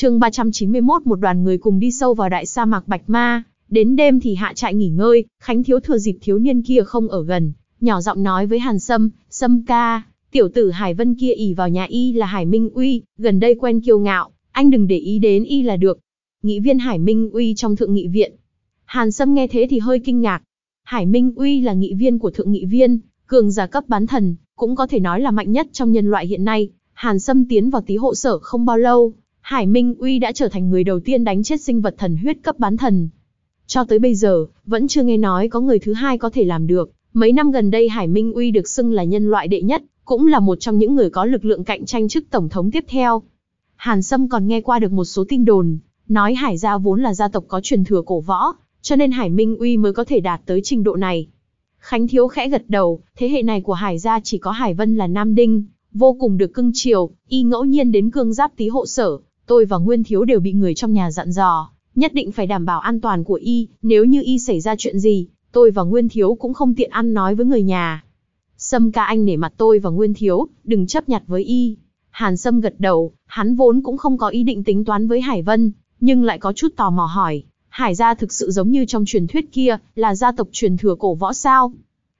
chương 391 một đoàn người cùng đi sâu vào đại sa mạc Bạch Ma, đến đêm thì hạ trại nghỉ ngơi, Khánh Thiếu thừa dịp thiếu niên kia không ở gần, nhỏ giọng nói với Hàn Sâm, Sâm ca, tiểu tử Hải Vân kia ỉ vào nhà y là Hải Minh Uy, gần đây quen kiêu ngạo, anh đừng để ý đến y là được. Nghị viên Hải Minh Uy trong thượng nghị viện. Hàn Sâm nghe thế thì hơi kinh ngạc. Hải Minh Uy là nghị viên của thượng nghị viên, cường giả cấp bán thần, cũng có thể nói là mạnh nhất trong nhân loại hiện nay. Hàn Sâm tiến vào tí hộ sở không bao lâu, Hải Minh Uy đã trở thành người đầu tiên đánh chết sinh vật thần huyết cấp bán thần. Cho tới bây giờ, vẫn chưa nghe nói có người thứ hai có thể làm được. Mấy năm gần đây Hải Minh Uy được xưng là nhân loại đệ nhất, cũng là một trong những người có lực lượng cạnh tranh chức tổng thống tiếp theo. Hàn Sâm còn nghe qua được một số tin đồn, nói Hải gia vốn là gia tộc có truyền thừa cổ võ, cho nên Hải Minh Uy mới có thể đạt tới trình độ này. Khánh Thiếu khẽ gật đầu, thế hệ này của Hải gia chỉ có Hải Vân là Nam Đinh, vô cùng được cưng chiều, y ngẫu nhiên đến cương giáp tí hộ sở, tôi và Nguyên Thiếu đều bị người trong nhà dặn dò, nhất định phải đảm bảo an toàn của y, nếu như y xảy ra chuyện gì, tôi và Nguyên Thiếu cũng không tiện ăn nói với người nhà. Sâm ca anh nể mặt tôi và Nguyên Thiếu, đừng chấp nhặt với y. Hàn Sâm gật đầu, hắn vốn cũng không có ý định tính toán với Hải Vân, nhưng lại có chút tò mò hỏi, Hải gia thực sự giống như trong truyền thuyết kia, là gia tộc truyền thừa cổ võ sao?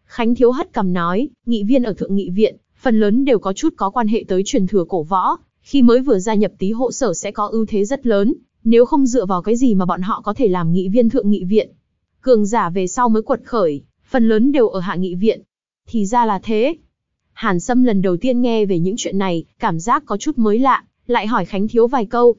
Khánh Thiếu hất cầm nói, nghị viên ở Thượng Nghị Viện, phần lớn đều có chút có quan hệ tới truyền thừa cổ võ, khi mới vừa gia nhập tí hộ sở sẽ có ưu thế rất lớn, nếu không dựa vào cái gì mà bọn họ có thể làm nghị viên Thượng Nghị Viện. Cường giả về sau mới quật khởi, phần lớn đều ở Hạ Nghị Viện. Thì ra là thế. Hàn Sâm lần đầu tiên nghe về những chuyện này, cảm giác có chút mới lạ, lại hỏi Khánh Thiếu vài câu.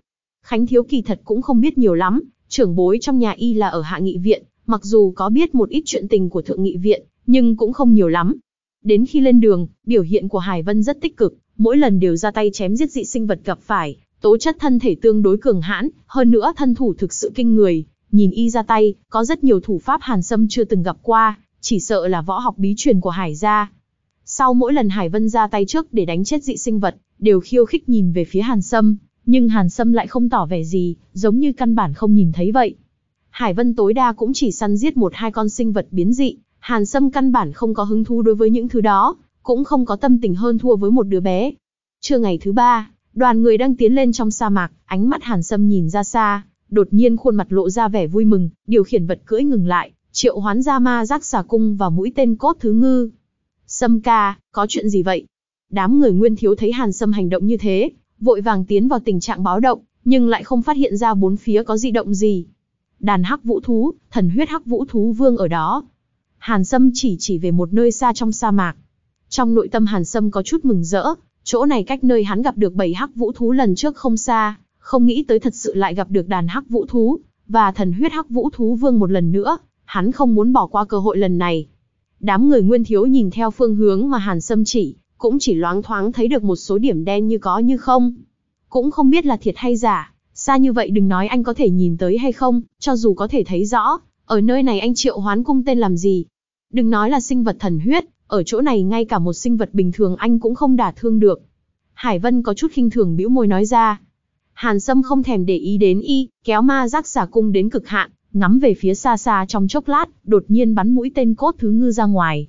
Khánh Thiếu kỳ thật cũng không biết nhiều lắm, trưởng bối trong nhà y là ở hạ nghị viện, mặc dù có biết một ít chuyện tình của thượng nghị viện, nhưng cũng không nhiều lắm. Đến khi lên đường, biểu hiện của Hải Vân rất tích cực, mỗi lần đều ra tay chém giết dị sinh vật gặp phải, tố chất thân thể tương đối cường hãn, hơn nữa thân thủ thực sự kinh người. Nhìn y ra tay, có rất nhiều thủ pháp hàn sâm chưa từng gặp qua, chỉ sợ là võ học bí truyền của Hải gia. Sau mỗi lần Hải Vân ra tay trước để đánh chết dị sinh vật, đều khiêu khích nhìn về phía Hàn Sâm, nhưng Hàn Sâm lại không tỏ vẻ gì, giống như căn bản không nhìn thấy vậy. Hải Vân tối đa cũng chỉ săn giết một hai con sinh vật biến dị, Hàn Sâm căn bản không có hứng thú đối với những thứ đó, cũng không có tâm tình hơn thua với một đứa bé. Trưa ngày thứ ba, đoàn người đang tiến lên trong sa mạc, ánh mắt Hàn Sâm nhìn ra xa, đột nhiên khuôn mặt lộ ra vẻ vui mừng, điều khiển vật cưỡi ngừng lại, triệu hoán ra ma giác xà cung và mũi tên cốt thứ ngư. Sâm ca, có chuyện gì vậy? Đám người nguyên thiếu thấy Hàn Sâm hành động như thế, vội vàng tiến vào tình trạng báo động, nhưng lại không phát hiện ra bốn phía có dị động gì. Đàn hắc vũ thú, thần huyết hắc vũ thú vương ở đó. Hàn Sâm chỉ chỉ về một nơi xa trong sa mạc. Trong nội tâm Hàn Sâm có chút mừng rỡ, chỗ này cách nơi hắn gặp được bảy hắc vũ thú lần trước không xa, không nghĩ tới thật sự lại gặp được đàn hắc vũ thú, và thần huyết hắc vũ thú vương một lần nữa, hắn không muốn bỏ qua cơ hội lần này. Đám người nguyên thiếu nhìn theo phương hướng mà Hàn Sâm chỉ, cũng chỉ loáng thoáng thấy được một số điểm đen như có như không. Cũng không biết là thiệt hay giả, xa như vậy đừng nói anh có thể nhìn tới hay không, cho dù có thể thấy rõ, ở nơi này anh triệu hoán cung tên làm gì. Đừng nói là sinh vật thần huyết, ở chỗ này ngay cả một sinh vật bình thường anh cũng không đả thương được. Hải Vân có chút khinh thường bĩu môi nói ra. Hàn Sâm không thèm để ý đến y, kéo ma giác xà cung đến cực hạn, ngắm về phía xa xa trong chốc lát, đột nhiên bắn mũi tên cốt thứ ngư ra ngoài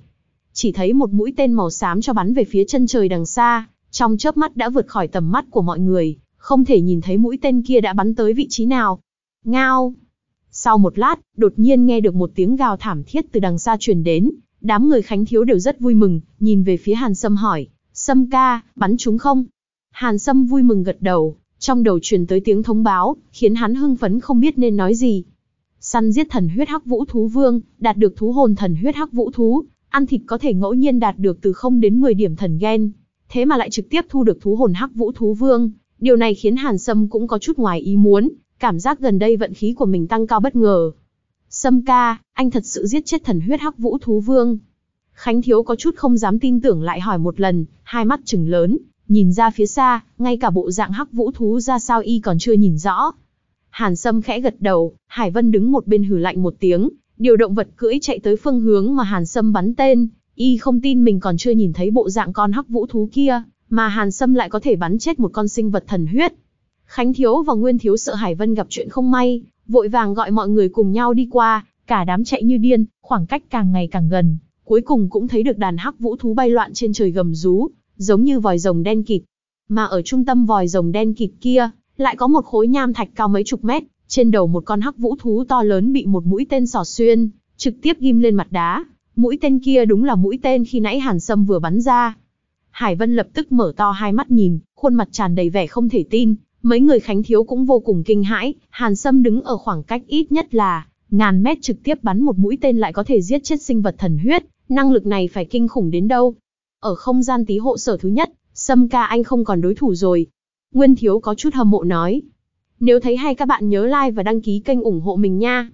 chỉ thấy một mũi tên màu xám cho bắn về phía chân trời đằng xa, trong chớp mắt đã vượt khỏi tầm mắt của mọi người, không thể nhìn thấy mũi tên kia đã bắn tới vị trí nào. Ngao! Sau một lát, đột nhiên nghe được một tiếng gào thảm thiết từ đằng xa truyền đến, đám người Khánh Thiếu đều rất vui mừng, nhìn về phía Hàn Sâm hỏi, Sâm ca, bắn chúng không? Hàn Sâm vui mừng gật đầu, trong đầu truyền tới tiếng thông báo, khiến hắn hưng phấn không biết nên nói gì. Săn giết thần huyết hắc vũ thú vương, đạt được thú hồn thần huyết hắc vũ thú, ăn thịt có thể ngẫu nhiên đạt được từ 0 đến 10 điểm thần gen, thế mà lại trực tiếp thu được thú hồn hắc vũ thú vương, điều này khiến Hàn Sâm cũng có chút ngoài ý muốn, cảm giác gần đây vận khí của mình tăng cao bất ngờ. Sâm ca, anh thật sự giết chết thần huyết hắc vũ thú vương. Khánh Thiếu có chút không dám tin tưởng lại hỏi một lần, hai mắt trừng lớn, nhìn ra phía xa, ngay cả bộ dạng hắc vũ thú ra sao y còn chưa nhìn rõ. Hàn Sâm khẽ gật đầu, Hải Vân đứng một bên hử lạnh một tiếng, Điều động vật cưỡi chạy tới phương hướng mà Hàn Sâm bắn tên, y không tin mình còn chưa nhìn thấy bộ dạng con hắc vũ thú kia, mà Hàn Sâm lại có thể bắn chết một con sinh vật thần huyết. Khánh Thiếu và Nguyên Thiếu sợ Hải Vân gặp chuyện không may, vội vàng gọi mọi người cùng nhau đi qua, cả đám chạy như điên, khoảng cách càng ngày càng gần, cuối cùng cũng thấy được đàn hắc vũ thú bay loạn trên trời gầm rú, giống như vòi rồng đen kịt. Mà ở trung tâm vòi rồng đen kịt kia, lại có một khối nham thạch cao mấy chục mét, trên đầu một con hắc vũ thú to lớn bị một mũi tên sỏ xuyên, trực tiếp ghim lên mặt đá. Mũi tên kia đúng là mũi tên khi nãy Hàn Sâm vừa bắn ra. Hải Vân lập tức mở to hai mắt nhìn, khuôn mặt tràn đầy vẻ không thể tin, mấy người Khánh Thiếu cũng vô cùng kinh hãi, Hàn Sâm đứng ở khoảng cách ít nhất là ngàn mét trực tiếp bắn một mũi tên lại có thể giết chết sinh vật thần huyết, năng lực này phải kinh khủng đến đâu. Ở không gian tí hộ sở thứ nhất, Sâm ca anh không còn đối thủ rồi. Nguyên Thiếu có chút hâm mộ nói. Nếu thấy hay các bạn nhớ like và đăng ký kênh ủng hộ mình nha.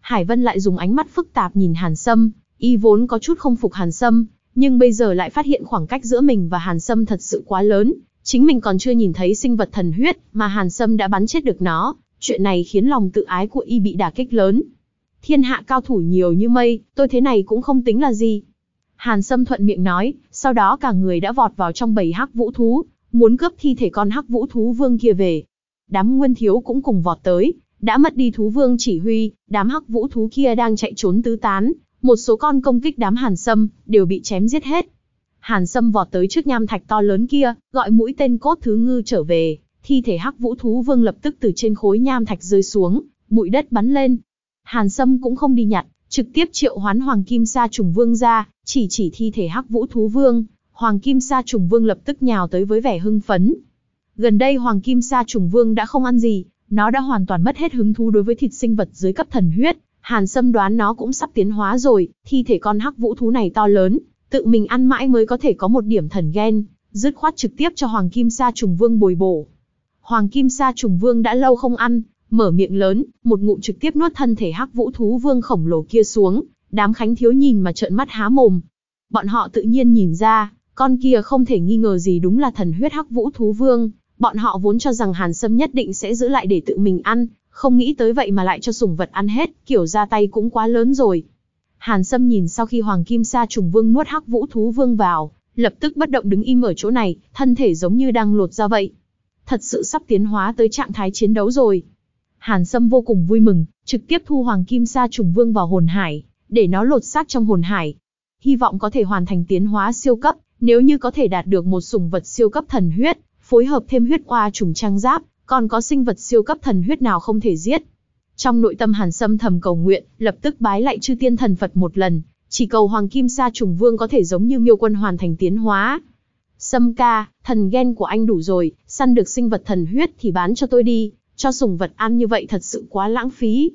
Hải Vân lại dùng ánh mắt phức tạp nhìn Hàn Sâm, y vốn có chút không phục Hàn Sâm, nhưng bây giờ lại phát hiện khoảng cách giữa mình và Hàn Sâm thật sự quá lớn, chính mình còn chưa nhìn thấy sinh vật thần huyết, mà Hàn Sâm đã bắn chết được nó, chuyện này khiến lòng tự ái của y bị đả kích lớn. Thiên hạ cao thủ nhiều như mây, tôi thế này cũng không tính là gì. Hàn Sâm thuận miệng nói, sau đó cả người đã vọt vào trong bầy hắc vũ thú, muốn cướp thi thể con hắc vũ thú vương kia về. Đám nguyên thiếu cũng cùng vọt tới, đã mất đi thú vương chỉ huy, đám hắc vũ thú kia đang chạy trốn tứ tán, một số con công kích đám Hàn Sâm, đều bị chém giết hết. Hàn Sâm vọt tới trước nham thạch to lớn kia, gọi mũi tên cốt thứ ngư trở về, thi thể hắc vũ thú vương lập tức từ trên khối nham thạch rơi xuống, bụi đất bắn lên. Hàn Sâm cũng không đi nhặt, trực tiếp triệu hoán Hoàng Kim Sa trùng vương ra, chỉ chỉ thi thể hắc vũ thú vương, Hoàng Kim Sa trùng vương lập tức nhào tới với vẻ hưng phấn. Gần đây Hoàng Kim Sa trùng vương đã không ăn gì, nó đã hoàn toàn mất hết hứng thú đối với thịt sinh vật dưới cấp thần huyết, Hàn Sâm đoán nó cũng sắp tiến hóa rồi, thi thể con hắc vũ thú này to lớn, tự mình ăn mãi mới có thể có một điểm thần ghen, dứt khoát trực tiếp cho Hoàng Kim Sa trùng vương bồi bổ. Hoàng Kim Sa trùng vương đã lâu không ăn, mở miệng lớn, một ngụm trực tiếp nuốt thân thể hắc vũ thú vương khổng lồ kia xuống, đám khánh thiếu nhìn mà trợn mắt há mồm. Bọn họ tự nhiên nhìn ra, con kia không thể nghi ngờ gì đúng là thần huyết hắc vũ thú vương, bọn họ vốn cho rằng Hàn Sâm nhất định sẽ giữ lại để tự mình ăn, không nghĩ tới vậy mà lại cho sủng vật ăn hết, kiểu ra tay cũng quá lớn rồi. Hàn Sâm nhìn sau khi Hoàng Kim Sa trùng vương nuốt hắc vũ thú vương vào, lập tức bất động đứng im ở chỗ này, thân thể giống như đang lột ra vậy. Thật sự sắp tiến hóa tới trạng thái chiến đấu rồi. Hàn Sâm vô cùng vui mừng, trực tiếp thu Hoàng Kim Sa trùng vương vào hồn hải, để nó lột xác trong hồn hải. Hy vọng có thể hoàn thành tiến hóa siêu cấp, nếu như có thể đạt được một sủng vật siêu cấp thần huyết, phối hợp thêm huyết oa trùng trang giáp, còn có sinh vật siêu cấp thần huyết nào không thể giết. Trong nội tâm Hàn Sâm thầm cầu nguyện, lập tức bái lại chư tiên thần Phật một lần, chỉ cầu Hoàng Kim Sa trùng vương có thể giống như miêu quân hoàn thành tiến hóa. Sâm ca, thần ghen của anh đủ rồi, săn được sinh vật thần huyết thì bán cho tôi đi, cho sủng vật ăn như vậy thật sự quá lãng phí.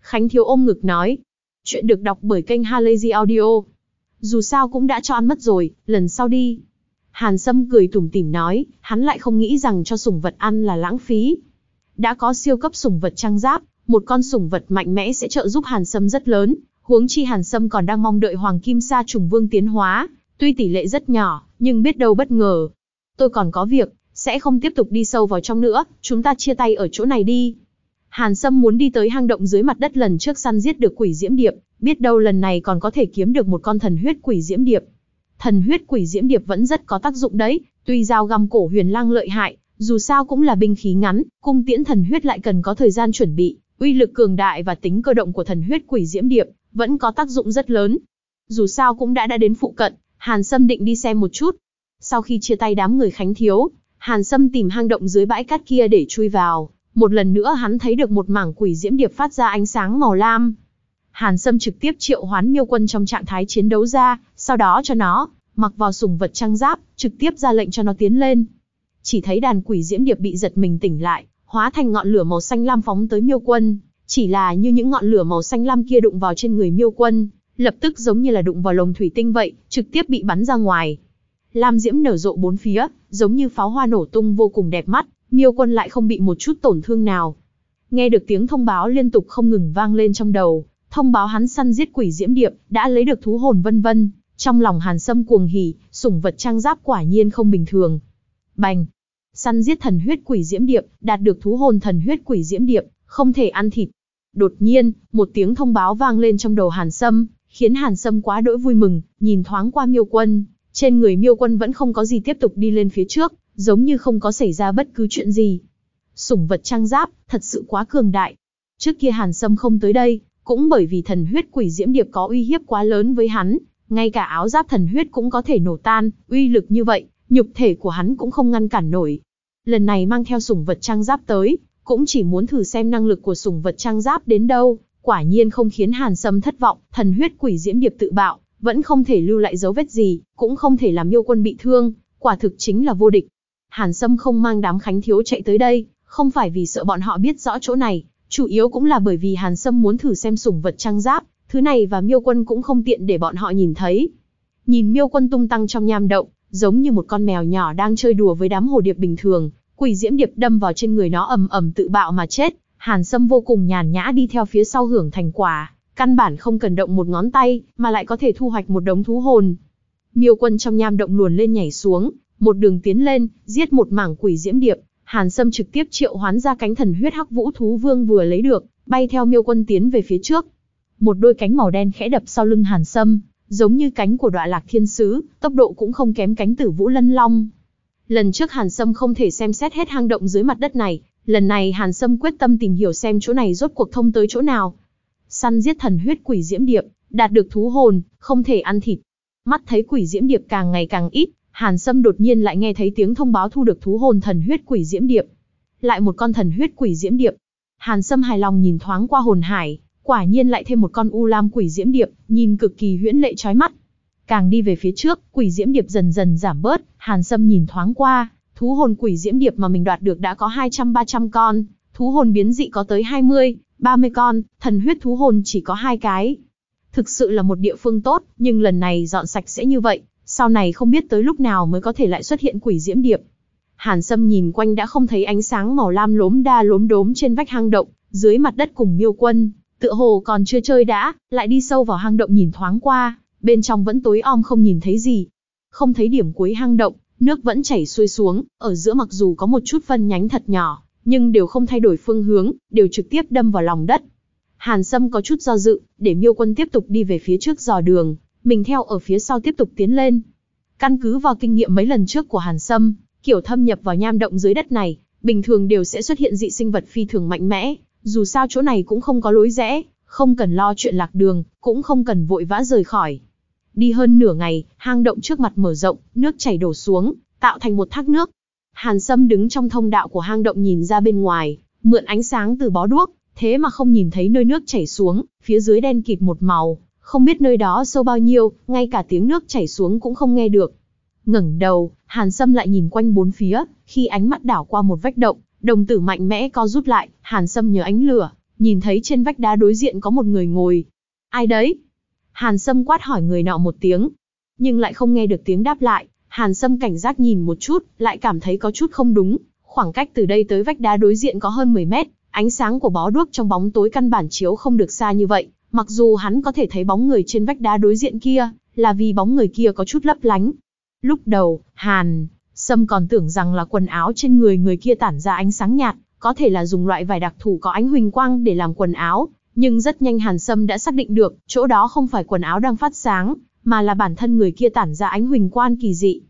Khánh Thiếu ôm ngực nói, chuyện được đọc bởi kênh Halazy Audio. Dù sao cũng đã cho ăn mất rồi, lần sau đi. Hàn Sâm cười tủm tỉm nói, hắn lại không nghĩ rằng cho sủng vật ăn là lãng phí. Đã có siêu cấp sủng vật trang giáp, một con sủng vật mạnh mẽ sẽ trợ giúp Hàn Sâm rất lớn, huống chi Hàn Sâm còn đang mong đợi Hoàng Kim Sa trùng vương tiến hóa, tuy tỷ lệ rất nhỏ, nhưng biết đâu bất ngờ. Tôi còn có việc, sẽ không tiếp tục đi sâu vào trong nữa, chúng ta chia tay ở chỗ này đi. Hàn Sâm muốn đi tới hang động dưới mặt đất lần trước săn giết được quỷ diễm điệp, biết đâu lần này còn có thể kiếm được một con thần huyết quỷ diễm điệp. Thần huyết quỷ diễm điệp vẫn rất có tác dụng đấy, tuy dao găm cổ huyền lang lợi hại, dù sao cũng là binh khí ngắn, cung tiễn thần huyết lại cần có thời gian chuẩn bị, uy lực cường đại và tính cơ động của thần huyết quỷ diễm điệp vẫn có tác dụng rất lớn. Dù sao cũng đã đã đến phụ cận, Hàn Sâm định đi xem một chút. Sau khi chia tay đám người Khánh Thiếu, Hàn Sâm tìm hang động dưới bãi cát kia để chui vào. Một lần nữa hắn thấy được một mảng quỷ diễm điệp phát ra ánh sáng màu lam. Hàn Sâm trực tiếp triệu hoán miêu quân trong trạng thái chiến đấu ra, sau đó cho nó, mặc vào sùng vật trang giáp, trực tiếp ra lệnh cho nó tiến lên. Chỉ thấy đàn quỷ diễm điệp bị giật mình tỉnh lại, hóa thành ngọn lửa màu xanh lam phóng tới miêu quân. Chỉ là như những ngọn lửa màu xanh lam kia đụng vào trên người miêu quân, lập tức giống như là đụng vào lồng thủy tinh vậy, trực tiếp bị bắn ra ngoài. Lam diễm nở rộ bốn phía, giống như pháo hoa nổ tung vô cùng đẹp mắt, miêu quân lại không bị một chút tổn thương nào. Nghe được tiếng thông báo liên tục không ngừng vang lên trong đầu, thông báo hắn săn giết quỷ diễm điệp, đã lấy được thú hồn vân vân. Trong lòng Hàn Sâm cuồng hỉ, sủng vật trang giáp quả nhiên không bình thường. Bành! Săn giết thần huyết quỷ diễm điệp, đạt được thú hồn thần huyết quỷ diễm điệp, không thể ăn thịt. Đột nhiên, một tiếng thông báo vang lên trong đầu Hàn Sâm, khiến Hàn Sâm quá đỗi vui mừng, nhìn thoáng qua miêu quân. Trên người miêu quân vẫn không có gì tiếp tục đi lên phía trước, giống như không có xảy ra bất cứ chuyện gì. Sủng vật trang giáp, thật sự quá cường đại. Trước kia Hàn Sâm không tới đây, cũng bởi vì thần huyết quỷ diễm điệp có uy hiếp quá lớn với hắn, ngay cả áo giáp thần huyết cũng có thể nổ tan, uy lực như vậy, nhục thể của hắn cũng không ngăn cản nổi. Lần này mang theo sủng vật trang giáp tới, cũng chỉ muốn thử xem năng lực của sủng vật trang giáp đến đâu, quả nhiên không khiến Hàn Sâm thất vọng, thần huyết quỷ diễm điệp tự bạo, vẫn không thể lưu lại dấu vết gì, cũng không thể làm yêu quân bị thương, quả thực chính là vô địch. Hàn Sâm không mang đám khánh thiếu chạy tới đây, không phải vì sợ bọn họ biết rõ chỗ này, chủ yếu cũng là bởi vì Hàn Sâm muốn thử xem sủng vật trang giáp, thứ này và miêu quân cũng không tiện để bọn họ nhìn thấy. Nhìn miêu quân tung tăng trong nham động, giống như một con mèo nhỏ đang chơi đùa với đám hồ điệp bình thường, quỷ diễm điệp đâm vào trên người nó ầm ầm tự bạo mà chết, Hàn Sâm vô cùng nhàn nhã đi theo phía sau hưởng thành quả, căn bản không cần động một ngón tay, mà lại có thể thu hoạch một đống thú hồn. Miêu quân trong nham động luồn lên nhảy xuống, một đường tiến lên, giết một mảng quỷ diễm điệp, Hàn Sâm trực tiếp triệu hoán ra cánh thần huyết hắc vũ thú vương vừa lấy được, bay theo miêu quân tiến về phía trước. Một đôi cánh màu đen khẽ đập sau lưng Hàn Sâm, giống như cánh của đoạn lạc thiên sứ, tốc độ cũng không kém cánh tử vũ lân long. Lần trước Hàn Sâm không thể xem xét hết hang động dưới mặt đất này, lần này Hàn Sâm quyết tâm tìm hiểu xem chỗ này rốt cuộc thông tới chỗ nào. Săn giết thần huyết quỷ diễm điệp, đạt được thú hồn, không thể ăn thịt. Mắt thấy quỷ diễm điệp càng ngày càng ít, Hàn Sâm đột nhiên lại nghe thấy tiếng thông báo thu được thú hồn thần huyết quỷ diễm điệp. Lại một con thần huyết quỷ diễm điệp. Hàn Sâm hài lòng nhìn thoáng qua hồn hải, quả nhiên lại thêm một con u lam quỷ diễm điệp, nhìn cực kỳ huyễn lệ chói mắt. Càng đi về phía trước, quỷ diễm điệp dần dần giảm bớt, Hàn Sâm nhìn thoáng qua, thú hồn quỷ diễm điệp mà mình đoạt được đã có 200-300 con, thú hồn biến dị có tới 20, 30 con, thần huyết thú hồn chỉ có hai cái. Thực sự là một địa phương tốt, nhưng lần này dọn sạch sẽ như vậy, sau này không biết tới lúc nào mới có thể lại xuất hiện quỷ diễm điệp. Hàn Sâm nhìn quanh đã không thấy ánh sáng màu lam lốm đa lốm đốm trên vách hang động, dưới mặt đất cùng miêu quân, tựa hồ còn chưa chơi đã, lại đi sâu vào hang động nhìn thoáng qua, bên trong vẫn tối om không nhìn thấy gì. Không thấy điểm cuối hang động, nước vẫn chảy xuôi xuống, ở giữa mặc dù có một chút phân nhánh thật nhỏ, nhưng đều không thay đổi phương hướng, đều trực tiếp đâm vào lòng đất. Hàn Sâm có chút do dự, để miêu quân tiếp tục đi về phía trước dò đường, mình theo ở phía sau tiếp tục tiến lên. Căn cứ vào kinh nghiệm mấy lần trước của Hàn Sâm, kiểu thâm nhập vào nham động dưới đất này, bình thường đều sẽ xuất hiện dị sinh vật phi thường mạnh mẽ, dù sao chỗ này cũng không có lối rẽ, không cần lo chuyện lạc đường, cũng không cần vội vã rời khỏi. Đi hơn nửa ngày, hang động trước mặt mở rộng, nước chảy đổ xuống, tạo thành một thác nước. Hàn Sâm đứng trong thông đạo của hang động nhìn ra bên ngoài, mượn ánh sáng từ bó đuốc, thế mà không nhìn thấy nơi nước chảy xuống, phía dưới đen kịt một màu, không biết nơi đó sâu bao nhiêu, ngay cả tiếng nước chảy xuống cũng không nghe được. Ngẩng đầu, Hàn Sâm lại nhìn quanh bốn phía, khi ánh mắt đảo qua một vách động, đồng tử mạnh mẽ co rút lại, Hàn Sâm nhớ ánh lửa, nhìn thấy trên vách đá đối diện có một người ngồi. Ai đấy? Hàn Sâm quát hỏi người nọ một tiếng, nhưng lại không nghe được tiếng đáp lại. Hàn Sâm cảnh giác nhìn một chút, lại cảm thấy có chút không đúng. Khoảng cách từ đây tới vách đá đối diện có hơn 10 mét, ánh sáng của bó đuốc trong bóng tối căn bản chiếu không được xa như vậy. Mặc dù hắn có thể thấy bóng người trên vách đá đối diện kia, là vì bóng người kia có chút lấp lánh. Lúc đầu, Hàn, Sâm còn tưởng rằng là quần áo trên người người kia tản ra ánh sáng nhạt, có thể là dùng loại vải đặc thù có ánh huỳnh quang để làm quần áo, nhưng rất nhanh Hàn Sâm đã xác định được, chỗ đó không phải quần áo đang phát sáng, mà là bản thân người kia tản ra ánh huỳnh quang kỳ dị.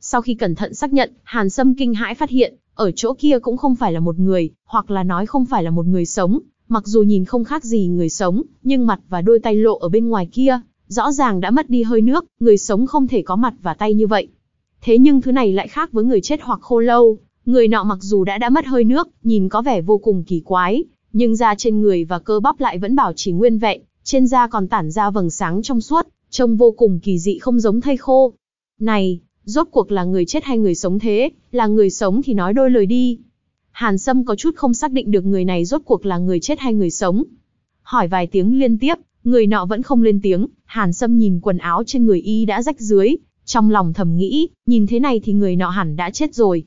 Sau khi cẩn thận xác nhận, Hàn Sâm kinh hãi phát hiện, ở chỗ kia cũng không phải là một người, hoặc là nói không phải là một người sống, mặc dù nhìn không khác gì người sống, nhưng mặt và đôi tay lộ ở bên ngoài kia, rõ ràng đã mất đi hơi nước, người sống không thể có mặt và tay như vậy. Thế nhưng thứ này lại khác với người chết hoặc khô lâu, người nọ mặc dù đã đã mất hơi nước, nhìn có vẻ vô cùng kỳ quái, nhưng da trên người và cơ bắp lại vẫn bảo trì nguyên vẹn, trên da còn tản ra vầng sáng trong suốt, trông vô cùng kỳ dị không giống thây khô. Này, rốt cuộc là người chết hay người sống thế, là người sống thì nói đôi lời đi. Hàn Sâm có chút không xác định được người này rốt cuộc là người chết hay người sống. Hỏi vài tiếng liên tiếp, người nọ vẫn không lên tiếng, Hàn Sâm nhìn quần áo trên người y đã rách dưới, trong lòng thầm nghĩ, nhìn thế này thì người nọ hẳn đã chết rồi.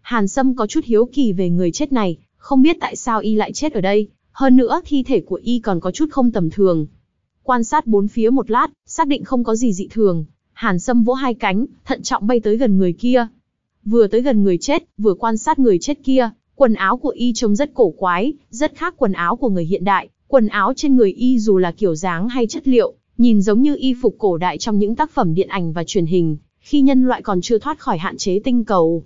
Hàn Sâm có chút hiếu kỳ về người chết này, không biết tại sao y lại chết ở đây, hơn nữa thi thể của y còn có chút không tầm thường. Quan sát bốn phía một lát, xác định không có gì dị thường, Hàn Sâm vỗ hai cánh, thận trọng bay tới gần người kia. Vừa tới gần người chết, vừa quan sát người chết kia, quần áo của y trông rất cổ quái, rất khác quần áo của người hiện đại, quần áo trên người y dù là kiểu dáng hay chất liệu, nhìn giống như y phục cổ đại trong những tác phẩm điện ảnh và truyền hình, khi nhân loại còn chưa thoát khỏi hạn chế tinh cầu.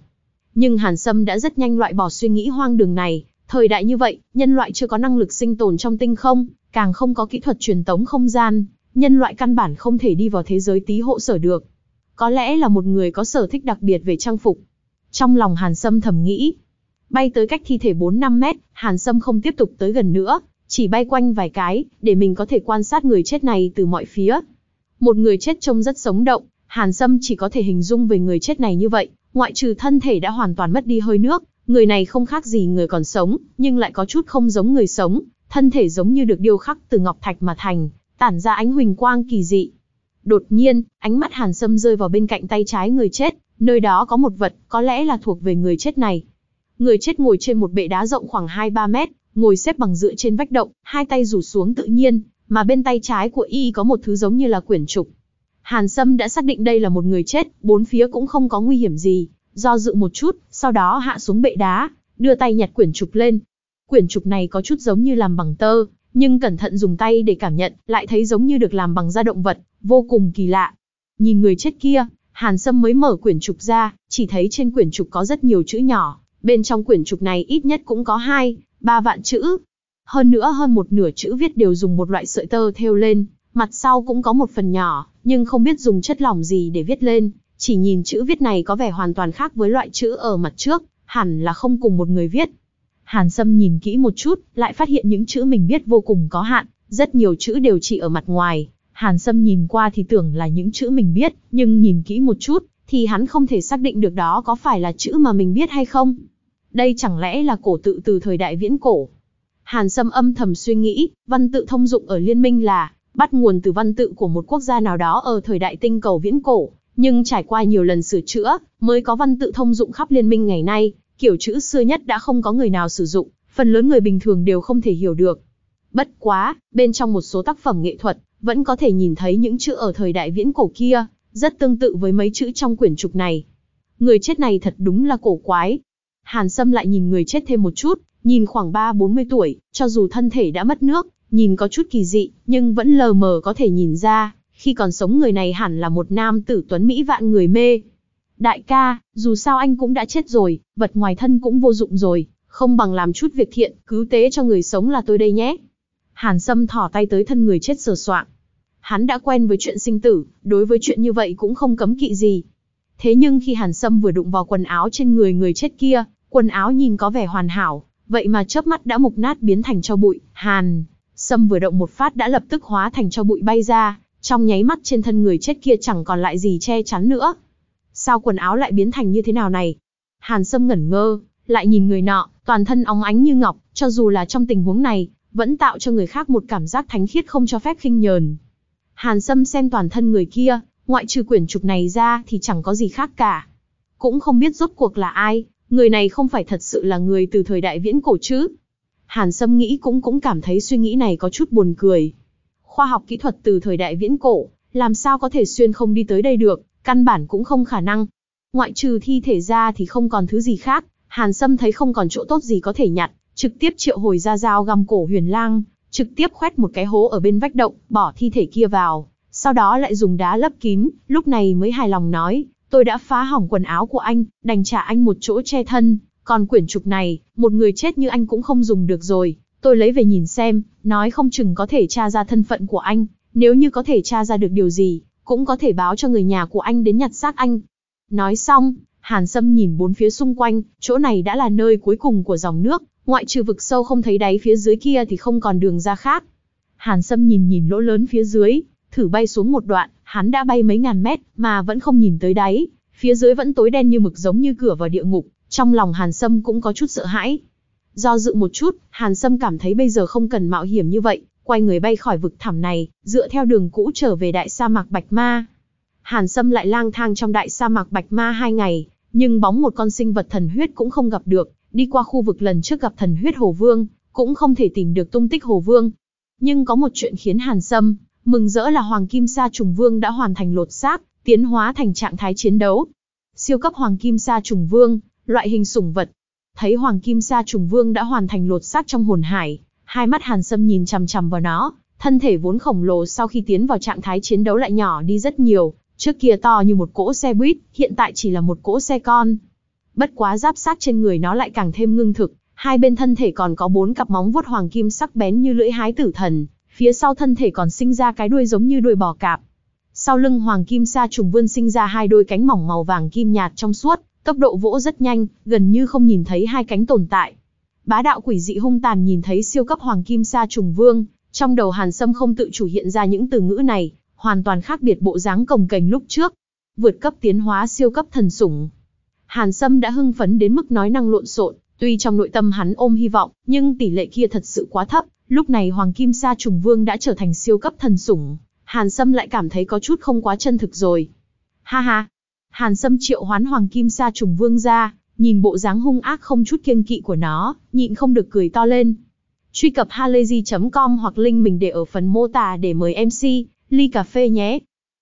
Nhưng Hàn Sâm đã rất nhanh loại bỏ suy nghĩ hoang đường này, thời đại như vậy, nhân loại chưa có năng lực sinh tồn trong tinh không, càng không có kỹ thuật truyền tống không gian, nhân loại căn bản không thể đi vào thế giới tí hộ sở được. Có lẽ là một người có sở thích đặc biệt về trang phục. Trong lòng Hàn Sâm thầm nghĩ. Bay tới cách thi thể 4-5 mét, Hàn Sâm không tiếp tục tới gần nữa, chỉ bay quanh vài cái, để mình có thể quan sát người chết này từ mọi phía. Một người chết trông rất sống động, Hàn Sâm chỉ có thể hình dung về người chết này như vậy, ngoại trừ thân thể đã hoàn toàn mất đi hơi nước, người này không khác gì người còn sống, nhưng lại có chút không giống người sống, thân thể giống như được điêu khắc từ ngọc thạch mà thành, tản ra ánh huỳnh quang kỳ dị. Đột nhiên, ánh mắt Hàn Sâm rơi vào bên cạnh tay trái người chết, nơi đó có một vật, có lẽ là thuộc về người chết này. Người chết ngồi trên một bệ đá rộng khoảng 2-3 mét, ngồi xếp bằng dựa trên vách động, hai tay rủ xuống tự nhiên, mà bên tay trái của y có một thứ giống như là quyển trục. Hàn Sâm đã xác định đây là một người chết, bốn phía cũng không có nguy hiểm gì, do dự một chút, sau đó hạ xuống bệ đá, đưa tay nhặt quyển trục lên. Quyển trục này có chút giống như làm bằng tơ, nhưng cẩn thận dùng tay để cảm nhận, lại thấy giống như được làm bằng da động vật, vô cùng kỳ lạ. Nhìn người chết kia, Hàn Sâm mới mở quyển trục ra, chỉ thấy trên quyển trục có rất nhiều chữ nhỏ, bên trong quyển trục này ít nhất cũng có hai, ba vạn chữ. Hơn nữa hơn một nửa chữ viết đều dùng một loại sợi tơ thêu lên, mặt sau cũng có một phần nhỏ, nhưng không biết dùng chất lỏng gì để viết lên, chỉ nhìn chữ viết này có vẻ hoàn toàn khác với loại chữ ở mặt trước, hẳn là không cùng một người viết. Hàn Sâm nhìn kỹ một chút, lại phát hiện những chữ mình biết vô cùng có hạn, rất nhiều chữ đều chỉ ở mặt ngoài. Hàn Sâm nhìn qua thì tưởng là những chữ mình biết, nhưng nhìn kỹ một chút, thì hắn không thể xác định được đó có phải là chữ mà mình biết hay không. Đây chẳng lẽ là cổ tự từ thời đại viễn cổ? Hàn Sâm âm thầm suy nghĩ, văn tự thông dụng ở liên minh là bắt nguồn từ văn tự của một quốc gia nào đó ở thời đại tinh cầu viễn cổ, nhưng trải qua nhiều lần sửa chữa, mới có văn tự thông dụng khắp liên minh ngày nay, kiểu chữ xưa nhất đã không có người nào sử dụng, phần lớn người bình thường đều không thể hiểu được. Bất quá, bên trong một số tác phẩm nghệ thuật, vẫn có thể nhìn thấy những chữ ở thời đại viễn cổ kia, rất tương tự với mấy chữ trong quyển trục này. Người chết này thật đúng là cổ quái. Hàn Sâm lại nhìn người chết thêm một chút, nhìn khoảng 3-40 tuổi, cho dù thân thể đã mất nước, nhìn có chút kỳ dị, nhưng vẫn lờ mờ có thể nhìn ra, khi còn sống người này hẳn là một nam tử tuấn Mỹ vạn người mê. Đại ca, dù sao anh cũng đã chết rồi, vật ngoài thân cũng vô dụng rồi, không bằng làm chút việc thiện, cứu tế cho người sống là tôi đây nhé. Hàn Sâm thỏ tay tới thân người chết sờ soạng. Hắn đã quen với chuyện sinh tử, đối với chuyện như vậy cũng không cấm kỵ gì. Thế nhưng khi Hàn Sâm vừa đụng vào quần áo trên người người chết kia, quần áo nhìn có vẻ hoàn hảo, vậy mà chớp mắt đã mục nát biến thành cho bụi. Hàn Sâm vừa động một phát đã lập tức hóa thành cho bụi bay ra, trong nháy mắt trên thân người chết kia chẳng còn lại gì che chắn nữa. Sao quần áo lại biến thành như thế nào này? Hàn Sâm ngẩn ngơ, lại nhìn người nọ, toàn thân óng ánh như ngọc, cho dù là trong tình huống này, vẫn tạo cho người khác một cảm giác thánh khiết không cho phép khinh nhờn. Hàn Sâm xem toàn thân người kia, ngoại trừ quyển trục này ra thì chẳng có gì khác cả. Cũng không biết rốt cuộc là ai, người này không phải thật sự là người từ thời đại viễn cổ chứ. Hàn Sâm nghĩ cũng cũng cảm thấy suy nghĩ này có chút buồn cười. Khoa học kỹ thuật từ thời đại viễn cổ, làm sao có thể xuyên không đi tới đây được, căn bản cũng không khả năng. Ngoại trừ thi thể ra thì không còn thứ gì khác, Hàn Sâm thấy không còn chỗ tốt gì có thể nhặt, trực tiếp triệu hồi ra dao găm cổ huyền lang, trực tiếp khoét một cái hố ở bên vách động, bỏ thi thể kia vào, sau đó lại dùng đá lấp kín, lúc này mới hài lòng nói, tôi đã phá hỏng quần áo của anh, đành trả anh một chỗ che thân, còn quyển trục này, một người chết như anh cũng không dùng được rồi, tôi lấy về nhìn xem, nói không chừng có thể tra ra thân phận của anh, nếu như có thể tra ra được điều gì, cũng có thể báo cho người nhà của anh đến nhặt xác anh. Nói xong, Hàn Sâm nhìn bốn phía xung quanh, chỗ này đã là nơi cuối cùng của dòng nước, ngoại trừ vực sâu không thấy đáy phía dưới kia thì không còn đường ra khác. Hàn Sâm nhìn nhìn lỗ lớn phía dưới, thử bay xuống một đoạn, hắn đã bay mấy ngàn mét, mà vẫn không nhìn tới đáy, phía dưới vẫn tối đen như mực giống như cửa vào địa ngục, trong lòng Hàn Sâm cũng có chút sợ hãi. Do dự một chút, Hàn Sâm cảm thấy bây giờ không cần mạo hiểm như vậy, quay người bay khỏi vực thẳm này, dựa theo đường cũ trở về đại sa mạc Bạch Ma. Hàn Sâm lại lang thang trong đại sa mạc Bạch Ma hai ngày, nhưng bóng một con sinh vật thần huyết cũng không gặp được, đi qua khu vực lần trước gặp thần huyết Hồ Vương, cũng không thể tìm được tung tích Hồ Vương. Nhưng có một chuyện khiến Hàn Sâm mừng rỡ là Hoàng Kim Sa Trùng Vương đã hoàn thành lột xác, tiến hóa thành trạng thái chiến đấu. Siêu cấp Hoàng Kim Sa Trùng Vương, loại hình sủng vật. Thấy Hoàng Kim Sa Trùng Vương đã hoàn thành lột xác trong hồn hải, hai mắt Hàn Sâm nhìn chằm chằm vào nó, thân thể vốn khổng lồ sau khi tiến vào trạng thái chiến đấu lại nhỏ đi rất nhiều, trước kia to như một cỗ xe buýt, hiện tại chỉ là một cỗ xe con. Bất quá giáp sát trên người nó lại càng thêm ngưng thực, hai bên thân thể còn có bốn cặp móng vuốt hoàng kim sắc bén như lưỡi hái tử thần, phía sau thân thể còn sinh ra cái đuôi giống như đuôi bò cạp. Sau lưng hoàng kim sa trùng vươn sinh ra hai đôi cánh mỏng màu vàng kim nhạt trong suốt, Tốc độ vỗ rất nhanh, gần như không nhìn thấy hai cánh tồn tại. Bá đạo quỷ dị hung tàn nhìn thấy siêu cấp hoàng kim sa trùng vương, trong đầu Hàn Sâm không tự chủ hiện ra những từ ngữ này, hoàn toàn khác biệt bộ dáng cồng kềnh lúc trước. Vượt cấp tiến hóa siêu cấp thần sủng. Hàn Sâm đã hưng phấn đến mức nói năng lộn xộn, tuy trong nội tâm hắn ôm hy vọng, nhưng tỷ lệ kia thật sự quá thấp. Lúc này Hoàng Kim Sa Trùng Vương đã trở thành siêu cấp thần sủng, Hàn Sâm lại cảm thấy có chút không quá chân thực rồi. Ha ha! Hàn Sâm triệu hoán Hoàng Kim Sa Trùng Vương ra, nhìn bộ dáng hung ác không chút kiêng kỵ của nó, nhịn không được cười to lên. Truy cập halayzi.com hoặc link mình để ở phần mô tả để mời MC, ly cà phê nhé.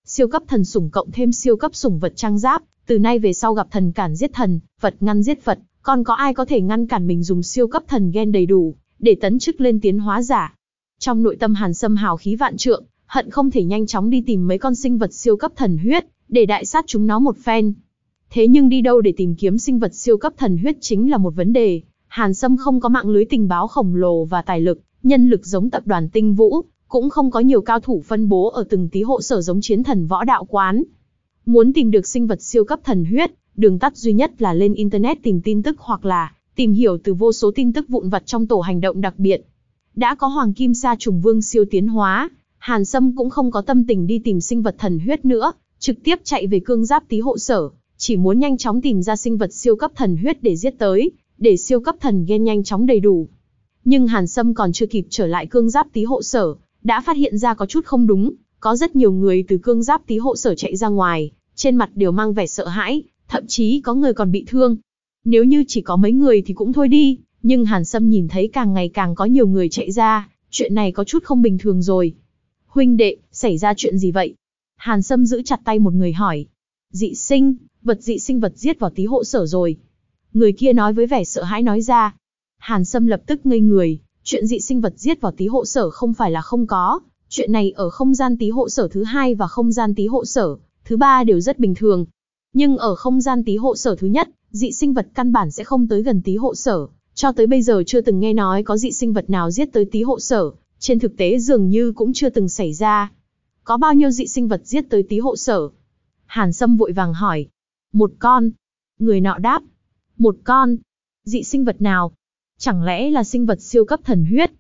Siêu cấp thần sủng cộng thêm siêu cấp sủng vật trang giáp, từ nay về sau gặp thần cản giết thần, vật ngăn giết vật, còn có ai có thể ngăn cản mình dùng siêu cấp thần gen đầy đủ, để tấn chức lên tiến hóa giả. Trong nội tâm Hàn Sâm hào khí vạn trượng, hận không thể nhanh chóng đi tìm mấy con sinh vật siêu cấp thần huyết, để đại sát chúng nó một phen. Thế nhưng đi đâu để tìm kiếm sinh vật siêu cấp thần huyết chính là một vấn đề. Hàn Sâm không có mạng lưới tình báo khổng lồ và tài lực, nhân lực giống tập đoàn Tinh Vũ, cũng không có nhiều cao thủ phân bố ở từng tí hộ sở giống chiến thần võ đạo quán. Muốn tìm được sinh vật siêu cấp thần huyết, đường tắt duy nhất là lên Internet tìm tin tức hoặc là tìm hiểu từ vô số tin tức vụn vặt trong tổ hành động đặc biệt. Đã có Hoàng Kim Sa trùng vương siêu tiến hóa, Hàn Sâm cũng không có tâm tình đi tìm sinh vật thần huyết nữa, trực tiếp chạy về cương giáp tí hộ sở, chỉ muốn nhanh chóng tìm ra sinh vật siêu cấp thần huyết để giết tới, để siêu cấp thần ghen nhanh chóng đầy đủ. Nhưng Hàn Sâm còn chưa kịp trở lại cương giáp tí hộ sở, đã phát hiện ra có chút không đúng, có rất nhiều người từ cương giáp tí hộ sở chạy ra ngoài, trên mặt đều mang vẻ sợ hãi, thậm chí có người còn bị thương. Nếu như chỉ có mấy người thì cũng thôi đi, nhưng Hàn Sâm nhìn thấy càng ngày càng có nhiều người chạy ra, chuyện này có chút không bình thường rồi. Huynh đệ, xảy ra chuyện gì vậy? Hàn Sâm giữ chặt tay một người hỏi. Dị sinh, vật dị sinh vật giết vào tí hộ sở rồi. Người kia nói với vẻ sợ hãi nói ra. Hàn Sâm lập tức ngây người, chuyện dị sinh vật giết vào tí hộ sở không phải là không có. Chuyện này ở không gian tí hộ sở thứ hai và không gian tí hộ sở, thứ ba đều rất bình thường. Nhưng ở không gian tí hộ sở thứ nhất, dị sinh vật căn bản sẽ không tới gần tí hộ sở. Cho tới bây giờ chưa từng nghe nói có dị sinh vật nào giết tới tí hộ sở, trên thực tế dường như cũng chưa từng xảy ra. Có bao nhiêu dị sinh vật giết tới tí hộ sở? Hàn Sâm vội vàng hỏi. Một con. Người nọ đáp. Một con. Dị sinh vật nào? Chẳng lẽ là sinh vật siêu cấp thần huyết?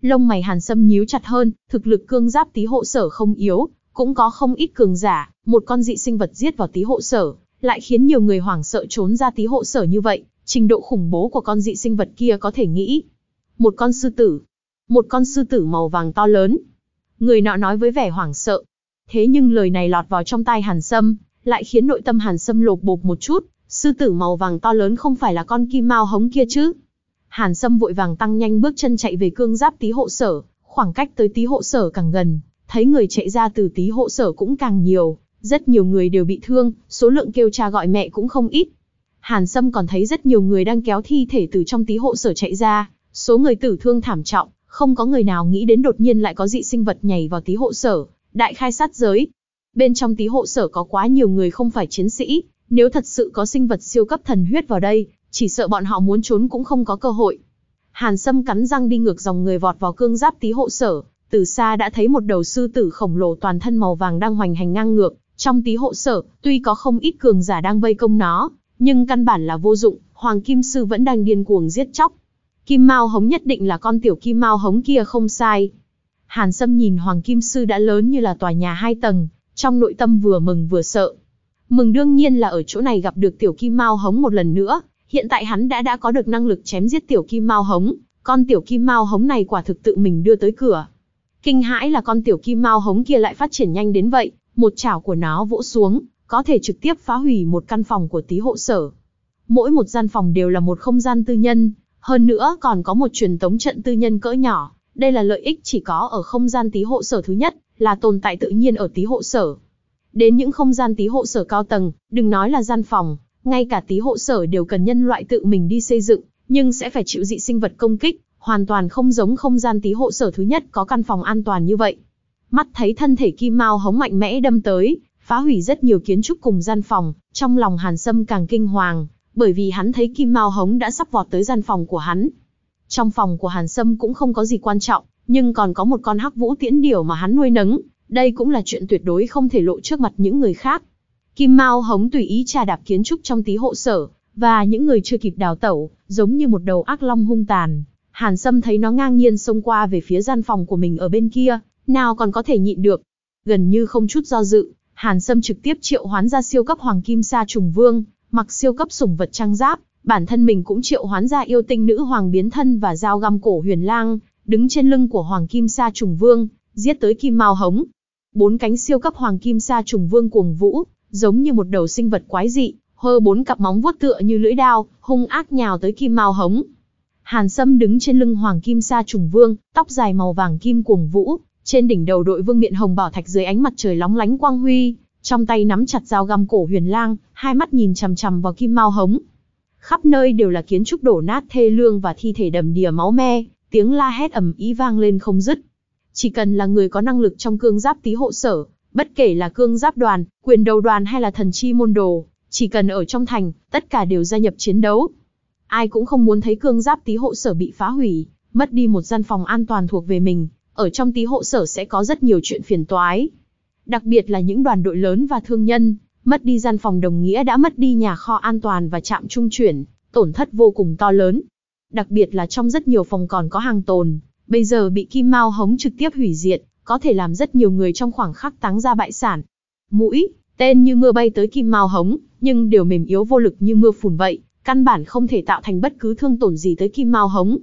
Lông mày Hàn Sâm nhíu chặt hơn, thực lực cương giáp tí hộ sở không yếu, cũng có không ít cường giả, một con dị sinh vật giết vào tí hộ sở, lại khiến nhiều người hoảng sợ trốn ra tí hộ sở như vậy, trình độ khủng bố của con dị sinh vật kia có thể nghĩ. Một con sư tử. Một con sư tử màu vàng to lớn. Người nọ nói với vẻ hoảng sợ. Thế nhưng lời này lọt vào trong tai Hàn Sâm, lại khiến nội tâm Hàn Sâm lột bột một chút, sư tử màu vàng to lớn không phải là con kim mao hống kia chứ. Hàn Sâm vội vàng tăng nhanh bước chân chạy về cương giáp tí hộ sở, khoảng cách tới tí hộ sở càng gần, thấy người chạy ra từ tí hộ sở cũng càng nhiều, rất nhiều người đều bị thương, số lượng kêu cha gọi mẹ cũng không ít. Hàn Sâm còn thấy rất nhiều người đang kéo thi thể từ trong tí hộ sở chạy ra, số người tử thương thảm trọng, không có người nào nghĩ đến đột nhiên lại có dị sinh vật nhảy vào tí hộ sở, đại khai sát giới. Bên trong tí hộ sở có quá nhiều người không phải chiến sĩ, nếu thật sự có sinh vật siêu cấp thần huyết vào đây, chỉ sợ bọn họ muốn trốn cũng không có cơ hội. Hàn Sâm cắn răng đi ngược dòng người vọt vào cương giáp tí hộ sở, từ xa đã thấy một đầu sư tử khổng lồ toàn thân màu vàng đang hoành hành ngang ngược, trong tí hộ sở, tuy có không ít cường giả đang vây công nó, nhưng căn bản là vô dụng, Hoàng Kim Sư vẫn đang điên cuồng giết chóc. Kim Mao Hống nhất định là con tiểu Kim Mao Hống kia không sai. Hàn Sâm nhìn Hoàng Kim Sư đã lớn như là tòa nhà hai tầng, trong nội tâm vừa mừng vừa sợ. Mừng đương nhiên là ở chỗ này gặp được tiểu Kim Mao Hống một lần nữa, hiện tại hắn đã đã có được năng lực chém giết tiểu Kim Mao Hống, con tiểu Kim Mao Hống này quả thực tự mình đưa tới cửa. Kinh hãi là con tiểu Kim Mao Hống kia lại phát triển nhanh đến vậy, một chảo của nó vỗ xuống, có thể trực tiếp phá hủy một căn phòng của tí hộ sở. Mỗi một gian phòng đều là một không gian tư nhân, hơn nữa còn có một truyền tống trận tư nhân cỡ nhỏ. Đây là lợi ích chỉ có ở không gian tí hộ sở thứ nhất, là tồn tại tự nhiên ở tí hộ sở. Đến những không gian tí hộ sở cao tầng, đừng nói là gian phòng, ngay cả tí hộ sở đều cần nhân loại tự mình đi xây dựng, nhưng sẽ phải chịu dị sinh vật công kích, hoàn toàn không giống không gian tí hộ sở thứ nhất có căn phòng an toàn như vậy. Mắt thấy thân thể kim mao hống mạnh mẽ đâm tới, phá hủy rất nhiều kiến trúc cùng gian phòng, trong lòng Hàn Sâm càng kinh hoàng, bởi vì hắn thấy kim mao hống đã sắp vọt tới gian phòng của hắn. Trong phòng của Hàn Sâm cũng không có gì quan trọng, nhưng còn có một con hắc vũ tiễn điểu mà hắn nuôi nấng, đây cũng là chuyện tuyệt đối không thể lộ trước mặt những người khác. Kim Mao hống tùy ý trà đạp kiến trúc trong tí hộ sở, và những người chưa kịp đào tẩu, giống như một đầu ác long hung tàn. Hàn Sâm thấy nó ngang nhiên xông qua về phía gian phòng của mình ở bên kia, nào còn có thể nhịn được. Gần như không chút do dự, Hàn Sâm trực tiếp triệu hoán ra siêu cấp Hoàng Kim Sa Trùng Vương, mặc siêu cấp sủng vật trang giáp, bản thân mình cũng triệu hoán ra yêu tinh nữ hoàng biến thân và dao găm cổ huyền lang, đứng trên lưng của Hoàng Kim Sa Trùng Vương, giết tới Kim Mao Hống. Bốn cánh siêu cấp Hoàng Kim Sa Trùng Vương cuồng vũ, giống như một đầu sinh vật quái dị, hơ bốn cặp móng vuốt tựa như lưỡi dao, hung ác nhào tới Kim Mao Hống. Hàn Sâm đứng trên lưng Hoàng Kim Sa Trùng Vương, tóc dài màu vàng kim cuồng vũ, trên đỉnh đầu đội vương miện hồng bảo thạch dưới ánh mặt trời lóng lánh quang huy, trong tay nắm chặt dao găm cổ huyền lang, hai mắt nhìn chằm chằm vào Kim Mao Hống. Khắp nơi đều là kiến trúc đổ nát thê lương và thi thể đầm đìa máu me, tiếng la hét ầm ý vang lên không dứt. Chỉ cần là người có năng lực trong cương giáp tí hộ sở, bất kể là cương giáp đoàn, quyền đầu đoàn hay là thần chi môn đồ, chỉ cần ở trong thành, tất cả đều gia nhập chiến đấu. Ai cũng không muốn thấy cương giáp tí hộ sở bị phá hủy, mất đi một gian phòng an toàn thuộc về mình, ở trong tí hộ sở sẽ có rất nhiều chuyện phiền toái. Đặc biệt là những đoàn đội lớn và thương nhân, mất đi gian phòng đồng nghĩa đã mất đi nhà kho an toàn và trạm trung chuyển, tổn thất vô cùng to lớn. Đặc biệt là trong rất nhiều phòng còn có hàng tồn, bây giờ bị Kim Mao hống trực tiếp hủy diệt, có thể làm rất nhiều người trong khoảng khắc táng ra bại sản. Mũi, tên như mưa bay tới Kim Mao hống, nhưng đều mềm yếu vô lực như mưa phùn vậy, căn bản không thể tạo thành bất cứ thương tổn gì tới Kim Mao hống.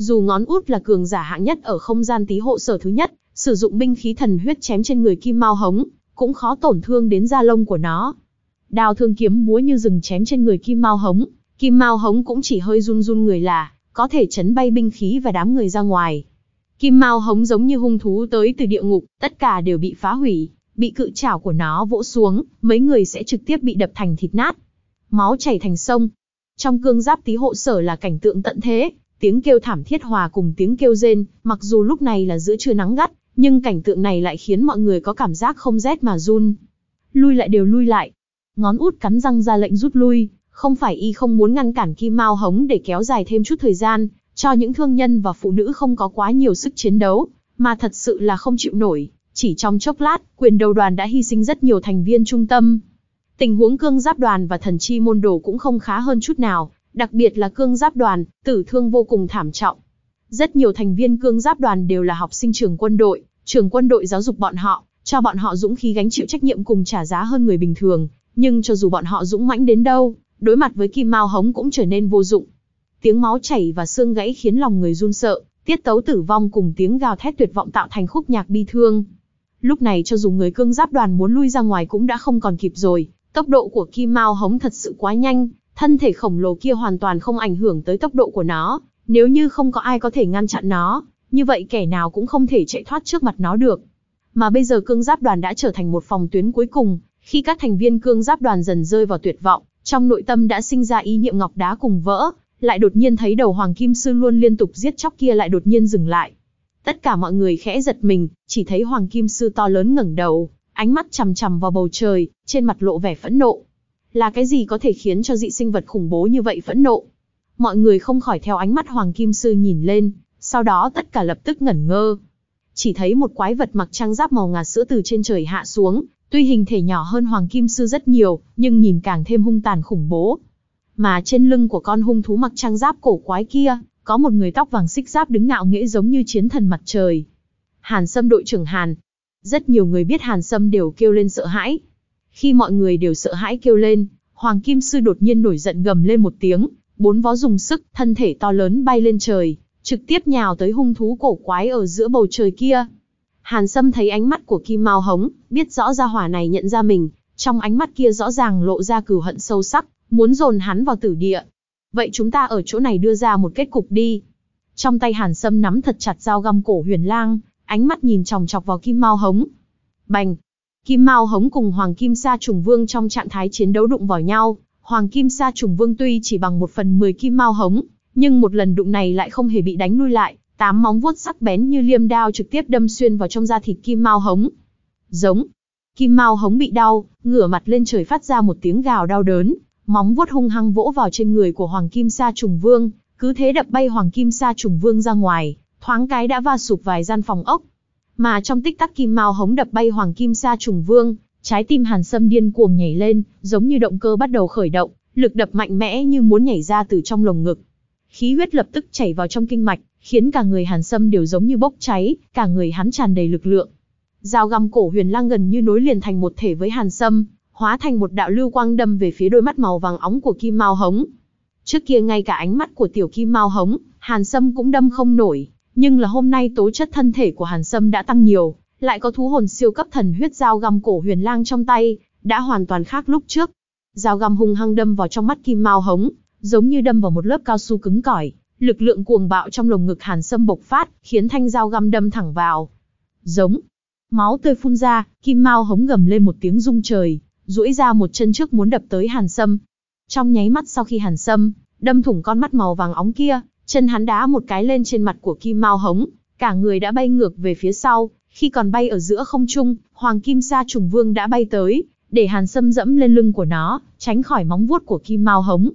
Dù ngón út là cường giả hạng nhất ở không gian tí hộ sở thứ nhất, sử dụng binh khí thần huyết chém trên người Kim Mao hống, cũng khó tổn thương đến da lông của nó. Đao thương kiếm búa như rừng chém trên người Kim Mao hống, Kim Mao hống cũng chỉ hơi run run người là, có thể chấn bay binh khí và đám người ra ngoài. Kim Mao hống giống như hung thú tới từ địa ngục, tất cả đều bị phá hủy, bị cự chảo của nó vỗ xuống, mấy người sẽ trực tiếp bị đập thành thịt nát. Máu chảy thành sông. Trong cương giáp tí hộ sở là cảnh tượng tận thế, tiếng kêu thảm thiết hòa cùng tiếng kêu rên, mặc dù lúc này là giữa trưa nắng gắt, nhưng cảnh tượng này lại khiến mọi người có cảm giác không rét mà run. Lui lại đều lui lại. Ngón út cắn răng ra lệnh rút lui, không phải y không muốn ngăn cản Kim Mao hống để kéo dài thêm chút thời gian, cho những thương nhân và phụ nữ không có quá nhiều sức chiến đấu, mà thật sự là không chịu nổi. Chỉ trong chốc lát, quyền đầu đoàn đã hy sinh rất nhiều thành viên trung tâm. Tình huống cương giáp đoàn và thần chi môn đồ cũng không khá hơn chút nào, đặc biệt là cương giáp đoàn, tử thương vô cùng thảm trọng. Rất nhiều thành viên cương giáp đoàn đều là học sinh trường quân đội, trường quân đội giáo dục bọn họ, cho bọn họ dũng khí gánh chịu trách nhiệm cùng trả giá hơn người bình thường, nhưng cho dù bọn họ dũng mãnh đến đâu, đối mặt với kim mao hống cũng trở nên vô dụng. Tiếng máu chảy và xương gãy khiến lòng người run sợ, tiết tấu tử vong cùng tiếng gào thét tuyệt vọng tạo thành khúc nhạc bi thương. Lúc này cho dù người cương giáp đoàn muốn lui ra ngoài cũng đã không còn kịp rồi, tốc độ của kim mao hống thật sự quá nhanh, thân thể khổng lồ kia hoàn toàn không ảnh hưởng tới tốc độ của nó, nếu như không có ai có thể ngăn chặn nó, như vậy kẻ nào cũng không thể chạy thoát trước mặt nó được. Mà bây giờ cương giáp đoàn đã trở thành một phòng tuyến cuối cùng, khi các thành viên cương giáp đoàn dần rơi vào tuyệt vọng, trong nội tâm đã sinh ra ý niệm ngọc đá cùng vỡ, lại đột nhiên thấy đầu Hoàng Kim Sư luôn liên tục giết chóc kia lại đột nhiên dừng lại. Tất cả mọi người khẽ giật mình, chỉ thấy Hoàng Kim Sư to lớn ngẩng đầu, ánh mắt chằm chằm vào bầu trời, trên mặt lộ vẻ phẫn nộ. Là cái gì có thể khiến cho dị sinh vật khủng bố như vậy phẫn nộ? Mọi người không khỏi theo ánh mắt Hoàng Kim Sư nhìn lên, sau đó tất cả lập tức ngẩn ngơ. Chỉ thấy một quái vật mặc trang giáp màu ngà sữa từ trên trời hạ xuống, tuy hình thể nhỏ hơn Hoàng Kim Sư rất nhiều, nhưng nhìn càng thêm hung tàn khủng bố. Mà trên lưng của con hung thú mặc trang giáp cổ quái kia, có một người tóc vàng xích giáp đứng ngạo nghễ giống như chiến thần mặt trời. Hàn Sâm đội trưởng Hàn. Rất nhiều người biết Hàn Sâm đều kêu lên sợ hãi. Khi mọi người đều sợ hãi kêu lên, Hoàng Kim Sư đột nhiên nổi giận gầm lên một tiếng, bốn vó dùng sức, thân thể to lớn bay lên trời, trực tiếp nhào tới hung thú cổ quái ở giữa bầu trời kia. Hàn Sâm thấy ánh mắt của Kim Mao Hống, biết rõ ra hỏa này nhận ra mình, trong ánh mắt kia rõ ràng lộ ra cửu hận sâu sắc, muốn dồn hắn vào tử địa. Vậy chúng ta ở chỗ này đưa ra một kết cục đi. Trong tay Hàn Sâm nắm thật chặt dao găm cổ huyền lang, ánh mắt nhìn chòng chọc vào Kim Mao Hống. Bành! Kim Mao Hống cùng Hoàng Kim Sa Trùng Vương trong trạng thái chiến đấu đụng vào nhau. Hoàng Kim Sa Trùng Vương tuy chỉ bằng một phần mười Kim Mao Hống, nhưng một lần đụng này lại không hề bị đánh lui lại, tám móng vuốt sắc bén như liêm đao trực tiếp đâm xuyên vào trong da thịt Kim Mao Hống. Giống. Kim Mao Hống bị đau, ngửa mặt lên trời phát ra một tiếng gào đau đớn, móng vuốt hung hăng vỗ vào trên người của Hoàng Kim Sa Trùng Vương, cứ thế đập bay Hoàng Kim Sa Trùng Vương ra ngoài, thoáng cái đã va sụp vài gian phòng ốc. Mà trong tích tắc Kim Mao Hống đập bay Hoàng Kim Sa Trùng Vương, Trái tim Hàn Sâm điên cuồng nhảy lên, giống như động cơ bắt đầu khởi động, lực đập mạnh mẽ như muốn nhảy ra từ trong lồng ngực. Khí huyết lập tức chảy vào trong kinh mạch, khiến cả người Hàn Sâm đều giống như bốc cháy, cả người hắn tràn đầy lực lượng. Dao găm cổ huyền lang gần như nối liền thành một thể với Hàn Sâm, hóa thành một đạo lưu quang đâm về phía đôi mắt màu vàng óng của Kim Mao Hống. Trước kia ngay cả ánh mắt của tiểu Kim Mao Hống, Hàn Sâm cũng đâm không nổi, nhưng là hôm nay tố chất thân thể của Hàn Sâm đã tăng nhiều, lại có thú hồn siêu cấp thần huyết dao găm cổ huyền lang trong tay, đã hoàn toàn khác lúc trước. Dao găm hung hăng đâm vào trong mắt Kim Mao Hống, giống như đâm vào một lớp cao su cứng cỏi, lực lượng cuồng bạo trong lồng ngực Hàn Sâm bộc phát, khiến thanh dao găm đâm thẳng vào. Giống. Máu tươi phun ra, Kim Mao Hống gầm lên một tiếng rung trời, duỗi ra một chân trước muốn đập tới Hàn Sâm. Trong nháy mắt sau khi Hàn Sâm đâm thủng con mắt màu vàng óng kia, chân hắn đá một cái lên trên mặt của Kim Mao Hống, cả người đã bay ngược về phía sau, khi còn bay ở giữa không trung, Hoàng Kim Sa Trùng Vương đã bay tới, để Hàn Sâm dẫm lên lưng của nó, tránh khỏi móng vuốt của Kim Mao Hống.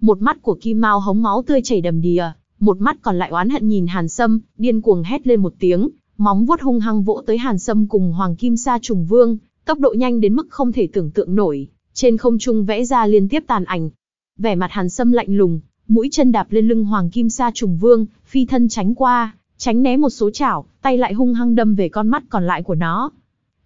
Một mắt của Kim Mao Hống máu tươi chảy đầm đìa, một mắt còn lại oán hận nhìn Hàn Sâm, điên cuồng hét lên một tiếng, móng vuốt hung hăng vỗ tới Hàn Sâm cùng Hoàng Kim Sa Trùng Vương, tốc độ nhanh đến mức không thể tưởng tượng nổi, trên không trung vẽ ra liên tiếp tàn ảnh. Vẻ mặt Hàn Sâm lạnh lùng, mũi chân đạp lên lưng Hoàng Kim Sa Trùng Vương, phi thân tránh qua, tránh né một số chảo, tay lại hung hăng đâm về con mắt còn lại của nó.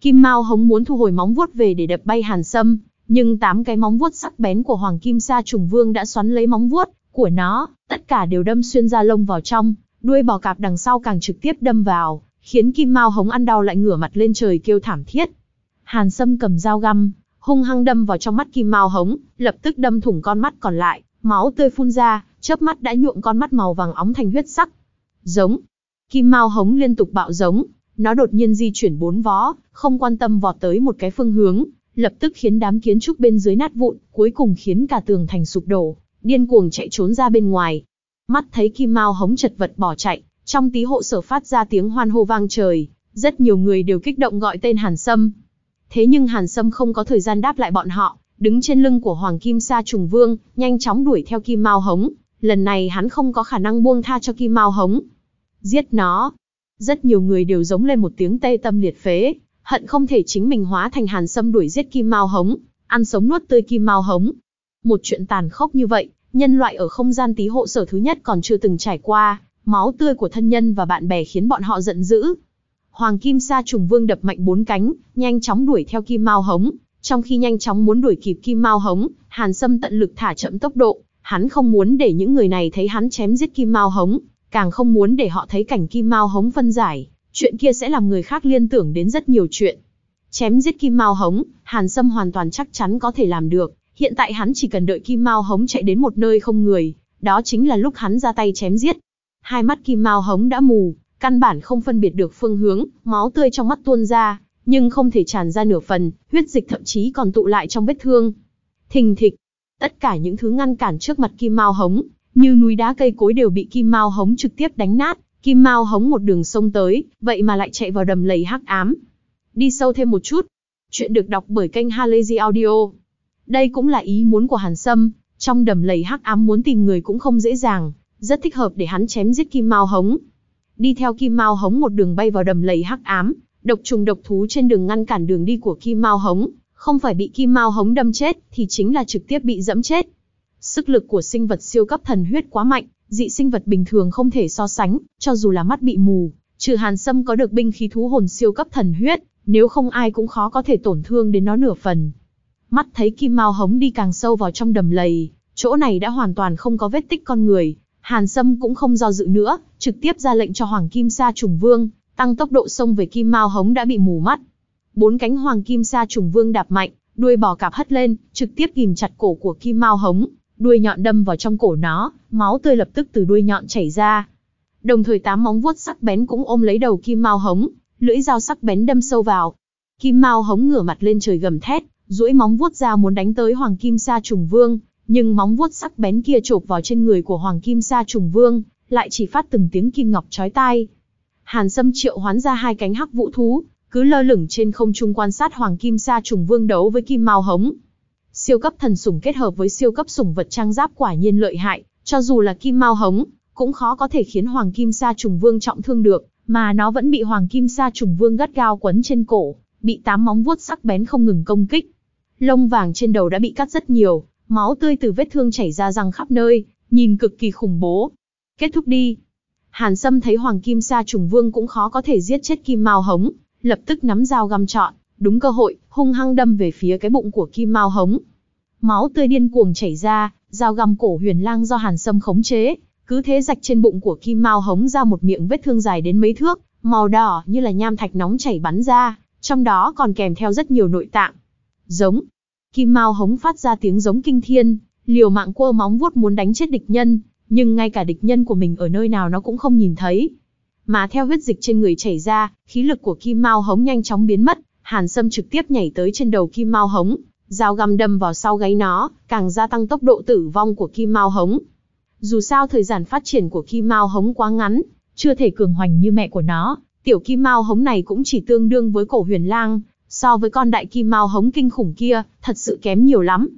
Kim Mao Hống muốn thu hồi móng vuốt về để đập bay Hàn Sâm, nhưng tám cái móng vuốt sắc bén của Hoàng Kim Sa Trùng Vương đã xoắn lấy móng vuốt của nó, tất cả đều đâm xuyên ra lông vào trong, đuôi bò cạp đằng sau càng trực tiếp đâm vào, khiến Kim Mao Hống ăn đau lại ngửa mặt lên trời kêu thảm thiết. Hàn Sâm cầm dao găm, hung hăng đâm vào trong mắt Kim Mao Hống, lập tức đâm thủng con mắt còn lại, máu tươi phun ra, chớp mắt đã nhuộm con mắt màu vàng óng thành huyết sắc. Giống. Kim Mao Hống liên tục bạo giống, nó đột nhiên di chuyển bốn vó, không quan tâm vọt tới một cái phương hướng, lập tức khiến đám kiến trúc bên dưới nát vụn, cuối cùng khiến cả tường thành sụp đổ, điên cuồng chạy trốn ra bên ngoài. Mắt thấy Kim Mao Hống chật vật bỏ chạy, trong tí hộ sở phát ra tiếng hoan hô vang trời, rất nhiều người đều kích động gọi tên Hàn Sâm. Thế nhưng Hàn Sâm không có thời gian đáp lại bọn họ, đứng trên lưng của Hoàng Kim Sa Trùng Vương, nhanh chóng đuổi theo Kim Mao Hống. Lần này hắn không có khả năng buông tha cho Kim Mao Hống. Giết nó. Rất nhiều người đều giống lên một tiếng tê tâm liệt phế, hận không thể chính mình hóa thành Hàn Sâm đuổi giết Kim Mao Hống, ăn sống nuốt tươi Kim Mao Hống. Một chuyện tàn khốc như vậy, nhân loại ở không gian tí hộ sở thứ nhất còn chưa từng trải qua, máu tươi của thân nhân và bạn bè khiến bọn họ giận dữ, Hoàng Kim Sa Trùng Vương đập mạnh bốn cánh, nhanh chóng đuổi theo Kim Mao Hống. Trong khi nhanh chóng muốn đuổi kịp Kim Mao Hống, Hàn Sâm tận lực thả chậm tốc độ, hắn không muốn để những người này thấy hắn chém giết Kim Mao Hống, càng không muốn để họ thấy cảnh Kim Mao Hống phân giải, chuyện kia sẽ làm người khác liên tưởng đến rất nhiều chuyện. Chém giết Kim Mao Hống, Hàn Sâm hoàn toàn chắc chắn có thể làm được, hiện tại hắn chỉ cần đợi Kim Mao Hống chạy đến một nơi không người, đó chính là lúc hắn ra tay chém giết. Hai mắt Kim Mao Hống đã mù, căn bản không phân biệt được phương hướng, máu tươi trong mắt tuôn ra, nhưng không thể tràn ra nửa phần, huyết dịch thậm chí còn tụ lại trong vết thương. Thình thịch, tất cả những thứ ngăn cản trước mặt Kim Mao Hống, như núi đá cây cối đều bị Kim Mao Hống trực tiếp đánh nát, Kim Mao Hống một đường sông tới, vậy mà lại chạy vào đầm lầy hắc ám. Đi sâu thêm một chút. Chuyện được đọc bởi kênh Halazy Audio. Đây cũng là ý muốn của Hàn Sâm, trong đầm lầy hắc ám muốn tìm người cũng không dễ dàng, rất thích hợp để hắn chém giết Kim Mao Hống, đi theo Kim Mao Hống một đường bay vào đầm lầy hắc ám, độc trùng độc thú trên đường ngăn cản đường đi của Kim Mao Hống, không phải bị Kim Mao Hống đâm chết, thì chính là trực tiếp bị dẫm chết. Sức lực của sinh vật siêu cấp thần huyết quá mạnh, dị sinh vật bình thường không thể so sánh, cho dù là mắt bị mù, trừ Hàn Sâm có được binh khí thú hồn siêu cấp thần huyết, nếu không ai cũng khó có thể tổn thương đến nó nửa phần. Mắt thấy Kim Mao Hống đi càng sâu vào trong đầm lầy, chỗ này đã hoàn toàn không có vết tích con người, Hàn Sâm cũng không do dự nữa, trực tiếp ra lệnh cho Hoàng Kim Sa Trùng Vương, tăng tốc độ xông về Kim Mao Hống đã bị mù mắt. Bốn cánh Hoàng Kim Sa Trùng Vương đạp mạnh, đuôi bò cạp hất lên, trực tiếp ghim chặt cổ của Kim Mao Hống, đuôi nhọn đâm vào trong cổ nó, máu tươi lập tức từ đuôi nhọn chảy ra. Đồng thời tám móng vuốt sắc bén cũng ôm lấy đầu Kim Mao Hống, lưỡi dao sắc bén đâm sâu vào. Kim Mao Hống ngửa mặt lên trời gầm thét, duỗi móng vuốt ra muốn đánh tới Hoàng Kim Sa Trùng Vương, nhưng móng vuốt sắc bén kia chộp vào trên người của Hoàng Kim Sa Trùng Vương, lại chỉ phát từng tiếng kim ngọc chói tai. Hàn Sâm triệu hoán ra hai cánh hắc vũ thú, cứ lơ lửng trên không trung quan sát Hoàng Kim Sa Trùng Vương đấu với Kim Mao Hống. Siêu cấp thần sủng kết hợp với siêu cấp sủng vật trang giáp quả nhiên lợi hại, cho dù là Kim Mao Hống, cũng khó có thể khiến Hoàng Kim Sa Trùng Vương trọng thương được, mà nó vẫn bị Hoàng Kim Sa Trùng Vương gắt gao quấn trên cổ, bị tám móng vuốt sắc bén không ngừng công kích. Lông vàng trên đầu đã bị cắt rất nhiều, máu tươi từ vết thương chảy ra răng khắp nơi, nhìn cực kỳ khủng bố. Kết thúc đi. Hàn Sâm thấy Hoàng Kim Sa Trùng Vương cũng khó có thể giết chết Kim Mao Hống, lập tức nắm dao găm trọn, đúng cơ hội, hung hăng đâm về phía cái bụng của Kim Mao Hống. Máu tươi điên cuồng chảy ra, dao găm cổ huyền lang do Hàn Sâm khống chế, cứ thế rạch trên bụng của Kim Mao Hống ra một miệng vết thương dài đến mấy thước, màu đỏ như là nham thạch nóng chảy bắn ra, trong đó còn kèm theo rất nhiều nội tạng. Giống. Kim Mao Hống phát ra tiếng giống kinh thiên, liều mạng quơ móng vuốt muốn đánh chết địch nhân, nhưng ngay cả địch nhân của mình ở nơi nào nó cũng không nhìn thấy. Mà theo huyết dịch trên người chảy ra, khí lực của Kim Mao Hống nhanh chóng biến mất, Hàn Sâm trực tiếp nhảy tới trên đầu Kim Mao Hống, dao găm đâm vào sau gáy nó, càng gia tăng tốc độ tử vong của Kim Mao Hống. Dù sao thời gian phát triển của Kim Mao Hống quá ngắn, chưa thể cường hoành như mẹ của nó, tiểu Kim Mao Hống này cũng chỉ tương đương với cổ huyền lang, so với con đại Kim Mao Hống kinh khủng kia, thật sự kém nhiều lắm.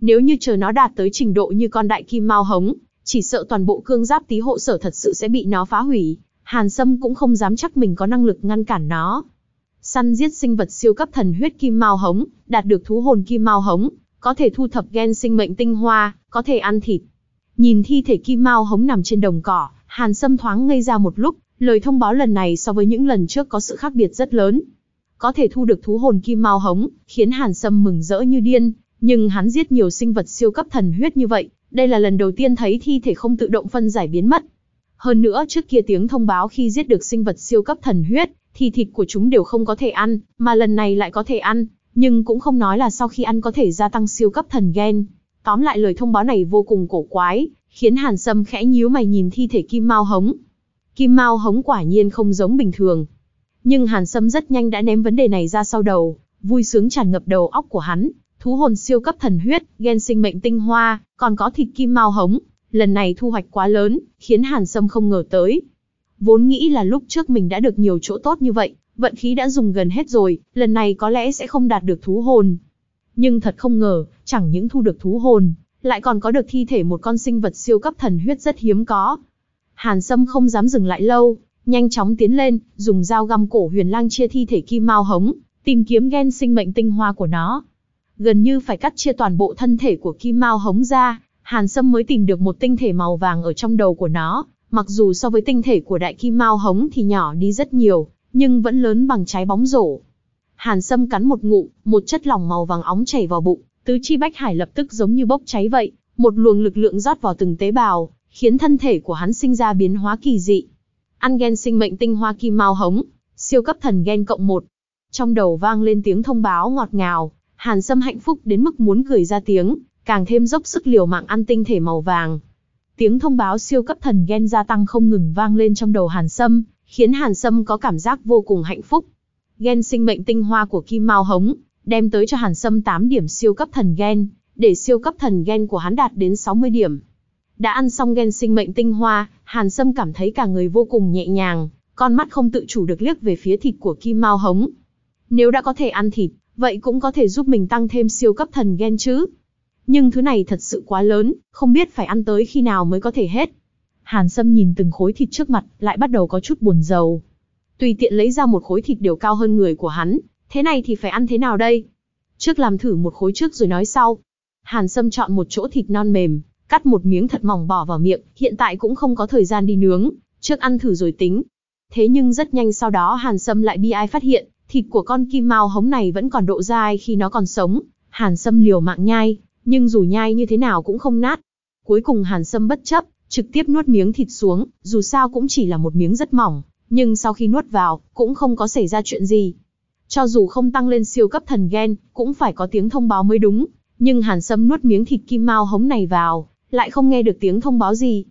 Nếu như chờ nó đạt tới trình độ như con đại Kim Mao Hống, chỉ sợ toàn bộ cương giáp tí hộ sở thật sự sẽ bị nó phá hủy, Hàn Sâm cũng không dám chắc mình có năng lực ngăn cản nó. Săn giết sinh vật siêu cấp thần huyết kim mao hống, đạt được thú hồn kim mao hống, có thể thu thập gen sinh mệnh tinh hoa, có thể ăn thịt. Nhìn thi thể kim mao hống nằm trên đồng cỏ, Hàn Sâm thoáng ngây ra một lúc, lời thông báo lần này so với những lần trước có sự khác biệt rất lớn. Có thể thu được thú hồn kim mao hống, khiến Hàn Sâm mừng rỡ như điên, nhưng hắn giết nhiều sinh vật siêu cấp thần huyết như vậy, đây là lần đầu tiên thấy thi thể không tự động phân giải biến mất. Hơn nữa trước kia tiếng thông báo khi giết được sinh vật siêu cấp thần huyết, thì thịt của chúng đều không có thể ăn, mà lần này lại có thể ăn, nhưng cũng không nói là sau khi ăn có thể gia tăng siêu cấp thần gen. Tóm lại lời thông báo này vô cùng cổ quái, khiến Hàn Sâm khẽ nhíu mày nhìn thi thể Kim Mao Hống. Kim Mao Hống quả nhiên không giống bình thường. Nhưng Hàn Sâm rất nhanh đã ném vấn đề này ra sau đầu, vui sướng tràn ngập đầu óc của hắn, thú hồn siêu cấp thần huyết, gen sinh mệnh tinh hoa, còn có thịt Kim Mao Hống, lần này thu hoạch quá lớn, khiến Hàn Sâm không ngờ tới. Vốn nghĩ là lúc trước mình đã được nhiều chỗ tốt như vậy, vận khí đã dùng gần hết rồi, lần này có lẽ sẽ không đạt được thú hồn. Nhưng thật không ngờ, chẳng những thu được thú hồn, lại còn có được thi thể một con sinh vật siêu cấp thần huyết rất hiếm có. Hàn Sâm không dám dừng lại lâu, nhanh chóng tiến lên, dùng dao găm cổ huyền lang chia thi thể kim mao hống, tìm kiếm gen sinh mệnh tinh hoa của nó. Gần như phải cắt chia toàn bộ thân thể của kim mao hống ra, Hàn Sâm mới tìm được một tinh thể màu vàng ở trong đầu của nó, mặc dù so với tinh thể của đại kim mao hống thì nhỏ đi rất nhiều, nhưng vẫn lớn bằng trái bóng rổ. Hàn Sâm cắn một ngụm, một chất lỏng màu vàng óng chảy vào bụng, tứ chi bách hải lập tức giống như bốc cháy vậy, một luồng lực lượng rót vào từng tế bào, khiến thân thể của hắn sinh ra biến hóa kỳ dị. Ăn gen sinh mệnh tinh hoa kim mao hống, siêu cấp thần gen cộng một. Trong đầu vang lên tiếng thông báo ngọt ngào, Hàn Sâm hạnh phúc đến mức muốn cười ra tiếng, càng thêm dốc sức liều mạng ăn tinh thể màu vàng. Tiếng thông báo siêu cấp thần gen gia tăng không ngừng vang lên trong đầu Hàn Sâm, khiến Hàn Sâm có cảm giác vô cùng hạnh phúc. Gen sinh mệnh tinh hoa của Kim Mao Hống, đem tới cho Hàn Sâm 8 điểm siêu cấp thần gen, để siêu cấp thần gen của hắn đạt đến 60 điểm. Đã ăn xong gen sinh mệnh tinh hoa, Hàn Sâm cảm thấy cả người vô cùng nhẹ nhàng, con mắt không tự chủ được liếc về phía thịt của Kim Mao Hống. Nếu đã có thể ăn thịt, vậy cũng có thể giúp mình tăng thêm siêu cấp thần gen chứ. Nhưng thứ này thật sự quá lớn, không biết phải ăn tới khi nào mới có thể hết. Hàn Sâm nhìn từng khối thịt trước mặt, lại bắt đầu có chút buồn rầu. Tùy tiện lấy ra một khối thịt đều cao hơn người của hắn, thế này thì phải ăn thế nào đây? Trước làm thử một khối trước rồi nói sau. Hàn Sâm chọn một chỗ thịt non mềm, cắt một miếng thật mỏng bỏ vào miệng, hiện tại cũng không có thời gian đi nướng, trước ăn thử rồi tính. Thế nhưng rất nhanh sau đó Hàn Sâm lại bi ai phát hiện, thịt của con kim mao hống này vẫn còn độ dai khi nó còn sống. Hàn Sâm liều mạng nhai, nhưng dù nhai như thế nào cũng không nát. Cuối cùng Hàn Sâm bất chấp, trực tiếp nuốt miếng thịt xuống, dù sao cũng chỉ là một miếng rất mỏng, nhưng sau khi nuốt vào, cũng không có xảy ra chuyện gì. Cho dù không tăng lên siêu cấp thần gen, cũng phải có tiếng thông báo mới đúng, nhưng Hàn Sâm nuốt miếng thịt kim mao hống này vào, lại không nghe được tiếng thông báo gì.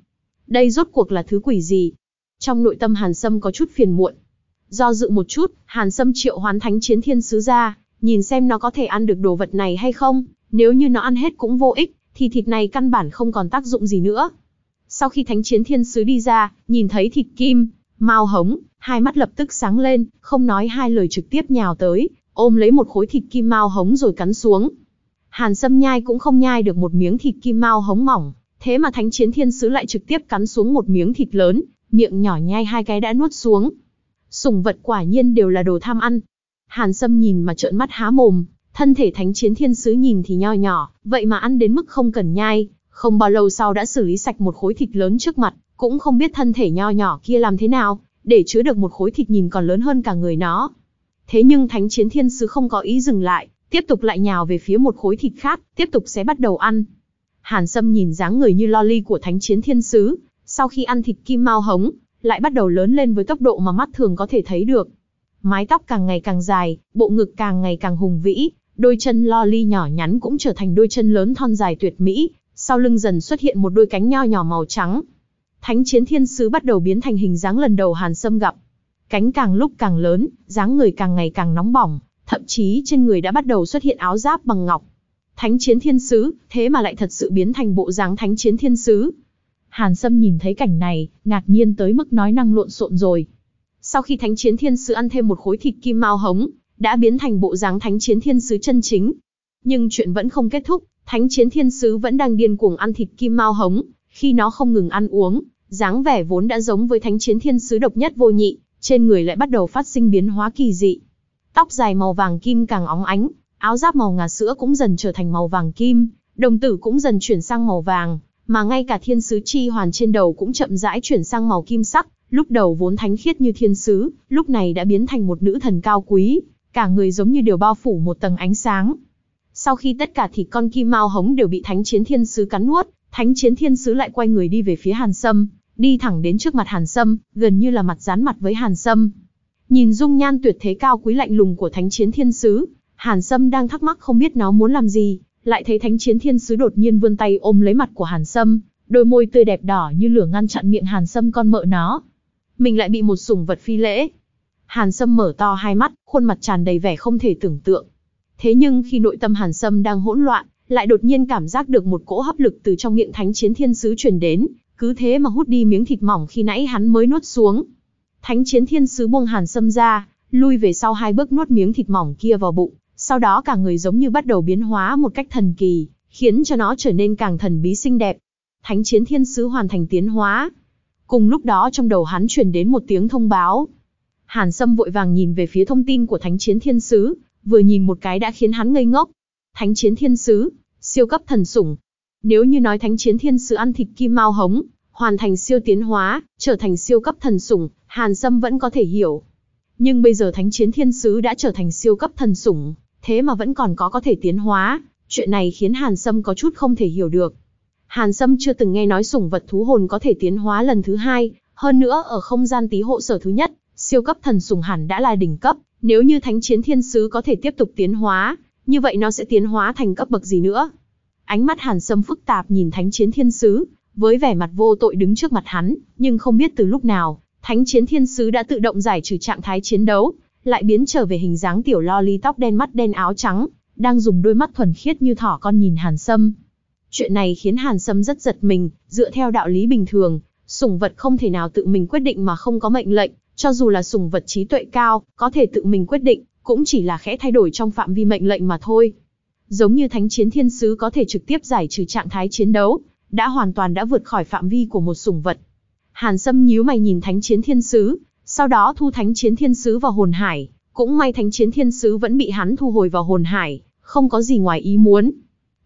Đây rốt cuộc là thứ quỷ gì? Trong nội tâm Hàn Sâm có chút phiền muộn. Do dự một chút, Hàn Sâm triệu hoán thánh chiến thiên sứ ra, nhìn xem nó có thể ăn được đồ vật này hay không, nếu như nó ăn hết cũng vô ích, thì thịt này căn bản không còn tác dụng gì nữa. Sau khi thánh chiến thiên sứ đi ra, nhìn thấy thịt kim, mau hống, hai mắt lập tức sáng lên, không nói hai lời trực tiếp nhào tới, ôm lấy một khối thịt kim mau hống rồi cắn xuống. Hàn Sâm nhai cũng không nhai được một miếng thịt kim mau hống mỏng, thế mà thánh chiến thiên sứ lại trực tiếp cắn xuống một miếng thịt lớn, miệng nhỏ nhai hai cái đã nuốt xuống. Sủng vật quả nhiên đều là đồ tham ăn. Hàn Sâm nhìn mà trợn mắt há mồm, thân thể thánh chiến thiên sứ nhìn thì nho nhỏ, vậy mà ăn đến mức không cần nhai, không bao lâu sau đã xử lý sạch một khối thịt lớn trước mặt, cũng không biết thân thể nho nhỏ kia làm thế nào, để chứa được một khối thịt nhìn còn lớn hơn cả người nó. Thế nhưng thánh chiến thiên sứ không có ý dừng lại, tiếp tục lại nhào về phía một khối thịt khác, tiếp tục sẽ bắt đầu ăn. Hàn Sâm nhìn dáng người như loli của thánh chiến thiên sứ, sau khi ăn thịt kim mao hống, lại bắt đầu lớn lên với tốc độ mà mắt thường có thể thấy được. Mái tóc càng ngày càng dài, bộ ngực càng ngày càng hùng vĩ, đôi chân loli nhỏ nhắn cũng trở thành đôi chân lớn thon dài tuyệt mỹ, sau lưng dần xuất hiện một đôi cánh nho nhỏ màu trắng. Thánh chiến thiên sứ bắt đầu biến thành hình dáng lần đầu Hàn Sâm gặp. Cánh càng lúc càng lớn, dáng người càng ngày càng nóng bỏng, thậm chí trên người đã bắt đầu xuất hiện áo giáp bằng ngọc. Thánh chiến thiên sứ, thế mà lại thật sự biến thành bộ dáng thánh chiến thiên sứ. Hàn Sâm nhìn thấy cảnh này, ngạc nhiên tới mức nói năng lộn xộn rồi. Sau khi thánh chiến thiên sứ ăn thêm một khối thịt kim mao hống, đã biến thành bộ dáng thánh chiến thiên sứ chân chính. Nhưng chuyện vẫn không kết thúc, thánh chiến thiên sứ vẫn đang điên cuồng ăn thịt kim mao hống, khi nó không ngừng ăn uống, dáng vẻ vốn đã giống với thánh chiến thiên sứ độc nhất vô nhị, trên người lại bắt đầu phát sinh biến hóa kỳ dị. Tóc dài màu vàng kim càng óng ánh, áo giáp màu ngà sữa cũng dần trở thành màu vàng kim, đồng tử cũng dần chuyển sang màu vàng, mà ngay cả thiên sứ chi hoàn trên đầu cũng chậm rãi chuyển sang màu kim sắc, lúc đầu vốn thánh khiết như thiên sứ, lúc này đã biến thành một nữ thần cao quý, cả người giống như đều bao phủ một tầng ánh sáng. Sau khi tất cả thịt con kim mao hống đều bị thánh chiến thiên sứ cắn nuốt, thánh chiến thiên sứ lại quay người đi về phía Hàn Sâm, đi thẳng đến trước mặt Hàn Sâm, gần như là mặt dán mặt với Hàn Sâm. Nhìn dung nhan tuyệt thế cao quý lạnh lùng của thánh chiến thiên sứ, Hàn Sâm đang thắc mắc không biết nó muốn làm gì, lại thấy thánh chiến thiên sứ đột nhiên vươn tay ôm lấy mặt của Hàn Sâm, đôi môi tươi đẹp đỏ như lửa ngăn chặn miệng Hàn Sâm con mợ nó. Mình lại bị một sủng vật phi lễ. Hàn Sâm mở to hai mắt, khuôn mặt tràn đầy vẻ không thể tưởng tượng. Thế nhưng khi nội tâm Hàn Sâm đang hỗn loạn, lại đột nhiên cảm giác được một cỗ hấp lực từ trong miệng thánh chiến thiên sứ truyền đến, cứ thế mà hút đi miếng thịt mỏng khi nãy hắn mới nuốt xuống. Thánh chiến thiên sứ buông Hàn Sâm ra, lui về sau hai bước nuốt miếng thịt mỏng kia vào bụng, sau đó cả người giống như bắt đầu biến hóa một cách thần kỳ, khiến cho nó trở nên càng thần bí xinh đẹp. Thánh chiến thiên sứ hoàn thành tiến hóa. Cùng lúc đó trong đầu hắn truyền đến một tiếng thông báo. Hàn Sâm vội vàng nhìn về phía thông tin của Thánh chiến thiên sứ, vừa nhìn một cái đã khiến hắn ngây ngốc. Thánh chiến thiên sứ, siêu cấp thần sủng. Nếu như nói Thánh chiến thiên sứ ăn thịt kim mao hống, hoàn thành siêu tiến hóa, trở thành siêu cấp thần sủng, Hàn Sâm vẫn có thể hiểu. Nhưng bây giờ Thánh chiến thiên sứ đã trở thành siêu cấp thần sủng, thế mà vẫn còn có có thể tiến hóa, chuyện này khiến Hàn Sâm có chút không thể hiểu được. Hàn Sâm chưa từng nghe nói sủng vật thú hồn có thể tiến hóa lần thứ hai, hơn nữa ở không gian tí hộ sở thứ nhất, siêu cấp thần sủng hẳn đã là đỉnh cấp, nếu như thánh chiến thiên sứ có thể tiếp tục tiến hóa, như vậy nó sẽ tiến hóa thành cấp bậc gì nữa? Ánh mắt Hàn Sâm phức tạp nhìn thánh chiến thiên sứ, với vẻ mặt vô tội đứng trước mặt hắn, nhưng không biết từ lúc nào, thánh chiến thiên sứ đã tự động giải trừ trạng thái chiến đấu, lại biến trở về hình dáng tiểu lo ly tóc đen mắt đen áo trắng, đang dùng đôi mắt thuần khiết như thỏ con nhìn Hàn Sâm. Chuyện này khiến Hàn Sâm rất giật mình, dựa theo đạo lý bình thường, sủng vật không thể nào tự mình quyết định mà không có mệnh lệnh, cho dù là sủng vật trí tuệ cao, có thể tự mình quyết định, cũng chỉ là khẽ thay đổi trong phạm vi mệnh lệnh mà thôi. Giống như Thánh Chiến Thiên Sứ có thể trực tiếp giải trừ trạng thái chiến đấu, đã hoàn toàn đã vượt khỏi phạm vi của một sủng vật. Hàn Sâm nhíu mày nhìn Thánh Chiến Thiên Sứ, sau đó thu Thánh Chiến Thiên Sứ vào hồn hải, cũng may Thánh Chiến Thiên Sứ vẫn bị hắn thu hồi vào hồn hải, không có gì ngoài ý muốn.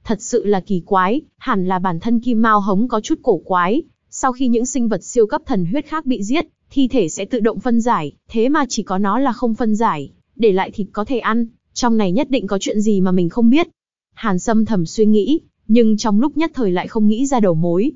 Thật sự là kỳ quái, hẳn là bản thân Kim Mao Hống có chút cổ quái, sau khi những sinh vật siêu cấp thần huyết khác bị giết, thi thể sẽ tự động phân giải, thế mà chỉ có nó là không phân giải, để lại thịt có thể ăn, trong này nhất định có chuyện gì mà mình không biết. Hàn Sâm thầm suy nghĩ, nhưng trong lúc nhất thời lại không nghĩ ra đầu mối.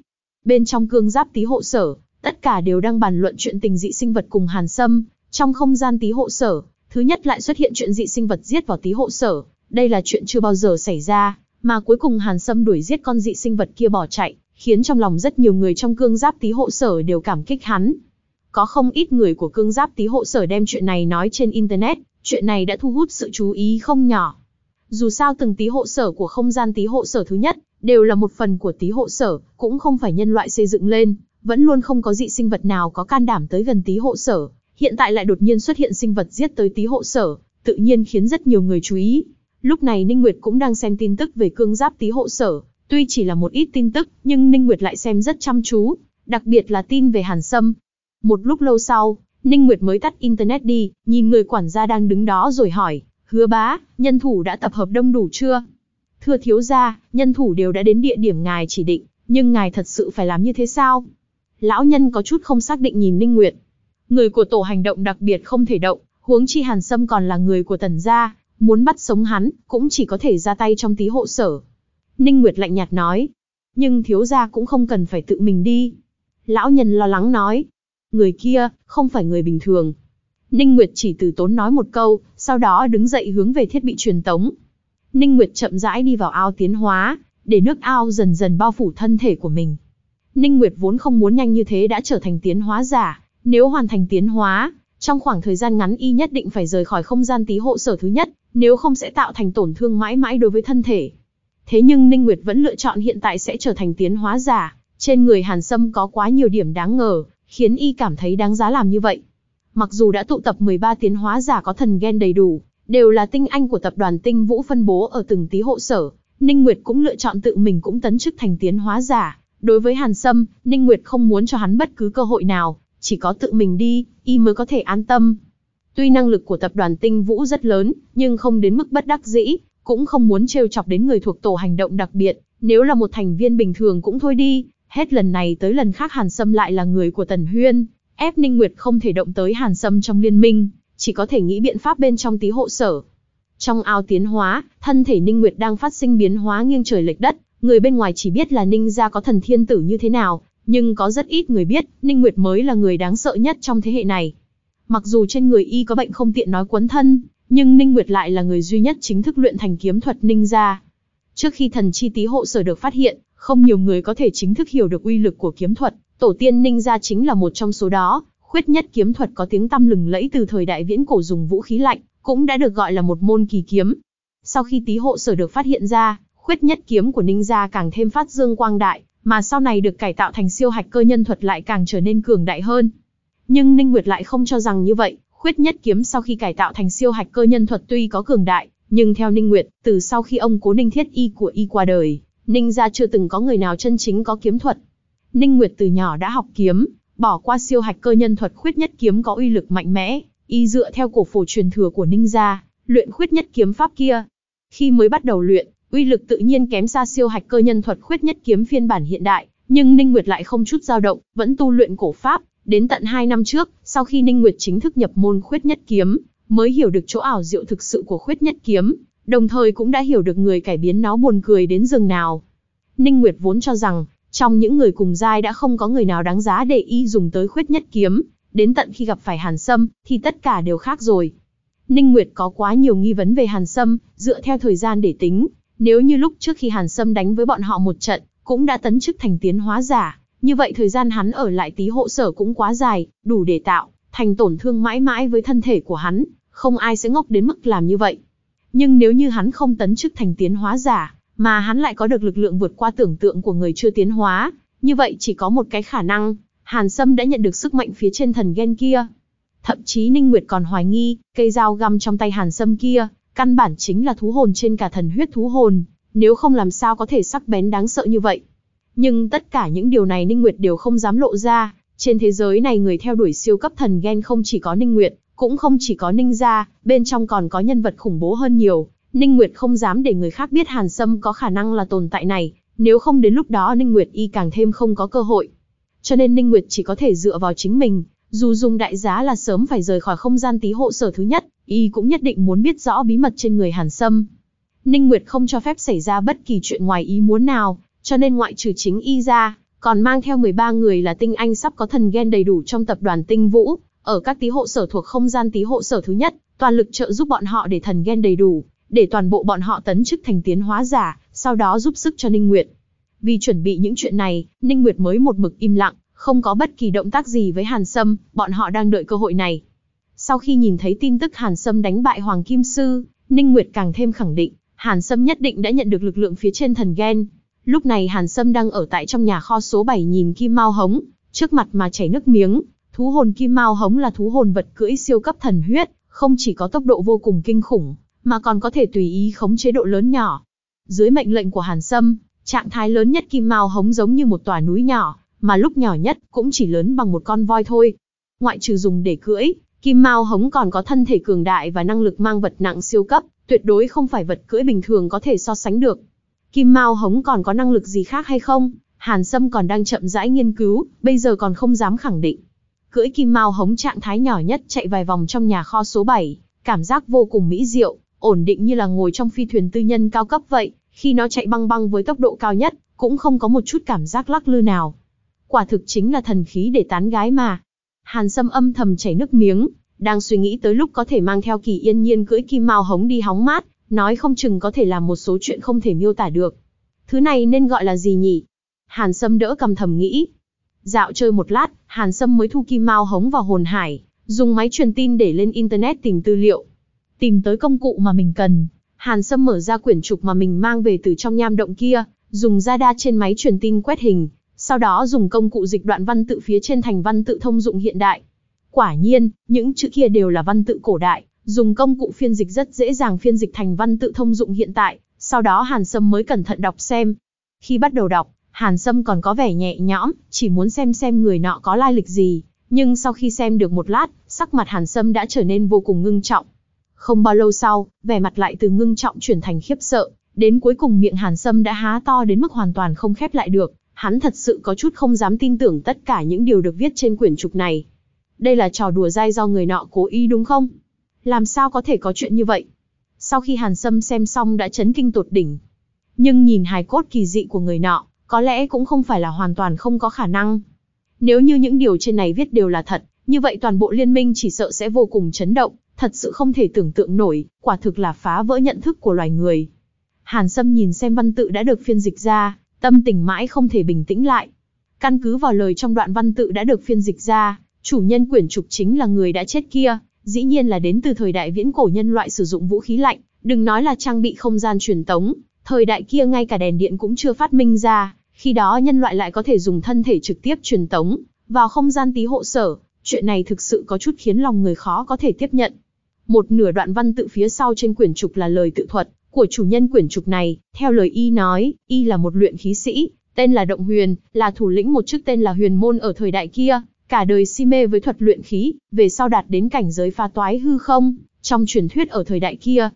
Bên trong cương giáp tí hộ sở, tất cả đều đang bàn luận chuyện tình dị sinh vật cùng Hàn Sâm, trong không gian tí hộ sở, thứ nhất lại xuất hiện chuyện dị sinh vật giết vào tí hộ sở, đây là chuyện chưa bao giờ xảy ra, mà cuối cùng Hàn Sâm đuổi giết con dị sinh vật kia bỏ chạy, khiến trong lòng rất nhiều người trong cương giáp tí hộ sở đều cảm kích hắn. Có không ít người của cương giáp tí hộ sở đem chuyện này nói trên Internet, chuyện này đã thu hút sự chú ý không nhỏ. Dù sao từng tí hộ sở của không gian tí hộ sở thứ nhất, đều là một phần của tí hộ sở, cũng không phải nhân loại xây dựng lên, vẫn luôn không có dị sinh vật nào có can đảm tới gần tí hộ sở. Hiện tại lại đột nhiên xuất hiện sinh vật giết tới tí hộ sở, tự nhiên khiến rất nhiều người chú ý. Lúc này Ninh Nguyệt cũng đang xem tin tức về cương giáp tí hộ sở, tuy chỉ là một ít tin tức, nhưng Ninh Nguyệt lại xem rất chăm chú, đặc biệt là tin về Hàn Sâm. Một lúc lâu sau, Ninh Nguyệt mới tắt internet đi, nhìn người quản gia đang đứng đó rồi hỏi, hứa bá, nhân thủ đã tập hợp đông đủ chưa? Thưa thiếu gia, nhân thủ đều đã đến địa điểm ngài chỉ định, nhưng ngài thật sự phải làm như thế sao? Lão nhân có chút không xác định nhìn Ninh Nguyệt. Người của tổ hành động đặc biệt không thể động, huống chi Hàn Sâm còn là người của tần gia, muốn bắt sống hắn, cũng chỉ có thể ra tay trong tí hộ sở. Ninh Nguyệt lạnh nhạt nói, nhưng thiếu gia cũng không cần phải tự mình đi. Lão nhân lo lắng nói, người kia, không phải người bình thường. Ninh Nguyệt chỉ từ tốn nói một câu, sau đó đứng dậy hướng về thiết bị truyền tống. Ninh Nguyệt chậm rãi đi vào ao tiến hóa, để nước ao dần dần bao phủ thân thể của mình. Ninh Nguyệt vốn không muốn nhanh như thế đã trở thành tiến hóa giả, nếu hoàn thành tiến hóa, trong khoảng thời gian ngắn y nhất định phải rời khỏi không gian tí hộ sở thứ nhất, nếu không sẽ tạo thành tổn thương mãi mãi đối với thân thể. Thế nhưng Ninh Nguyệt vẫn lựa chọn hiện tại sẽ trở thành tiến hóa giả, trên người Hàn Sâm có quá nhiều điểm đáng ngờ, khiến y cảm thấy đáng giá làm như vậy. Mặc dù đã tụ tập 13 tiến hóa giả có thần gen đầy đủ, đều là tinh anh của tập đoàn tinh vũ phân bố ở từng tí hộ sở, Ninh Nguyệt cũng lựa chọn tự mình cũng tấn chức thành tiến hóa giả. Đối với Hàn Sâm, Ninh Nguyệt không muốn cho hắn bất cứ cơ hội nào, chỉ có tự mình đi, y mới có thể an tâm. Tuy năng lực của tập đoàn tinh vũ rất lớn, nhưng không đến mức bất đắc dĩ, cũng không muốn trêu chọc đến người thuộc tổ hành động đặc biệt, nếu là một thành viên bình thường cũng thôi đi, hết lần này tới lần khác Hàn Sâm lại là người của Tần Huyên, ép Ninh Nguyệt không thể động tới Hàn Sâm trong liên minh, chỉ có thể nghĩ biện pháp bên trong tí hộ sở. Trong ao tiến hóa, thân thể Ninh Nguyệt đang phát sinh biến hóa nghiêng trời lệch đất, người bên ngoài chỉ biết là Ninh gia có thần thiên tử như thế nào, nhưng có rất ít người biết, Ninh Nguyệt mới là người đáng sợ nhất trong thế hệ này. Mặc dù trên người y có bệnh không tiện nói quấn thân, nhưng Ninh Nguyệt lại là người duy nhất chính thức luyện thành kiếm thuật Ninh gia. Trước khi thần chi tí hộ sở được phát hiện, không nhiều người có thể chính thức hiểu được uy lực của kiếm thuật, tổ tiên Ninh gia chính là một trong số đó. Khuyết nhất kiếm thuật có tiếng tăm lừng lẫy từ thời đại viễn cổ dùng vũ khí lạnh, cũng đã được gọi là một môn kỳ kiếm. Sau khi tí hộ sở được phát hiện ra, khuyết nhất kiếm của Ninh gia càng thêm phát dương quang đại, mà sau này được cải tạo thành siêu hạch cơ nhân thuật lại càng trở nên cường đại hơn. Nhưng Ninh Nguyệt lại không cho rằng như vậy, khuyết nhất kiếm sau khi cải tạo thành siêu hạch cơ nhân thuật tuy có cường đại, nhưng theo Ninh Nguyệt, từ sau khi ông cố Ninh Thiết Y của Y qua đời, Ninh gia chưa từng có người nào chân chính có kiếm thuật. Ninh Nguyệt từ nhỏ đã học kiếm, bỏ qua siêu hạch cơ nhân thuật khuyết nhất kiếm có uy lực mạnh mẽ, y dựa theo cổ phổ truyền thừa của Ninh gia, luyện khuyết nhất kiếm pháp kia. Khi mới bắt đầu luyện, uy lực tự nhiên kém xa siêu hạch cơ nhân thuật khuyết nhất kiếm phiên bản hiện đại, nhưng Ninh Nguyệt lại không chút dao động, vẫn tu luyện cổ pháp, đến tận 2 năm trước, sau khi Ninh Nguyệt chính thức nhập môn khuyết nhất kiếm, mới hiểu được chỗ ảo diệu thực sự của khuyết nhất kiếm, đồng thời cũng đã hiểu được người cải biến nó buồn cười đến rừng nào. Ninh Nguyệt vốn cho rằng, trong những người cùng giai đã không có người nào đáng giá để y dùng tới khuyết nhất kiếm, đến tận khi gặp phải Hàn Sâm, thì tất cả đều khác rồi. Ninh Nguyệt có quá nhiều nghi vấn về Hàn Sâm, dựa theo thời gian để tính, nếu như lúc trước khi Hàn Sâm đánh với bọn họ một trận, cũng đã tấn chức thành tiến hóa giả, như vậy thời gian hắn ở lại tí hộ sở cũng quá dài, đủ để tạo thành tổn thương mãi mãi với thân thể của hắn, không ai sẽ ngốc đến mức làm như vậy. Nhưng nếu như hắn không tấn chức thành tiến hóa giả, mà hắn lại có được lực lượng vượt qua tưởng tượng của người chưa tiến hóa, như vậy chỉ có một cái khả năng, Hàn Sâm đã nhận được sức mạnh phía trên thần gen kia. Thậm chí Ninh Nguyệt còn hoài nghi, cây dao găm trong tay Hàn Sâm kia, căn bản chính là thú hồn trên cả thần huyết thú hồn, nếu không làm sao có thể sắc bén đáng sợ như vậy. Nhưng tất cả những điều này Ninh Nguyệt đều không dám lộ ra, trên thế giới này người theo đuổi siêu cấp thần gen không chỉ có Ninh Nguyệt, cũng không chỉ có Ninh gia, bên trong còn có nhân vật khủng bố hơn nhiều. Ninh Nguyệt không dám để người khác biết Hàn Sâm có khả năng là tồn tại này, nếu không đến lúc đó Ninh Nguyệt y càng thêm không có cơ hội. Cho nên Ninh Nguyệt chỉ có thể dựa vào chính mình, dù dùng đại giá là sớm phải rời khỏi không gian tí hộ sở thứ nhất, y cũng nhất định muốn biết rõ bí mật trên người Hàn Sâm. Ninh Nguyệt không cho phép xảy ra bất kỳ chuyện ngoài ý muốn nào, cho nên ngoại trừ chính y ra, còn mang theo 13 người là tinh anh sắp có thần gen đầy đủ trong tập đoàn tinh vũ, ở các tí hộ sở thuộc không gian tí hộ sở thứ nhất, toàn lực trợ giúp bọn họ để thần gen đầy đủ, để toàn bộ bọn họ tấn chức thành tiến hóa giả, sau đó giúp sức cho Ninh Nguyệt. Vì chuẩn bị những chuyện này, Ninh Nguyệt mới một mực im lặng, không có bất kỳ động tác gì với Hàn Sâm, bọn họ đang đợi cơ hội này. Sau khi nhìn thấy tin tức Hàn Sâm đánh bại Hoàng Kim Sư, Ninh Nguyệt càng thêm khẳng định, Hàn Sâm nhất định đã nhận được lực lượng phía trên thần gen. Lúc này Hàn Sâm đang ở tại trong nhà kho số 7 nhìn Kim Mao Hống, trước mặt mà chảy nước miếng. Thú hồn Kim Mao Hống là thú hồn vật cưỡi siêu cấp thần huyết, không chỉ có tốc độ vô cùng kinh khủng, mà còn có thể tùy ý khống chế độ lớn nhỏ. Dưới mệnh lệnh của Hàn Sâm, trạng thái lớn nhất Kim Mao Hống giống như một tòa núi nhỏ, mà lúc nhỏ nhất cũng chỉ lớn bằng một con voi thôi. ngoại trừ dùng để cưỡi, Kim Mao Hống còn có thân thể cường đại và năng lực mang vật nặng siêu cấp, tuyệt đối không phải vật cưỡi bình thường có thể so sánh được. Kim Mao Hống còn có năng lực gì khác hay không? Hàn Sâm còn đang chậm rãi nghiên cứu, bây giờ còn không dám khẳng định. Cưỡi Kim Mao Hống trạng thái nhỏ nhất chạy vài vòng trong nhà kho số 7, cảm giác vô cùng mỹ diệu, ổn định như là ngồi trong phi thuyền tư nhân cao cấp vậy, khi nó chạy băng băng với tốc độ cao nhất, cũng không có một chút cảm giác lắc lư nào. Quả thực chính là thần khí để tán gái mà. Hàn Sâm âm thầm chảy nước miếng, đang suy nghĩ tới lúc có thể mang theo kỳ yên nhiên cưỡi kim mao hống đi hóng mát, nói không chừng có thể làm một số chuyện không thể miêu tả được. Thứ này nên gọi là gì nhỉ? Hàn Sâm đỡ cầm thầm nghĩ. Dạo chơi một lát, Hàn Sâm mới thu kim mao hống vào hồn hải, dùng máy truyền tin để lên Internet tìm tư liệu. Tìm tới công cụ mà mình cần, Hàn Sâm mở ra quyển trục mà mình mang về từ trong nham động kia, dùng radar trên máy truyền tin quét hình, sau đó dùng công cụ dịch đoạn văn tự phía trên thành văn tự thông dụng hiện đại. Quả nhiên, những chữ kia đều là văn tự cổ đại, dùng công cụ phiên dịch rất dễ dàng phiên dịch thành văn tự thông dụng hiện tại, sau đó Hàn Sâm mới cẩn thận đọc xem. Khi bắt đầu đọc, Hàn Sâm còn có vẻ nhẹ nhõm, chỉ muốn xem xem người nọ có lai lịch gì, nhưng sau khi xem được một lát, sắc mặt Hàn Sâm đã trở nên vô cùng ngưng trọng. Không bao lâu sau, vẻ mặt lại từ ngưng trọng chuyển thành khiếp sợ, đến cuối cùng miệng Hàn Sâm đã há to đến mức hoàn toàn không khép lại được, hắn thật sự có chút không dám tin tưởng tất cả những điều được viết trên quyển trục này. Đây là trò đùa dai do người nọ cố ý đúng không? Làm sao có thể có chuyện như vậy? Sau khi Hàn Sâm xem xong đã chấn kinh tột đỉnh. Nhưng nhìn hài cốt kỳ dị của người nọ, có lẽ cũng không phải là hoàn toàn không có khả năng. Nếu như những điều trên này viết đều là thật, như vậy toàn bộ liên minh chỉ sợ sẽ vô cùng chấn động, thật sự không thể tưởng tượng nổi, quả thực là phá vỡ nhận thức của loài người. Hàn Sâm nhìn xem văn tự đã được phiên dịch ra, tâm tình mãi không thể bình tĩnh lại. Căn cứ vào lời trong đoạn văn tự đã được phiên dịch ra, chủ nhân quyển trục chính là người đã chết kia, dĩ nhiên là đến từ thời đại viễn cổ nhân loại sử dụng vũ khí lạnh, đừng nói là trang bị không gian truyền tống, thời đại kia ngay cả đèn điện cũng chưa phát minh ra, khi đó nhân loại lại có thể dùng thân thể trực tiếp truyền tống vào không gian tí hộ sở, chuyện này thực sự có chút khiến lòng người khó có thể tiếp nhận. Một nửa đoạn văn tự phía sau trên quyển trục là lời tự thuật của chủ nhân quyển trục này, theo lời y nói, y là một luyện khí sĩ, tên là Động Huyền, là thủ lĩnh một chức tên là Huyền Môn ở thời đại kia, cả đời si mê với thuật luyện khí, về sau đạt đến cảnh giới phá toái hư không, trong truyền thuyết ở thời đại kia.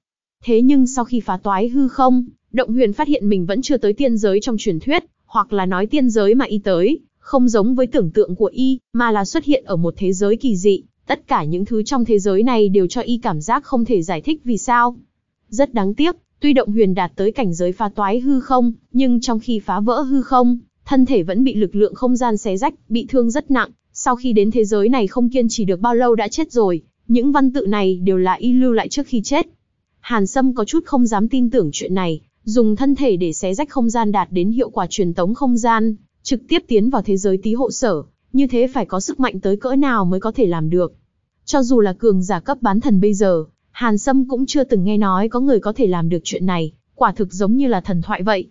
Thế nhưng sau khi phá toái hư không, Động Huyền phát hiện mình vẫn chưa tới tiên giới trong truyền thuyết, hoặc là nói tiên giới mà y tới, không giống với tưởng tượng của y, mà là xuất hiện ở một thế giới kỳ dị, tất cả những thứ trong thế giới này đều cho y cảm giác không thể giải thích vì sao. Rất đáng tiếc, tuy động huyền đạt tới cảnh giới phá toái hư không, nhưng trong khi phá vỡ hư không, thân thể vẫn bị lực lượng không gian xé rách, bị thương rất nặng, sau khi đến thế giới này không kiên trì được bao lâu đã chết rồi, những văn tự này đều là y lưu lại trước khi chết. Hàn Sâm có chút không dám tin tưởng chuyện này, dùng thân thể để xé rách không gian đạt đến hiệu quả truyền tống không gian, trực tiếp tiến vào thế giới tí hộ sở, như thế phải có sức mạnh tới cỡ nào mới có thể làm được. Cho dù là cường giả cấp bán thần bây giờ, Hàn Sâm cũng chưa từng nghe nói có người có thể làm được chuyện này, quả thực giống như là thần thoại vậy.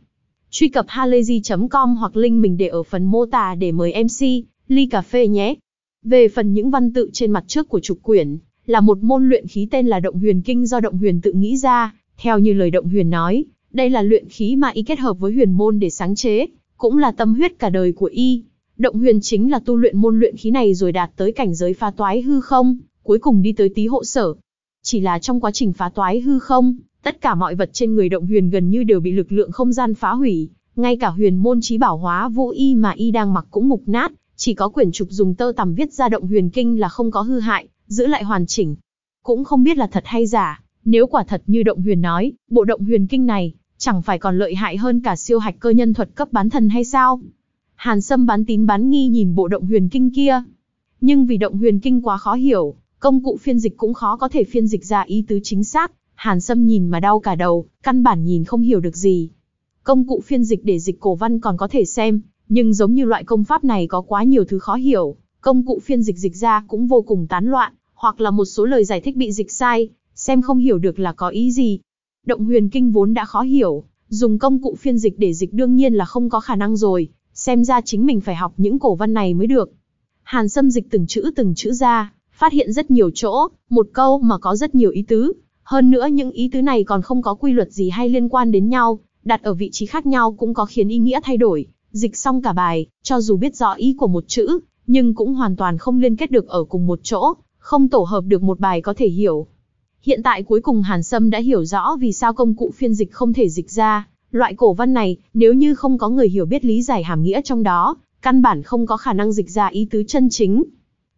Truy cập halayzi.com hoặc link mình để ở phần mô tả để mời MC, ly cà phê nhé. Về phần những văn tự trên mặt trước của trục quyển, là một môn luyện khí tên là Động Huyền Kinh do Động Huyền tự nghĩ ra, theo như lời Động Huyền nói, đây là luyện khí mà y kết hợp với huyền môn để sáng chế, cũng là tâm huyết cả đời của y. Động huyền chính là tu luyện môn luyện khí này rồi đạt tới cảnh giới pha toái hư không, cuối cùng đi tới tí hộ sở. Chỉ là trong quá trình phá toái hư không, tất cả mọi vật trên người động huyền gần như đều bị lực lượng không gian phá hủy, ngay cả huyền môn trí bảo hóa vũ y mà y đang mặc cũng mục nát, chỉ có quyển trục dùng tơ tằm viết ra động huyền kinh là không có hư hại, giữ lại hoàn chỉnh. Cũng không biết là thật hay giả, nếu quả thật như động huyền nói, bộ động huyền kinh này, chẳng phải còn lợi hại hơn cả siêu hạch cơ nhân thuật cấp bán thần hay sao? Hàn Sâm bán tín bán nghi nhìn bộ động huyền kinh kia. Nhưng vì động huyền kinh quá khó hiểu, công cụ phiên dịch cũng khó có thể phiên dịch ra ý tứ chính xác, Hàn Sâm nhìn mà đau cả đầu, căn bản nhìn không hiểu được gì. Công cụ phiên dịch để dịch cổ văn còn có thể xem, nhưng giống như loại công pháp này có quá nhiều thứ khó hiểu, công cụ phiên dịch dịch ra cũng vô cùng tán loạn, hoặc là một số lời giải thích bị dịch sai, xem không hiểu được là có ý gì. Động huyền kinh vốn đã khó hiểu, dùng công cụ phiên dịch để dịch đương nhiên là không có khả năng rồi, xem ra chính mình phải học những cổ văn này mới được. Hàn Sâm dịch từng chữ từng chữ ra, phát hiện rất nhiều chỗ, một câu mà có rất nhiều ý tứ. Hơn nữa những ý tứ này còn không có quy luật gì hay liên quan đến nhau, đặt ở vị trí khác nhau cũng có khiến ý nghĩa thay đổi. Dịch xong cả bài, cho dù biết rõ ý của một chữ, nhưng cũng hoàn toàn không liên kết được ở cùng một chỗ, không tổ hợp được một bài có thể hiểu. Hiện tại cuối cùng Hàn Sâm đã hiểu rõ vì sao công cụ phiên dịch không thể dịch ra, loại cổ văn này, nếu như không có người hiểu biết lý giải hàm nghĩa trong đó, căn bản không có khả năng dịch ra ý tứ chân chính.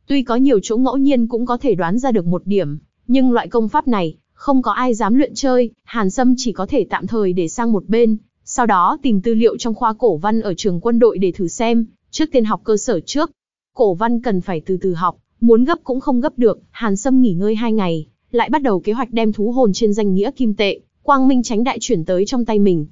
Tuy có nhiều chỗ ngẫu nhiên cũng có thể đoán ra được một điểm, nhưng loại công pháp này, không có ai dám luyện chơi, Hàn Sâm chỉ có thể tạm thời để sang một bên, sau đó tìm tư liệu trong khoa cổ văn ở trường quân đội để thử xem, trước tiên học cơ sở trước. Cổ văn cần phải từ từ học, muốn gấp cũng không gấp được, Hàn Sâm nghỉ ngơi hai ngày, lại bắt đầu kế hoạch đem thú hồn trên danh nghĩa kim tệ, quang minh tránh đại chuyển tới trong tay mình.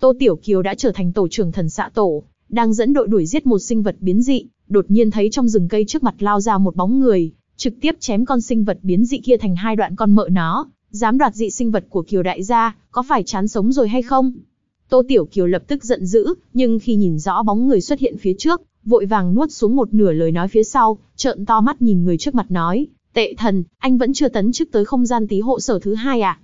Tô Tiểu Kiều đã trở thành tổ trưởng thần xạ tổ, đang dẫn đội đuổi giết một sinh vật biến dị, đột nhiên thấy trong rừng cây trước mặt lao ra một bóng người, trực tiếp chém con sinh vật biến dị kia thành hai đoạn con mợ nó, dám đoạt dị sinh vật của Kiều đại gia, có phải chán sống rồi hay không? Tô Tiểu Kiều lập tức giận dữ, nhưng khi nhìn rõ bóng người xuất hiện phía trước, vội vàng nuốt xuống một nửa lời nói phía sau, trợn to mắt nhìn người trước mặt nói, tệ thần, anh vẫn chưa tấn chức tới không gian tí hộ sở thứ hai à?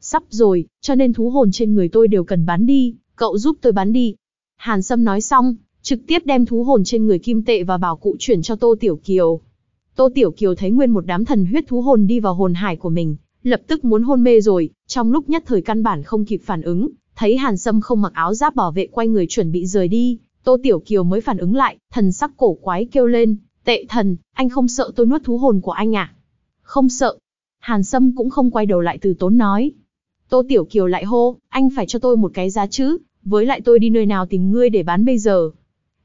Sắp rồi, cho nên thú hồn trên người tôi đều cần bán đi, cậu giúp tôi bán đi. Hàn Sâm nói xong, trực tiếp đem thú hồn trên người kim tệ và bảo cụ chuyển cho Tô Tiểu Kiều. Tô Tiểu Kiều thấy nguyên một đám thần huyết thú hồn đi vào hồn hải của mình, lập tức muốn hôn mê rồi, trong lúc nhất thời căn bản không kịp phản ứng, thấy Hàn Sâm không mặc áo giáp bảo vệ quay người chuẩn bị rời đi, Tô Tiểu Kiều mới phản ứng lại, thần sắc cổ quái kêu lên, tệ thần, anh không sợ tôi nuốt thú hồn của anh à? Không sợ. Hàn Sâm cũng không quay đầu lại từ tốn nói. Tô Tiểu Kiều lại hô, anh phải cho tôi một cái giá chứ, với lại tôi đi nơi nào tìm ngươi để bán bây giờ.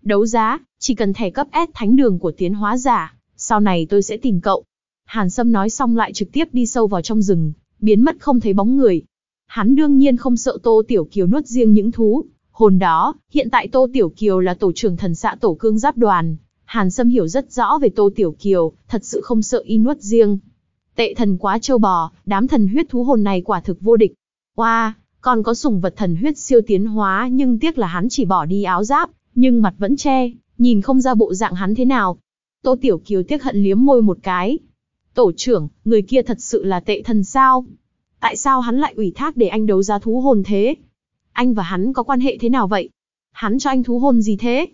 Đấu giá, chỉ cần thẻ cấp S thánh đường của tiến hóa giả, sau này tôi sẽ tìm cậu. Hàn Sâm nói xong lại trực tiếp đi sâu vào trong rừng, biến mất không thấy bóng người. Hắn đương nhiên không sợ Tô Tiểu Kiều nuốt riêng những thú. Hồn đó, hiện tại Tô Tiểu Kiều là tổ trưởng thần xã tổ cương giáp đoàn. Hàn Sâm hiểu rất rõ về Tô Tiểu Kiều, thật sự không sợ y nuốt riêng. Tệ thần quá châu bò, đám thần huyết thú hồn này quả thực vô địch. Wow, còn có sùng vật thần huyết siêu tiến hóa nhưng tiếc là hắn chỉ bỏ đi áo giáp, nhưng mặt vẫn che, nhìn không ra bộ dạng hắn thế nào. Tô Tiểu Kiều tiếc hận liếm môi một cái. Tổ trưởng, người kia thật sự là tệ thần sao? Tại sao hắn lại ủy thác để anh đấu giá thú hồn thế? Anh và hắn có quan hệ thế nào vậy? Hắn cho anh thú hồn gì thế?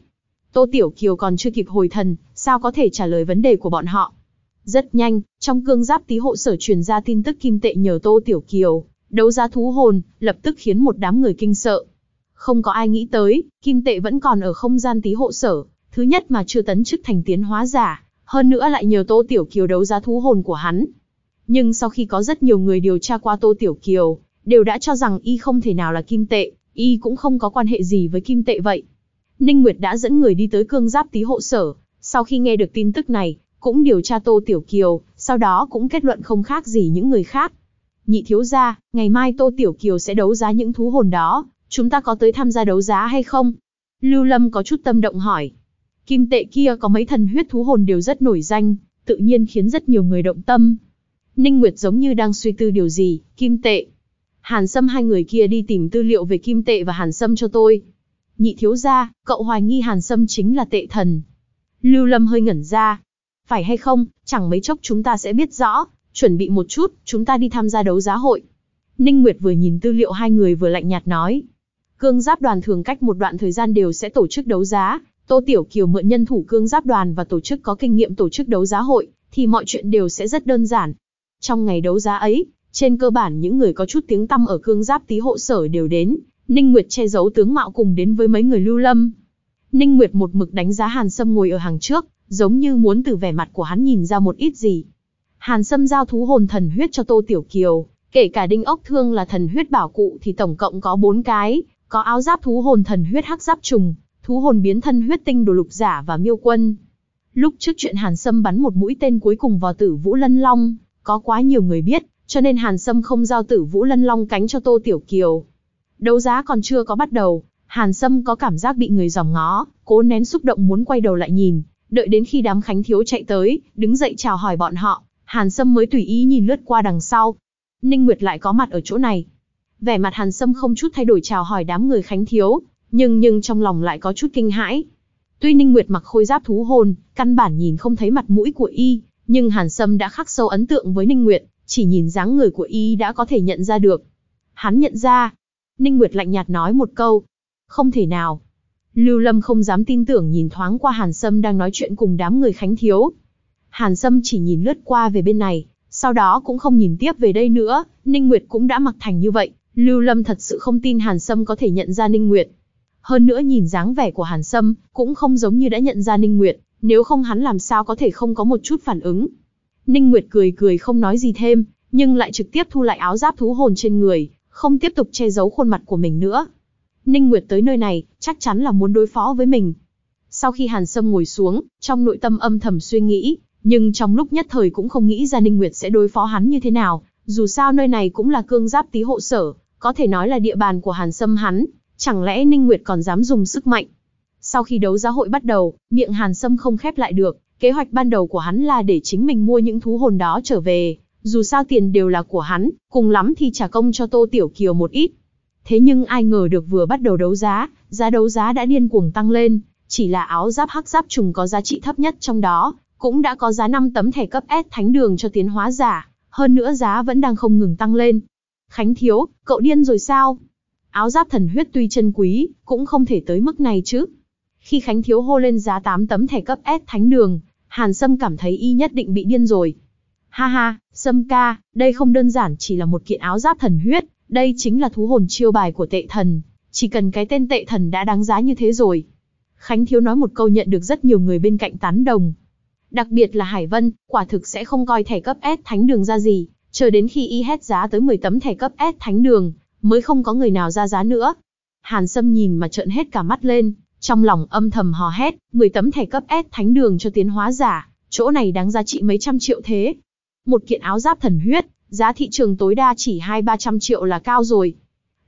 Tô Tiểu Kiều còn chưa kịp hồi thần, sao có thể trả lời vấn đề của bọn họ? Rất nhanh, trong cương giáp tí hộ sở truyền ra tin tức kim tệ nhờ Tô Tiểu Kiều, đấu giá thú hồn, lập tức khiến một đám người kinh sợ. Không có ai nghĩ tới, kim tệ vẫn còn ở không gian tí hộ sở, thứ nhất mà chưa tấn chức thành tiến hóa giả, hơn nữa lại nhờ Tô Tiểu Kiều đấu giá thú hồn của hắn. Nhưng sau khi có rất nhiều người điều tra qua Tô Tiểu Kiều, đều đã cho rằng y không thể nào là kim tệ, y cũng không có quan hệ gì với kim tệ vậy. Ninh Nguyệt đã dẫn người đi tới cương giáp tí hộ sở, sau khi nghe được tin tức này, cũng điều tra Tô Tiểu Kiều, sau đó cũng kết luận không khác gì những người khác. Nhị thiếu gia, ngày mai Tô Tiểu Kiều sẽ đấu giá những thú hồn đó, chúng ta có tới tham gia đấu giá hay không? Lưu Lâm có chút tâm động hỏi. Kim tệ kia có mấy thần huyết thú hồn đều rất nổi danh, tự nhiên khiến rất nhiều người động tâm. Ninh Nguyệt giống như đang suy tư điều gì, kim tệ. Hàn Sâm hai người kia đi tìm tư liệu về kim tệ và Hàn Sâm cho tôi. Nhị thiếu gia, cậu hoài nghi Hàn Sâm chính là tệ thần. Lưu Lâm hơi ngẩn ra. Phải hay không, chẳng mấy chốc chúng ta sẽ biết rõ, chuẩn bị một chút, chúng ta đi tham gia đấu giá hội. Ninh Nguyệt vừa nhìn tư liệu hai người vừa lạnh nhạt nói. Cương giáp đoàn thường cách một đoạn thời gian đều sẽ tổ chức đấu giá, Tô Tiểu Kiều mượn nhân thủ cương giáp đoàn và tổ chức có kinh nghiệm tổ chức đấu giá hội, thì mọi chuyện đều sẽ rất đơn giản. Trong ngày đấu giá ấy, trên cơ bản những người có chút tiếng tăm ở cương giáp tí hộ sở đều đến, Ninh Nguyệt che giấu tướng mạo cùng đến với mấy người lưu lâm. Ninh Nguyệt một mực đánh giá Hàn Sâm ngồi ở hàng trước, giống như muốn từ vẻ mặt của hắn nhìn ra một ít gì. Hàn Sâm giao thú hồn thần huyết cho Tô Tiểu Kiều, kể cả đinh ốc thương là thần huyết bảo cụ thì tổng cộng có 4 cái, có áo giáp thú hồn thần huyết hắc giáp trùng, thú hồn biến thân huyết tinh đồ lục giả và miêu quân. Lúc trước chuyện Hàn Sâm bắn một mũi tên cuối cùng vào tử Vũ Lân Long, có quá nhiều người biết, cho nên Hàn Sâm không giao tử Vũ Lân Long cánh cho Tô Tiểu Kiều. Đấu giá còn chưa có bắt đầu, Hàn Sâm có cảm giác bị người dòm ngó, cố nén xúc động muốn quay đầu lại nhìn, đợi đến khi đám khánh thiếu chạy tới, đứng dậy chào hỏi bọn họ, Hàn Sâm mới tùy ý nhìn lướt qua đằng sau. Ninh Nguyệt lại có mặt ở chỗ này. Vẻ mặt Hàn Sâm không chút thay đổi chào hỏi đám người khánh thiếu, nhưng nhưng trong lòng lại có chút kinh hãi. Tuy Ninh Nguyệt mặc khôi giáp thú hồn, căn bản nhìn không thấy mặt mũi của y, nhưng Hàn Sâm đã khắc sâu ấn tượng với Ninh Nguyệt, chỉ nhìn dáng người của y đã có thể nhận ra được. Hắn nhận ra. Ninh Nguyệt lạnh nhạt nói một câu. Không thể nào. Lưu Lâm không dám tin tưởng nhìn thoáng qua Hàn Sâm đang nói chuyện cùng đám người Khánh Thiếu. Hàn Sâm chỉ nhìn lướt qua về bên này, sau đó cũng không nhìn tiếp về đây nữa, Ninh Nguyệt cũng đã mặc thành như vậy, Lưu Lâm thật sự không tin Hàn Sâm có thể nhận ra Ninh Nguyệt. Hơn nữa nhìn dáng vẻ của Hàn Sâm, cũng không giống như đã nhận ra Ninh Nguyệt, nếu không hắn làm sao có thể không có một chút phản ứng. Ninh Nguyệt cười cười không nói gì thêm, nhưng lại trực tiếp thu lại áo giáp thú hồn trên người, không tiếp tục che giấu khuôn mặt của mình nữa. Ninh Nguyệt tới nơi này, chắc chắn là muốn đối phó với mình. Sau khi Hàn Sâm ngồi xuống, trong nội tâm âm thầm suy nghĩ, nhưng trong lúc nhất thời cũng không nghĩ ra Ninh Nguyệt sẽ đối phó hắn như thế nào, dù sao nơi này cũng là cương giáp tí hộ sở, có thể nói là địa bàn của Hàn Sâm hắn, chẳng lẽ Ninh Nguyệt còn dám dùng sức mạnh. Sau khi đấu giá hội bắt đầu, miệng Hàn Sâm không khép lại được, kế hoạch ban đầu của hắn là để chính mình mua những thú hồn đó trở về, dù sao tiền đều là của hắn, cùng lắm thì trả công cho Tô Tiểu Kiều một ít. Thế nhưng ai ngờ được vừa bắt đầu đấu giá, giá đấu giá đã điên cuồng tăng lên, chỉ là áo giáp hắc giáp trùng có giá trị thấp nhất trong đó, cũng đã có giá 5 tấm thẻ cấp S thánh đường cho tiến hóa giả, hơn nữa giá vẫn đang không ngừng tăng lên. Khánh Thiếu, cậu điên rồi sao? Áo giáp thần huyết tuy chân quý, cũng không thể tới mức này chứ. Khi Khánh Thiếu hô lên giá 8 tấm thẻ cấp S thánh đường, Hàn Sâm cảm thấy y nhất định bị điên rồi. Ha ha, Sâm ca, đây không đơn giản chỉ là một kiện áo giáp thần huyết, đây chính là thú hồn chiêu bài của tệ thần. Chỉ cần cái tên tệ thần đã đáng giá như thế rồi. Khánh Thiếu nói một câu nhận được rất nhiều người bên cạnh tán đồng. Đặc biệt là Hải Vân, quả thực sẽ không coi thẻ cấp S thánh đường ra gì, chờ đến khi y hét giá tới 10 tấm thẻ cấp S thánh đường, mới không có người nào ra giá nữa. Hàn Sâm nhìn mà trợn hết cả mắt lên, trong lòng âm thầm hò hét, 10 tấm thẻ cấp S thánh đường cho tiến hóa giả, chỗ này đáng giá trị mấy trăm triệu thế. Một kiện áo giáp thần huyết, giá thị trường tối đa chỉ 2-300 triệu là cao rồi.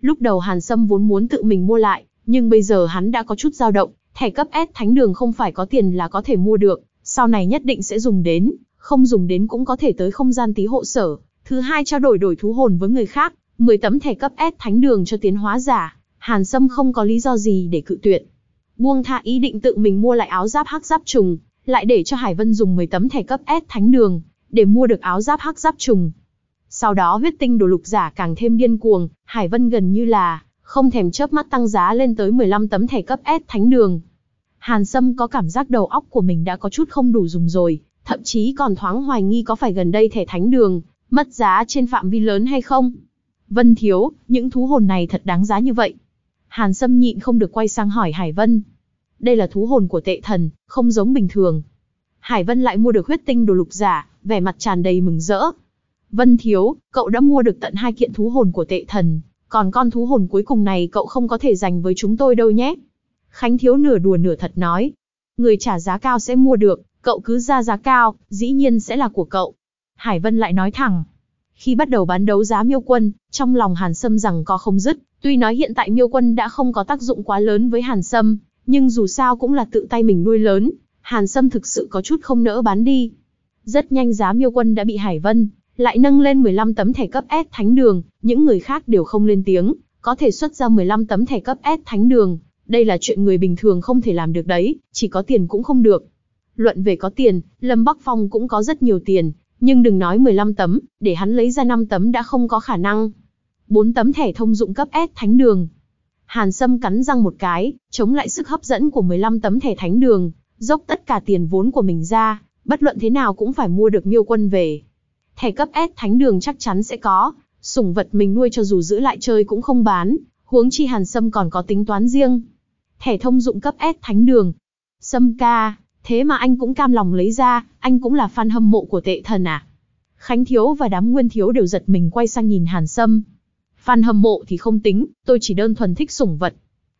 Lúc đầu Hàn Sâm vốn muốn tự mình mua lại, nhưng bây giờ hắn đã có chút dao động, thẻ cấp S thánh đường không phải có tiền là có thể mua được, sau này nhất định sẽ dùng đến, không dùng đến cũng có thể tới không gian tí hộ sở. Thứ hai trao đổi đổi thú hồn với người khác, 10 tấm thẻ cấp S thánh đường cho tiến hóa giả, Hàn Sâm không có lý do gì để cự tuyệt. Buông tha ý định tự mình mua lại áo giáp hắc giáp trùng, lại để cho Hải Vân dùng 10 tấm thẻ cấp S thánh đường, để mua được áo giáp hắc giáp trùng. Sau đó huyết tinh đồ lục giả càng thêm điên cuồng, Hải Vân gần như là không thèm chớp mắt tăng giá lên tới 15 tấm thẻ cấp S thánh đường. Hàn Sâm có cảm giác đầu óc của mình đã có chút không đủ dùng rồi, thậm chí còn thoáng hoài nghi có phải gần đây thẻ thánh đường, mất giá trên phạm vi lớn hay không. Vân Thiếu, những thú hồn này thật đáng giá như vậy. Hàn Sâm nhịn không được quay sang hỏi Hải Vân. Đây là thú hồn của tệ thần, không giống bình thường. Hải Vân lại mua được huyết tinh đồ lục giả, vẻ mặt tràn đầy mừng rỡ. Vân Thiếu, cậu đã mua được tận hai kiện thú hồn của tệ thần, còn con thú hồn cuối cùng này cậu không có thể dành với chúng tôi đâu nhé. Khánh Thiếu nửa đùa nửa thật nói. Người trả giá cao sẽ mua được, cậu cứ ra giá cao, dĩ nhiên sẽ là của cậu. Hải Vân lại nói thẳng. Khi bắt đầu bán đấu giá miêu quân, trong lòng Hàn Sâm rằng có không dứt, tuy nói hiện tại miêu quân đã không có tác dụng quá lớn với Hàn Sâm, nhưng dù sao cũng là tự tay mình nuôi lớn, Hàn Sâm thực sự có chút không nỡ bán đi. Rất nhanh giá miêu quân đã bị Hải Vân, lại nâng lên 15 tấm thẻ cấp S thánh đường, những người khác đều không lên tiếng, có thể xuất ra 15 tấm thẻ cấp S thánh đường, đây là chuyện người bình thường không thể làm được đấy, chỉ có tiền cũng không được. Luận về có tiền, Lâm Bắc Phong cũng có rất nhiều tiền, nhưng đừng nói 15 tấm, để hắn lấy ra 5 tấm đã không có khả năng. 4 tấm thẻ thông dụng cấp S thánh đường. Hàn Sâm cắn răng một cái, chống lại sức hấp dẫn của 15 tấm thẻ thánh đường, dốc tất cả tiền vốn của mình ra, bất luận thế nào cũng phải mua được miêu quân về. Thẻ cấp S thánh đường chắc chắn sẽ có, sủng vật mình nuôi cho dù giữ lại chơi cũng không bán, huống chi Hàn Sâm còn có tính toán riêng. Thẻ thông dụng cấp S thánh đường. Sâm ca, thế mà anh cũng cam lòng lấy ra, anh cũng là fan hâm mộ của tệ thần à? Khánh Thiếu và đám Nguyên Thiếu đều giật mình quay sang nhìn Hàn Sâm. Fan hâm mộ thì không tính, tôi chỉ đơn thuần thích sủng vật.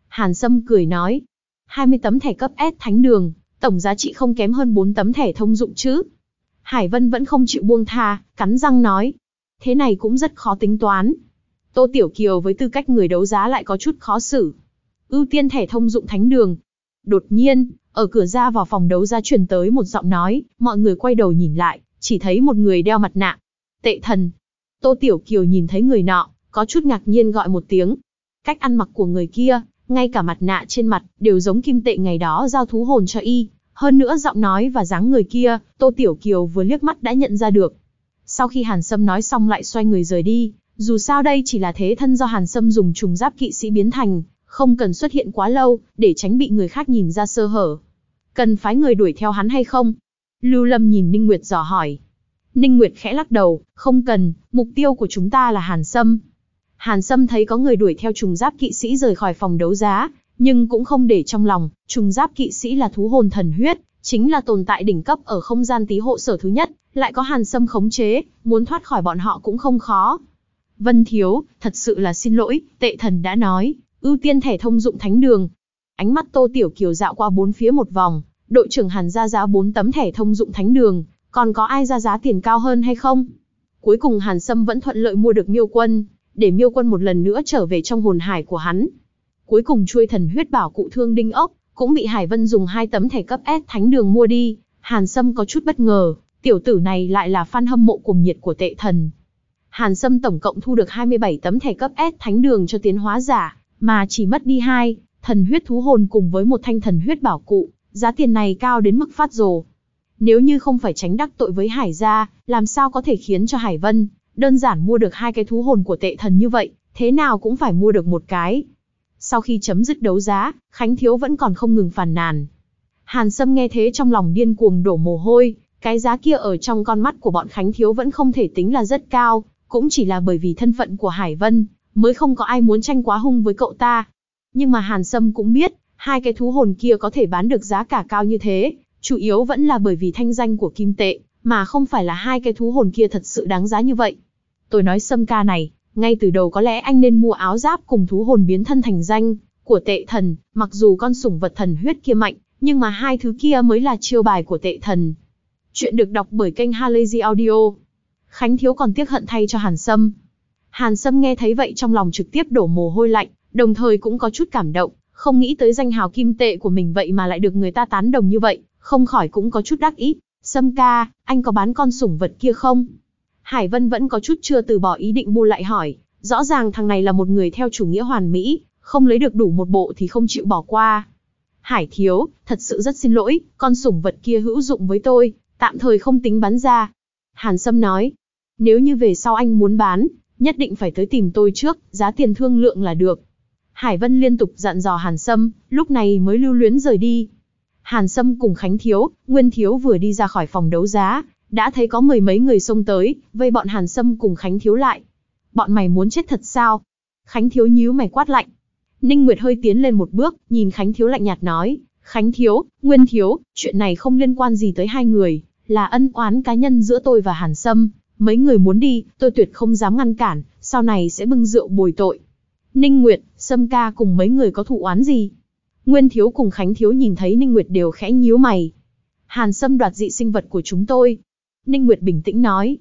Hàn Sâm cười nói. 20 tấm thẻ cấp S thánh đường, tổng giá trị không kém hơn 4 tấm thẻ thông dụng chứ. Hải Vân vẫn không chịu buông tha, cắn răng nói. Thế này cũng rất khó tính toán. Tô Tiểu Kiều với tư cách người đấu giá lại có chút khó xử. Ưu tiên thẻ thông dụng thánh đường. Đột nhiên, ở cửa ra vào phòng đấu giá truyền tới một giọng nói, mọi người quay đầu nhìn lại, chỉ thấy một người đeo mặt nạ. Tệ thần. Tô Tiểu Kiều nhìn thấy người nọ, có chút ngạc nhiên gọi một tiếng. Cách ăn mặc của người kia, ngay cả mặt nạ trên mặt, đều giống kim tệ ngày đó giao thú hồn cho y. Hơn nữa giọng nói và dáng người kia, Tô Tiểu Kiều vừa liếc mắt đã nhận ra được. Sau khi Hàn Sâm nói xong lại xoay người rời đi, dù sao đây chỉ là thế thân do Hàn Sâm dùng trùng giáp kỵ sĩ biến thành, không cần xuất hiện quá lâu, để tránh bị người khác nhìn ra sơ hở. Cần phái người đuổi theo hắn hay không? Lưu Lâm nhìn Ninh Nguyệt dò hỏi. Ninh Nguyệt khẽ lắc đầu, không cần, mục tiêu của chúng ta là Hàn Sâm. Hàn Sâm thấy có người đuổi theo trùng giáp kỵ sĩ rời khỏi phòng đấu giá, nhưng cũng không để trong lòng, trùng giáp kỵ sĩ là thú hồn thần huyết, chính là tồn tại đỉnh cấp ở không gian tí hộ sở thứ nhất, lại có Hàn Sâm khống chế, muốn thoát khỏi bọn họ cũng không khó. Vân Thiếu, thật sự là xin lỗi, tệ thần đã nói, ưu tiên thẻ thông dụng thánh đường. Ánh mắt Tô Tiểu Kiều dạo qua bốn phía một vòng, đội trưởng Hàn ra giá bốn tấm thẻ thông dụng thánh đường, còn có ai ra giá tiền cao hơn hay không? Cuối cùng Hàn Sâm vẫn thuận lợi mua được miêu quân, để miêu quân một lần nữa trở về trong hồn hải của hắn. Cuối cùng chuôi thần huyết bảo cụ thương đinh ốc, cũng bị Hải Vân dùng hai tấm thẻ cấp S thánh đường mua đi. Hàn Sâm có chút bất ngờ, tiểu tử này lại là fan hâm mộ cùng nhiệt của tệ thần. Hàn Sâm tổng cộng thu được 27 tấm thẻ cấp S thánh đường cho tiến hóa giả, mà chỉ mất đi hai, thần huyết thú hồn cùng với một thanh thần huyết bảo cụ, giá tiền này cao đến mức phát rồ. Nếu như không phải tránh đắc tội với Hải gia, làm sao có thể khiến cho Hải Vân đơn giản mua được hai cái thú hồn của tệ thần như vậy, thế nào cũng phải mua được một cái. Sau khi chấm dứt đấu giá, Khánh Thiếu vẫn còn không ngừng phàn nàn. Hàn Sâm nghe thế trong lòng điên cuồng đổ mồ hôi, cái giá kia ở trong con mắt của bọn Khánh Thiếu vẫn không thể tính là rất cao, cũng chỉ là bởi vì thân phận của Hải Vân, mới không có ai muốn tranh quá hung với cậu ta. Nhưng mà Hàn Sâm cũng biết, hai cái thú hồn kia có thể bán được giá cả cao như thế, chủ yếu vẫn là bởi vì thanh danh của kim tệ, mà không phải là hai cái thú hồn kia thật sự đáng giá như vậy. Tôi nói Sâm ca này, ngay từ đầu có lẽ anh nên mua áo giáp cùng thú hồn biến thân thành danh của tệ thần, mặc dù con sủng vật thần huyết kia mạnh, nhưng mà hai thứ kia mới là chiêu bài của tệ thần. Chuyện được đọc bởi kênh Halazy Audio. Khánh Thiếu còn tiếc hận thay cho Hàn Sâm. Hàn Sâm nghe thấy vậy trong lòng trực tiếp đổ mồ hôi lạnh, đồng thời cũng có chút cảm động, không nghĩ tới danh hào kim tệ của mình vậy mà lại được người ta tán đồng như vậy, không khỏi cũng có chút đắc ý. Sâm ca, anh có bán con sủng vật kia không? Hải Vân vẫn có chút chưa từ bỏ ý định bu lại hỏi, rõ ràng thằng này là một người theo chủ nghĩa hoàn mỹ, không lấy được đủ một bộ thì không chịu bỏ qua. Hải thiếu, thật sự rất xin lỗi, con sủng vật kia hữu dụng với tôi, tạm thời không tính bán ra. Hàn Sâm nói, nếu như về sau anh muốn bán, nhất định phải tới tìm tôi trước, giá tiền thương lượng là được. Hải Vân liên tục dặn dò Hàn Sâm, lúc này mới lưu luyến rời đi. Hàn Sâm cùng Khánh Thiếu, Nguyên Thiếu vừa đi ra khỏi phòng đấu giá, đã thấy có mười mấy người xông tới, vây bọn Hàn Sâm cùng Khánh Thiếu lại. Bọn mày muốn chết thật sao? Khánh Thiếu nhíu mày quát lạnh. Ninh Nguyệt hơi tiến lên một bước, nhìn Khánh Thiếu lạnh nhạt nói, Khánh Thiếu, Nguyên Thiếu, chuyện này không liên quan gì tới hai người, là ân oán cá nhân giữa tôi và Hàn Sâm, mấy người muốn đi, tôi tuyệt không dám ngăn cản, sau này sẽ bưng rượu bồi tội. Ninh Nguyệt, Sâm ca cùng mấy người có thụ oán gì? Nguyên Thiếu cùng Khánh Thiếu nhìn thấy Ninh Nguyệt đều khẽ nhíu mày. Hàn Sâm đoạt dị sinh vật của chúng tôi, Ninh Nguyệt bình tĩnh nói.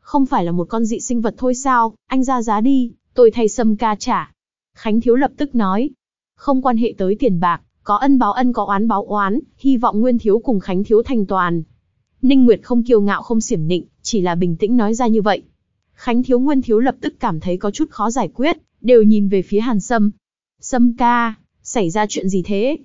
Không phải là một con dị sinh vật thôi sao, anh ra giá đi, tôi thay sâm ca trả. Khánh Thiếu lập tức nói. Không quan hệ tới tiền bạc, có ân báo ân có oán báo oán, hy vọng Nguyên Thiếu cùng Khánh Thiếu thành toàn. Ninh Nguyệt không kiêu ngạo không xiểm nịnh, chỉ là bình tĩnh nói ra như vậy. Khánh Thiếu Nguyên Thiếu lập tức cảm thấy có chút khó giải quyết, đều nhìn về phía Hàn Sâm. Sâm ca, xảy ra chuyện gì thế?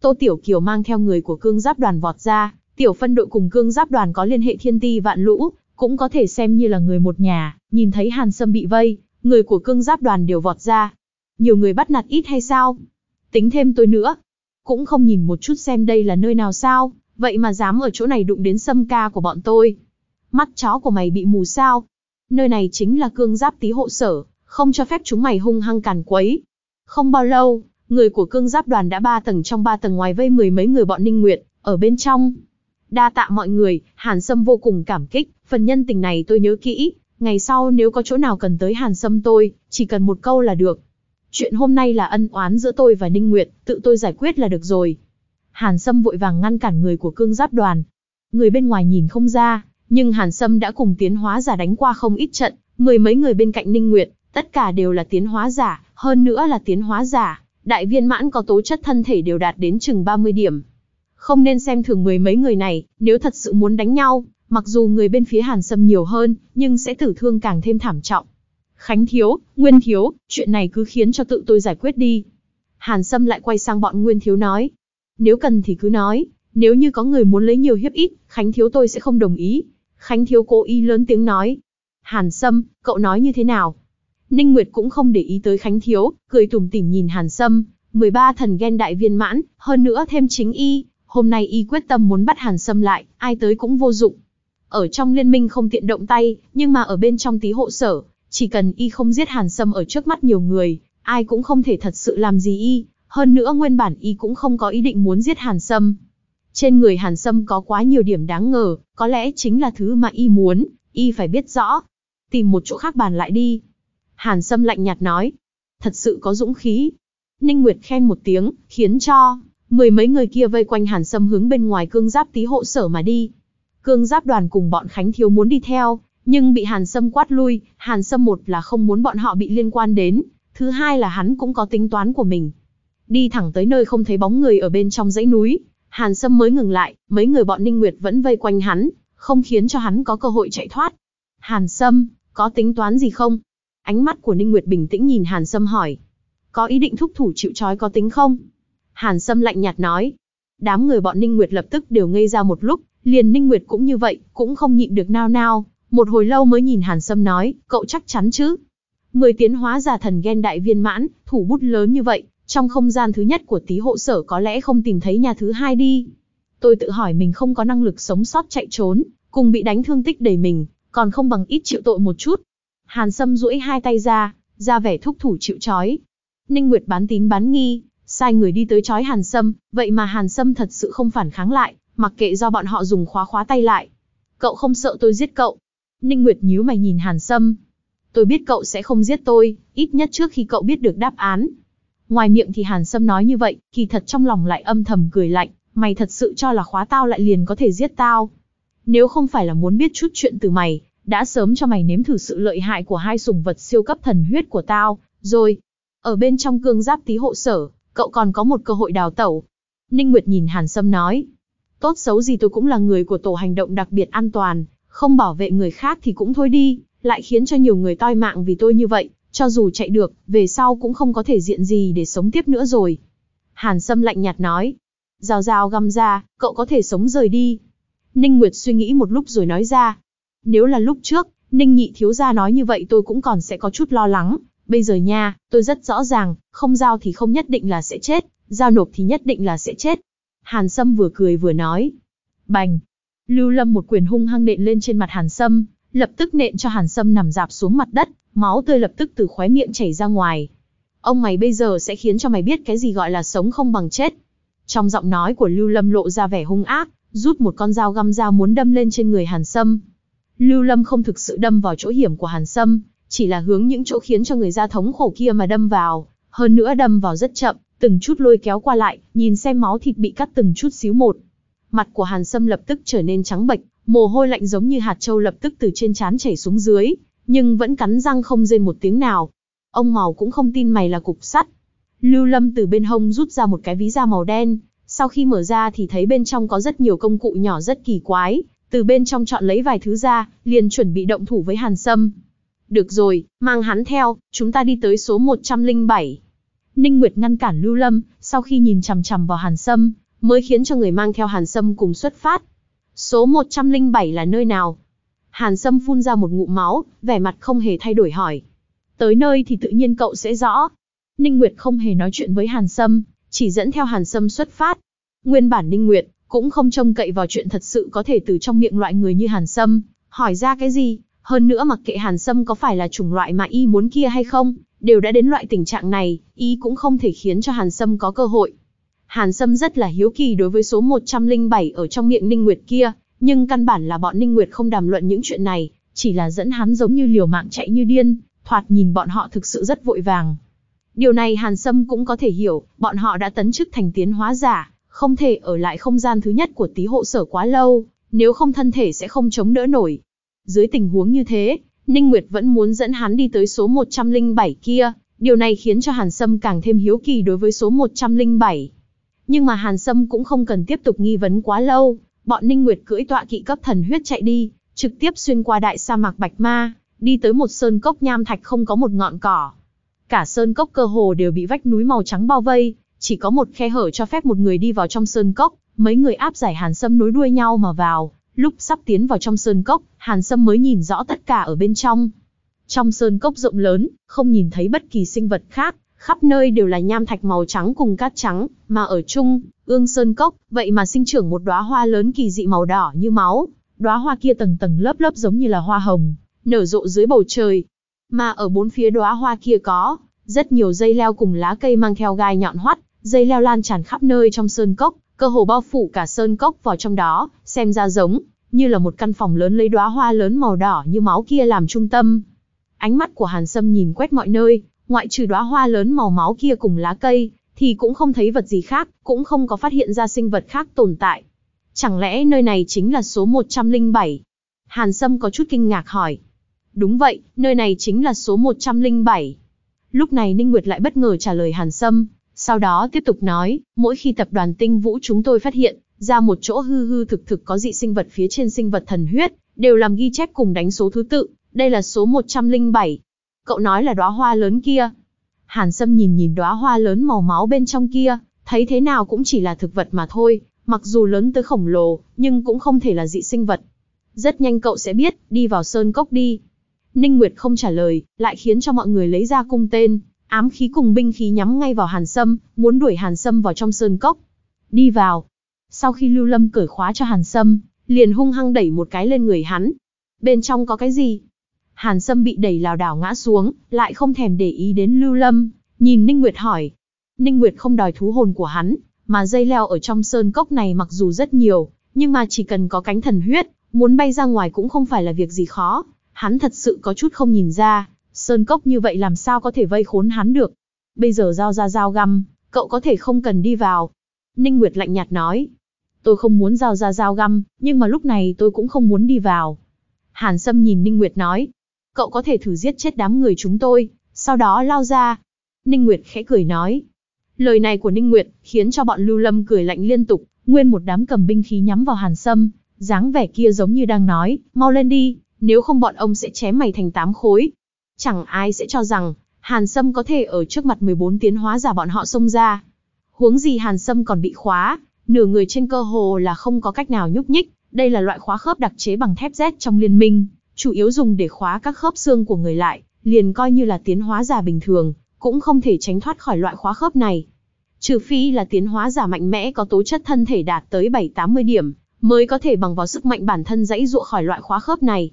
Tô Tiểu Kiều mang theo người của cương giáp đoàn vọt ra, Tiểu phân đội cùng cương giáp đoàn có liên hệ thiên ti vạn lũ, cũng có thể xem như là người một nhà, nhìn thấy Hàn Sâm bị vây, người của cương giáp đoàn đều vọt ra. Nhiều người bắt nạt ít hay sao? Tính thêm tôi nữa. Cũng không nhìn một chút xem đây là nơi nào sao, vậy mà dám ở chỗ này đụng đến sâm ca của bọn tôi. Mắt chó của mày bị mù sao? Nơi này chính là cương giáp tí hộ sở, không cho phép chúng mày hung hăng càn quấy. Không bao lâu, người của cương giáp đoàn đã ba tầng trong ba tầng ngoài vây mười mấy người bọn Ninh Nguyệt, ở bên trong, Đa tạ mọi người, Hàn Sâm vô cùng cảm kích, phần nhân tình này tôi nhớ kỹ, ngày sau nếu có chỗ nào cần tới Hàn Sâm tôi, chỉ cần một câu là được. Chuyện hôm nay là ân oán giữa tôi và Ninh Nguyệt, tự tôi giải quyết là được rồi. Hàn Sâm vội vàng ngăn cản người của cương giáp đoàn. Người bên ngoài nhìn không ra, nhưng Hàn Sâm đã cùng tiến hóa giả đánh qua không ít trận, mười mấy người bên cạnh Ninh Nguyệt, tất cả đều là tiến hóa giả, hơn nữa là tiến hóa giả. Đại viên mãn có tố chất thân thể đều đạt đến chừng 30 điểm, không nên xem thường mười mấy người này, nếu thật sự muốn đánh nhau, mặc dù người bên phía Hàn Sâm nhiều hơn, nhưng sẽ tử thương càng thêm thảm trọng. Khánh Thiếu, Nguyên Thiếu, chuyện này cứ khiến cho tự tôi giải quyết đi. Hàn Sâm lại quay sang bọn Nguyên Thiếu nói. Nếu cần thì cứ nói, nếu như có người muốn lấy nhiều hiếp ít, Khánh Thiếu tôi sẽ không đồng ý. Khánh Thiếu cố ý lớn tiếng nói. Hàn Sâm, cậu nói như thế nào? Ninh Nguyệt cũng không để ý tới Khánh Thiếu, cười tủm tỉm nhìn Hàn Sâm, 13 thần Ghen đại viên mãn, hơn nữa thêm chính y, hôm nay y quyết tâm muốn bắt Hàn Sâm lại, ai tới cũng vô dụng. Ở trong liên minh không tiện động tay, nhưng mà ở bên trong tí hộ sở, chỉ cần y không giết Hàn Sâm ở trước mắt nhiều người, ai cũng không thể thật sự làm gì y, hơn nữa nguyên bản y cũng không có ý định muốn giết Hàn Sâm. Trên người Hàn Sâm có quá nhiều điểm đáng ngờ, có lẽ chính là thứ mà y muốn, y phải biết rõ. Tìm một chỗ khác bàn lại đi. Hàn Sâm lạnh nhạt nói. Thật sự có dũng khí. Ninh Nguyệt khen một tiếng, khiến cho mười mấy người kia vây quanh Hàn Sâm hướng bên ngoài cương giáp tí hộ sở mà đi. Cương giáp đoàn cùng bọn Khánh Thiếu muốn đi theo, nhưng bị Hàn Sâm quát lui, Hàn Sâm một là không muốn bọn họ bị liên quan đến, thứ hai là hắn cũng có tính toán của mình. Đi thẳng tới nơi không thấy bóng người ở bên trong dãy núi, Hàn Sâm mới ngừng lại, mấy người bọn Ninh Nguyệt vẫn vây quanh hắn, không khiến cho hắn có cơ hội chạy thoát. Hàn Sâm, có tính toán gì không? Ánh mắt của Ninh Nguyệt bình tĩnh nhìn Hàn Sâm hỏi. Có ý định thúc thủ chịu trói có tính không? Hàn Sâm lạnh nhạt nói. Đám người bọn Ninh Nguyệt lập tức đều ngây ra một lúc, liền Ninh Nguyệt cũng như vậy, cũng không nhịn được nao nao, một hồi lâu mới nhìn Hàn Sâm nói, cậu chắc chắn chứ? Mười tiến hóa giả thần ghen đại viên mãn, thủ bút lớn như vậy, trong không gian thứ nhất của tí hộ sở có lẽ không tìm thấy nhà thứ hai đi. Tôi tự hỏi mình không có năng lực sống sót chạy trốn, cùng bị đánh thương tích đầy mình, còn không bằng ít chịu tội một chút. Hàn Sâm duỗi hai tay ra, ra vẻ thúc thủ chịu trói. Ninh Nguyệt bán tín bán nghi, sai người đi tới trói Hàn Sâm, vậy mà Hàn Sâm thật sự không phản kháng lại, mặc kệ do bọn họ dùng khóa khóa tay lại. Cậu không sợ tôi giết cậu. Ninh Nguyệt nhíu mày nhìn Hàn Sâm. Tôi biết cậu sẽ không giết tôi, ít nhất trước khi cậu biết được đáp án. Ngoài miệng thì Hàn Sâm nói như vậy, kỳ thật trong lòng lại âm thầm cười lạnh, mày thật sự cho là khóa tao lại liền có thể giết tao. Nếu không phải là muốn biết chút chuyện từ mày, đã sớm cho mày nếm thử sự lợi hại của hai sủng vật siêu cấp thần huyết của tao, rồi. Ở bên trong cương giáp tí hộ sở, cậu còn có một cơ hội đào tẩu. Ninh Nguyệt nhìn Hàn Sâm nói. Tốt xấu gì tôi cũng là người của tổ hành động đặc biệt an toàn, không bảo vệ người khác thì cũng thôi đi, lại khiến cho nhiều người toi mạng vì tôi như vậy, cho dù chạy được, về sau cũng không có thể diện gì để sống tiếp nữa rồi. Hàn Sâm lạnh nhạt nói. Rào rào găm ra, cậu có thể sống rời đi. Ninh Nguyệt suy nghĩ một lúc rồi nói ra. Nếu là lúc trước, Ninh nhị thiếu gia nói như vậy tôi cũng còn sẽ có chút lo lắng. Bây giờ nha, tôi rất rõ ràng, không giao thì không nhất định là sẽ chết, giao nộp thì nhất định là sẽ chết. Hàn Sâm vừa cười vừa nói. Bành! Lưu Lâm một quyền hung hăng nện lên trên mặt Hàn Sâm, lập tức nện cho Hàn Sâm nằm dạp xuống mặt đất, máu tươi lập tức từ khóe miệng chảy ra ngoài. Ông mày bây giờ sẽ khiến cho mày biết cái gì gọi là sống không bằng chết. Trong giọng nói của Lưu Lâm lộ ra vẻ hung ác, rút một con dao găm ra muốn đâm lên trên người Hàn Sâm. Lưu Lâm không thực sự đâm vào chỗ hiểm của Hàn Sâm, chỉ là hướng những chỗ khiến cho người da thống khổ kia mà đâm vào, hơn nữa đâm vào rất chậm, từng chút lôi kéo qua lại, nhìn xem máu thịt bị cắt từng chút xíu một. Mặt của Hàn Sâm lập tức trở nên trắng bệch, mồ hôi lạnh giống như hạt châu lập tức từ trên trán chảy xuống dưới, nhưng vẫn cắn răng không rên một tiếng nào. Ông Màu cũng không tin mày là cục sắt. Lưu Lâm từ bên hông rút ra một cái ví da màu đen, sau khi mở ra thì thấy bên trong có rất nhiều công cụ nhỏ rất kỳ quái, từ bên trong chọn lấy vài thứ ra, liền chuẩn bị động thủ với Hàn Sâm. Được rồi, mang hắn theo, chúng ta đi tới số 107. Ninh Nguyệt ngăn cản Lưu Lâm, sau khi nhìn chằm chằm vào Hàn Sâm, mới khiến cho người mang theo Hàn Sâm cùng xuất phát. Số 107 là nơi nào? Hàn Sâm phun ra một ngụm máu, vẻ mặt không hề thay đổi hỏi. Tới nơi thì tự nhiên cậu sẽ rõ. Ninh Nguyệt không hề nói chuyện với Hàn Sâm, chỉ dẫn theo Hàn Sâm xuất phát. Nguyên bản Ninh Nguyệt cũng không trông cậy vào chuyện thật sự có thể từ trong miệng loại người như Hàn Sâm, hỏi ra cái gì, hơn nữa mặc kệ Hàn Sâm có phải là chủng loại mà y muốn kia hay không, đều đã đến loại tình trạng này, y cũng không thể khiến cho Hàn Sâm có cơ hội. Hàn Sâm rất là hiếu kỳ đối với số 107 ở trong miệng Ninh Nguyệt kia, nhưng căn bản là bọn Ninh Nguyệt không đàm luận những chuyện này, chỉ là dẫn hắn giống như liều mạng chạy như điên, thoạt nhìn bọn họ thực sự rất vội vàng. Điều này Hàn Sâm cũng có thể hiểu, bọn họ đã tấn chức thành tiến hóa giả, không thể ở lại không gian thứ nhất của tí hộ sở quá lâu, nếu không thân thể sẽ không chống đỡ nổi. Dưới tình huống như thế, Ninh Nguyệt vẫn muốn dẫn hắn đi tới số 107 kia, điều này khiến cho Hàn Sâm càng thêm hiếu kỳ đối với số 107. Nhưng mà Hàn Sâm cũng không cần tiếp tục nghi vấn quá lâu, bọn Ninh Nguyệt cưỡi tọa kỵ cấp thần huyết chạy đi, trực tiếp xuyên qua đại sa mạc Bạch Ma, đi tới một sơn cốc nham thạch không có một ngọn cỏ. Cả sơn cốc cơ hồ đều bị vách núi màu trắng bao vây, chỉ có một khe hở cho phép một người đi vào trong sơn cốc, mấy người áp giải Hàn Sâm nối đuôi nhau mà vào, lúc sắp tiến vào trong sơn cốc, Hàn Sâm mới nhìn rõ tất cả ở bên trong. Trong sơn cốc rộng lớn, không nhìn thấy bất kỳ sinh vật khác, khắp nơi đều là nham thạch màu trắng cùng cát trắng, mà ở chung, ương sơn cốc, vậy mà sinh trưởng một đóa hoa lớn kỳ dị màu đỏ như máu. Đóa hoa kia tầng tầng lớp lớp giống như là hoa hồng, nở rộ dưới bầu trời. Mà ở bốn phía đóa hoa kia có rất nhiều dây leo cùng lá cây mang theo gai nhọn hoắt, dây leo lan tràn khắp nơi trong sơn cốc, cơ hồ bao phủ cả sơn cốc vào trong đó, xem ra giống như là một căn phòng lớn lấy đóa hoa lớn màu đỏ như máu kia làm trung tâm. Ánh mắt của Hàn Sâm nhìn quét mọi nơi, ngoại trừ đóa hoa lớn màu máu kia cùng lá cây, thì cũng không thấy vật gì khác, cũng không có phát hiện ra sinh vật khác tồn tại. Chẳng lẽ nơi này chính là số 107? Hàn Sâm có chút kinh ngạc hỏi. Đúng vậy, nơi này chính là số 107. Lúc này Ninh Nguyệt lại bất ngờ trả lời Hàn Sâm, sau đó tiếp tục nói, mỗi khi tập đoàn tinh vũ chúng tôi phát hiện ra một chỗ hư hư thực thực có dị sinh vật phía trên sinh vật thần huyết, đều làm ghi chép cùng đánh số thứ tự, đây là số 107. Cậu nói là đóa hoa lớn kia. Hàn Sâm nhìn nhìn đóa hoa lớn màu máu bên trong kia, thấy thế nào cũng chỉ là thực vật mà thôi, mặc dù lớn tới khổng lồ, nhưng cũng không thể là dị sinh vật. Rất nhanh cậu sẽ biết, đi vào sơn cốc đi. Ninh Nguyệt không trả lời, lại khiến cho mọi người lấy ra cung tên, ám khí cùng binh khí nhắm ngay vào Hàn Sâm, muốn đuổi Hàn Sâm vào trong sơn cốc. Đi vào. Sau khi Lưu Lâm cởi khóa cho Hàn Sâm, liền hung hăng đẩy một cái lên người hắn. Bên trong có cái gì? Hàn Sâm bị đẩy lảo đảo ngã xuống, lại không thèm để ý đến Lưu Lâm, nhìn Ninh Nguyệt hỏi. Ninh Nguyệt không đòi thú hồn của hắn, mà dây leo ở trong sơn cốc này mặc dù rất nhiều, nhưng mà chỉ cần có cánh thần huyết, muốn bay ra ngoài cũng không phải là việc gì khó. Hắn thật sự có chút không nhìn ra, sơn cốc như vậy làm sao có thể vây khốn hắn được. Bây giờ giao ra dao găm, cậu có thể không cần đi vào. Ninh Nguyệt lạnh nhạt nói. Tôi không muốn giao ra dao găm, nhưng mà lúc này tôi cũng không muốn đi vào. Hàn Sâm nhìn Ninh Nguyệt nói, cậu có thể thử giết chết đám người chúng tôi, sau đó lao ra. Ninh Nguyệt khẽ cười nói. Lời này của Ninh Nguyệt khiến cho bọn Lưu Lâm cười lạnh liên tục, nguyên một đám cầm binh khí nhắm vào Hàn Sâm, dáng vẻ kia giống như đang nói, mau lên đi, nếu không bọn ông sẽ chém mày thành tám khối. Chẳng ai sẽ cho rằng, Hàn Sâm có thể ở trước mặt 14 tiến hóa giả bọn họ xông ra. Huống gì Hàn Sâm còn bị khóa, nửa người trên cơ hồ là không có cách nào nhúc nhích, đây là loại khóa khớp đặc chế bằng thép Z trong liên minh, chủ yếu dùng để khóa các khớp xương của người lại, liền coi như là tiến hóa giả bình thường, cũng không thể tránh thoát khỏi loại khóa khớp này. Trừ phi là tiến hóa giả mạnh mẽ có tố chất thân thể đạt tới 7-80 điểm, mới có thể bằng vào sức mạnh bản thân dãy dụa khỏi loại khóa khớp này.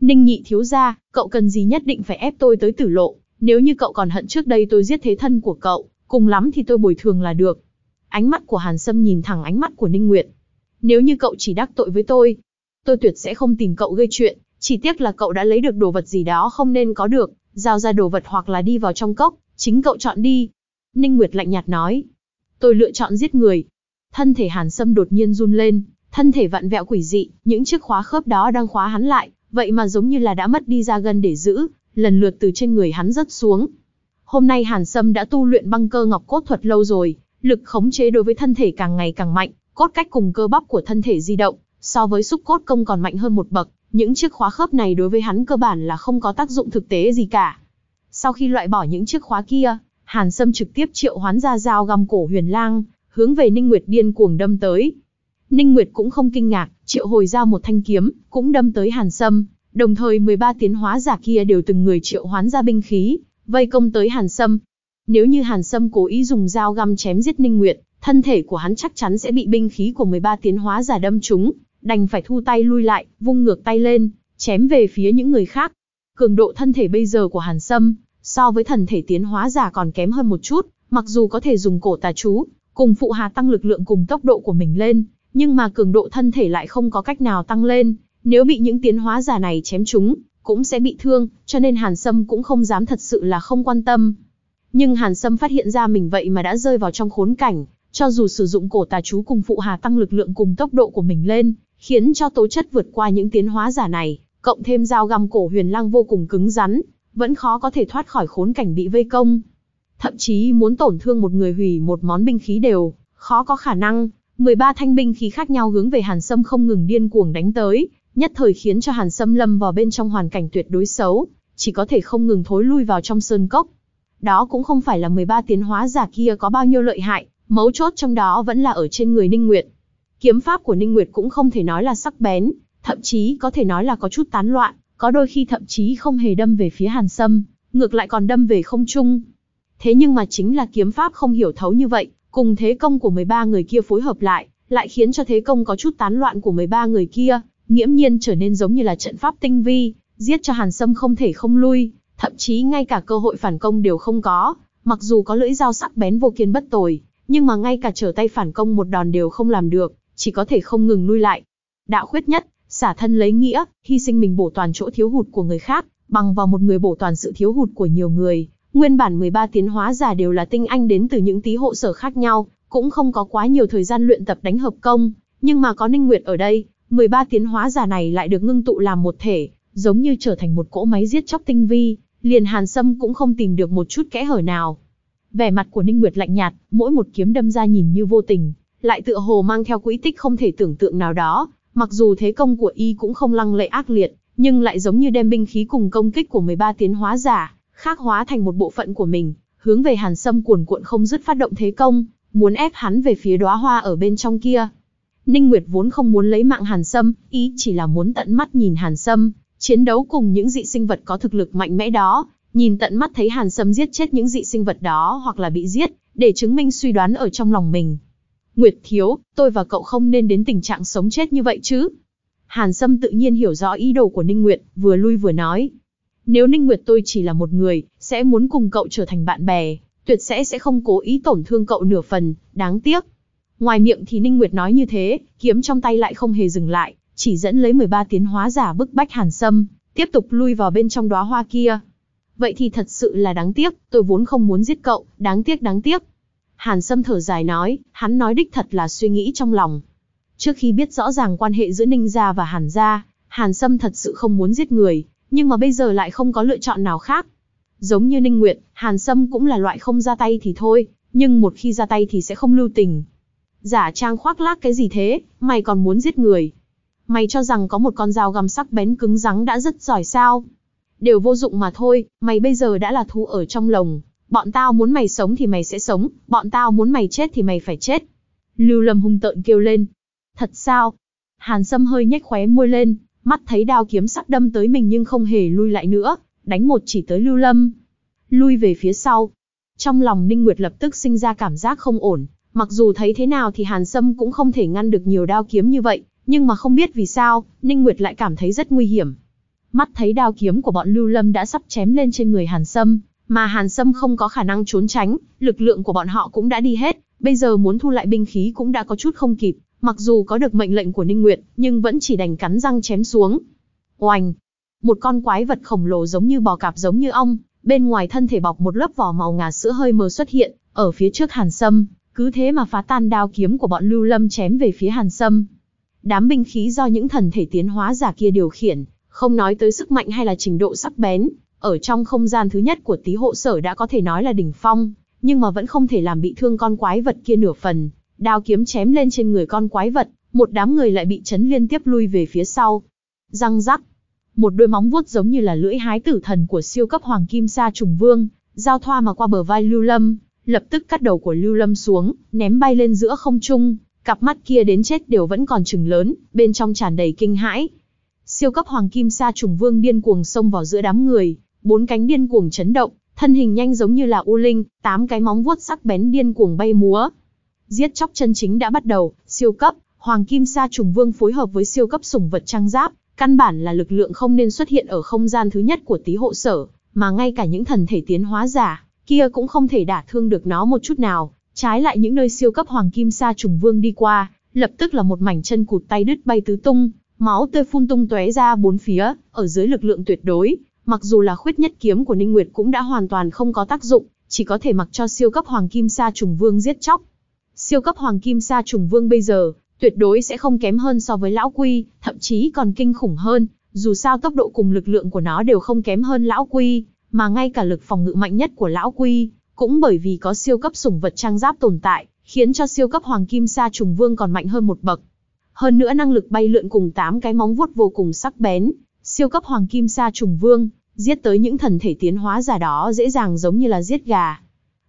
Ninh nhị thiếu gia, cậu cần gì nhất định phải ép tôi tới tử lộ, nếu như cậu còn hận trước đây tôi giết thế thân của cậu, cùng lắm thì tôi bồi thường là được. Ánh mắt của Hàn Sâm nhìn thẳng ánh mắt của Ninh Nguyệt. Nếu như cậu chỉ đắc tội với tôi, tôi tuyệt sẽ không tìm cậu gây chuyện, chỉ tiếc là cậu đã lấy được đồ vật gì đó không nên có được, giao ra đồ vật hoặc là đi vào trong cốc, chính cậu chọn đi. Ninh Nguyệt lạnh nhạt nói. Tôi lựa chọn giết người. Thân thể Hàn Sâm đột nhiên run lên, thân thể vặn vẹo quỷ dị, những chiếc khóa khớp đó đang khóa hắn lại, vậy mà giống như là đã mất đi ra gân để giữ, lần lượt từ trên người hắn rớt xuống. Hôm nay Hàn Sâm đã tu luyện băng cơ ngọc cốt thuật lâu rồi, lực khống chế đối với thân thể càng ngày càng mạnh, cốt cách cùng cơ bắp của thân thể di động, so với xúc cốt công còn mạnh hơn một bậc, những chiếc khóa khớp này đối với hắn cơ bản là không có tác dụng thực tế gì cả. Sau khi loại bỏ những chiếc khóa kia, Hàn Sâm trực tiếp triệu hoán ra dao găm cổ huyền lang, hướng về Ninh Nguyệt điên cuồng đâm tới. Ninh Nguyệt cũng không kinh ngạc, triệu hồi ra một thanh kiếm, cũng đâm tới Hàn Sâm, đồng thời 13 tiến hóa giả kia đều từng người triệu hoán ra binh khí, vây công tới Hàn Sâm. Nếu như Hàn Sâm cố ý dùng dao găm chém giết Ninh Nguyệt, thân thể của hắn chắc chắn sẽ bị binh khí của 13 tiến hóa giả đâm trúng, đành phải thu tay lui lại, vung ngược tay lên, chém về phía những người khác. Cường độ thân thể bây giờ của Hàn Sâm, so với thần thể tiến hóa giả còn kém hơn một chút, mặc dù có thể dùng cổ tà chú, cùng phụ hà tăng lực lượng cùng tốc độ của mình lên, nhưng mà cường độ thân thể lại không có cách nào tăng lên, nếu bị những tiến hóa giả này chém chúng cũng sẽ bị thương, cho nên Hàn Sâm cũng không dám thật sự là không quan tâm. Nhưng Hàn Sâm phát hiện ra mình vậy mà đã rơi vào trong khốn cảnh, cho dù sử dụng cổ tà chú cùng phụ hà tăng lực lượng cùng tốc độ của mình lên, khiến cho tố chất vượt qua những tiến hóa giả này, cộng thêm dao găm cổ huyền lang vô cùng cứng rắn, vẫn khó có thể thoát khỏi khốn cảnh bị vây công. Thậm chí muốn tổn thương một người hủy một món binh khí đều, khó có khả năng. 13 thanh binh khí khác nhau hướng về Hàn Sâm không ngừng điên cuồng đánh tới, nhất thời khiến cho Hàn Sâm lâm vào bên trong hoàn cảnh tuyệt đối xấu, chỉ có thể không ngừng thối lui vào trong sơn cốc. Đó cũng không phải là 13 tiến hóa giả kia có bao nhiêu lợi hại, mấu chốt trong đó vẫn là ở trên người Ninh Nguyệt. Kiếm pháp của Ninh Nguyệt cũng không thể nói là sắc bén, thậm chí có thể nói là có chút tán loạn, có đôi khi thậm chí không hề đâm về phía Hàn Sâm, ngược lại còn đâm về không trung. Thế nhưng mà chính là kiếm pháp không hiểu thấu như vậy, cùng thế công của 13 người kia phối hợp lại, lại khiến cho thế công có chút tán loạn của 13 người kia, nghiễm nhiên trở nên giống như là trận pháp tinh vi, giết cho Hàn Sâm không thể không lui, thậm chí ngay cả cơ hội phản công đều không có, mặc dù có lưỡi dao sắc bén vô kiên bất tồi, nhưng mà ngay cả trở tay phản công một đòn đều không làm được, chỉ có thể không ngừng lui lại. Đạo khuyết nhất, xả thân lấy nghĩa, hy sinh mình bổ toàn chỗ thiếu hụt của người khác, bằng vào một người bổ toàn sự thiếu hụt của nhiều người. Nguyên bản 13 tiến hóa giả đều là tinh anh đến từ những tí hộ sở khác nhau, cũng không có quá nhiều thời gian luyện tập đánh hợp công, nhưng mà có Ninh Nguyệt ở đây, 13 tiến hóa giả này lại được ngưng tụ làm một thể, giống như trở thành một cỗ máy giết chóc tinh vi, liền Hàn Sâm cũng không tìm được một chút kẽ hở nào. Vẻ mặt của Ninh Nguyệt lạnh nhạt, mỗi một kiếm đâm ra nhìn như vô tình, lại tựa hồ mang theo quỹ tích không thể tưởng tượng nào đó, mặc dù thế công của y cũng không lăng lệ ác liệt, nhưng lại giống như đem binh khí cùng công kích của 13 tiến hóa giả, khác hóa thành một bộ phận của mình, hướng về Hàn Sâm cuồn cuộn không dứt phát động thế công, muốn ép hắn về phía đóa hoa ở bên trong kia. Ninh Nguyệt vốn không muốn lấy mạng Hàn Sâm, ý chỉ là muốn tận mắt nhìn Hàn Sâm, chiến đấu cùng những dị sinh vật có thực lực mạnh mẽ đó, nhìn tận mắt thấy Hàn Sâm giết chết những dị sinh vật đó hoặc là bị giết, để chứng minh suy đoán ở trong lòng mình. Nguyệt Thiếu, tôi và cậu không nên đến tình trạng sống chết như vậy chứ. Hàn Sâm tự nhiên hiểu rõ ý đồ của Ninh Nguyệt, vừa lui vừa nói. Nếu Ninh Nguyệt tôi chỉ là một người, sẽ muốn cùng cậu trở thành bạn bè, tuyệt sẽ sẽ không cố ý tổn thương cậu nửa phần, đáng tiếc. Ngoài miệng thì Ninh Nguyệt nói như thế, kiếm trong tay lại không hề dừng lại, chỉ dẫn lấy 13 tiến hóa giả bức bách Hàn Sâm, tiếp tục lui vào bên trong đóa hoa kia. Vậy thì thật sự là đáng tiếc, tôi vốn không muốn giết cậu, đáng tiếc đáng tiếc. Hàn Sâm thở dài nói, hắn nói đích thật là suy nghĩ trong lòng. Trước khi biết rõ ràng quan hệ giữa Ninh Gia và Hàn Gia, Hàn Sâm thật sự không muốn giết người, nhưng mà bây giờ lại không có lựa chọn nào khác. Giống như Ninh Nguyệt, Hàn Sâm cũng là loại không ra tay thì thôi, nhưng một khi ra tay thì sẽ không lưu tình. Giả trang khoác lác cái gì thế, mày còn muốn giết người. Mày cho rằng có một con dao găm sắc bén cứng rắn đã rất giỏi sao? Đều vô dụng mà thôi, mày bây giờ đã là thú ở trong lồng. Bọn tao muốn mày sống thì mày sẽ sống, bọn tao muốn mày chết thì mày phải chết. Lưu Lâm hung tợn kêu lên. Thật sao? Hàn Sâm hơi nhếch khóe môi lên, mắt thấy đao kiếm sắc đâm tới mình nhưng không hề lui lại nữa, đánh một chỉ tới Lưu Lâm. Lui về phía sau. Trong lòng Ninh Nguyệt lập tức sinh ra cảm giác không ổn, mặc dù thấy thế nào thì Hàn Sâm cũng không thể ngăn được nhiều đao kiếm như vậy, nhưng mà không biết vì sao, Ninh Nguyệt lại cảm thấy rất nguy hiểm. Mắt thấy đao kiếm của bọn Lưu Lâm đã sắp chém lên trên người Hàn Sâm, mà Hàn Sâm không có khả năng trốn tránh, lực lượng của bọn họ cũng đã đi hết, bây giờ muốn thu lại binh khí cũng đã có chút không kịp, mặc dù có được mệnh lệnh của Ninh Nguyệt, nhưng vẫn chỉ đành cắn răng chém xuống. Oanh! Một con quái vật khổng lồ giống như bò cạp giống như ong, bên ngoài thân thể bọc một lớp vỏ màu ngà sữa hơi mờ xuất hiện, ở phía trước Hàn Sâm, cứ thế mà phá tan đao kiếm của bọn Lưu Lâm chém về phía Hàn Sâm. Đám binh khí do những thần thể tiến hóa giả kia điều khiển, không nói tới sức mạnh hay là trình độ sắc bén, ở trong không gian thứ nhất của tí hộ sở đã có thể nói là đỉnh phong, nhưng mà vẫn không thể làm bị thương con quái vật kia nửa phần. Đao kiếm chém lên trên người con quái vật, một đám người lại bị chấn liên tiếp lui về phía sau. Răng rắc, một đôi móng vuốt giống như là lưỡi hái tử thần của siêu cấp hoàng kim sa trùng vương, giao thoa mà qua bờ vai Lưu Lâm, lập tức cắt đầu của Lưu Lâm xuống, ném bay lên giữa không trung, cặp mắt kia đến chết đều vẫn còn chừng lớn, bên trong tràn đầy kinh hãi. Siêu cấp hoàng kim sa trùng vương điên cuồng xông vào giữa đám người, bốn cánh điên cuồng chấn động, thân hình nhanh giống như là u linh, tám cái móng vuốt sắc bén điên cuồng bay múa. Giết chóc chân chính đã bắt đầu, siêu cấp, hoàng kim sa trùng vương phối hợp với siêu cấp sủng vật trang giáp, căn bản là lực lượng không nên xuất hiện ở không gian thứ nhất của tí hộ sở, mà ngay cả những thần thể tiến hóa giả, kia cũng không thể đả thương được nó một chút nào. Trái lại những nơi siêu cấp hoàng kim sa trùng vương đi qua, lập tức là một mảnh chân cụt tay đứt bay tứ tung, máu tươi phun tung tóe ra bốn phía, ở dưới lực lượng tuyệt đối, mặc dù là khuyết nhất kiếm của Ninh Nguyệt cũng đã hoàn toàn không có tác dụng, chỉ có thể mặc cho siêu cấp hoàng kim sa trùng vương giết chóc. Siêu cấp hoàng kim sa trùng vương bây giờ, tuyệt đối sẽ không kém hơn so với lão quy, thậm chí còn kinh khủng hơn, dù sao tốc độ cùng lực lượng của nó đều không kém hơn lão quy, mà ngay cả lực phòng ngự mạnh nhất của lão quy, cũng bởi vì có siêu cấp sủng vật trang giáp tồn tại, khiến cho siêu cấp hoàng kim sa trùng vương còn mạnh hơn một bậc. Hơn nữa năng lực bay lượn cùng tám cái móng vuốt vô cùng sắc bén, siêu cấp hoàng kim sa trùng vương, giết tới những thần thể tiến hóa giả đó dễ dàng giống như là giết gà.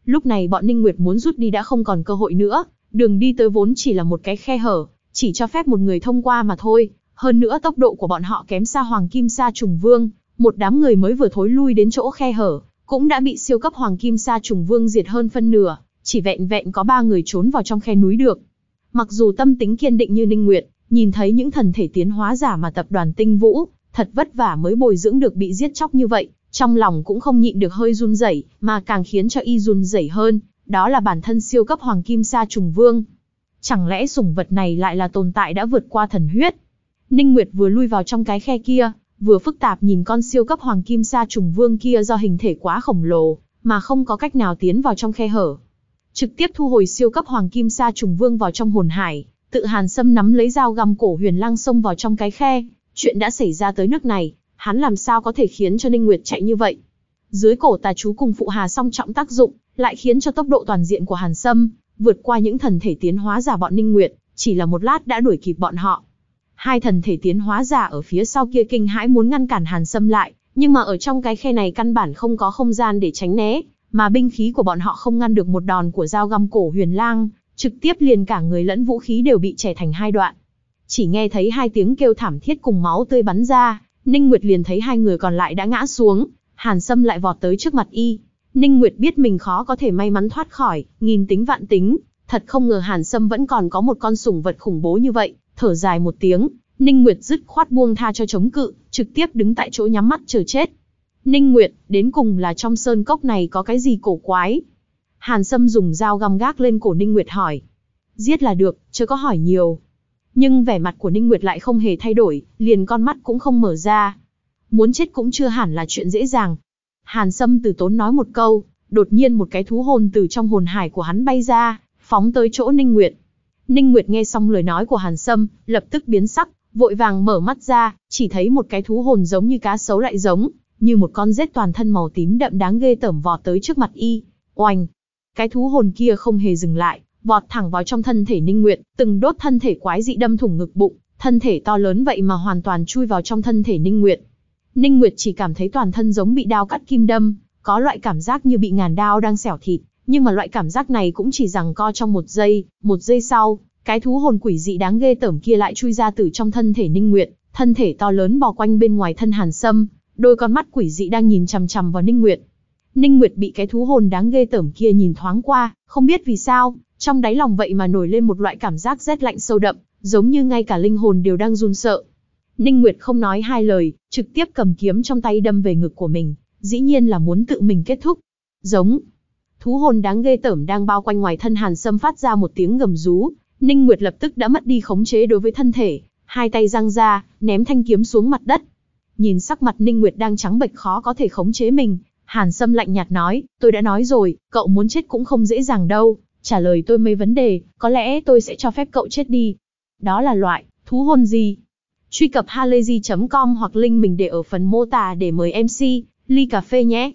Lúc này bọn Ninh Nguyệt muốn rút đi đã không còn cơ hội nữa, đường đi tới vốn chỉ là một cái khe hở, chỉ cho phép một người thông qua mà thôi. Hơn nữa tốc độ của bọn họ kém xa Hoàng Kim Sa Trùng Vương, một đám người mới vừa thối lui đến chỗ khe hở, cũng đã bị siêu cấp hoàng kim sa trùng vương diệt hơn phân nửa, chỉ vẹn vẹn có ba người trốn vào trong khe núi được. Mặc dù tâm tính kiên định như Ninh Nguyệt, nhìn thấy những thần thể tiến hóa giả mà tập đoàn tinh vũ, thật vất vả mới bồi dưỡng được bị giết chóc như vậy, trong lòng cũng không nhịn được hơi run rẩy, mà càng khiến cho y run rẩy hơn, đó là bản thân siêu cấp hoàng kim sa trùng vương. Chẳng lẽ sủng vật này lại là tồn tại đã vượt qua thần huyết? Ninh Nguyệt vừa lui vào trong cái khe kia, vừa phức tạp nhìn con siêu cấp hoàng kim sa trùng vương kia do hình thể quá khổng lồ, mà không có cách nào tiến vào trong khe hở. Trực tiếp thu hồi siêu cấp hoàng kim sa trùng vương vào trong hồn hải, tự Hàn Sâm nắm lấy dao găm cổ huyền lăng xông vào trong cái khe, chuyện đã xảy ra tới nước này, hắn làm sao có thể khiến cho Ninh Nguyệt chạy như vậy? Dưới cổ tà chú cùng phụ hà song trọng tác dụng, lại khiến cho tốc độ toàn diện của Hàn Sâm vượt qua những thần thể tiến hóa giả bọn Ninh Nguyệt, chỉ là một lát đã đuổi kịp bọn họ. Hai thần thể tiến hóa giả ở phía sau kia kinh hãi muốn ngăn cản Hàn Sâm lại, nhưng mà ở trong cái khe này căn bản không có không gian để tránh né, mà binh khí của bọn họ không ngăn được một đòn của dao găm cổ huyền lang, trực tiếp liền cả người lẫn vũ khí đều bị chẻ thành hai đoạn. Chỉ nghe thấy hai tiếng kêu thảm thiết cùng máu tươi bắn ra, Ninh Nguyệt liền thấy hai người còn lại đã ngã xuống, Hàn Sâm lại vọt tới trước mặt y. Ninh Nguyệt biết mình khó có thể may mắn thoát khỏi, nghìn tính vạn tính, thật không ngờ Hàn Sâm vẫn còn có một con sủng vật khủng bố như vậy, thở dài một tiếng, Ninh Nguyệt dứt khoát buông tha cho chống cự, trực tiếp đứng tại chỗ nhắm mắt chờ chết. Ninh Nguyệt, đến cùng là trong sơn cốc này có cái gì cổ quái? Hàn Sâm dùng dao găm gác lên cổ Ninh Nguyệt hỏi. Giết là được, chưa có hỏi nhiều. Nhưng vẻ mặt của Ninh Nguyệt lại không hề thay đổi, liền con mắt cũng không mở ra. Muốn chết cũng chưa hẳn là chuyện dễ dàng. Hàn Sâm từ tốn nói một câu, đột nhiên một cái thú hồn từ trong hồn hải của hắn bay ra, phóng tới chỗ Ninh Nguyệt. Ninh Nguyệt nghe xong lời nói của Hàn Sâm, lập tức biến sắc, vội vàng mở mắt ra, chỉ thấy một cái thú hồn giống như cá sấu lại giống, như một con rết toàn thân màu tím đậm đáng ghê tởm vọt tới trước mặt y. Oanh! Cái thú hồn kia không hề dừng lại, vọt thẳng vào trong thân thể Ninh Nguyệt, từng đốt thân thể quái dị đâm thủng ngực bụng, thân thể to lớn vậy mà hoàn toàn chui vào trong thân thể Ninh Nguyệt. Ninh Nguyệt chỉ cảm thấy toàn thân giống bị đao cắt kim đâm, có loại cảm giác như bị ngàn đao đang xẻo thịt, nhưng mà loại cảm giác này cũng chỉ rằng co trong một giây, một giây sau, cái thú hồn quỷ dị đáng ghê tởm kia lại chui ra từ trong thân thể Ninh Nguyệt, thân thể to lớn bò quanh bên ngoài thân Hàn Sâm, đôi con mắt quỷ dị đang nhìn chằm chằm vào Ninh Nguyệt. Ninh Nguyệt bị cái thú hồn đáng ghê tởm kia nhìn thoáng qua, không biết vì sao, trong đáy lòng vậy mà nổi lên một loại cảm giác rét lạnh sâu đậm, giống như ngay cả linh hồn đều đang run sợ. Ninh Nguyệt không nói hai lời, trực tiếp cầm kiếm trong tay đâm về ngực của mình, dĩ nhiên là muốn tự mình kết thúc. Giống. Thú hồn đáng ghê tởm đang bao quanh ngoài thân Hàn Sâm phát ra một tiếng gầm rú, Ninh Nguyệt lập tức đã mất đi khống chế đối với thân thể, hai tay giang ra, ném thanh kiếm xuống mặt đất. Nhìn sắc mặt Ninh Nguyệt đang trắng bệch khó có thể khống chế mình, Hàn Sâm lạnh nhạt nói, tôi đã nói rồi, cậu muốn chết cũng không dễ dàng đâu, trả lời tôi mấy vấn đề, có lẽ tôi sẽ cho phép cậu chết đi. Đó là loại, thú hồn gì? Truy cập halayzi.com hoặc link mình để ở phần mô tả để mời MC, ly cà phê nhé.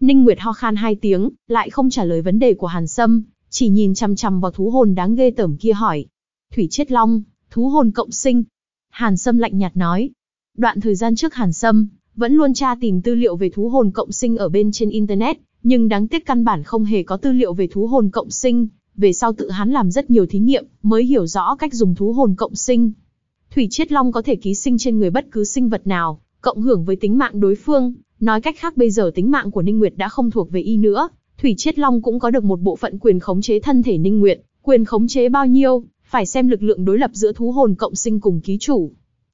Ninh Nguyệt ho khan hai tiếng, lại không trả lời vấn đề của Hàn Sâm, chỉ nhìn chằm chằm vào thú hồn đáng ghê tởm kia hỏi. Thủy chết long, thú hồn cộng sinh. Hàn Sâm lạnh nhạt nói. Đoạn thời gian trước Hàn Sâm, vẫn luôn tra tìm tư liệu về thú hồn cộng sinh ở bên trên Internet, nhưng đáng tiếc căn bản không hề có tư liệu về thú hồn cộng sinh. Về sau tự hắn làm rất nhiều thí nghiệm, mới hiểu rõ cách dùng thú hồn cộng sinh. Thủy Chiết Long có thể ký sinh trên người bất cứ sinh vật nào, cộng hưởng với tính mạng đối phương. Nói cách khác bây giờ tính mạng của Ninh Nguyệt đã không thuộc về y nữa, Thủy Chiết Long cũng có được một bộ phận quyền khống chế thân thể Ninh Nguyệt, quyền khống chế bao nhiêu, phải xem lực lượng đối lập giữa thú hồn cộng sinh cùng ký chủ.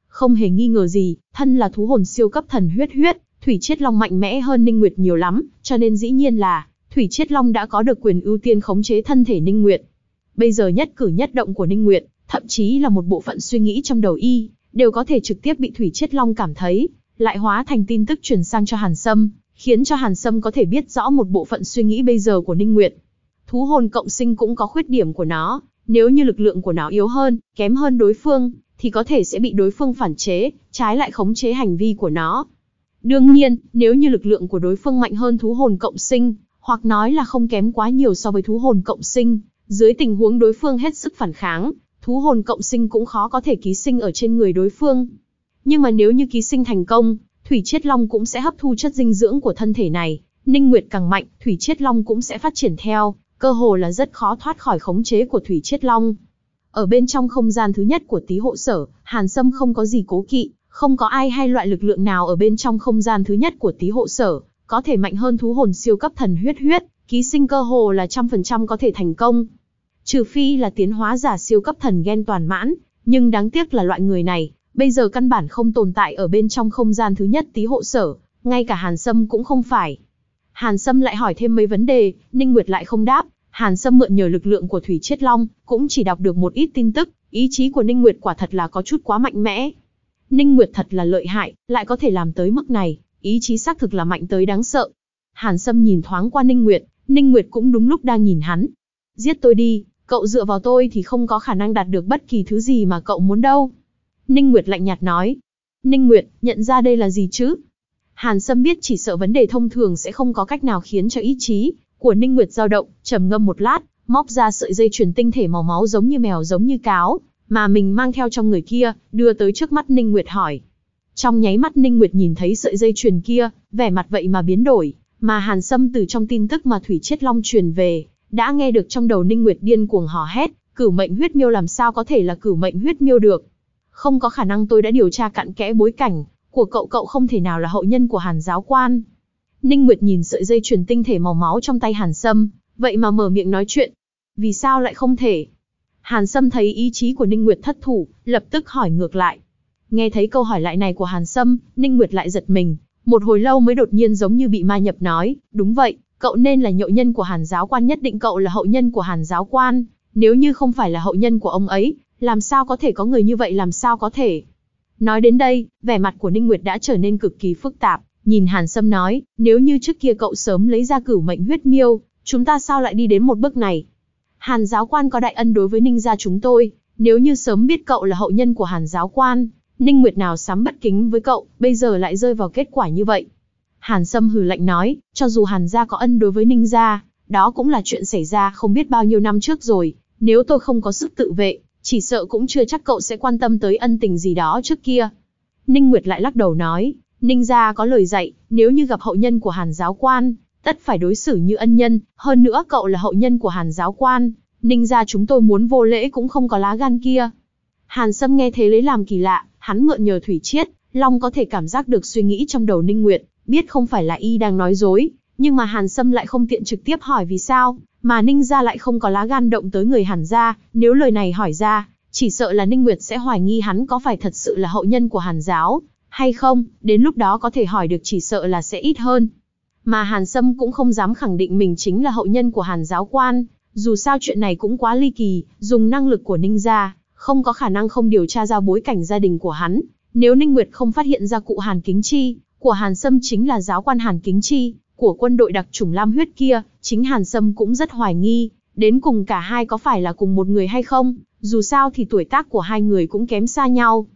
Không hề nghi ngờ gì, thân là thú hồn siêu cấp thần huyết huyết, Thủy Chiết Long mạnh mẽ hơn Ninh Nguyệt nhiều lắm, cho nên dĩ nhiên là, Thủy Chiết Long đã có được quyền ưu tiên khống chế thân thể Ninh Nguyệt. Bây giờ nhất cử nhất động của Ninh Nguyệt, thậm chí là một bộ phận suy nghĩ trong đầu y, đều có thể trực tiếp bị Thủy Chiết Long cảm thấy, lại hóa thành tin tức truyền sang cho Hàn Sâm, khiến cho Hàn Sâm có thể biết rõ một bộ phận suy nghĩ bây giờ của Ninh Nguyệt. Thú hồn cộng sinh cũng có khuyết điểm của nó, nếu như lực lượng của nó yếu hơn, kém hơn đối phương, thì có thể sẽ bị đối phương phản chế, trái lại khống chế hành vi của nó. Đương nhiên, nếu như lực lượng của đối phương mạnh hơn thú hồn cộng sinh, hoặc nói là không kém quá nhiều so với thú hồn cộng sinh, dưới tình huống đối phương hết sức phản kháng, thú hồn cộng sinh cũng khó có thể ký sinh ở trên người đối phương. Nhưng mà nếu như ký sinh thành công, Thủy chết Long cũng sẽ hấp thu chất dinh dưỡng của thân thể này, Ninh Nguyệt càng mạnh, Thủy chết Long cũng sẽ phát triển theo, cơ hồ là rất khó thoát khỏi khống chế của Thủy chết Long. Ở bên trong không gian thứ nhất của tí hộ sở, Hàn Sâm không có gì cố kỵ, không có ai hay loại lực lượng nào ở bên trong không gian thứ nhất của tí hộ sở, có thể mạnh hơn thú hồn siêu cấp thần huyết huyết, ký sinh cơ hồ là trăm phần trăm có thể thành công. Trừ phi là tiến hóa giả siêu cấp thần gen toàn mãn, nhưng đáng tiếc là loại người này, bây giờ căn bản không tồn tại ở bên trong không gian thứ nhất tí hộ sở, ngay cả Hàn Sâm cũng không phải. Hàn Sâm lại hỏi thêm mấy vấn đề, Ninh Nguyệt lại không đáp, Hàn Sâm mượn nhờ lực lượng của Thủy Chiết Long, cũng chỉ đọc được một ít tin tức, ý chí của Ninh Nguyệt quả thật là có chút quá mạnh mẽ. Ninh Nguyệt thật là lợi hại, lại có thể làm tới mức này, ý chí xác thực là mạnh tới đáng sợ. Hàn Sâm nhìn thoáng qua Ninh Nguyệt, Ninh Nguyệt cũng đúng lúc đang nhìn hắn. Giết tôi đi, cậu dựa vào tôi thì không có khả năng đạt được bất kỳ thứ gì mà cậu muốn đâu. Ninh Nguyệt lạnh nhạt nói. Ninh Nguyệt, nhận ra đây là gì chứ? Hàn Sâm biết chỉ sợ vấn đề thông thường sẽ không có cách nào khiến cho ý chí của Ninh Nguyệt dao động, trầm ngâm một lát, móc ra sợi dây truyền tinh thể màu máu giống như mèo giống như cáo, mà mình mang theo trong người kia, đưa tới trước mắt Ninh Nguyệt hỏi. Trong nháy mắt Ninh Nguyệt nhìn thấy sợi dây chuyền kia, vẻ mặt vậy mà biến đổi, mà Hàn Sâm từ trong tin tức mà Thủy Chiết Long truyền về, đã nghe được trong đầu Ninh Nguyệt điên cuồng hò hét, cửu mệnh huyết miêu làm sao có thể là cửu mệnh huyết miêu được. Không có khả năng tôi đã điều tra cặn kẽ bối cảnh của cậu cậu không thể nào là hậu nhân của Hàn giáo quan. Ninh Nguyệt nhìn sợi dây chuyền tinh thể màu máu trong tay Hàn Sâm, vậy mà mở miệng nói chuyện. Vì sao lại không thể? Hàn Sâm thấy ý chí của Ninh Nguyệt thất thủ, lập tức hỏi ngược lại. Nghe thấy câu hỏi lại này của Hàn Sâm, Ninh Nguyệt lại giật mình, một hồi lâu mới đột nhiên giống như bị ma nhập nói, đúng vậy, cậu nên là nhậu nhân của Hàn giáo quan nhất định cậu là hậu nhân của Hàn giáo quan, nếu như không phải là hậu nhân của ông ấy, làm sao có thể có người như vậy làm sao có thể. Nói đến đây, vẻ mặt của Ninh Nguyệt đã trở nên cực kỳ phức tạp, nhìn Hàn Sâm nói, nếu như trước kia cậu sớm lấy ra cửu mệnh huyết miêu, chúng ta sao lại đi đến một bước này? Hàn giáo quan có đại ân đối với Ninh gia chúng tôi, nếu như sớm biết cậu là hậu nhân của Hàn giáo quan, Ninh Nguyệt nào sắm bất kính với cậu, bây giờ lại rơi vào kết quả như vậy. Hàn Sâm hừ lạnh nói, cho dù Hàn gia có ân đối với Ninh gia, đó cũng là chuyện xảy ra không biết bao nhiêu năm trước rồi, nếu tôi không có sức tự vệ, chỉ sợ cũng chưa chắc cậu sẽ quan tâm tới ân tình gì đó trước kia. Ninh Nguyệt lại lắc đầu nói, Ninh gia có lời dạy, nếu như gặp hậu nhân của Hàn giáo quan, tất phải đối xử như ân nhân, hơn nữa cậu là hậu nhân của Hàn giáo quan, Ninh gia chúng tôi muốn vô lễ cũng không có lá gan kia. Hàn Sâm nghe thế lấy làm kỳ lạ, hắn mượn nhờ thủy chiết, Long có thể cảm giác được suy nghĩ trong đầu Ninh Nguyệt, biết không phải là y đang nói dối, nhưng mà Hàn Sâm lại không tiện trực tiếp hỏi vì sao, mà Ninh gia lại không có lá gan động tới người Hàn gia, nếu lời này hỏi ra, chỉ sợ là Ninh Nguyệt sẽ hoài nghi hắn có phải thật sự là hậu nhân của Hàn giáo, hay không, đến lúc đó có thể hỏi được chỉ sợ là sẽ ít hơn. Mà Hàn Sâm cũng không dám khẳng định mình chính là hậu nhân của Hàn giáo quan, dù sao chuyện này cũng quá ly kỳ, dùng năng lực của Ninh gia, không có khả năng không điều tra ra bối cảnh gia đình của hắn. Nếu Ninh Nguyệt không phát hiện ra cụ Hàn Kính Chi, của Hàn Sâm chính là giáo quan Hàn Kính Chi, của quân đội đặc chủng Lam huyết kia, chính Hàn Sâm cũng rất hoài nghi, đến cùng cả hai có phải là cùng một người hay không, dù sao thì tuổi tác của hai người cũng kém xa nhau.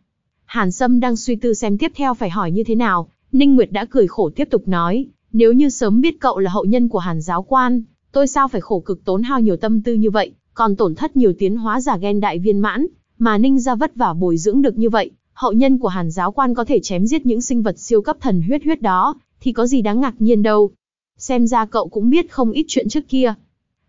Hàn Sâm đang suy tư xem tiếp theo phải hỏi như thế nào, Ninh Nguyệt đã cười khổ tiếp tục nói, nếu như sớm biết cậu là hậu nhân của Hàn giáo quan, tôi sao phải khổ cực tốn hao nhiều tâm tư như vậy, còn tổn thất nhiều tiến hóa giả gen đại viên mãn, mà Ninh gia vất vả bồi dưỡng được như vậy, hậu nhân của Hàn giáo quan có thể chém giết những sinh vật siêu cấp thần huyết huyết đó, thì có gì đáng ngạc nhiên đâu. Xem ra cậu cũng biết không ít chuyện trước kia.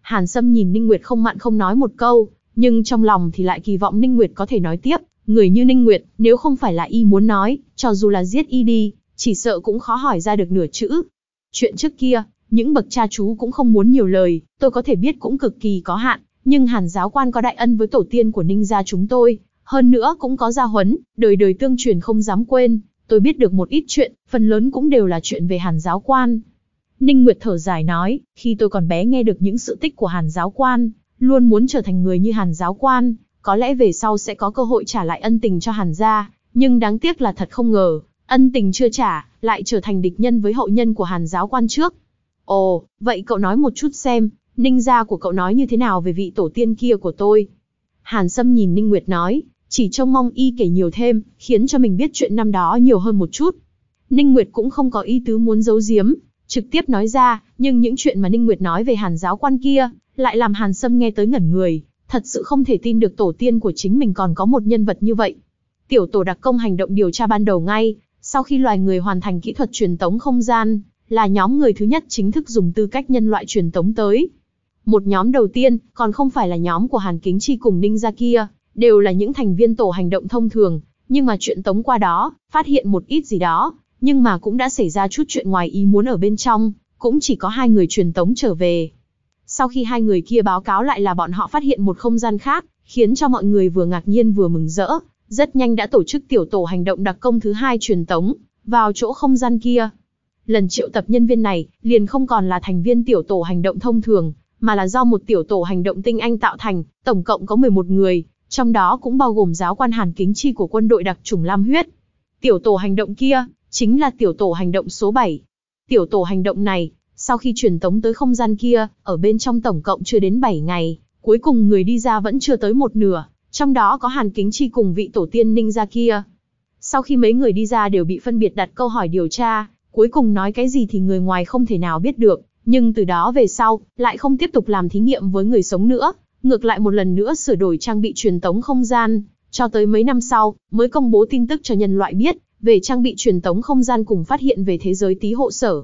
Hàn Sâm nhìn Ninh Nguyệt không mặn không nói một câu, nhưng trong lòng thì lại kỳ vọng Ninh Nguyệt có thể nói tiếp, người như Ninh Nguyệt, nếu không phải là y muốn nói, cho dù là giết y đi, chỉ sợ cũng khó hỏi ra được nửa chữ. Chuyện trước kia, những bậc cha chú cũng không muốn nhiều lời, tôi có thể biết cũng cực kỳ có hạn, nhưng Hàn giáo quan có đại ân với tổ tiên của Ninh gia chúng tôi, hơn nữa cũng có gia huấn, đời đời tương truyền không dám quên, tôi biết được một ít chuyện, phần lớn cũng đều là chuyện về Hàn giáo quan. Ninh Nguyệt thở dài nói, khi tôi còn bé nghe được những sự tích của Hàn giáo quan, luôn muốn trở thành người như Hàn giáo quan, có lẽ về sau sẽ có cơ hội trả lại ân tình cho Hàn gia, nhưng đáng tiếc là thật không ngờ, ân tình chưa trả, lại trở thành địch nhân với hậu nhân của Hàn giáo quan trước. Ồ, vậy cậu nói một chút xem, Ninh gia của cậu nói như thế nào về vị tổ tiên kia của tôi? Hàn Sâm nhìn Ninh Nguyệt nói, chỉ trông mong y kể nhiều thêm, khiến cho mình biết chuyện năm đó nhiều hơn một chút. Ninh Nguyệt cũng không có ý tứ muốn giấu giếm, trực tiếp nói ra, nhưng những chuyện mà Ninh Nguyệt nói về Hàn giáo quan kia, lại làm Hàn Sâm nghe tới ngẩn người, thật sự không thể tin được tổ tiên của chính mình còn có một nhân vật như vậy. Tiểu tổ đặc công hành động điều tra ban đầu ngay, sau khi loài người hoàn thành kỹ thuật truyền tống không gian, là nhóm người thứ nhất chính thức dùng tư cách nhân loại truyền tống tới. Một nhóm đầu tiên, còn không phải là nhóm của Hàn Kính Chi cùng Ninh gia kia, đều là những thành viên tổ hành động thông thường, nhưng mà chuyện tống qua đó, phát hiện một ít gì đó, nhưng mà cũng đã xảy ra chút chuyện ngoài ý muốn ở bên trong, cũng chỉ có hai người truyền tống trở về. Sau khi hai người kia báo cáo lại là bọn họ phát hiện một không gian khác, khiến cho mọi người vừa ngạc nhiên vừa mừng rỡ, rất nhanh đã tổ chức tiểu tổ hành động đặc công thứ hai truyền tống vào chỗ không gian kia. Lần triệu tập nhân viên này liền không còn là thành viên tiểu tổ hành động thông thường, mà là do một tiểu tổ hành động tinh anh tạo thành, tổng cộng có 11 người, trong đó cũng bao gồm giáo quan Hàn Kính Chi của quân đội đặc chủng Lam Huyết. Tiểu tổ hành động kia, chính là tiểu tổ hành động số 7. Tiểu tổ hành động này, sau khi truyền tống tới không gian kia, ở bên trong tổng cộng chưa đến 7 ngày, cuối cùng người đi ra vẫn chưa tới một nửa, trong đó có Hàn Kính Chi cùng vị tổ tiên ninh ra kia. Sau khi mấy người đi ra đều bị phân biệt đặt câu hỏi điều tra, cuối cùng nói cái gì thì người ngoài không thể nào biết được, nhưng từ đó về sau, lại không tiếp tục làm thí nghiệm với người sống nữa, ngược lại một lần nữa sửa đổi trang bị truyền tống không gian, cho tới mấy năm sau, mới công bố tin tức cho nhân loại biết, về trang bị truyền tống không gian cùng phát hiện về thế giới tí hộ sở.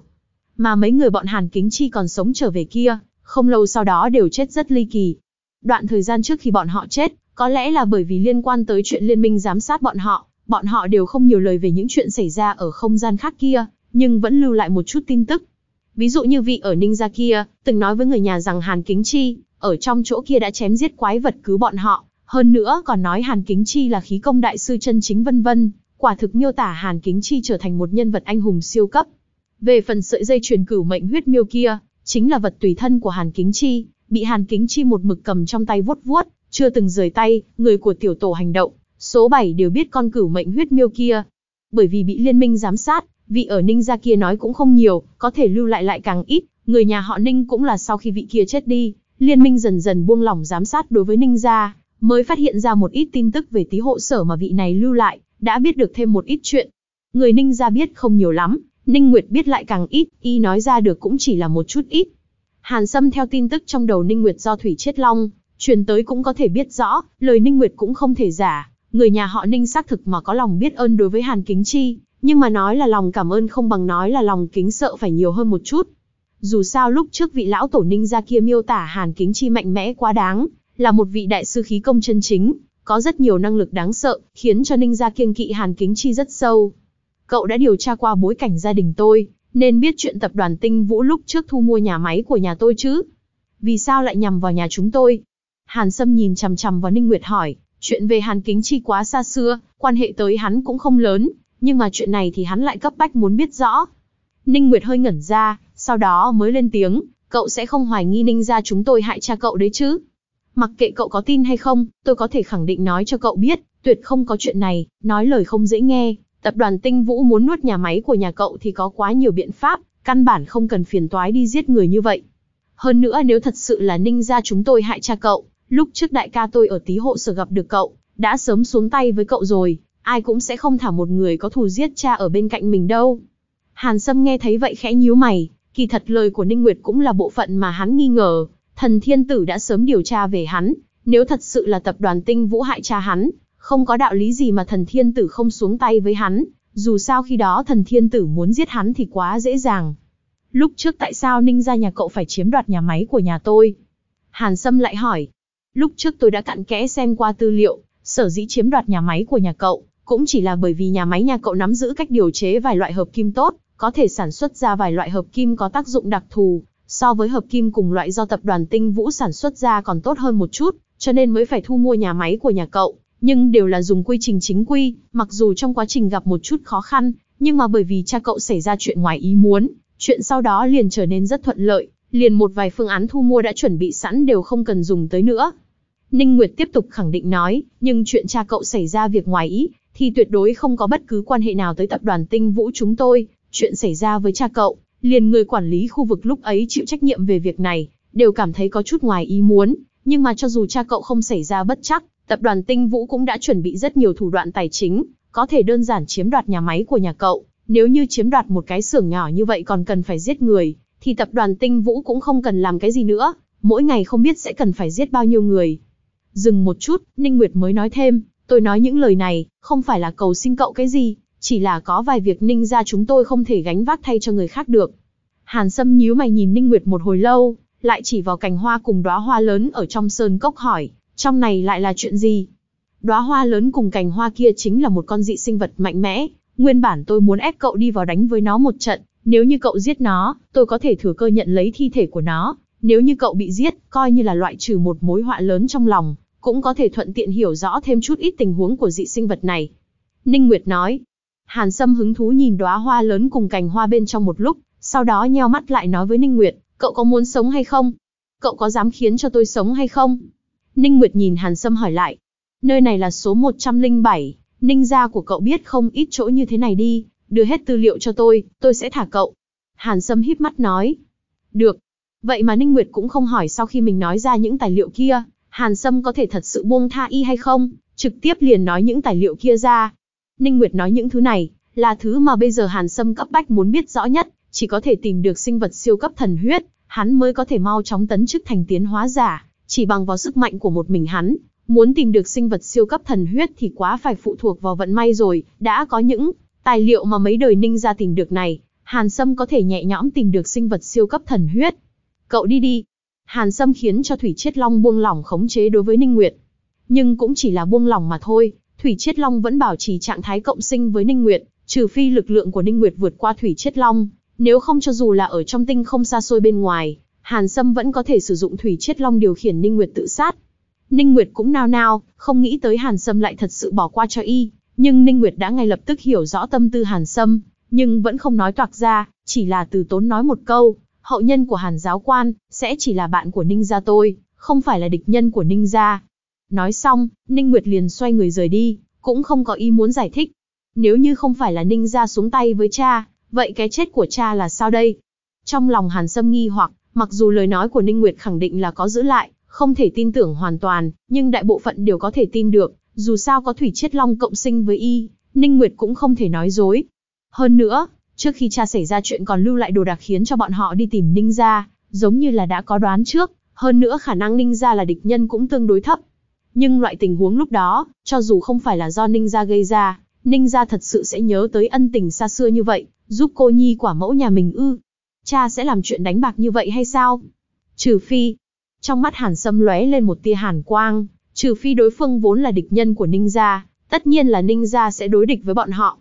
Mà mấy người bọn Hàn Kính Chi còn sống trở về kia, không lâu sau đó đều chết rất ly kỳ. Đoạn thời gian trước khi bọn họ chết, có lẽ là bởi vì liên quan tới chuyện liên minh giám sát bọn họ, bọn họ đều không nhiều lời về những chuyện xảy ra ở không gian khác kia, nhưng vẫn lưu lại một chút tin tức. Ví dụ như vị ở Ninh kia, từng nói với người nhà rằng Hàn Kính Chi, ở trong chỗ kia đã chém giết quái vật cứu bọn họ, hơn nữa còn nói Hàn Kính Chi là khí công đại sư chân chính vân vân, quả thực miêu tả Hàn Kính Chi trở thành một nhân vật anh hùng siêu cấp. Về phần sợi dây truyền cửu mệnh huyết miêu kia, chính là vật tùy thân của Hàn Kính Chi, bị Hàn Kính Chi một mực cầm trong tay vuốt vuốt, chưa từng rời tay, người của tiểu tổ hành động, số 7 đều biết con cửu mệnh huyết miêu kia. Bởi vì bị liên minh giám sát, vị ở Ninh gia kia nói cũng không nhiều, có thể lưu lại lại càng ít, người nhà họ Ninh cũng là sau khi vị kia chết đi, liên minh dần dần buông lỏng giám sát đối với Ninh gia, mới phát hiện ra một ít tin tức về tí hộ sở mà vị này lưu lại, đã biết được thêm một ít chuyện. Người Ninh gia biết không nhiều lắm, Ninh Nguyệt biết lại càng ít, y nói ra được cũng chỉ là một chút ít. Hàn Sâm theo tin tức trong đầu Ninh Nguyệt do Thủy Chết Long, truyền tới cũng có thể biết rõ, lời Ninh Nguyệt cũng không thể giả, người nhà họ Ninh xác thực mà có lòng biết ơn đối với Hàn Kính Chi, nhưng mà nói là lòng cảm ơn không bằng nói là lòng kính sợ phải nhiều hơn một chút. Dù sao lúc trước vị lão tổ Ninh gia kia miêu tả Hàn Kính Chi mạnh mẽ quá đáng, là một vị đại sư khí công chân chính, có rất nhiều năng lực đáng sợ, khiến cho Ninh gia kiêng kỵ Hàn Kính Chi rất sâu. Cậu đã điều tra qua bối cảnh gia đình tôi, nên biết chuyện tập đoàn Tinh Vũ lúc trước thu mua nhà máy của nhà tôi chứ. Vì sao lại nhằm vào nhà chúng tôi? Hàn Sâm nhìn chằm chằm vào Ninh Nguyệt hỏi, chuyện về Hàn Kính Chi quá xa xưa, quan hệ tới hắn cũng không lớn, nhưng mà chuyện này thì hắn lại cấp bách muốn biết rõ. Ninh Nguyệt hơi ngẩn ra, sau đó mới lên tiếng, cậu sẽ không hoài nghi Ninh gia chúng tôi hại cha cậu đấy chứ? Mặc kệ cậu có tin hay không, tôi có thể khẳng định nói cho cậu biết, tuyệt không có chuyện này, nói lời không dễ nghe, tập đoàn Tinh Vũ muốn nuốt nhà máy của nhà cậu thì có quá nhiều biện pháp, căn bản không cần phiền toái đi giết người như vậy. Hơn nữa nếu thật sự là Ninh gia chúng tôi hại cha cậu, lúc trước đại ca tôi ở tí hộ sở gặp được cậu, đã sớm xuống tay với cậu rồi, ai cũng sẽ không thả một người có thù giết cha ở bên cạnh mình đâu. Hàn Sâm nghe thấy vậy khẽ nhíu mày, kỳ thật lời của Ninh Nguyệt cũng là bộ phận mà hắn nghi ngờ, thần thiên tử đã sớm điều tra về hắn, nếu thật sự là tập đoàn tinh vũ hại cha hắn, không có đạo lý gì mà thần thiên tử không xuống tay với hắn, dù sao khi đó thần thiên tử muốn giết hắn thì quá dễ dàng. Lúc trước tại sao Ninh gia nhà cậu phải chiếm đoạt nhà máy của nhà tôi? Hàn Sâm lại hỏi. Lúc trước tôi đã cặn kẽ xem qua tư liệu, sở dĩ chiếm đoạt nhà máy của nhà cậu, cũng chỉ là bởi vì nhà máy nhà cậu nắm giữ cách điều chế vài loại hợp kim tốt, có thể sản xuất ra vài loại hợp kim có tác dụng đặc thù, so với hợp kim cùng loại do tập đoàn Tinh Vũ sản xuất ra còn tốt hơn một chút, cho nên mới phải thu mua nhà máy của nhà cậu, nhưng đều là dùng quy trình chính quy, mặc dù trong quá trình gặp một chút khó khăn, nhưng mà bởi vì cha cậu xảy ra chuyện ngoài ý muốn, chuyện sau đó liền trở nên rất thuận lợi, liền một vài phương án thu mua đã chuẩn bị sẵn đều không cần dùng tới nữa. Ninh Nguyệt tiếp tục khẳng định nói, nhưng chuyện cha cậu xảy ra việc ngoài ý, thì tuyệt đối không có bất cứ quan hệ nào tới tập đoàn tinh vũ chúng tôi, chuyện xảy ra với cha cậu, liền người quản lý khu vực lúc ấy chịu trách nhiệm về việc này, đều cảm thấy có chút ngoài ý muốn, nhưng mà cho dù cha cậu không xảy ra bất chắc, tập đoàn tinh vũ cũng đã chuẩn bị rất nhiều thủ đoạn tài chính, có thể đơn giản chiếm đoạt nhà máy của nhà cậu, nếu như chiếm đoạt một cái xưởng nhỏ như vậy còn cần phải giết người, thì tập đoàn tinh vũ cũng không cần làm cái gì nữa, mỗi ngày không biết sẽ cần phải giết bao nhiêu người. Dừng một chút, Ninh Nguyệt mới nói thêm, Tôi nói những lời này, không phải là cầu xin cậu cái gì, chỉ là có vài việc Ninh gia chúng tôi không thể gánh vác thay cho người khác được. Hàn Sâm nhíu mày nhìn Ninh Nguyệt một hồi lâu, lại chỉ vào cành hoa cùng đóa hoa lớn ở trong sơn cốc hỏi, trong này lại là chuyện gì? Đóa hoa lớn cùng cành hoa kia chính là một con dị sinh vật mạnh mẽ, Nguyên bản tôi muốn ép cậu đi vào đánh với nó một trận, nếu như cậu giết nó, tôi có thể thừa cơ nhận lấy thi thể của nó. Nếu như cậu bị giết, coi như là loại trừ một mối họa lớn trong lòng, cũng có thể thuận tiện hiểu rõ thêm chút ít tình huống của dị sinh vật này. Ninh Nguyệt nói. Hàn Sâm hứng thú nhìn đóa hoa lớn cùng cành hoa bên trong một lúc, sau đó nheo mắt lại nói với Ninh Nguyệt, cậu có muốn sống hay không? Cậu có dám khiến cho tôi sống hay không? Ninh Nguyệt nhìn Hàn Sâm hỏi lại. Nơi này là số 107, Ninh gia của cậu biết không ít chỗ như thế này đi, đưa hết tư liệu cho tôi, tôi sẽ thả cậu. Hàn Sâm híp mắt nói. Được. Vậy mà Ninh Nguyệt cũng không hỏi sau khi mình nói ra những tài liệu kia, Hàn Sâm có thể thật sự buông tha y hay không, trực tiếp liền nói những tài liệu kia ra. Ninh Nguyệt nói những thứ này, là thứ mà bây giờ Hàn Sâm cấp bách muốn biết rõ nhất, chỉ có thể tìm được sinh vật siêu cấp thần huyết, hắn mới có thể mau chóng tấn chức thành tiến hóa giả, chỉ bằng vào sức mạnh của một mình hắn, muốn tìm được sinh vật siêu cấp thần huyết thì quá phải phụ thuộc vào vận may rồi, đã có những tài liệu mà mấy đời ninh ra tìm được này, Hàn Sâm có thể nhẹ nhõm tìm được sinh vật siêu cấp thần huyết. Cậu đi đi. Hàn Sâm khiến cho Thủy Chiết Long buông lỏng khống chế đối với Ninh Nguyệt. Nhưng cũng chỉ là buông lỏng mà thôi, Thủy Chiết Long vẫn bảo trì trạng thái cộng sinh với Ninh Nguyệt, trừ phi lực lượng của Ninh Nguyệt vượt qua Thủy Chiết Long, nếu không cho dù là ở trong tinh không xa xôi bên ngoài, Hàn Sâm vẫn có thể sử dụng Thủy Chiết Long điều khiển Ninh Nguyệt tự sát. Ninh Nguyệt cũng nao nao, không nghĩ tới Hàn Sâm lại thật sự bỏ qua cho y, nhưng Ninh Nguyệt đã ngay lập tức hiểu rõ tâm tư Hàn Sâm, nhưng vẫn không nói toạc ra, chỉ là từ tốn nói một câu, hậu nhân của Hàn giáo quan, sẽ chỉ là bạn của Ninh gia tôi, không phải là địch nhân của Ninh gia. Nói xong, Ninh Nguyệt liền xoay người rời đi, cũng không có ý muốn giải thích. Nếu như không phải là Ninh gia xuống tay với cha, vậy cái chết của cha là sao đây? Trong lòng Hàn Sâm nghi hoặc, mặc dù lời nói của Ninh Nguyệt khẳng định là có giữ lại, không thể tin tưởng hoàn toàn, nhưng đại bộ phận đều có thể tin được, dù sao có Thủy Chiết Long cộng sinh với y, Ninh Nguyệt cũng không thể nói dối. Hơn nữa, trước khi cha xảy ra chuyện còn lưu lại đồ đạc khiến cho bọn họ đi tìm Ninh gia, giống như là đã có đoán trước, hơn nữa khả năng Ninh gia là địch nhân cũng tương đối thấp. Nhưng loại tình huống lúc đó, cho dù không phải là do Ninh gia gây ra, Ninh gia thật sự sẽ nhớ tới ân tình xa xưa như vậy, giúp cô nhi quả mẫu nhà mình ư. Cha sẽ làm chuyện đánh bạc như vậy hay sao? Trừ phi, trong mắt Hàn Sâm lóe lên một tia hàn quang, trừ phi đối phương vốn là địch nhân của Ninh gia, tất nhiên là Ninh gia sẽ đối địch với bọn họ.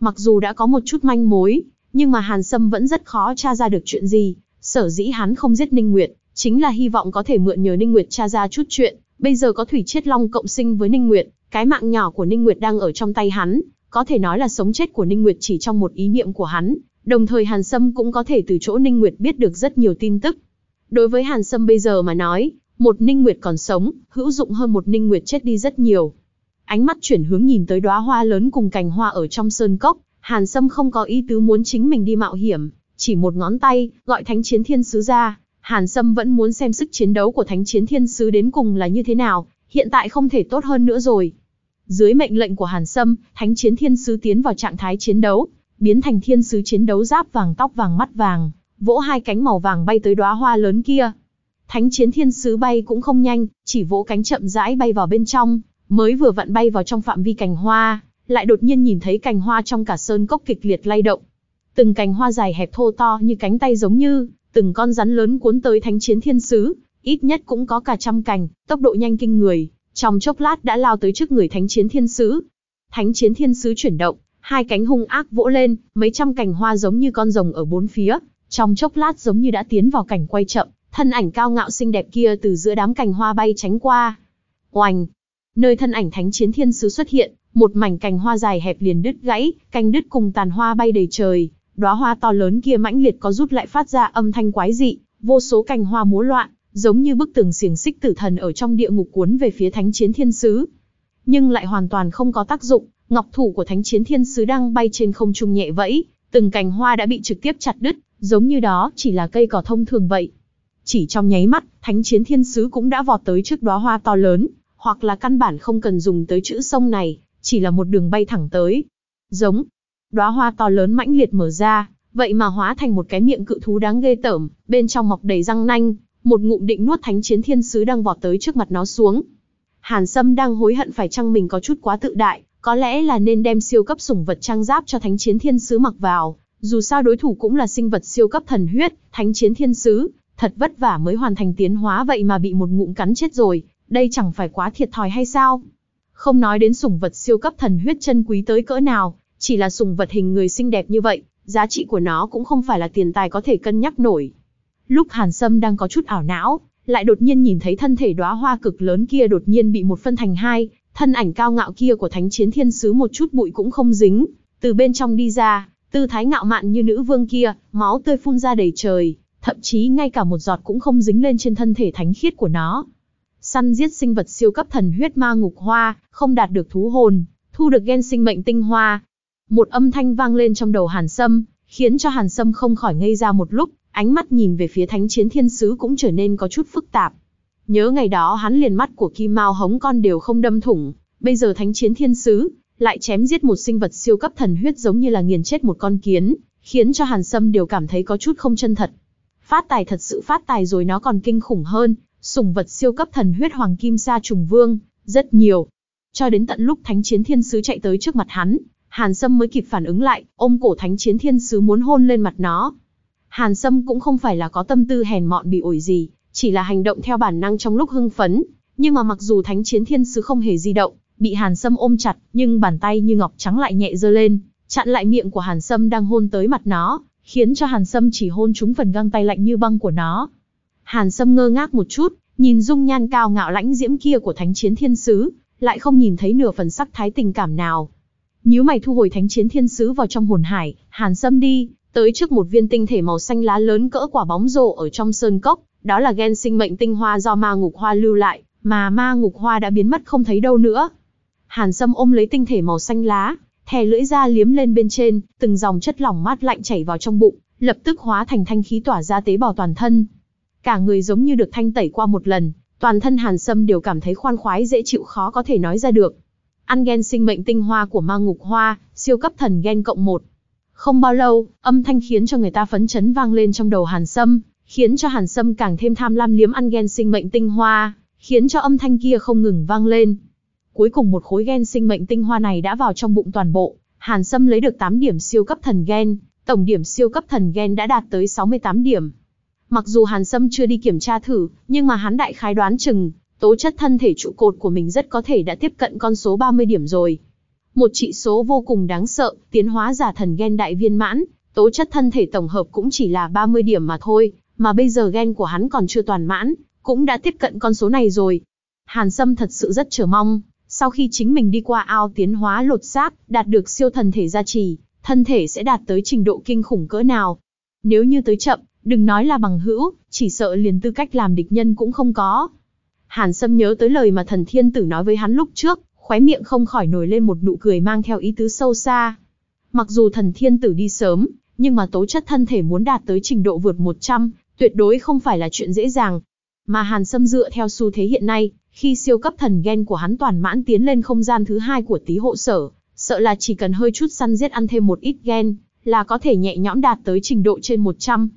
Mặc dù đã có một chút manh mối, nhưng mà Hàn Sâm vẫn rất khó tra ra được chuyện gì, sở dĩ hắn không giết Ninh Nguyệt, chính là hy vọng có thể mượn nhờ Ninh Nguyệt tra ra chút chuyện, bây giờ có Thủy Chiết Long cộng sinh với Ninh Nguyệt, cái mạng nhỏ của Ninh Nguyệt đang ở trong tay hắn, có thể nói là sống chết của Ninh Nguyệt chỉ trong một ý niệm của hắn, đồng thời Hàn Sâm cũng có thể từ chỗ Ninh Nguyệt biết được rất nhiều tin tức. Đối với Hàn Sâm bây giờ mà nói, một Ninh Nguyệt còn sống, hữu dụng hơn một Ninh Nguyệt chết đi rất nhiều. Ánh mắt chuyển hướng nhìn tới đóa hoa lớn cùng cành hoa ở trong sơn cốc, Hàn Sâm không có ý tứ muốn chính mình đi mạo hiểm, chỉ một ngón tay, gọi Thánh Chiến Thiên Sứ ra. Hàn Sâm vẫn muốn xem sức chiến đấu của Thánh Chiến Thiên Sứ đến cùng là như thế nào, hiện tại không thể tốt hơn nữa rồi. Dưới mệnh lệnh của Hàn Sâm, Thánh Chiến Thiên Sứ tiến vào trạng thái chiến đấu, biến thành Thiên Sứ chiến đấu giáp vàng tóc vàng mắt vàng, vỗ hai cánh màu vàng bay tới đóa hoa lớn kia. Thánh Chiến Thiên Sứ bay cũng không nhanh, chỉ vỗ cánh chậm rãi bay vào bên trong, mới vừa vặn bay vào trong phạm vi cành hoa, lại đột nhiên nhìn thấy cành hoa trong cả sơn cốc kịch liệt lay động. Từng cành hoa dài hẹp thô to như cánh tay giống như từng con rắn lớn cuốn tới Thánh Chiến Thiên Sứ, ít nhất cũng có cả trăm cành, tốc độ nhanh kinh người, trong chốc lát đã lao tới trước người Thánh Chiến Thiên Sứ. Thánh Chiến Thiên Sứ chuyển động, hai cánh hung ác vỗ lên, mấy trăm cành hoa giống như con rồng ở bốn phía, trong chốc lát giống như đã tiến vào cảnh quay chậm, thân ảnh cao ngạo xinh đẹp kia từ giữa đám cành hoa bay tránh qua. Oành! Nơi thân ảnh Thánh Chiến Thiên Sứ xuất hiện, một mảnh cành hoa dài hẹp liền đứt gãy, cành đứt cùng tàn hoa bay đầy trời, đóa hoa to lớn kia mãnh liệt có rút lại phát ra âm thanh quái dị, vô số cành hoa múa loạn, giống như bức tường xiềng xích tử thần ở trong địa ngục cuốn về phía Thánh Chiến Thiên Sứ. Nhưng lại hoàn toàn không có tác dụng, ngọc thủ của Thánh Chiến Thiên Sứ đang bay trên không trung nhẹ vẫy, từng cành hoa đã bị trực tiếp chặt đứt, giống như đó chỉ là cây cỏ thông thường vậy. Chỉ trong nháy mắt, Thánh Chiến Thiên Sứ cũng đã vọt tới trước đóa hoa to lớn, hoặc là căn bản không cần dùng tới chữ sông này, chỉ là một đường bay thẳng tới. Giống, đóa hoa to lớn mãnh liệt mở ra, vậy mà hóa thành một cái miệng cự thú đáng ghê tởm, bên trong mọc đầy răng nanh, một ngụm định nuốt thánh chiến thiên sứ đang vọt tới trước mặt nó xuống. Hàn Sâm đang hối hận phải chăng mình có chút quá tự đại, có lẽ là nên đem siêu cấp sủng vật trang giáp cho thánh chiến thiên sứ mặc vào, dù sao đối thủ cũng là sinh vật siêu cấp thần huyết, thánh chiến thiên sứ, thật vất vả mới hoàn thành tiến hóa vậy mà bị một ngụm cắn chết rồi, đây chẳng phải quá thiệt thòi hay sao? Không nói đến sủng vật siêu cấp thần huyết chân quý tới cỡ nào, Chỉ là sủng vật hình người xinh đẹp như vậy, giá trị của nó cũng không phải là tiền tài có thể cân nhắc nổi. Lúc Hàn Sâm đang có chút ảo não, lại đột nhiên nhìn thấy thân thể đóa hoa cực lớn kia đột nhiên bị một phân thành hai, thân ảnh cao ngạo kia của thánh chiến thiên sứ một chút bụi cũng không dính, từ bên trong đi ra, tư thái ngạo mạn như nữ vương kia, máu tươi phun ra đầy trời, thậm chí ngay cả một giọt cũng không dính lên trên thân thể thánh khiết của nó. Săn giết sinh vật siêu cấp thần huyết ma ngục hoa, không đạt được thú hồn, thu được gen sinh mệnh tinh hoa. Một âm thanh vang lên trong đầu Hàn Sâm, khiến cho Hàn Sâm không khỏi ngây ra một lúc, ánh mắt nhìn về phía thánh chiến thiên sứ cũng trở nên có chút phức tạp. Nhớ ngày đó hắn liền mắt của Kim Mao hống con đều không đâm thủng, bây giờ thánh chiến thiên sứ, lại chém giết một sinh vật siêu cấp thần huyết giống như là nghiền chết một con kiến, khiến cho Hàn Sâm đều cảm thấy có chút không chân thật. Phát tài thật sự phát tài rồi nó còn kinh khủng hơn, sủng vật siêu cấp thần huyết hoàng kim sa trùng vương, rất nhiều. Cho đến tận lúc thánh chiến thiên sứ chạy tới trước mặt hắn, Hàn Sâm mới kịp phản ứng lại, ôm cổ thánh chiến thiên sứ muốn hôn lên mặt nó. Hàn Sâm cũng không phải là có tâm tư hèn mọn bị ổi gì, chỉ là hành động theo bản năng trong lúc hưng phấn. Nhưng mà mặc dù thánh chiến thiên sứ không hề di động, bị Hàn Sâm ôm chặt, nhưng bàn tay như ngọc trắng lại nhẹ giơ lên, chặn lại miệng của Hàn Sâm đang hôn tới mặt nó, khiến cho Hàn Sâm chỉ hôn trúng phần găng tay lạnh như băng của nó. Hàn Sâm ngơ ngác một chút, nhìn dung nhan cao ngạo lãnh diễm kia của thánh chiến thiên sứ, lại không nhìn thấy nửa phần sắc thái tình cảm nào. Nhíu mày thu hồi thánh chiến thiên sứ vào trong hồn hải, Hàn Sâm đi, tới trước một viên tinh thể màu xanh lá lớn cỡ quả bóng rổ ở trong sơn cốc, đó là gen sinh mệnh tinh hoa do ma ngục hoa lưu lại, mà ma ngục hoa đã biến mất không thấy đâu nữa. Hàn Sâm ôm lấy tinh thể màu xanh lá, thè lưỡi ra liếm lên bên trên, từng dòng chất lỏng mát lạnh chảy vào trong bụng, lập tức hóa thành thanh khí tỏa ra tế bào toàn thân. Cả người giống như được thanh tẩy qua một lần, toàn thân Hàn Sâm đều cảm thấy khoan khoái dễ chịu khó có thể nói ra được. Ăn gen sinh mệnh tinh hoa của ma ngục hoa, siêu cấp thần gen cộng một. Không bao lâu, âm thanh khiến cho người ta phấn chấn vang lên trong đầu Hàn Sâm, khiến cho Hàn Sâm càng thêm tham lam liếm ăn gen sinh mệnh tinh hoa, khiến cho âm thanh kia không ngừng vang lên. Cuối cùng một khối gen sinh mệnh tinh hoa này đã vào trong bụng toàn bộ, Hàn Sâm lấy được 8 điểm siêu cấp thần gen, tổng điểm siêu cấp thần gen đã đạt tới 68 điểm. Mặc dù Hàn Sâm chưa đi kiểm tra thử, nhưng mà hắn đại khái đoán chừng, tố chất thân thể trụ cột của mình rất có thể đã tiếp cận con số 30 điểm rồi. Một trị số vô cùng đáng sợ, tiến hóa giả thần gen đại viên mãn, tố chất thân thể tổng hợp cũng chỉ là 30 điểm mà thôi, mà bây giờ gen của hắn còn chưa toàn mãn, cũng đã tiếp cận con số này rồi. Hàn Sâm thật sự rất chờ mong, sau khi chính mình đi qua ao tiến hóa lột xác, đạt được siêu thần thể gia trì, thân thể sẽ đạt tới trình độ kinh khủng cỡ nào. Nếu như tới chậm, đừng nói là bằng hữu, chỉ sợ liền tư cách làm địch nhân cũng không có. Hàn Sâm nhớ tới lời mà thần thiên tử nói với hắn lúc trước, khóe miệng không khỏi nổi lên một nụ cười mang theo ý tứ sâu xa. Mặc dù thần thiên tử đi sớm, nhưng mà tố chất thân thể muốn đạt tới trình độ vượt 100, tuyệt đối không phải là chuyện dễ dàng. Mà Hàn Sâm dựa theo xu thế hiện nay, khi siêu cấp thần gen của hắn toàn mãn tiến lên không gian thứ hai của tí hộ sở, sợ là chỉ cần hơi chút săn giết ăn thêm một ít gen, là có thể nhẹ nhõm đạt tới trình độ trên 100.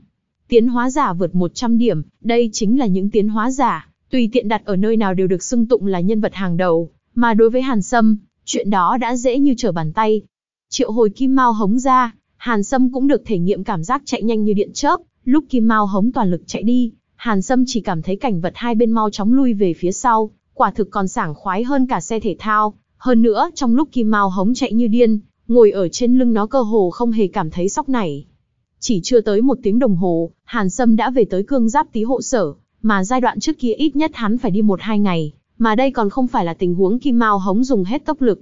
Tiến hóa giả vượt 100 điểm, đây chính là những tiến hóa giả, tùy tiện đặt ở nơi nào đều được xưng tụng là nhân vật hàng đầu, mà đối với Hàn Sâm, chuyện đó đã dễ như trở bàn tay. Triệu hồi kim mao hống ra, Hàn Sâm cũng được thể nghiệm cảm giác chạy nhanh như điện chớp, lúc kim mao hống toàn lực chạy đi, Hàn Sâm chỉ cảm thấy cảnh vật hai bên mau chóng lui về phía sau, quả thực còn sảng khoái hơn cả xe thể thao. Hơn nữa, trong lúc Kim Mao hống chạy như điên, ngồi ở trên lưng nó cơ hồ không hề cảm thấy sóc nảy. Chỉ chưa tới một tiếng đồng hồ, Hàn Sâm đã về tới cương giáp tí hộ sở, mà giai đoạn trước kia ít nhất hắn phải đi một hai ngày, mà đây còn không phải là tình huống Kim Mao hống dùng hết tốc lực.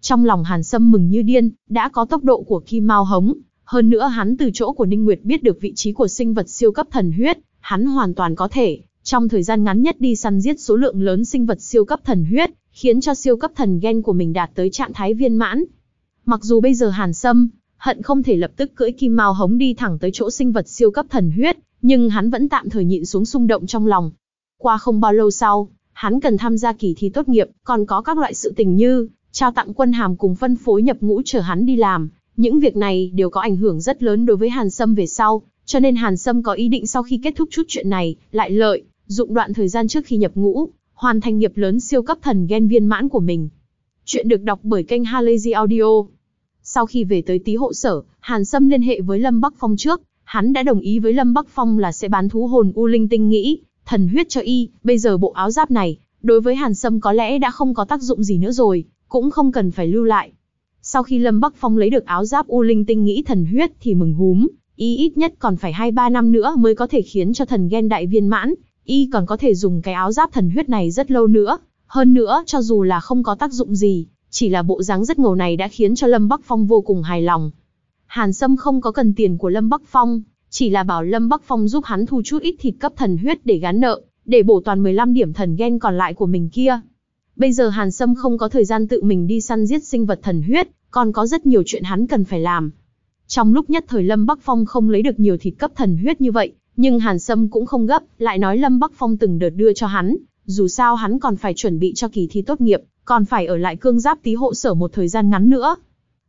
Trong lòng Hàn Sâm mừng như điên, đã có tốc độ của Kim Mao hống, hơn nữa hắn từ chỗ của Ninh Nguyệt biết được vị trí của sinh vật siêu cấp thần huyết, hắn hoàn toàn có thể, trong thời gian ngắn nhất đi săn giết số lượng lớn sinh vật siêu cấp thần huyết, khiến cho siêu cấp thần gen của mình đạt tới trạng thái viên mãn. Mặc dù bây giờ Hàn Sâm, hận không thể lập tức cưỡi kim mao hống đi thẳng tới chỗ sinh vật siêu cấp thần huyết, nhưng hắn vẫn tạm thời nhịn xuống xung động trong lòng. Qua không bao lâu sau, hắn cần tham gia kỳ thi tốt nghiệp, còn có các loại sự tình như trao tặng quân hàm cùng phân phối nhập ngũ chờ hắn đi làm. Những việc này đều có ảnh hưởng rất lớn đối với Hàn Sâm về sau, cho nên Hàn Sâm có ý định sau khi kết thúc chút chuyện này, lại lợi, dụng đoạn thời gian trước khi nhập ngũ, hoàn thành nghiệp lớn siêu cấp thần gen viên mãn của mình. Chuyện được đọc bởi kênh Halazy Audio. Sau khi về tới tí hộ sở, Hàn Sâm liên hệ với Lâm Bắc Phong trước, hắn đã đồng ý với Lâm Bắc Phong là sẽ bán thú hồn U Linh Tinh nghĩ, thần huyết cho y, bây giờ bộ áo giáp này, đối với Hàn Sâm có lẽ đã không có tác dụng gì nữa rồi, cũng không cần phải lưu lại. Sau khi Lâm Bắc Phong lấy được áo giáp U Linh tinh nghĩ thần huyết thì mừng húm, y ít nhất còn phải 2-3 năm nữa mới có thể khiến cho thần gen đại viên mãn, y còn có thể dùng cái áo giáp thần huyết này rất lâu nữa. Hơn nữa, cho dù là không có tác dụng gì, chỉ là bộ dáng rất ngầu này đã khiến cho Lâm Bắc Phong vô cùng hài lòng. Hàn Sâm không có cần tiền của Lâm Bắc Phong, chỉ là bảo Lâm Bắc Phong giúp hắn thu chút ít thịt cấp thần huyết để gán nợ, để bổ toàn 15 điểm thần gen còn lại của mình kia. Bây giờ Hàn Sâm không có thời gian tự mình đi săn giết sinh vật thần huyết, còn có rất nhiều chuyện hắn cần phải làm. Trong lúc nhất thời Lâm Bắc Phong không lấy được nhiều thịt cấp thần huyết như vậy, nhưng Hàn Sâm cũng không gấp, lại nói Lâm Bắc Phong từng đợt đưa cho hắn, dù sao hắn còn phải chuẩn bị cho kỳ thi tốt nghiệp, còn phải ở lại cương giáp tí hộ sở một thời gian ngắn nữa.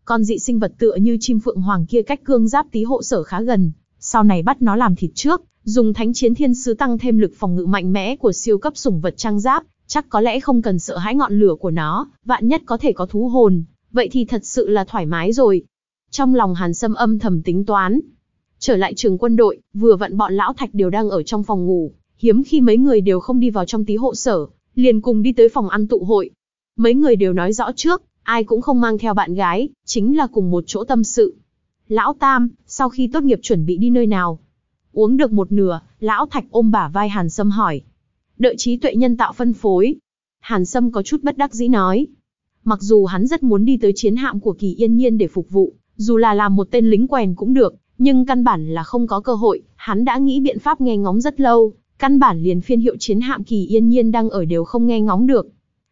Con dị sinh vật tựa như chim phượng hoàng kia cách cương giáp tí hộ sở khá gần, sau này bắt nó làm thịt trước, dùng thánh chiến thiên sứ tăng thêm lực phòng ngự mạnh mẽ của siêu cấp sủng vật trang giáp, chắc có lẽ không cần sợ hãi ngọn lửa của nó, vạn nhất có thể có thú hồn, vậy thì thật sự là thoải mái rồi. Trong lòng Hàn Sâm âm thầm tính toán. Trở lại trường quân đội, vừa vặn bọn lão thạch đều đang ở trong phòng ngủ, hiếm khi mấy người đều không đi vào trong tí hộ sở, liền cùng đi tới phòng ăn tụ hội. Mấy người đều nói rõ trước, ai cũng không mang theo bạn gái, chính là cùng một chỗ tâm sự. Lão Tam, sau khi tốt nghiệp chuẩn bị đi nơi nào? Uống được một nửa, Lão Thạch ôm bả vai Hàn Sâm hỏi. Đợi trí tuệ nhân tạo phân phối. Hàn Sâm có chút bất đắc dĩ nói. Mặc dù hắn rất muốn đi tới chiến hạm của kỳ yên nhiên để phục vụ, dù là làm một tên lính quèn cũng được, nhưng căn bản là không có cơ hội, hắn đã nghĩ biện pháp nghe ngóng rất lâu, căn bản liền phiên hiệu chiến hạm kỳ yên nhiên đang ở đều không nghe ngóng được.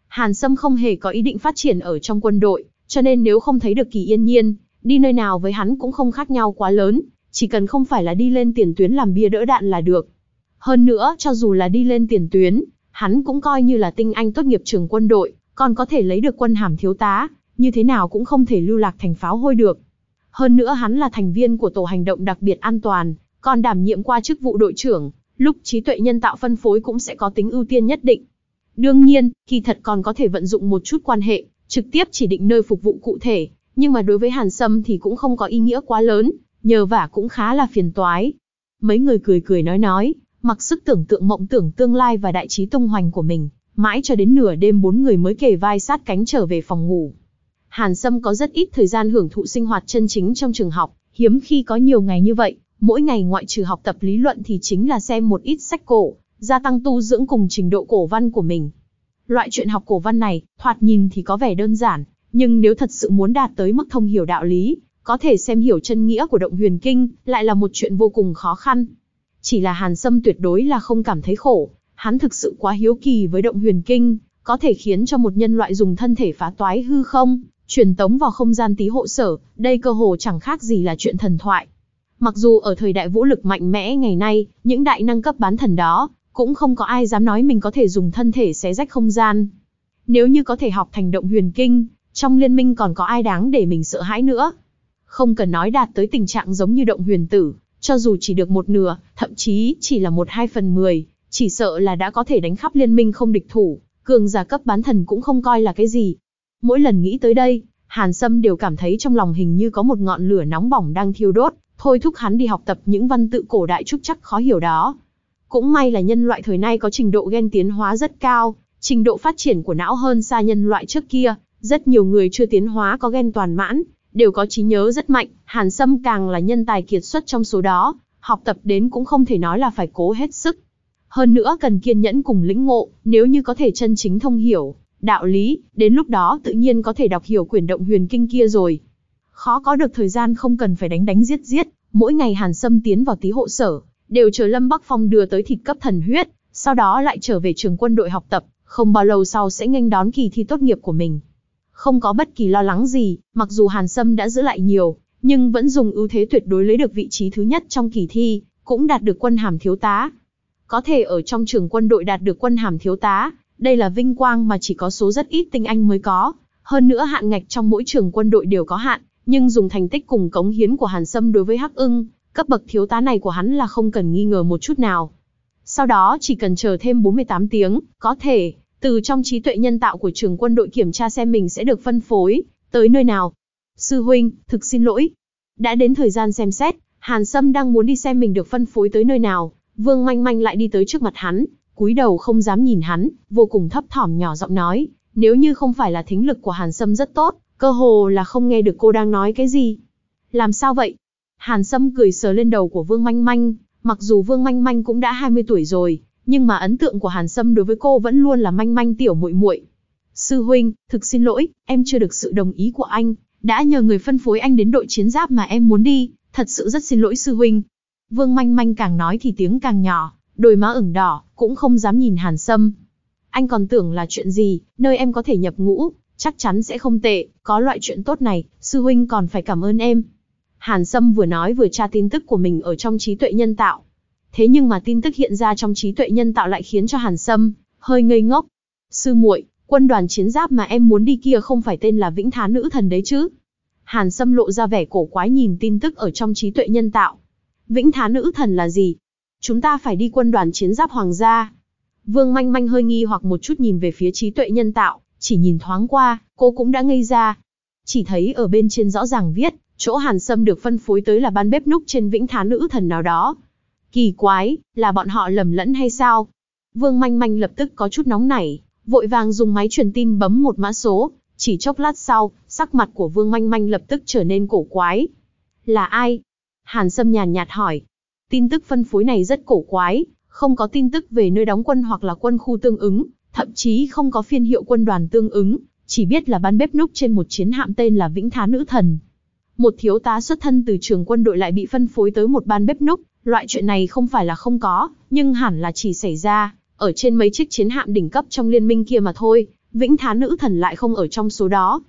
Hàn Sâm không hề có ý định phát triển ở trong quân đội, cho nên nếu không thấy được kỳ yên nhiên, đi nơi nào với hắn cũng không khác nhau quá lớn, chỉ cần không phải là đi lên tiền tuyến làm bia đỡ đạn là được. Hơn nữa, cho dù là đi lên tiền tuyến, hắn cũng coi như là tinh anh tốt nghiệp trường quân đội, còn có thể lấy được quân hàm thiếu tá, như thế nào cũng không thể lưu lạc thành pháo hôi được. Hơn nữa hắn là thành viên của tổ hành động đặc biệt an toàn, còn đảm nhiệm qua chức vụ đội trưởng, lúc trí tuệ nhân tạo phân phối cũng sẽ có tính ưu tiên nhất định. Đương nhiên, kỳ thật còn có thể vận dụng một chút quan hệ, trực tiếp chỉ định nơi phục vụ cụ thể, nhưng mà đối với Hàn Sâm thì cũng không có ý nghĩa quá lớn, nhờ vả cũng khá là phiền toái. Mấy người cười cười nói nói, mặc sức tưởng tượng mộng tưởng tương lai và đại trí tung hoành của mình, mãi cho đến nửa đêm bốn người mới kề vai sát cánh trở về phòng ngủ. Hàn Sâm có rất ít thời gian hưởng thụ sinh hoạt chân chính trong trường học, hiếm khi có nhiều ngày như vậy, mỗi ngày ngoại trừ học tập lý luận thì chính là xem một ít sách cổ, gia tăng tu dưỡng cùng trình độ cổ văn của mình. Loại chuyện học cổ văn này, thoạt nhìn thì có vẻ đơn giản, nhưng nếu thật sự muốn đạt tới mức thông hiểu đạo lý, có thể xem hiểu chân nghĩa của động huyền kinh, lại là một chuyện vô cùng khó khăn. Chỉ là Hàn Sâm tuyệt đối là không cảm thấy khổ, hắn thực sự quá hiếu kỳ với động huyền kinh, có thể khiến cho một nhân loại dùng thân thể phá toái hư không, truyền tống vào không gian tí hộ sở, đây cơ hồ chẳng khác gì là chuyện thần thoại. Mặc dù ở thời đại vũ lực mạnh mẽ ngày nay, những đại năng cấp bán thần đó, cũng không có ai dám nói mình có thể dùng thân thể xé rách không gian. Nếu như có thể học thành động huyền kinh, trong liên minh còn có ai đáng để mình sợ hãi nữa. Không cần nói đạt tới tình trạng giống như động huyền tử, cho dù chỉ được một nửa, thậm chí chỉ là một hai phần mười, chỉ sợ là đã có thể đánh khắp liên minh không địch thủ, cường giả cấp bán thần cũng không coi là cái gì. Mỗi lần nghĩ tới đây, Hàn Sâm đều cảm thấy trong lòng hình như có một ngọn lửa nóng bỏng đang thiêu đốt, thôi thúc hắn đi học tập những văn tự cổ đại trúc chắc khó hiểu đó. Cũng may là nhân loại thời nay có trình độ gen tiến hóa rất cao, trình độ phát triển của não hơn xa nhân loại trước kia, rất nhiều người chưa tiến hóa có gen toàn mãn, đều có trí nhớ rất mạnh, Hàn Sâm càng là nhân tài kiệt xuất trong số đó, học tập đến cũng không thể nói là phải cố hết sức. Hơn nữa cần kiên nhẫn cùng lĩnh ngộ, nếu như có thể chân chính thông hiểu, đạo lý, đến lúc đó tự nhiên có thể đọc hiểu quyển động huyền kinh kia rồi. Khó có được thời gian không cần phải đánh đánh giết giết, mỗi ngày Hàn Sâm tiến vào tí hộ sở, đều chờ Lâm Bắc Phong đưa tới thịt cấp thần huyết, sau đó lại trở về trường quân đội học tập, không bao lâu sau sẽ nghênh đón kỳ thi tốt nghiệp của mình. Không có bất kỳ lo lắng gì, mặc dù Hàn Sâm đã giữ lại nhiều, nhưng vẫn dùng ưu thế tuyệt đối lấy được vị trí thứ nhất trong kỳ thi, cũng đạt được quân hàm thiếu tá. Có thể ở trong trường quân đội đạt được quân hàm thiếu tá, đây là vinh quang mà chỉ có số rất ít tinh anh mới có. Hơn nữa hạn ngạch trong mỗi trường quân đội đều có hạn, nhưng dùng thành tích cùng cống hiến của Hàn Sâm đối với Hắc Ưng, cấp bậc thiếu tá này của hắn là không cần nghi ngờ một chút nào. Sau đó chỉ cần chờ thêm 48 tiếng, có thể, từ trong trí tuệ nhân tạo của trường quân đội kiểm tra xem mình sẽ được phân phối, tới nơi nào. Sư huynh, thực xin lỗi. Đã đến thời gian xem xét, Hàn Sâm đang muốn đi xem mình được phân phối tới nơi nào, Vương Manh Manh lại đi tới trước mặt hắn, cúi đầu không dám nhìn hắn, vô cùng thấp thỏm nhỏ giọng nói, nếu như không phải là thính lực của Hàn Sâm rất tốt, cơ hồ là không nghe được cô đang nói cái gì. Làm sao vậy? Hàn Sâm cười sờ lên đầu của Vương Manh Manh, mặc dù Vương Manh Manh cũng đã 20 tuổi rồi, nhưng mà ấn tượng của Hàn Sâm đối với cô vẫn luôn là Manh Manh tiểu muội muội. Sư huynh, thực xin lỗi, em chưa được sự đồng ý của anh, đã nhờ người phân phối anh đến đội chiến giáp mà em muốn đi, thật sự rất xin lỗi sư huynh. Vương Manh Manh càng nói thì tiếng càng nhỏ, đôi má ửng đỏ, cũng không dám nhìn Hàn Sâm. Anh còn tưởng là chuyện gì, nơi em có thể nhập ngũ, chắc chắn sẽ không tệ, có loại chuyện tốt này, sư huynh còn phải cảm ơn em. Hàn Sâm vừa nói vừa tra tin tức của mình ở trong trí tuệ nhân tạo. Thế nhưng mà tin tức hiện ra trong trí tuệ nhân tạo lại khiến cho Hàn Sâm hơi ngây ngốc. Sư muội, quân đoàn chiến giáp mà em muốn đi kia không phải tên là Vĩnh Thá Nữ Thần đấy chứ? Hàn Sâm lộ ra vẻ cổ quái nhìn tin tức ở trong trí tuệ nhân tạo. Vĩnh Thá Nữ Thần là gì? Chúng ta phải đi quân đoàn chiến giáp hoàng gia. Vương Manh Manh hơi nghi hoặc một chút nhìn về phía trí tuệ nhân tạo, chỉ nhìn thoáng qua, cô cũng đã ngây ra. Chỉ thấy ở bên trên rõ ràng viết, chỗ Hàn Sâm được phân phối tới là ban bếp núc trên Vĩnh Thá Nữ Thần nào đó. Kỳ quái, là bọn họ lầm lẫn hay sao? Vương Manh Manh lập tức có chút nóng nảy, vội vàng dùng máy truyền tin bấm một mã số, chỉ chốc lát sau, sắc mặt của Vương Manh Manh lập tức trở nên cổ quái. Là ai? Hàn Sâm nhàn nhạt hỏi. Tin tức phân phối này rất cổ quái, không có tin tức về nơi đóng quân hoặc là quân khu tương ứng, thậm chí không có phiên hiệu quân đoàn tương ứng, chỉ biết là ban bếp núc trên một chiến hạm tên là Vĩnh Thá Nữ Thần. Một thiếu tá xuất thân từ trường quân đội lại bị phân phối tới một ban bếp núc, loại chuyện này không phải là không có, nhưng hẳn là chỉ xảy ra ở trên mấy chiếc chiến hạm đỉnh cấp trong liên minh kia mà thôi, Vĩnh Thá Nữ Thần lại không ở trong số đó.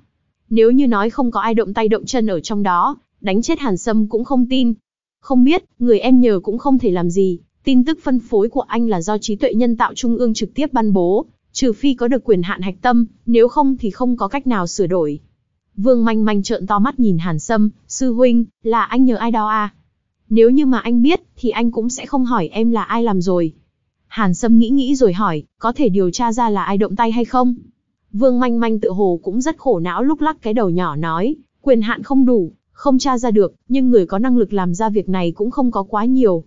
Nếu như nói không có ai động tay động chân ở trong đó, đánh chết Hàn Sâm cũng không tin. Không biết, người em nhờ cũng không thể làm gì, tin tức phân phối của anh là do trí tuệ nhân tạo trung ương trực tiếp ban bố, trừ phi có được quyền hạn hạch tâm, nếu không thì không có cách nào sửa đổi. Vương manh manh trợn to mắt nhìn Hàn Sâm, sư huynh, là anh nhờ ai đó à? Nếu như mà anh biết, thì anh cũng sẽ không hỏi em là ai làm rồi. Hàn Sâm nghĩ nghĩ rồi hỏi, có thể điều tra ra là ai động tay hay không? Vương manh manh tự hồ cũng rất khổ não lúc lắc cái đầu nhỏ nói, quyền hạn không đủ, không tra ra được, nhưng người có năng lực làm ra việc này cũng không có quá nhiều.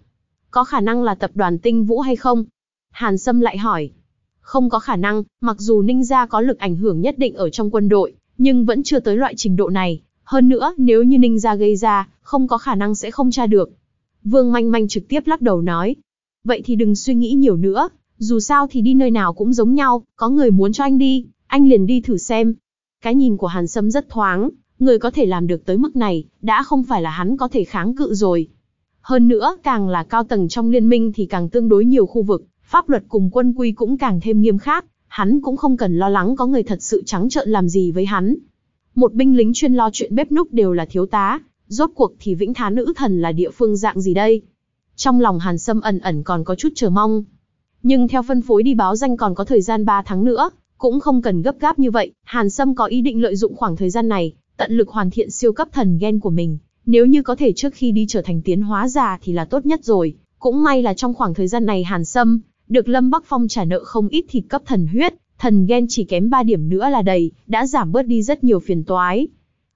Có khả năng là tập đoàn tinh vũ hay không? Hàn Sâm lại hỏi. Không có khả năng, mặc dù Ninh Gia có lực ảnh hưởng nhất định ở trong quân đội, nhưng vẫn chưa tới loại trình độ này. Hơn nữa, nếu như Ninh Gia gây ra, không có khả năng sẽ không tra được. Vương Manh Manh trực tiếp lắc đầu nói. Vậy thì đừng suy nghĩ nhiều nữa, dù sao thì đi nơi nào cũng giống nhau, có người muốn cho anh đi, anh liền đi thử xem. Cái nhìn của Hàn Sâm rất thoáng, người có thể làm được tới mức này, đã không phải là hắn có thể kháng cự rồi. Hơn nữa, càng là cao tầng trong liên minh thì càng tương đối nhiều khu vực, pháp luật cùng quân quy cũng càng thêm nghiêm khắc, hắn cũng không cần lo lắng có người thật sự trắng trợn làm gì với hắn. Một binh lính chuyên lo chuyện bếp núc đều là thiếu tá, rốt cuộc thì Vĩnh Thá Nữ Thần là địa phương dạng gì đây? Trong lòng Hàn Sâm ẩn ẩn còn có chút chờ mong. Nhưng theo phân phối đi báo danh còn có thời gian 3 tháng nữa, cũng không cần gấp gáp như vậy, Hàn Sâm có ý định lợi dụng khoảng thời gian này, tận lực hoàn thiện siêu cấp thần gen của mình. Nếu như có thể trước khi đi trở thành tiến hóa già thì là tốt nhất rồi. Cũng may là trong khoảng thời gian này Hàn Sâm, được Lâm Bắc Phong trả nợ không ít thịt cấp thần huyết, thần gen chỉ kém 3 điểm nữa là đầy, đã giảm bớt đi rất nhiều phiền toái.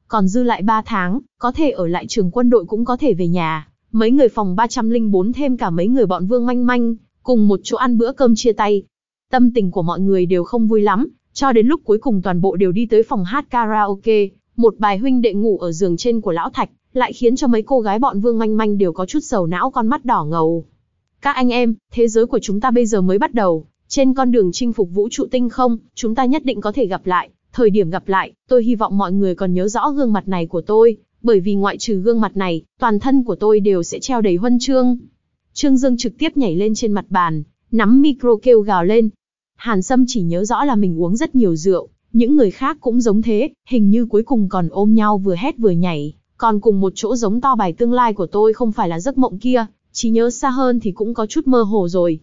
Còn dư lại 3 tháng, có thể ở lại trường quân đội cũng có thể về nhà. Mấy người phòng 304 thêm cả mấy người bọn Vương Manh Manh, cùng một chỗ ăn bữa cơm chia tay. Tâm tình của mọi người đều không vui lắm, cho đến lúc cuối cùng toàn bộ đều đi tới phòng hát karaoke, một bài huynh đệ ngủ ở giường trên của lão Thạch, lại khiến cho mấy cô gái bọn Vương Manh Manh đều có chút sầu não con mắt đỏ ngầu. Các anh em, thế giới của chúng ta bây giờ mới bắt đầu, trên con đường chinh phục vũ trụ tinh không, chúng ta nhất định có thể gặp lại. Thời điểm gặp lại, tôi hy vọng mọi người còn nhớ rõ gương mặt này của tôi, bởi vì ngoại trừ gương mặt này, toàn thân của tôi đều sẽ treo đầy huân chương. Trương Dương trực tiếp nhảy lên trên mặt bàn, nắm micro kêu gào lên. Hàn Sâm chỉ nhớ rõ là mình uống rất nhiều rượu, những người khác cũng giống thế, hình như cuối cùng còn ôm nhau vừa hét vừa nhảy, còn cùng một chỗ giống to bài tương lai của tôi không phải là giấc mộng kia, chỉ nhớ xa hơn thì cũng có chút mơ hồ rồi.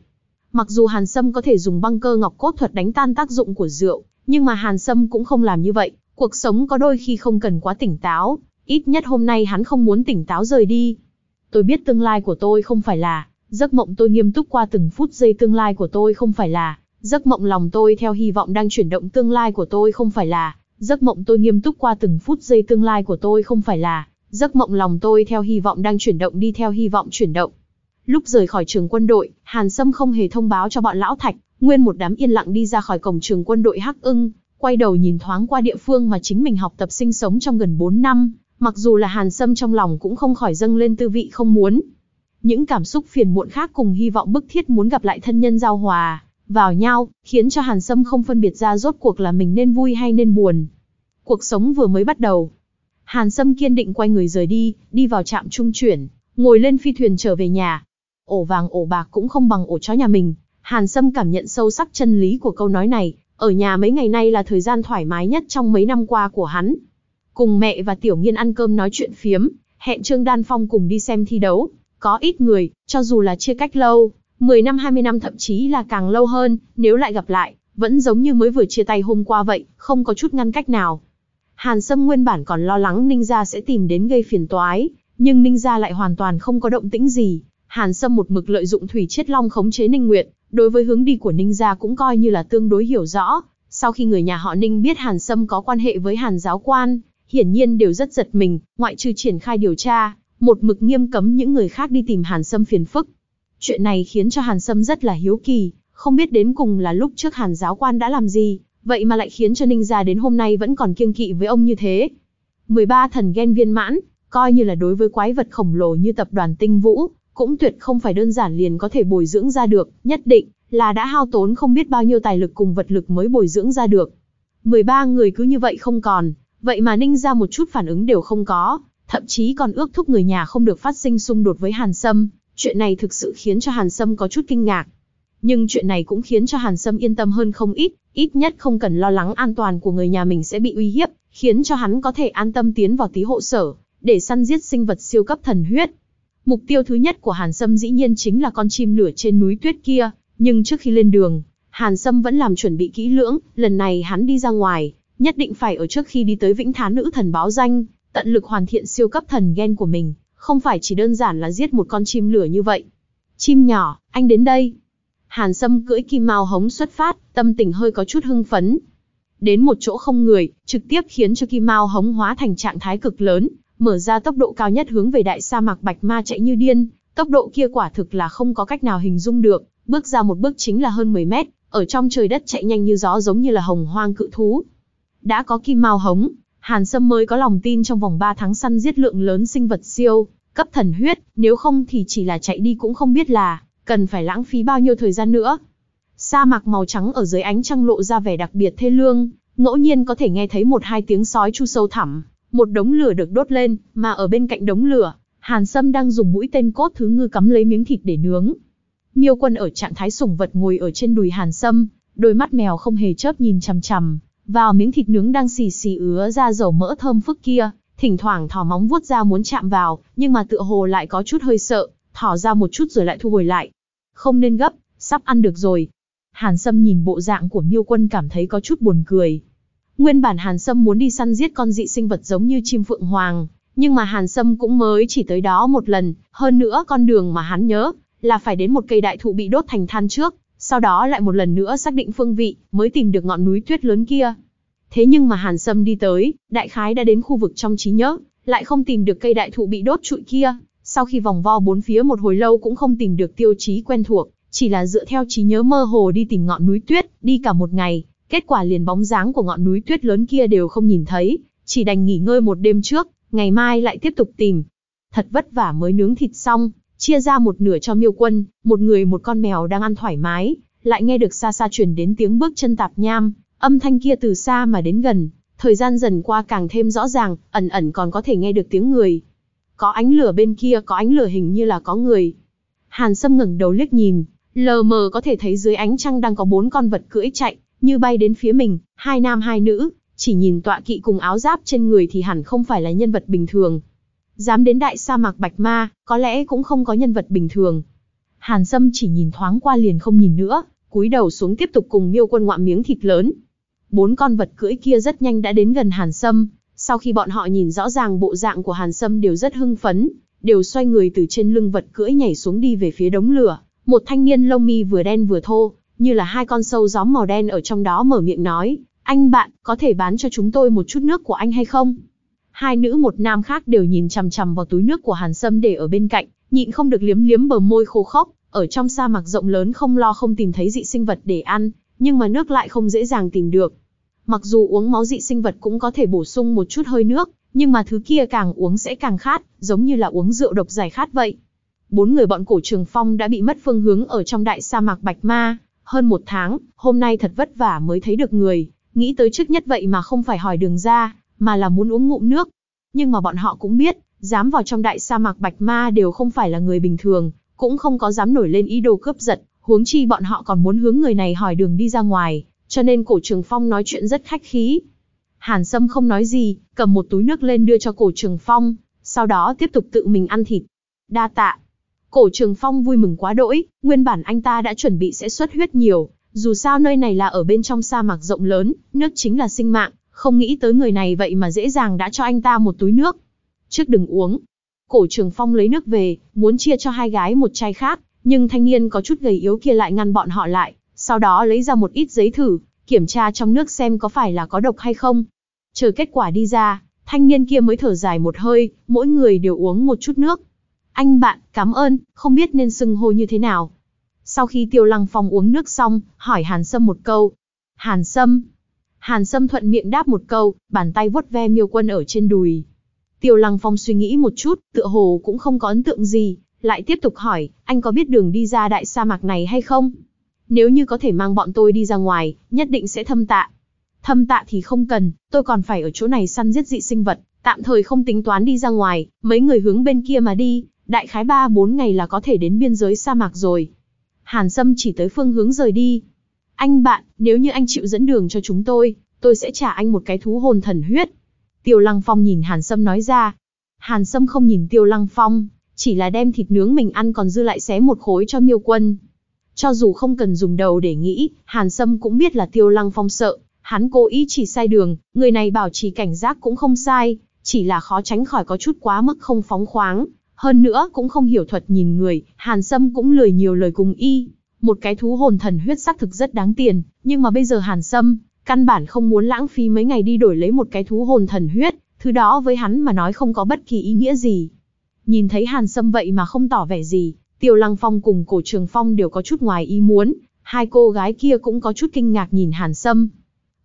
Mặc dù Hàn Sâm có thể dùng băng cơ ngọc cốt thuật đánh tan tác dụng của rượu, nhưng mà Hàn Sâm cũng không làm như vậy, cuộc sống có đôi khi không cần quá tỉnh táo, ít nhất hôm nay hắn không muốn tỉnh táo rời đi. Tôi biết tương lai của tôi không phải là, giấc mộng tôi nghiêm túc qua từng phút giây tương lai của tôi không phải là, giấc mộng lòng tôi theo hy vọng đang chuyển động tương lai của tôi không phải là, giấc mộng tôi nghiêm túc qua từng phút giây tương lai của tôi không phải là, giấc mộng lòng tôi theo hy vọng đang chuyển động đi theo hy vọng chuyển động. Lúc rời khỏi trường quân đội, Hàn Sâm không hề thông báo cho bọn lão thạch, nguyên một đám yên lặng đi ra khỏi cổng trường quân đội Hắc Ưng, quay đầu nhìn thoáng qua địa phương mà chính mình học tập sinh sống trong gần 4 năm, mặc dù là Hàn Sâm trong lòng cũng không khỏi dâng lên tư vị không muốn. Những cảm xúc phiền muộn khác cùng hy vọng bức thiết muốn gặp lại thân nhân giao hòa, vào nhau, khiến cho Hàn Sâm không phân biệt ra rốt cuộc là mình nên vui hay nên buồn. Cuộc sống vừa mới bắt đầu. Hàn Sâm kiên định quay người rời đi, đi vào trạm trung chuyển, ngồi lên phi thuyền trở về nhà. Ổ vàng ổ bạc cũng không bằng ổ chó nhà mình. Hàn Sâm cảm nhận sâu sắc chân lý của câu nói này, ở nhà mấy ngày nay là thời gian thoải mái nhất trong mấy năm qua của hắn. Cùng mẹ và Tiểu Nghiên ăn cơm nói chuyện phiếm, hẹn Trương Đan Phong cùng đi xem thi đấu. Có ít người, cho dù là chia cách lâu, 10 năm 20 năm thậm chí là càng lâu hơn, nếu lại gặp lại, vẫn giống như mới vừa chia tay hôm qua vậy, không có chút ngăn cách nào. Hàn Sâm nguyên bản còn lo lắng Ninh Gia sẽ tìm đến gây phiền toái, nhưng Ninh Gia lại hoàn toàn không có động tĩnh gì. Hàn Sâm một mực lợi dụng Thủy Chiết Long khống chế Ninh Nguyệt, đối với hướng đi của Ninh Gia cũng coi như là tương đối hiểu rõ. Sau khi người nhà họ Ninh biết Hàn Sâm có quan hệ với Hàn giáo quan, hiển nhiên đều rất giật mình, ngoại trừ triển khai điều tra, một mực nghiêm cấm những người khác đi tìm Hàn Sâm phiền phức. Chuyện này khiến cho Hàn Sâm rất là hiếu kỳ, không biết đến cùng là lúc trước Hàn giáo quan đã làm gì, vậy mà lại khiến cho Ninh gia đến hôm nay vẫn còn kiêng kỵ với ông như thế. 13 thần ghen viên mãn, coi như là đối với quái vật khổng lồ như tập đoàn Tinh Vũ, cũng tuyệt không phải đơn giản liền có thể bồi dưỡng ra được, nhất định là đã hao tốn không biết bao nhiêu tài lực cùng vật lực mới bồi dưỡng ra được. 13 người cứ như vậy không còn, vậy mà Ninh gia một chút phản ứng đều không có, thậm chí còn ước thúc người nhà không được phát sinh xung đột với Hàn Sâm, chuyện này thực sự khiến cho Hàn Sâm có chút kinh ngạc. Nhưng chuyện này cũng khiến cho Hàn Sâm yên tâm hơn không ít, ít nhất không cần lo lắng an toàn của người nhà mình sẽ bị uy hiếp, khiến cho hắn có thể an tâm tiến vào tí hộ sở, để săn giết sinh vật siêu cấp thần huyết. Mục tiêu thứ nhất của Hàn Sâm dĩ nhiên chính là con chim lửa trên núi tuyết kia, nhưng trước khi lên đường, Hàn Sâm vẫn làm chuẩn bị kỹ lưỡng, lần này hắn đi ra ngoài, nhất định phải ở trước khi đi tới Vĩnh Thán nữ thần báo danh, tận lực hoàn thiện siêu cấp thần gen của mình, không phải chỉ đơn giản là giết một con chim lửa như vậy. Chim nhỏ, anh đến đây. Hàn Sâm cưỡi kim mao hống xuất phát, tâm tình hơi có chút hưng phấn. Đến một chỗ không người, trực tiếp khiến cho kim mao hống hóa thành trạng thái cực lớn, mở ra tốc độ cao nhất hướng về đại sa mạc Bạch Ma chạy như điên, tốc độ kia quả thực là không có cách nào hình dung được, bước ra một bước chính là hơn 10 mét, ở trong trời đất chạy nhanh như gió giống như là hồng hoang cự thú. Đã có kim mao hống, Hàn Sâm mới có lòng tin trong vòng 3 tháng săn giết lượng lớn sinh vật siêu, cấp thần huyết, nếu không thì chỉ là chạy đi cũng không biết là, cần phải lãng phí bao nhiêu thời gian nữa. Sa mạc màu trắng ở dưới ánh trăng lộ ra vẻ đặc biệt thê lương, ngẫu nhiên có thể nghe thấy một hai tiếng sói chu sâu thẳm, một đống lửa được đốt lên, mà ở bên cạnh đống lửa, Hàn Sâm đang dùng mũi tên cốt thứ ngư cắm lấy miếng thịt để nướng. Miêu Quân ở trạng thái sủng vật ngồi ở trên đùi Hàn Sâm, đôi mắt mèo không hề chớp nhìn chằm chằm vào miếng thịt nướng đang xì xì ứa ra dầu mỡ thơm phức kia, thỉnh thoảng thò móng vuốt ra muốn chạm vào, nhưng mà tựa hồ lại có chút hơi sợ, thỏ ra một chút rồi lại thu hồi lại. Không nên gấp, sắp ăn được rồi. Hàn Sâm nhìn bộ dạng của Miêu Quân cảm thấy có chút buồn cười. Nguyên bản Hàn Sâm muốn đi săn giết con dị sinh vật giống như chim phượng hoàng, nhưng mà Hàn Sâm cũng mới chỉ tới đó một lần, hơn nữa con đường mà hắn nhớ là phải đến một cây đại thụ bị đốt thành than trước, sau đó lại một lần nữa xác định phương vị, mới tìm được ngọn núi tuyết lớn kia. Thế nhưng mà Hàn Sâm đi tới, đại khái đã đến khu vực trong trí nhớ, lại không tìm được cây đại thụ bị đốt trụi kia. Sau khi vòng vo bốn phía một hồi lâu cũng không tìm được tiêu chí quen thuộc, chỉ là dựa theo trí nhớ mơ hồ đi tìm ngọn núi tuyết, đi cả một ngày, kết quả liền bóng dáng của ngọn núi tuyết lớn kia đều không nhìn thấy, chỉ đành nghỉ ngơi một đêm trước, ngày mai lại tiếp tục tìm. Thật vất vả mới nướng thịt xong, chia ra một nửa cho miêu quân, một người một con mèo đang ăn thoải mái, lại nghe được xa xa truyền đến tiếng bước chân tạp nham, âm thanh kia từ xa mà đến gần, thời gian dần qua càng thêm rõ ràng, ẩn ẩn còn có thể nghe được tiếng người. Có ánh lửa bên kia, có ánh lửa hình như là có người. Hàn Sâm ngẩng đầu liếc nhìn, lờ mờ có thể thấy dưới ánh trăng đang có bốn con vật cưỡi chạy, như bay đến phía mình, hai nam hai nữ, chỉ nhìn tọa kỵ cùng áo giáp trên người thì hẳn không phải là nhân vật bình thường. Dám đến đại sa mạc Bạch Ma, có lẽ cũng không có nhân vật bình thường. Hàn Sâm chỉ nhìn thoáng qua liền không nhìn nữa, cúi đầu xuống tiếp tục cùng miêu quân ngoạm miếng thịt lớn. Bốn con vật cưỡi kia rất nhanh đã đến gần Hàn Sâm, sau khi bọn họ nhìn rõ ràng bộ dạng của Hàn Sâm đều rất hưng phấn, đều xoay người từ trên lưng vật cưỡi nhảy xuống đi về phía đống lửa. Một thanh niên lông mi vừa đen vừa thô, như là hai con sâu gió màu đen ở trong đó mở miệng nói, anh bạn, có thể bán cho chúng tôi một chút nước của anh hay không? Hai nữ một nam khác đều nhìn chằm chằm vào túi nước của Hàn Sâm để ở bên cạnh, nhịn không được liếm liếm bờ môi khô khốc, ở trong sa mạc rộng lớn không lo không tìm thấy dị sinh vật để ăn, nhưng mà nước lại không dễ dàng tìm được. Mặc dù uống máu dị sinh vật cũng có thể bổ sung một chút hơi nước, nhưng mà thứ kia càng uống sẽ càng khát, giống như là uống rượu độc giải khát vậy. Bốn người bọn cổ trường phong đã bị mất phương hướng ở trong đại sa mạc Bạch Ma, hơn một tháng, hôm nay thật vất vả mới thấy được người, nghĩ tới trước nhất vậy mà không phải hỏi đường ra, mà là muốn uống ngụm nước. Nhưng mà bọn họ cũng biết, dám vào trong đại sa mạc Bạch Ma đều không phải là người bình thường, cũng không có dám nổi lên ý đồ cướp giật, huống chi bọn họ còn muốn hướng người này hỏi đường đi ra ngoài, cho nên cổ trường phong nói chuyện rất khách khí. Hàn Sâm không nói gì, cầm một túi nước lên đưa cho cổ trường phong, sau đó tiếp tục tự mình ăn thịt. Đa tạ. Cổ trường phong vui mừng quá đỗi, nguyên bản anh ta đã chuẩn bị sẽ xuất huyết nhiều, dù sao nơi này là ở bên trong sa mạc rộng lớn, nước chính là sinh mạng, không nghĩ tới người này vậy mà dễ dàng đã cho anh ta một túi nước. Trước đừng uống. Cổ trường phong lấy nước về, muốn chia cho hai gái một chai khác, nhưng thanh niên có chút gầy yếu kia lại ngăn bọn họ lại, sau đó lấy ra một ít giấy thử, kiểm tra trong nước xem có phải là có độc hay không. Chờ kết quả đi ra, thanh niên kia mới thở dài một hơi, mỗi người đều uống một chút nước. Anh bạn, cảm ơn, không biết nên xưng hô như thế nào. Sau khi Tiêu Lăng Phong uống nước xong, hỏi Hàn Sâm một câu. Hàn Sâm. Hàn Sâm thuận miệng đáp một câu, bàn tay vuốt ve miêu quân ở trên đùi. Tiêu Lăng Phong suy nghĩ một chút, tựa hồ cũng không có ấn tượng gì, lại tiếp tục hỏi, anh có biết đường đi ra đại sa mạc này hay không? Nếu như có thể mang bọn tôi đi ra ngoài, nhất định sẽ thâm tạ. Thâm tạ thì không cần, tôi còn phải ở chỗ này săn giết dị sinh vật, tạm thời không tính toán đi ra ngoài, mấy người hướng bên kia mà đi, đại khái 3-4 ngày là có thể đến biên giới sa mạc rồi. Hàn Sâm chỉ tới phương hướng rời đi. Anh bạn, nếu như anh chịu dẫn đường cho chúng tôi, tôi sẽ trả anh một cái thú hồn thần huyết. Tiêu Lăng Phong nhìn Hàn Sâm nói ra. Hàn Sâm không nhìn Tiêu Lăng Phong, chỉ là đem thịt nướng mình ăn còn dư lại xé một khối cho miêu quân. Cho dù không cần dùng đầu để nghĩ, Hàn Sâm cũng biết là Tiêu Lăng Phong sợ, hắn cố ý chỉ sai đường, người này bảo trì cảnh giác cũng không sai, chỉ là khó tránh khỏi có chút quá mức không phóng khoáng, hơn nữa cũng không hiểu thuật nhìn người, Hàn Sâm cũng lười nhiều lời cùng y. Một cái thú hồn thần huyết sắc thực rất đáng tiền, nhưng mà bây giờ Hàn Sâm, căn bản không muốn lãng phí mấy ngày đi đổi lấy một cái thú hồn thần huyết, thứ đó với hắn mà nói không có bất kỳ ý nghĩa gì. Nhìn thấy Hàn Sâm vậy mà không tỏ vẻ gì, Tiêu Lăng Phong cùng Cổ Trường Phong đều có chút ngoài ý muốn, hai cô gái kia cũng có chút kinh ngạc nhìn Hàn Sâm.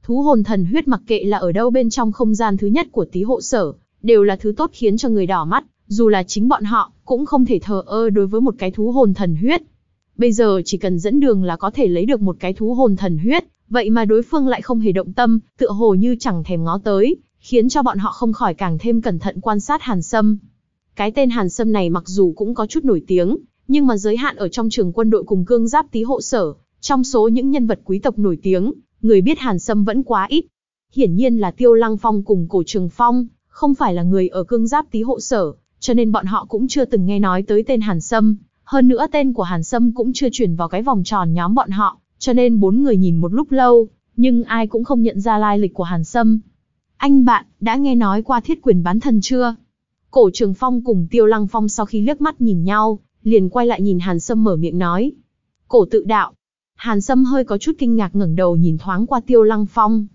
Thú hồn thần huyết mặc kệ là ở đâu bên trong không gian thứ nhất của tí hộ sở, đều là thứ tốt khiến cho người đỏ mắt, dù là chính bọn họ, cũng không thể thờ ơ đối với một cái thú hồn thần huyết. Bây giờ chỉ cần dẫn đường là có thể lấy được một cái thú hồn thần huyết, vậy mà đối phương lại không hề động tâm, tựa hồ như chẳng thèm ngó tới, khiến cho bọn họ không khỏi càng thêm cẩn thận quan sát Hàn Sâm. Cái tên Hàn Sâm này mặc dù cũng có chút nổi tiếng, nhưng mà giới hạn ở trong trường quân đội cùng cương giáp tí hộ sở, trong số những nhân vật quý tộc nổi tiếng, người biết Hàn Sâm vẫn quá ít. Hiển nhiên là Tiêu Lăng Phong cùng Cổ Trường Phong, không phải là người ở cương giáp tí hộ sở, cho nên bọn họ cũng chưa từng nghe nói tới tên Hàn Sâm. Hơn nữa tên của Hàn Sâm cũng chưa chuyển vào cái vòng tròn nhóm bọn họ, cho nên bốn người nhìn một lúc lâu, nhưng ai cũng không nhận ra lai lịch của Hàn Sâm. Anh bạn, đã nghe nói qua thiết quyền bán thần chưa? Cổ Trường Phong cùng Tiêu Lăng Phong sau khi liếc mắt nhìn nhau, liền quay lại nhìn Hàn Sâm mở miệng nói. Cổ tự đạo. Hàn Sâm hơi có chút kinh ngạc ngẩng đầu nhìn thoáng qua Tiêu Lăng Phong.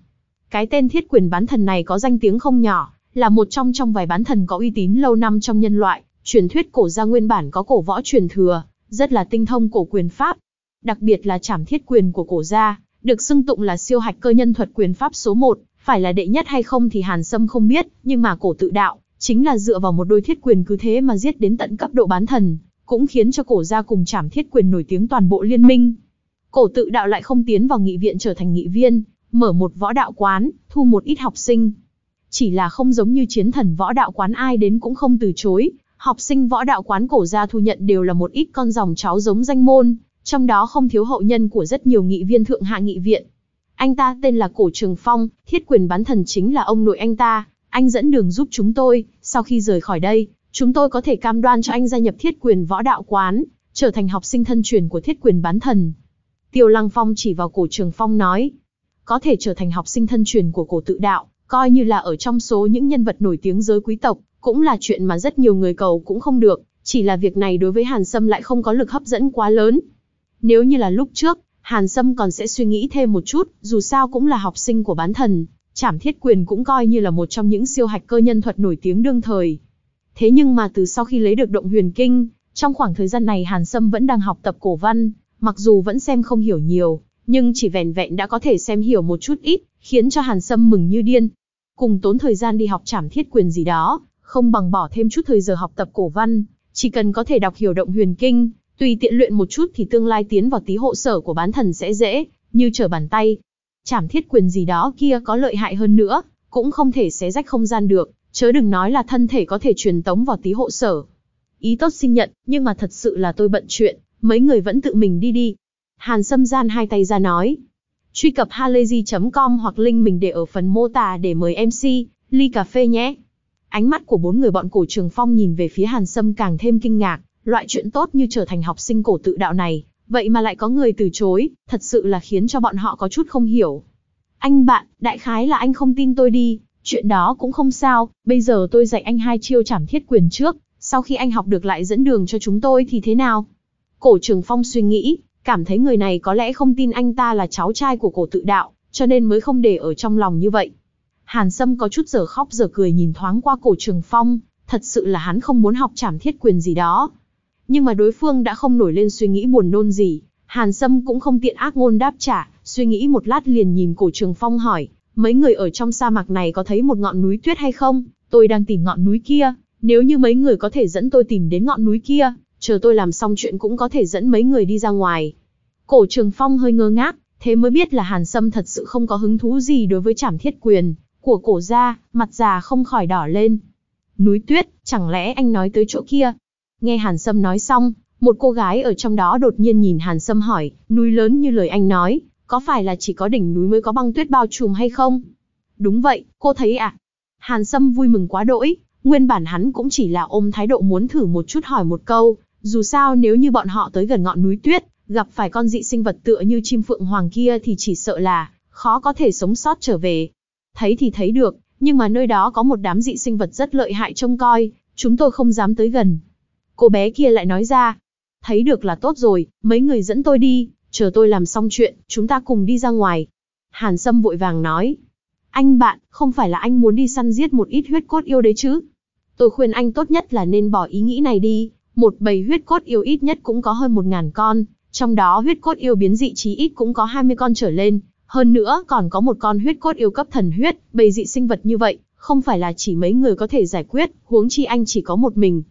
Cái tên thiết quyền bán thần này có danh tiếng không nhỏ, là một trong trong vài bán thần có uy tín lâu năm trong nhân loại, truyền thuyết cổ gia nguyên bản có cổ võ truyền thừa, rất là tinh thông cổ quyền pháp. Đặc biệt là trảm thiết quyền của cổ gia, được xưng tụng là siêu hạch cơ nhân thuật quyền pháp số 1, phải là đệ nhất hay không thì Hàn Sâm không biết, nhưng mà cổ tự đạo, chính là dựa vào một đôi thiết quyền cứ thế mà giết đến tận cấp độ bán thần, cũng khiến cho cổ gia cùng trảm thiết quyền nổi tiếng toàn bộ liên minh. Cổ tự đạo lại không tiến vào nghị viện trở thành nghị viên, mở một võ đạo quán, thu một ít học sinh, chỉ là không giống như chiến thần võ đạo quán ai đến cũng không từ chối, học sinh võ đạo quán cổ gia thu nhận đều là một ít con dòng cháu giống danh môn, trong đó không thiếu hậu nhân của rất nhiều nghị viên thượng hạ nghị viện. Anh ta tên là Cổ Trường Phong, thiết quyền bán thần chính là ông nội anh ta, anh dẫn đường giúp chúng tôi, sau khi rời khỏi đây, chúng tôi có thể cam đoan cho anh gia nhập thiết quyền võ đạo quán, trở thành học sinh thân truyền của thiết quyền bán thần. Tiêu Lăng Phong chỉ vào Cổ Trường Phong nói, có thể trở thành học sinh thân truyền của cổ tự đạo, coi như là ở trong số những nhân vật nổi tiếng giới quý tộc, cũng là chuyện mà rất nhiều người cầu cũng không được, chỉ là việc này đối với Hàn Sâm lại không có lực hấp dẫn quá lớn. Nếu như là lúc trước, Hàn Sâm còn sẽ suy nghĩ thêm một chút, dù sao cũng là học sinh của bán thần, Trảm Thiết Quyền cũng coi như là một trong những siêu hạch cơ nhân thuật nổi tiếng đương thời. Thế nhưng mà từ sau khi lấy được động huyền kinh, trong khoảng thời gian này Hàn Sâm vẫn đang học tập cổ văn, mặc dù vẫn xem không hiểu nhiều, nhưng chỉ vẻn vẹn đã có thể xem hiểu một chút ít, khiến cho Hàn Sâm mừng như điên. Cùng tốn thời gian đi học trảm thiết quyền gì đó, không bằng bỏ thêm chút thời giờ học tập cổ văn, chỉ cần có thể đọc hiểu động huyền kinh, tùy tiện luyện một chút thì tương lai tiến vào tí hộ sở của bán thần sẽ dễ, như trở bàn tay. Chảm thiết quyền gì đó kia có lợi hại hơn nữa, cũng không thể xé rách không gian được, chớ đừng nói là thân thể có thể truyền tống vào tí hộ sở. Ý tốt xin nhận, nhưng mà thật sự là tôi bận chuyện, mấy người vẫn tự mình đi đi. Hàn Sâm gian hai tay ra nói. Truy cập halayzi.com hoặc link mình để ở phần mô tả để mời MC, ly cà phê nhé. Ánh mắt của bốn người bọn cổ trường phong nhìn về phía Hàn Sâm càng thêm kinh ngạc, loại chuyện tốt như trở thành học sinh cổ tự đạo này, vậy mà lại có người từ chối, thật sự là khiến cho bọn họ có chút không hiểu. Anh bạn, đại khái là anh không tin tôi đi, chuyện đó cũng không sao, bây giờ tôi dạy anh hai chiêu trảm thiết quyền trước, sau khi anh học được lại dẫn đường cho chúng tôi thì thế nào? Cổ trường phong suy nghĩ, cảm thấy người này có lẽ không tin anh ta là cháu trai của cổ tự đạo, cho nên mới không để ở trong lòng như vậy. Hàn Sâm có chút giờ khóc giờ cười nhìn thoáng qua cổ trường phong, thật sự là hắn không muốn học trảm thiết quyền gì đó. Nhưng mà đối phương đã không nổi lên suy nghĩ buồn nôn gì, Hàn Sâm cũng không tiện ác ngôn đáp trả, suy nghĩ một lát liền nhìn cổ trường phong hỏi, mấy người ở trong sa mạc này có thấy một ngọn núi tuyết hay không? Tôi đang tìm ngọn núi kia, nếu như mấy người có thể dẫn tôi tìm đến ngọn núi kia, chờ tôi làm xong chuyện cũng có thể dẫn mấy người đi ra ngoài. Cổ trường phong hơi ngơ ngác, thế mới biết là Hàn Sâm thật sự không có hứng thú gì đối với trảm thiết quyền, của cổ gia, mặt già không khỏi đỏ lên. Núi tuyết, chẳng lẽ anh nói tới chỗ kia? Nghe Hàn Sâm nói xong, một cô gái ở trong đó đột nhiên nhìn Hàn Sâm hỏi, núi lớn như lời anh nói, có phải là chỉ có đỉnh núi mới có băng tuyết bao trùm hay không? Đúng vậy, cô thấy ạ. À? Hàn Sâm vui mừng quá đỗi, nguyên bản hắn cũng chỉ là ôm thái độ muốn thử một chút hỏi một câu, dù sao nếu như bọn họ tới gần ngọn núi tuyết, gặp phải con dị sinh vật tựa như chim phượng hoàng kia thì chỉ sợ là khó có thể sống sót trở về. Thấy thì thấy được, nhưng mà nơi đó có một đám dị sinh vật rất lợi hại trông coi, chúng tôi không dám tới gần. Cô bé kia lại nói ra, thấy được là tốt rồi, mấy người dẫn tôi đi, chờ tôi làm xong chuyện, chúng ta cùng đi ra ngoài. Hàn Sâm vội vàng nói, anh bạn, không phải là anh muốn đi săn giết một ít huyết cốt yêu đấy chứ? Tôi khuyên anh tốt nhất là nên bỏ ý nghĩ này đi, một bầy huyết cốt yêu ít nhất cũng có hơn một ngàn con, trong đó huyết cốt yêu biến dị chí ít cũng có 20 con trở lên, hơn nữa còn có một con huyết cốt yêu cấp thần huyết, bầy dị sinh vật như vậy, không phải là chỉ mấy người có thể giải quyết, huống chi anh chỉ có một mình.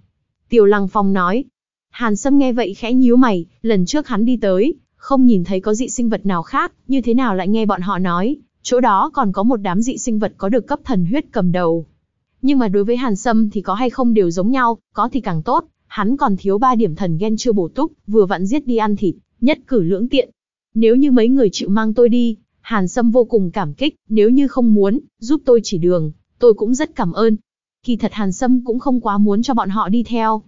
Tiêu Lăng Phong nói. Hàn Sâm nghe vậy khẽ nhíu mày, lần trước hắn đi tới, không nhìn thấy có dị sinh vật nào khác, như thế nào lại nghe bọn họ nói, chỗ đó còn có một đám dị sinh vật có được cấp thần huyết cầm đầu. Nhưng mà đối với Hàn Sâm thì có hay không đều giống nhau, có thì càng tốt, hắn còn thiếu ba điểm thần ghen chưa bổ túc, vừa vặn giết đi ăn thịt, nhất cử lưỡng tiện. Nếu như mấy người chịu mang tôi đi, Hàn Sâm vô cùng cảm kích, nếu như không muốn, giúp tôi chỉ đường, tôi cũng rất cảm ơn. Kỳ thật Hàn Sâm cũng không quá muốn cho bọn họ đi theo.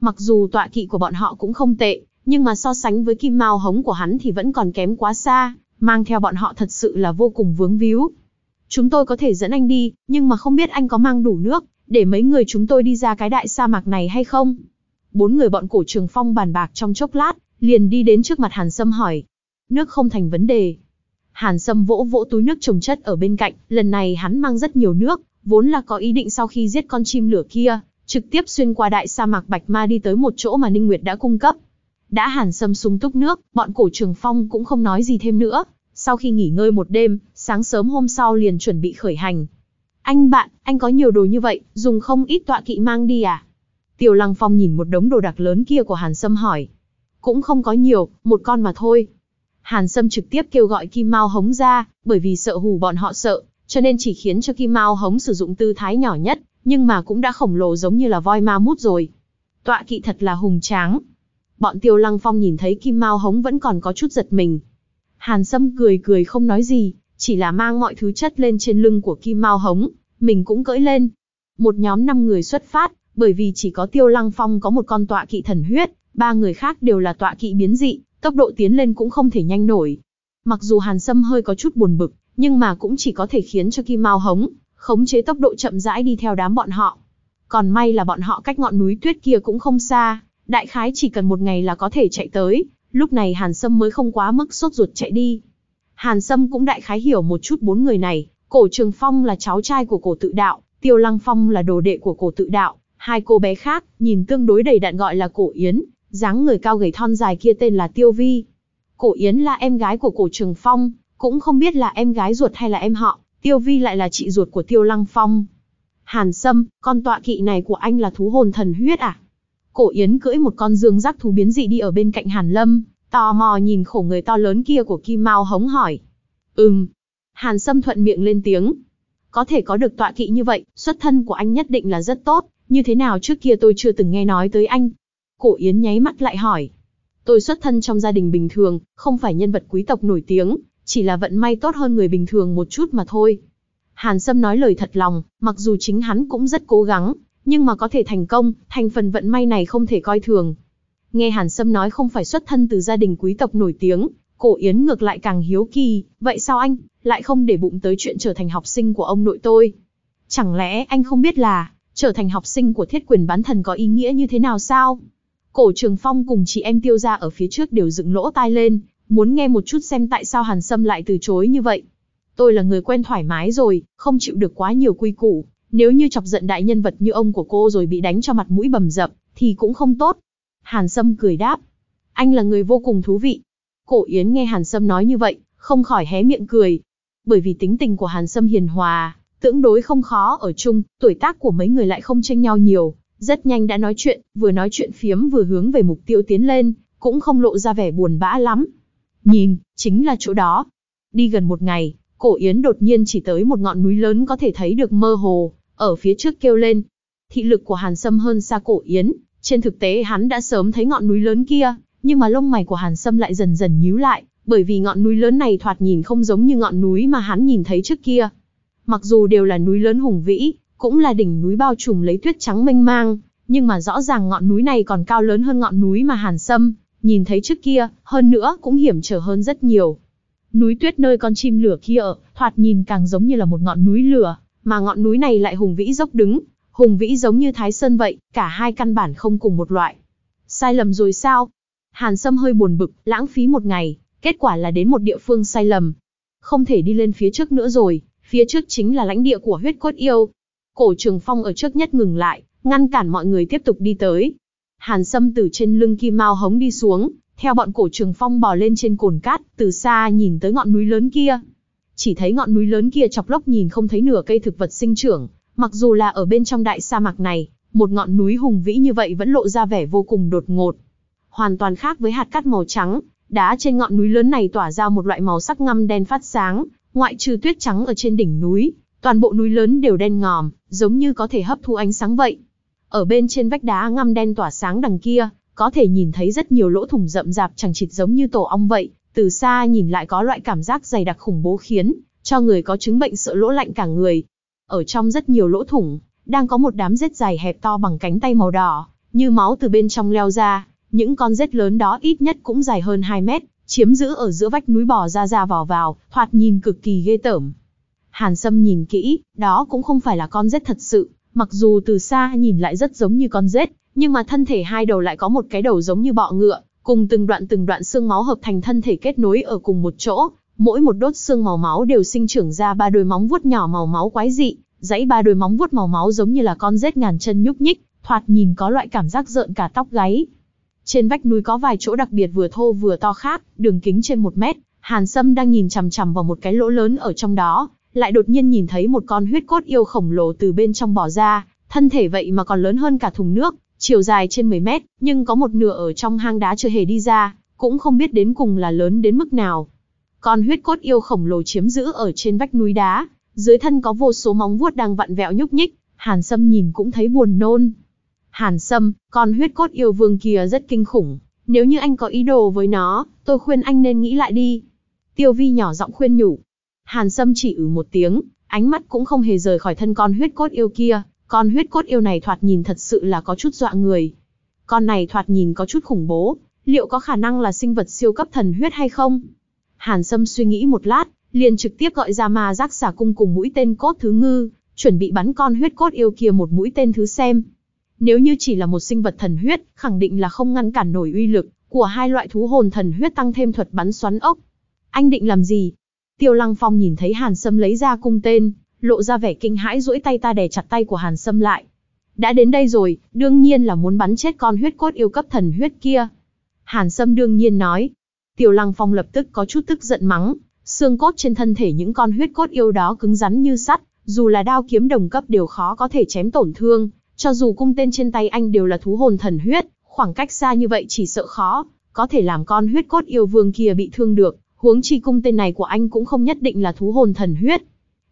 Mặc dù tọa kỵ của bọn họ cũng không tệ, nhưng mà so sánh với kim mao hống của hắn thì vẫn còn kém quá xa, mang theo bọn họ thật sự là vô cùng vướng víu. Chúng tôi có thể dẫn anh đi, nhưng mà không biết anh có mang đủ nước, để mấy người chúng tôi đi ra cái đại sa mạc này hay không? Bốn người bọn cổ trường phong bàn bạc trong chốc lát, liền đi đến trước mặt Hàn Sâm hỏi. Nước không thành vấn đề. Hàn Sâm vỗ vỗ túi nước trồng chất ở bên cạnh, lần này hắn mang rất nhiều nước, vốn là có ý định sau khi giết con chim lửa kia, trực tiếp xuyên qua đại sa mạc Bạch Ma đi tới một chỗ mà Ninh Nguyệt đã cung cấp. Đã Hàn Sâm sung túc nước, bọn cổ trường phong cũng không nói gì thêm nữa. Sau khi nghỉ ngơi một đêm, sáng sớm hôm sau liền chuẩn bị khởi hành. Anh bạn, anh có nhiều đồ như vậy, dùng không ít tọa kỵ mang đi à? Tiểu Lăng Phong nhìn một đống đồ đạc lớn kia của Hàn Sâm hỏi. Cũng không có nhiều, một con mà thôi. Hàn Sâm trực tiếp kêu gọi Kim Mao Hống ra, bởi vì sợ hù bọn họ sợ, cho nên chỉ khiến cho Kim Mao Hống sử dụng tư thái nhỏ nhất, nhưng mà cũng đã khổng lồ giống như là voi ma mút rồi. Tọa kỵ thật là hùng tráng. Bọn Tiêu Lăng Phong nhìn thấy Kim Mao Hống vẫn còn có chút giật mình. Hàn Sâm cười cười không nói gì, chỉ là mang mọi thứ chất lên trên lưng của Kim Mao Hống, mình cũng cưỡi lên. Một nhóm năm người xuất phát, bởi vì chỉ có Tiêu Lăng Phong có một con tọa kỵ thần huyết, ba người khác đều là tọa kỵ biến dị, tốc độ tiến lên cũng không thể nhanh nổi. Mặc dù Hàn Sâm hơi có chút buồn bực, nhưng mà cũng chỉ có thể khiến cho Kim Mao hống, khống chế tốc độ chậm rãi đi theo đám bọn họ. Còn may là bọn họ cách ngọn núi tuyết kia cũng không xa, đại khái chỉ cần một ngày là có thể chạy tới, lúc này Hàn Sâm mới không quá mức sốt ruột chạy đi. Hàn Sâm cũng đại khái hiểu một chút bốn người này, Cổ Trường Phong là cháu trai của cổ tự đạo, Tiêu Lăng Phong là đồ đệ của cổ tự đạo, hai cô bé khác, nhìn tương đối đầy đặn gọi là cổ Yến, dáng người cao gầy thon dài kia tên là Tiêu Vi. Cổ Yến là em gái của cổ Trường Phong, cũng không biết là em gái ruột hay là em họ, Tiêu Vi lại là chị ruột của Tiêu Lăng Phong. Hàn Sâm, con tọa kỵ này của anh là thú hồn thần huyết à? Cổ Yến cưỡi một con dương rắc thú biến dị đi ở bên cạnh Hàn Lâm, tò mò nhìn khổ người to lớn kia của Kim Mao hống hỏi. Ừm. Hàn Sâm thuận miệng lên tiếng. Có thể có được tọa kỵ như vậy, xuất thân của anh nhất định là rất tốt, như thế nào trước kia tôi chưa từng nghe nói tới anh. Cổ Yến nháy mắt lại hỏi. Tôi xuất thân trong gia đình bình thường, không phải nhân vật quý tộc nổi tiếng, chỉ là vận may tốt hơn người bình thường một chút mà thôi. Hàn Sâm nói lời thật lòng, mặc dù chính hắn cũng rất cố gắng, nhưng mà có thể thành công, thành phần vận may này không thể coi thường. Nghe Hàn Sâm nói không phải xuất thân từ gia đình quý tộc nổi tiếng, Cổ Yến ngược lại càng hiếu kỳ, vậy sao anh, lại không để bụng tới chuyện trở thành học sinh của ông nội tôi? Chẳng lẽ anh không biết là, trở thành học sinh của thiết quyền bán thần có ý nghĩa như thế nào sao? Cổ Trường Phong cùng chị em tiêu ra ở phía trước đều dựng lỗ tai lên, muốn nghe một chút xem tại sao Hàn Sâm lại từ chối như vậy. Tôi là người quen thoải mái rồi, không chịu được quá nhiều quy củ, nếu như chọc giận đại nhân vật như ông của cô rồi bị đánh cho mặt mũi bầm dập, thì cũng không tốt. Hàn Sâm cười đáp. Anh là người vô cùng thú vị. Cổ Yến nghe Hàn Sâm nói như vậy, không khỏi hé miệng cười. Bởi vì tính tình của Hàn Sâm hiền hòa, Tưởng đối không khó ở chung, tuổi tác của mấy người lại không tranh nhau nhiều, rất nhanh đã nói chuyện, vừa nói chuyện phiếm vừa hướng về mục tiêu tiến lên, cũng không lộ ra vẻ buồn bã lắm. Nhìn, chính là chỗ đó. Đi gần một ngày, cổ yến đột nhiên chỉ tới một ngọn núi lớn có thể thấy được mơ hồ, ở phía trước kêu lên. Thị lực của Hàn Sâm hơn xa cổ yến, trên thực tế hắn đã sớm thấy ngọn núi lớn kia, nhưng mà lông mày của Hàn Sâm lại dần dần nhíu lại, bởi vì ngọn núi lớn này thoạt nhìn không giống như ngọn núi mà hắn nhìn thấy trước kia. Mặc dù đều là núi lớn hùng vĩ, cũng là đỉnh núi bao trùm lấy tuyết trắng mênh mang, nhưng mà rõ ràng ngọn núi này còn cao lớn hơn ngọn núi mà Hàn Sâm nhìn thấy trước kia, hơn nữa cũng hiểm trở hơn rất nhiều. Núi tuyết nơi con chim lửa kia ở, thoạt nhìn càng giống như là một ngọn núi lửa, mà ngọn núi này lại hùng vĩ dốc đứng, hùng vĩ giống như Thái Sơn vậy, cả hai căn bản không cùng một loại. Sai lầm rồi sao? Hàn Sâm hơi buồn bực, lãng phí một ngày, kết quả là đến một địa phương sai lầm. Không thể đi lên phía trước nữa rồi, Phía trước chính là lãnh địa của huyết cốt yêu. Cổ Trường Phong ở trước nhất ngừng lại, ngăn cản mọi người tiếp tục đi tới. Hàn Sâm từ trên lưng Kim Mao hống đi xuống, theo bọn cổ Trường Phong bò lên trên cồn cát, từ xa nhìn tới ngọn núi lớn kia. Chỉ thấy ngọn núi lớn kia chọc lốc nhìn không thấy nửa cây thực vật sinh trưởng, mặc dù là ở bên trong đại sa mạc này, một ngọn núi hùng vĩ như vậy vẫn lộ ra vẻ vô cùng đột ngột. Hoàn toàn khác với hạt cát màu trắng, đá trên ngọn núi lớn này tỏa ra một loại màu sắc ngăm đen phát sáng, Ngoại trừ tuyết trắng ở trên đỉnh núi, toàn bộ núi lớn đều đen ngòm, giống như có thể hấp thu ánh sáng vậy. Ở bên trên vách đá ngăm đen tỏa sáng đằng kia, có thể nhìn thấy rất nhiều lỗ thủng rậm rạp chẳng chịt giống như tổ ong vậy, từ xa nhìn lại có loại cảm giác dày đặc khủng bố khiến cho người có chứng bệnh sợ lỗ lạnh cả người. Ở trong rất nhiều lỗ thủng, đang có một đám rết dài hẹp to bằng cánh tay màu đỏ, như máu từ bên trong leo ra, những con rết lớn đó ít nhất cũng dài hơn 2 mét, chiếm giữ ở giữa vách núi bò ra ra vào vào, thoạt nhìn cực kỳ ghê tởm. Hàn Sâm nhìn kỹ, đó cũng không phải là con rết thật sự, mặc dù từ xa nhìn lại rất giống như con rết, nhưng mà thân thể hai đầu lại có một cái đầu giống như bọ ngựa, cùng từng đoạn từng đoạn xương máu hợp thành thân thể kết nối ở cùng một chỗ, mỗi một đốt xương màu máu đều sinh trưởng ra ba đôi móng vuốt nhỏ màu máu quái dị, dãy ba đôi móng vuốt màu máu giống như là con rết ngàn chân nhúc nhích, thoạt nhìn có loại cảm giác rợn cả tóc gáy. Trên vách núi có vài chỗ đặc biệt vừa thô vừa to khác, đường kính trên một mét. Hàn Sâm đang nhìn chằm chằm vào một cái lỗ lớn ở trong đó, lại đột nhiên nhìn thấy một con huyết cốt yêu khổng lồ từ bên trong bò ra, thân thể vậy mà còn lớn hơn cả thùng nước, chiều dài trên 10 mét, nhưng có một nửa ở trong hang đá chưa hề đi ra, cũng không biết đến cùng là lớn đến mức nào. Con huyết cốt yêu khổng lồ chiếm giữ ở trên vách núi đá, dưới thân có vô số móng vuốt đang vặn vẹo nhúc nhích, Hàn Sâm nhìn cũng thấy buồn nôn, Hàn Sâm, con huyết cốt yêu vương kia rất kinh khủng. Nếu như anh có ý đồ với nó, tôi khuyên anh nên nghĩ lại đi. Tiêu Vi nhỏ giọng khuyên nhủ. Hàn Sâm chỉ ử ừ một tiếng, ánh mắt cũng không hề rời khỏi thân con huyết cốt yêu kia. Con huyết cốt yêu này thoạt nhìn thật sự là có chút dọa người. Con này thoạt nhìn có chút khủng bố, liệu có khả năng là sinh vật siêu cấp thần huyết hay không? Hàn Sâm suy nghĩ một lát, liền trực tiếp gọi ra ma giác xà cung cùng mũi tên cốt thứ ngư, chuẩn bị bắn con huyết cốt yêu kia một mũi tên thứ xem. Nếu như chỉ là một sinh vật thần huyết, khẳng định là không ngăn cản nổi uy lực của hai loại thú hồn thần huyết tăng thêm thuật bắn xoắn ốc. Anh định làm gì? Tiêu Lăng Phong nhìn thấy Hàn Sâm lấy ra cung tên, lộ ra vẻ kinh hãi duỗi tay ta đè chặt tay của Hàn Sâm lại. Đã đến đây rồi, đương nhiên là muốn bắn chết con huyết cốt yêu cấp thần huyết kia. Hàn Sâm đương nhiên nói. Tiêu Lăng Phong lập tức có chút tức giận mắng, xương cốt trên thân thể những con huyết cốt yêu đó cứng rắn như sắt, dù là đao kiếm đồng cấp đều khó có thể chém tổn thương, cho dù cung tên trên tay anh đều là thú hồn thần huyết, khoảng cách xa như vậy chỉ sợ khó, có thể làm con huyết cốt yêu vương kia bị thương được, huống chi cung tên này của anh cũng không nhất định là thú hồn thần huyết.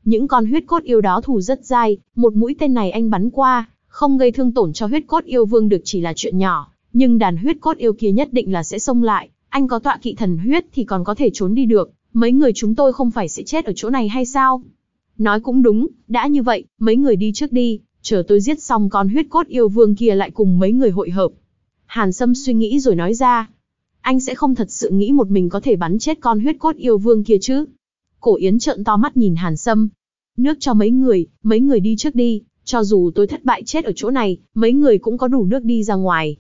Những con huyết cốt yêu đó thủ rất dai, một mũi tên này anh bắn qua, không gây thương tổn cho huyết cốt yêu vương được chỉ là chuyện nhỏ, nhưng đàn huyết cốt yêu kia nhất định là sẽ xông lại, anh có tọa kỵ thần huyết thì còn có thể trốn đi được, mấy người chúng tôi không phải sẽ chết ở chỗ này hay sao? Nói cũng đúng, đã như vậy, mấy người đi trước đi, chờ tôi giết xong con huyết cốt yêu vương kia lại cùng mấy người hội hợp. Hàn Sâm suy nghĩ rồi nói ra. Anh sẽ không thật sự nghĩ một mình có thể bắn chết con huyết cốt yêu vương kia chứ. Cổ Yến trợn to mắt nhìn Hàn Sâm. Nước cho mấy người, mấy người đi trước đi, cho dù tôi thất bại chết ở chỗ này, mấy người cũng có đủ nước đi ra ngoài.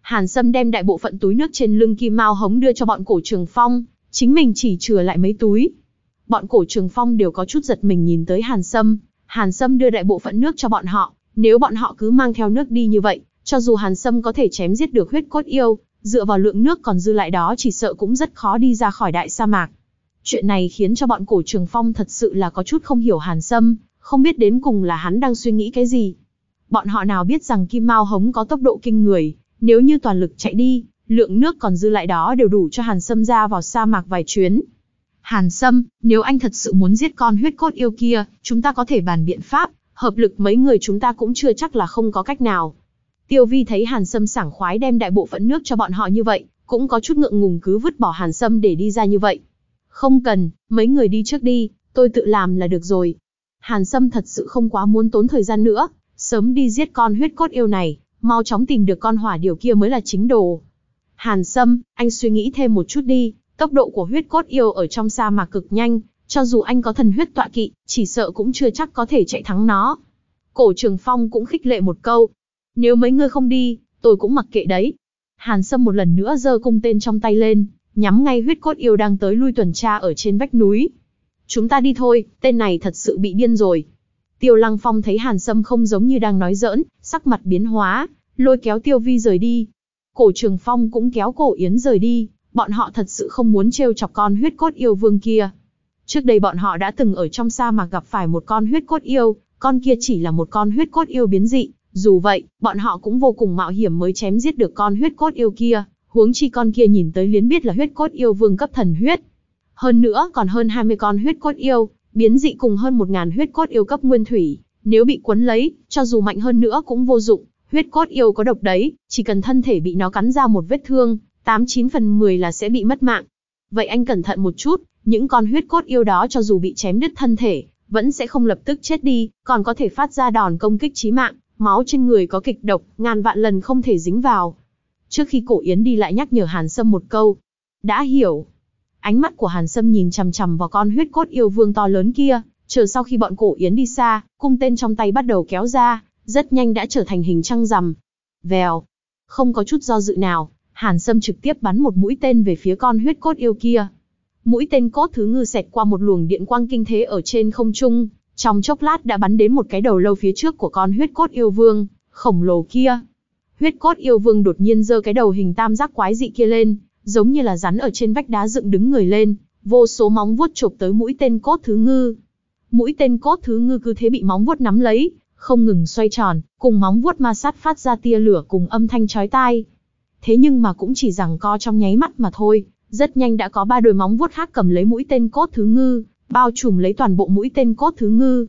Hàn Sâm đem đại bộ phận túi nước trên lưng Kim Mao Hống đưa cho bọn cổ trường phong, chính mình chỉ chừa lại mấy túi. Bọn cổ trường phong đều có chút giật mình nhìn tới Hàn Sâm, Hàn Sâm đưa đại bộ phận nước cho bọn họ, nếu bọn họ cứ mang theo nước đi như vậy, cho dù Hàn Sâm có thể chém giết được huyết cốt yêu, dựa vào lượng nước còn dư lại đó chỉ sợ cũng rất khó đi ra khỏi đại sa mạc. Chuyện này khiến cho bọn cổ trường phong thật sự là có chút không hiểu Hàn Sâm, không biết đến cùng là hắn đang suy nghĩ cái gì. Bọn họ nào biết rằng Kim Mao Hống có tốc độ kinh người, nếu như toàn lực chạy đi, lượng nước còn dư lại đó đều đủ cho Hàn Sâm ra vào sa mạc vài chuyến. Hàn Sâm, nếu anh thật sự muốn giết con huyết cốt yêu kia, chúng ta có thể bàn biện pháp, hợp lực mấy người chúng ta cũng chưa chắc là không có cách nào. Tiêu Vi thấy Hàn Sâm sảng khoái đem đại bộ phận nước cho bọn họ như vậy, cũng có chút ngượng ngùng cứ vứt bỏ Hàn Sâm để đi ra như vậy. Không cần, mấy người đi trước đi, tôi tự làm là được rồi. Hàn Sâm thật sự không quá muốn tốn thời gian nữa, sớm đi giết con huyết cốt yêu này, mau chóng tìm được con hỏa điều kia mới là chính đồ. Hàn Sâm, anh suy nghĩ thêm một chút đi, tốc độ của huyết cốt yêu ở trong sa mạc cực nhanh, cho dù anh có thần huyết tọa kỵ, chỉ sợ cũng chưa chắc có thể chạy thắng nó. Cổ Trường Phong cũng khích lệ một câu. Nếu mấy ngươi không đi, tôi cũng mặc kệ đấy. Hàn Sâm một lần nữa giơ cung tên trong tay lên, nhắm ngay huyết cốt yêu đang tới lui tuần tra ở trên vách núi. Chúng ta đi thôi, tên này thật sự bị điên rồi. Tiêu Lăng Phong thấy Hàn Sâm không giống như đang nói giỡn, sắc mặt biến hóa, lôi kéo Tiêu Vi rời đi. Cổ Trường Phong cũng kéo Cổ Yến rời đi, bọn họ thật sự không muốn trêu chọc con huyết cốt yêu vương kia. Trước đây bọn họ đã từng ở trong sa mạc gặp phải một con huyết cốt yêu, con kia chỉ là một con huyết cốt yêu biến dị, dù vậy, bọn họ cũng vô cùng mạo hiểm mới chém giết được con huyết cốt yêu kia, huống chi con kia nhìn tới liến biết là huyết cốt yêu vương cấp thần huyết. Hơn nữa còn hơn 20 con huyết cốt yêu, biến dị cùng hơn 1.000 huyết cốt yêu cấp nguyên thủy, nếu bị quấn lấy, cho dù mạnh hơn nữa cũng vô dụng, huyết cốt yêu có độc đấy, chỉ cần thân thể bị nó cắn ra một vết thương, 89 phần 10 là sẽ bị mất mạng. Vậy anh cẩn thận một chút, những con huyết cốt yêu đó cho dù bị chém đứt thân thể, vẫn sẽ không lập tức chết đi, còn có thể phát ra đòn công kích chí mạng, máu trên người có kịch độc, ngàn vạn lần không thể dính vào. Trước khi cổ Yến đi lại nhắc nhở Hàn Sâm một câu. Đã hiểu. Ánh mắt của Hàn Sâm nhìn chằm chằm vào con huyết cốt yêu vương to lớn kia, chờ sau khi bọn cổ Yến đi xa, cung tên trong tay bắt đầu kéo ra, rất nhanh đã trở thành hình trăng rằm. Vèo. Không có chút do dự nào, Hàn Sâm trực tiếp bắn một mũi tên về phía con huyết cốt yêu kia. Mũi tên cốt thứ ngư xẹt qua một luồng điện quang kinh thế ở trên không trung, trong chốc lát đã bắn đến một cái đầu lâu phía trước của con huyết cốt yêu vương, khổng lồ kia. Huyết cốt yêu vương đột nhiên giơ cái đầu hình tam giác quái dị kia lên, giống như là rắn ở trên vách đá dựng đứng người lên, vô số móng vuốt chụp tới mũi tên cốt thứ ngư. Mũi tên cốt thứ ngư cứ thế bị móng vuốt nắm lấy, không ngừng xoay tròn, cùng móng vuốt ma sát phát ra tia lửa cùng âm thanh chói tai. Thế nhưng mà cũng chỉ rằng co trong nháy mắt mà thôi, rất nhanh đã có ba đôi móng vuốt khác cầm lấy mũi tên cốt thứ ngư, bao trùm lấy toàn bộ mũi tên cốt thứ ngư.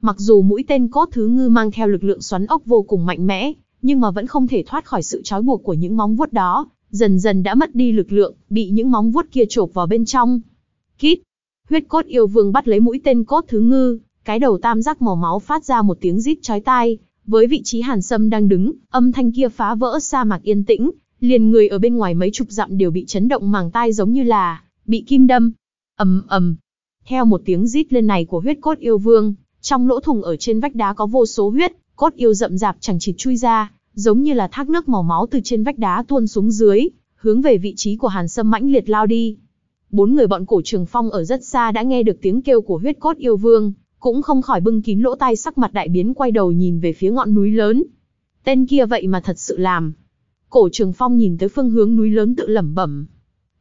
Mặc dù mũi tên cốt thứ ngư mang theo lực lượng xoắn ốc vô cùng mạnh mẽ, nhưng mà vẫn không thể thoát khỏi sự trói buộc của những móng vuốt đó, dần dần đã mất đi lực lượng, bị những móng vuốt kia chộp vào bên trong. Kít! Huyết cốt yêu vương bắt lấy mũi tên cốt thứ ngư, cái đầu tam giác màu máu phát ra một tiếng rít chói tai, với vị trí Hàn Sâm đang đứng, âm thanh kia phá vỡ sa mạc yên tĩnh, liền người ở bên ngoài mấy chục dặm đều bị chấn động màng tai giống như là bị kim đâm. ầm ầm. Theo một tiếng rít lên này của huyết cốt yêu vương, trong lỗ thủng ở trên vách đá có vô số huyết, cốt yêu rậm rạp chẳng chịt chui ra, giống như là thác nước màu máu từ trên vách đá tuôn xuống dưới, hướng về vị trí của Hàn Sâm mãnh liệt lao đi. Bốn người bọn cổ trường phong ở rất xa đã nghe được tiếng kêu của huyết cốt yêu vương, cũng không khỏi bưng kín lỗ tai sắc mặt đại biến quay đầu nhìn về phía ngọn núi lớn. Tên kia vậy mà thật sự làm. Cổ trường phong nhìn tới phương hướng núi lớn tự lẩm bẩm.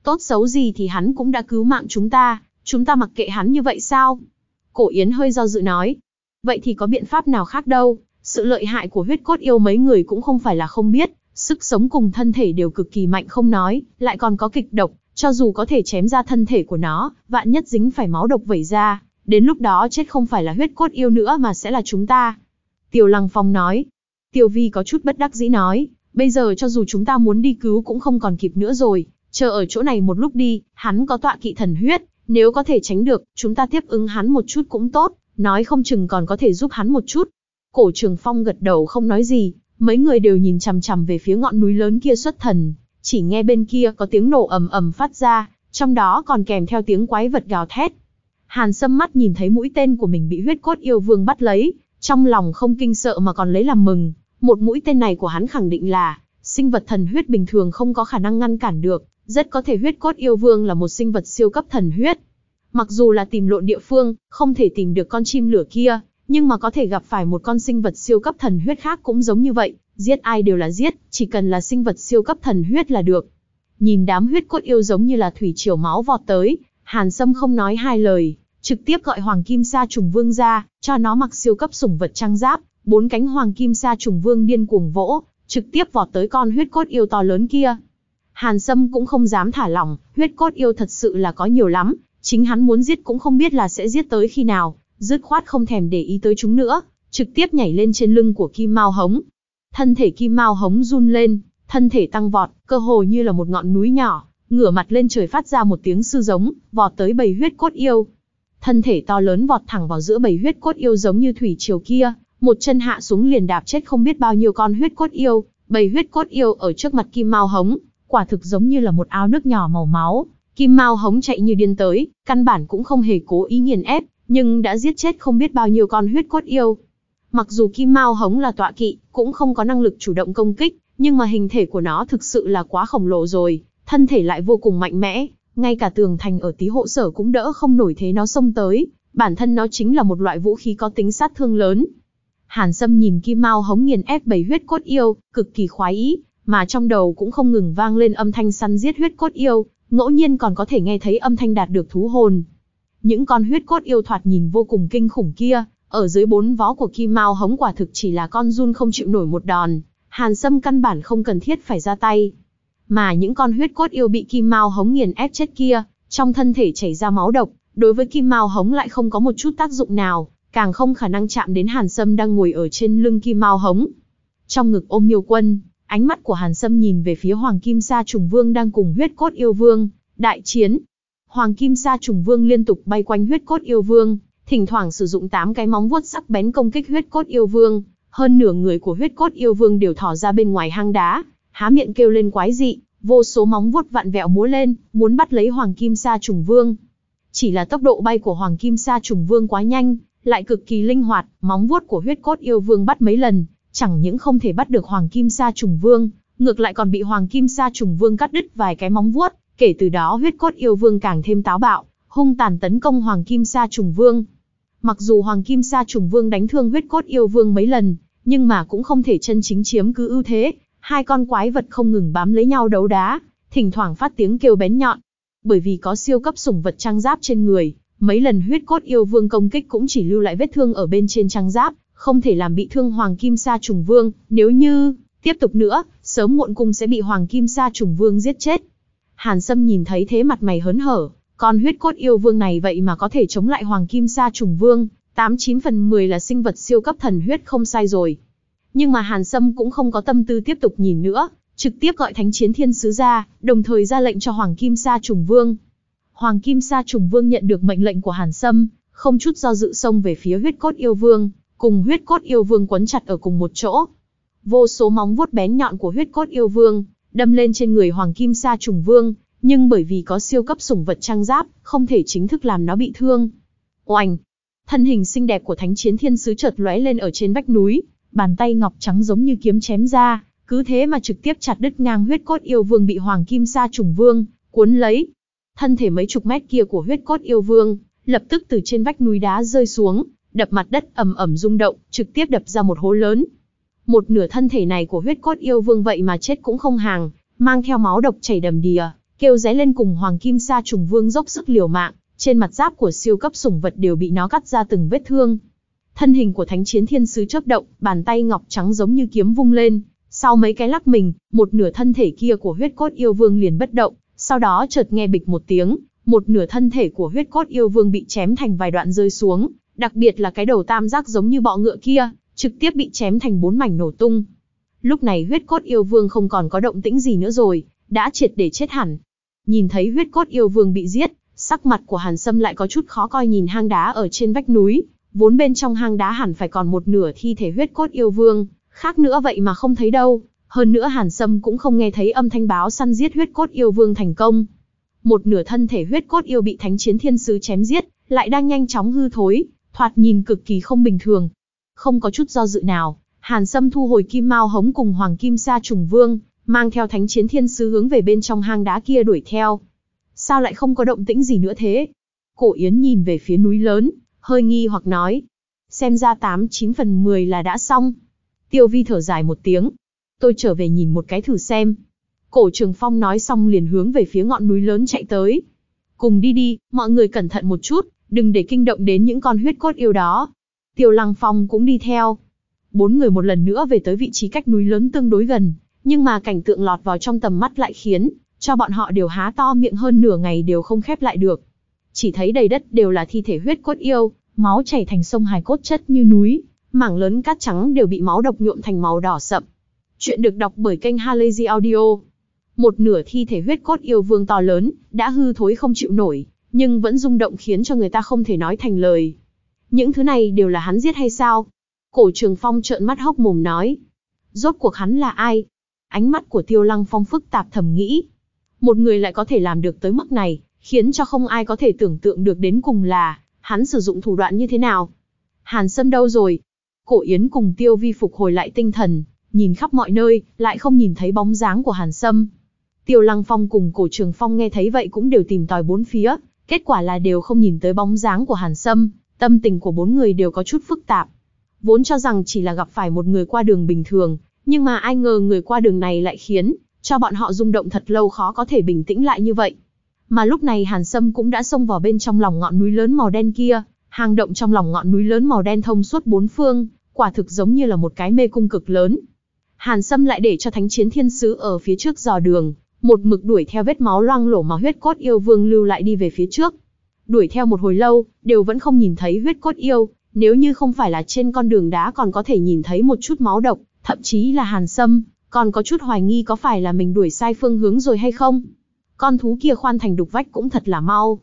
Tốt xấu gì thì hắn cũng đã cứu mạng chúng ta, chúng ta mặc kệ hắn như vậy sao? Cổ Yến hơi do dự nói. Vậy thì có biện pháp nào khác đâu, sự lợi hại của huyết cốt yêu mấy người cũng không phải là không biết, sức sống cùng thân thể đều cực kỳ mạnh không nói, lại còn có kịch độc, cho dù có thể chém ra thân thể của nó, vạn nhất dính phải máu độc vẩy ra, đến lúc đó chết không phải là huyết cốt yêu nữa mà sẽ là chúng ta. Tiêu Lăng Phong nói. Tiêu Vi có chút bất đắc dĩ nói, bây giờ cho dù chúng ta muốn đi cứu cũng không còn kịp nữa rồi, chờ ở chỗ này một lúc đi, hắn có tọa kỵ thần huyết, nếu có thể tránh được, chúng ta tiếp ứng hắn một chút cũng tốt, nói không chừng còn có thể giúp hắn một chút. Cổ Trường Phong gật đầu không nói gì, mấy người đều nhìn chằm chằm về phía ngọn núi lớn kia xuất thần, chỉ nghe bên kia có tiếng nổ ầm ầm phát ra, trong đó còn kèm theo tiếng quái vật gào thét. Hàn Sâm mắt nhìn thấy mũi tên của mình bị huyết cốt yêu vương bắt lấy, trong lòng không kinh sợ mà còn lấy làm mừng, một mũi tên này của hắn khẳng định là sinh vật thần huyết bình thường không có khả năng ngăn cản được, rất có thể huyết cốt yêu vương là một sinh vật siêu cấp thần huyết. Mặc dù là tìm lộn địa phương, không thể tìm được con chim lửa kia, nhưng mà có thể gặp phải một con sinh vật siêu cấp thần huyết khác cũng giống như vậy, giết ai đều là giết, chỉ cần là sinh vật siêu cấp thần huyết là được. Nhìn đám huyết cốt yêu giống như là thủy triều máu vọt tới, Hàn Sâm không nói hai lời, trực tiếp gọi Hoàng Kim Sa trùng vương ra, cho nó mặc siêu cấp sủng vật trang giáp, bốn cánh Hoàng Kim Sa trùng vương điên cuồng vỗ, trực tiếp vọt tới con huyết cốt yêu to lớn kia. Hàn Sâm cũng không dám thả lỏng, huyết cốt yêu thật sự là có nhiều lắm, chính hắn muốn giết cũng không biết là sẽ giết tới khi nào, dứt khoát không thèm để ý tới chúng nữa, trực tiếp nhảy lên trên lưng của Kim Mao Hống. Thân thể Kim Mao Hống run lên, thân thể tăng vọt, cơ hồ như là một ngọn núi nhỏ, ngửa mặt lên trời phát ra một tiếng sư giống, vọt tới bầy huyết cốt yêu. Thân thể to lớn vọt thẳng vào giữa bầy huyết cốt yêu giống như thủy triều kia, một chân hạ xuống liền đạp chết không biết bao nhiêu con huyết cốt yêu, bầy huyết cốt yêu ở trước mặt Kim Mao Hống, quả thực giống như là một ao nước nhỏ màu máu. Kim Mao Hống chạy như điên tới, căn bản cũng không hề cố ý nghiền ép, nhưng đã giết chết không biết bao nhiêu con huyết cốt yêu. Mặc dù Kim Mao Hống là tọa kỵ, cũng không có năng lực chủ động công kích, nhưng mà hình thể của nó thực sự là quá khổng lồ rồi, thân thể lại vô cùng mạnh mẽ, ngay cả tường thành ở tí hộ sở cũng đỡ không nổi thế nó xông tới, bản thân nó chính là một loại vũ khí có tính sát thương lớn. Hàn Sâm nhìn Kim Mao hống nghiền ép bảy huyết cốt yêu, cực kỳ khoái ý, mà trong đầu cũng không ngừng vang lên âm thanh săn giết huyết cốt yêu, ngẫu nhiên còn có thể nghe thấy âm thanh đạt được thú hồn. Những con huyết cốt yêu thoạt nhìn vô cùng kinh khủng kia, ở dưới bốn vó của Kim Mao hống quả thực chỉ là con run không chịu nổi một đòn, Hàn Sâm căn bản không cần thiết phải ra tay. Mà những con huyết cốt yêu bị Kim Mao hống nghiền ép chết kia, trong thân thể chảy ra máu độc, đối với Kim Mao hống lại không có một chút tác dụng nào, càng không khả năng chạm đến Hàn Sâm đang ngồi ở trên lưng Kim Mao hống. Trong ngực ôm Miêu Quân, ánh mắt của Hàn Sâm nhìn về phía Hoàng Kim Sa Trùng Vương đang cùng huyết cốt yêu vương, đại chiến. Hoàng Kim Sa Trùng Vương liên tục bay quanh huyết cốt yêu vương, thỉnh thoảng sử dụng tám cái móng vuốt sắc bén công kích huyết cốt yêu vương, hơn nửa người của huyết cốt yêu vương đều thò ra bên ngoài hang đá, há miệng kêu lên quái dị, vô số móng vuốt vặn vẹo múa lên, muốn bắt lấy Hoàng Kim Sa Trùng Vương. Chỉ là tốc độ bay của Hoàng Kim Sa Trùng Vương quá nhanh, lại cực kỳ linh hoạt, móng vuốt của huyết cốt yêu vương bắt mấy lần, chẳng những không thể bắt được Hoàng Kim Sa Trùng Vương, ngược lại còn bị Hoàng Kim Sa Trùng Vương cắt đứt vài cái móng vuốt, kể từ đó huyết cốt yêu vương càng thêm táo bạo, hung tàn tấn công Hoàng Kim Sa Trùng Vương. Mặc dù Hoàng Kim Sa Trùng Vương đánh thương huyết cốt yêu vương mấy lần, nhưng mà cũng không thể chân chính chiếm cứ ưu thế, hai con quái vật không ngừng bám lấy nhau đấu đá, thỉnh thoảng phát tiếng kêu bén nhọn. Bởi vì có siêu cấp sủng vật trang giáp trên người, mấy lần huyết cốt yêu vương công kích cũng chỉ lưu lại vết thương ở bên trên trang giáp, không thể làm bị thương Hoàng Kim Sa Trùng Vương, nếu như tiếp tục nữa, sớm muộn cung sẽ bị Hoàng Kim Sa Trùng Vương giết chết. Hàn Sâm nhìn thấy thế mặt mày hớn hở, con huyết cốt yêu vương này vậy mà có thể chống lại Hoàng Kim Sa Trùng Vương, 89 phần 10 là sinh vật siêu cấp thần huyết không sai rồi. Nhưng mà Hàn Sâm cũng không có tâm tư tiếp tục nhìn nữa, trực tiếp gọi Thánh Chiến Thiên Sứ ra, đồng thời ra lệnh cho Hoàng Kim Sa Trùng Vương. Hoàng Kim Sa Trùng Vương nhận được mệnh lệnh của Hàn Sâm, không chút do dự xông về phía huyết cốt yêu vương, cùng huyết cốt yêu vương quấn chặt ở cùng một chỗ. Vô số móng vuốt bén nhọn của huyết cốt yêu vương, đâm lên trên người Hoàng Kim Sa Trùng Vương, nhưng bởi vì có siêu cấp sủng vật trang giáp, không thể chính thức làm nó bị thương. Oành! Thân hình xinh đẹp của Thánh Chiến Thiên Sứ chợt lóe lên ở trên vách núi, bàn tay ngọc trắng giống như kiếm chém ra, cứ thế mà trực tiếp chặt đứt ngang huyết cốt yêu vương bị Hoàng Kim Sa trùng vương cuốn lấy. Thân thể mấy chục mét kia của huyết cốt yêu vương lập tức từ trên vách núi đá rơi xuống, đập mặt đất ầm ầm rung động, trực tiếp đập ra một hố lớn. Một nửa thân thể này của huyết cốt yêu vương vậy mà chết cũng không hàng, mang theo máu độc chảy đầm đìa, kêu ré lên cùng Hoàng Kim Sa trùng vương dốc sức liều mạng, trên mặt giáp của siêu cấp sủng vật đều bị nó cắt ra từng vết thương. Thân hình của Thánh Chiến Thiên Sứ chớp động, bàn tay ngọc trắng giống như kiếm vung lên, sau mấy cái lắc mình, một nửa thân thể kia của huyết cốt yêu vương liền bất động, sau đó chợt nghe bịch một tiếng, một nửa thân thể của huyết cốt yêu vương bị chém thành vài đoạn rơi xuống, đặc biệt là cái đầu tam giác giống như bọ ngựa kia, trực tiếp bị chém thành bốn mảnh nổ tung. Lúc này huyết cốt yêu vương không còn có động tĩnh gì nữa rồi, đã triệt để chết hẳn. Nhìn thấy huyết cốt yêu vương bị giết, sắc mặt của Hàn Sâm lại có chút khó coi nhìn hang đá ở trên vách núi, vốn bên trong hang đá hẳn phải còn một nửa thi thể huyết cốt yêu vương, khác nữa vậy mà không thấy đâu. Hơn nữa Hàn Sâm cũng không nghe thấy âm thanh báo săn giết huyết cốt yêu vương thành công. Một nửa thân thể huyết cốt yêu bị thánh chiến thiên sứ chém giết, lại đang nhanh chóng hư thối, thoạt nhìn cực kỳ không bình thường. Không có chút do dự nào, Hàn Sâm thu hồi kim mao hống cùng Hoàng Kim Sa trùng vương, mang theo thánh chiến thiên sứ hướng về bên trong hang đá kia đuổi theo. Sao lại không có động tĩnh gì nữa thế? Cổ Yến nhìn về phía núi lớn, hơi nghi hoặc nói. Xem ra 8-9 phần 10 là đã xong. Tiêu vi thở dài một tiếng. Tôi trở về nhìn một cái thử xem. Cổ Trường Phong nói xong liền hướng về phía ngọn núi lớn chạy tới. Cùng đi đi, mọi người cẩn thận một chút, đừng để kinh động đến những con huyết cốt yêu đó. Tiêu Lăng Phong cũng đi theo. Bốn người một lần nữa về tới vị trí cách núi lớn tương đối gần, nhưng mà cảnh tượng lọt vào trong tầm mắt lại khiến cho bọn họ đều há to miệng hơn nửa ngày đều không khép lại được. Chỉ thấy đầy đất đều là thi thể huyết cốt yêu, máu chảy thành sông hài cốt chất như núi, mảng lớn cát trắng đều bị máu độc nhuộm thành màu đỏ sậm. Chuyện được đọc bởi kênh Halazy Audio. Một nửa thi thể huyết cốt yêu vương to lớn, đã hư thối không chịu nổi, nhưng vẫn rung động khiến cho người ta không thể nói thành lời. Những thứ này đều là hắn giết hay sao? Cổ trường phong trợn mắt hốc mồm nói. Rốt cuộc hắn là ai? Ánh mắt của tiêu lăng phong phức tạp thầm nghĩ. Một người lại có thể làm được tới mức này, khiến cho không ai có thể tưởng tượng được đến cùng là, hắn sử dụng thủ đoạn như thế nào. Hàn Sâm đâu rồi? Cổ Yến cùng Tiêu Vi phục hồi lại tinh thần, nhìn khắp mọi nơi, lại không nhìn thấy bóng dáng của Hàn Sâm. Tiêu Lăng Phong cùng Cổ Trường Phong nghe thấy vậy cũng đều tìm tòi bốn phía, kết quả là đều không nhìn tới bóng dáng của Hàn Sâm, tâm tình của bốn người đều có chút phức tạp. Vốn cho rằng chỉ là gặp phải một người qua đường bình thường, nhưng mà ai ngờ người qua đường này lại khiến cho bọn họ rung động thật lâu khó có thể bình tĩnh lại như vậy. Mà lúc này Hàn Sâm cũng đã xông vào bên trong lòng ngọn núi lớn màu đen kia, hang động trong lòng ngọn núi lớn màu đen thông suốt bốn phương, quả thực giống như là một cái mê cung cực lớn. Hàn Sâm lại để cho Thánh Chiến Thiên Sứ ở phía trước dò đường, một mực đuổi theo vết máu loang lổ mà huyết cốt yêu vương lưu lại đi về phía trước. Đuổi theo một hồi lâu, đều vẫn không nhìn thấy huyết cốt yêu, nếu như không phải là trên con đường đá còn có thể nhìn thấy một chút máu độc, thậm chí là Hàn Sâm, còn có chút hoài nghi có phải là mình đuổi sai phương hướng rồi hay không. Con thú kia khoan thành đục vách cũng thật là mau.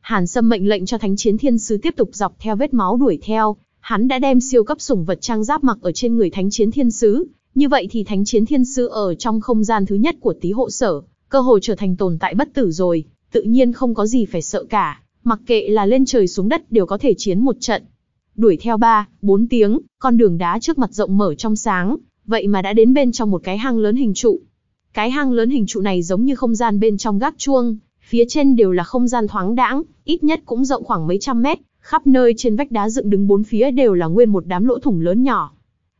Hàn Sâm mệnh lệnh cho Thánh Chiến Thiên Sứ tiếp tục dọc theo vết máu đuổi theo, hắn đã đem siêu cấp sủng vật trang giáp mặc ở trên người Thánh Chiến Thiên Sứ, như vậy thì Thánh Chiến Thiên Sư ở trong không gian thứ nhất của tí hộ sở, cơ hội trở thành tồn tại bất tử rồi, tự nhiên không có gì phải sợ cả, mặc kệ là lên trời xuống đất đều có thể chiến một trận. Đuổi theo 3, 4 tiếng, con đường đá trước mặt rộng mở trong sáng, vậy mà đã đến bên trong một cái hang lớn hình trụ. Cái hang lớn hình trụ này giống như không gian bên trong gác chuông, phía trên đều là không gian thoáng đãng, ít nhất cũng rộng khoảng mấy trăm mét, khắp nơi trên vách đá dựng đứng bốn phía đều là nguyên một đám lỗ thủng lớn nhỏ.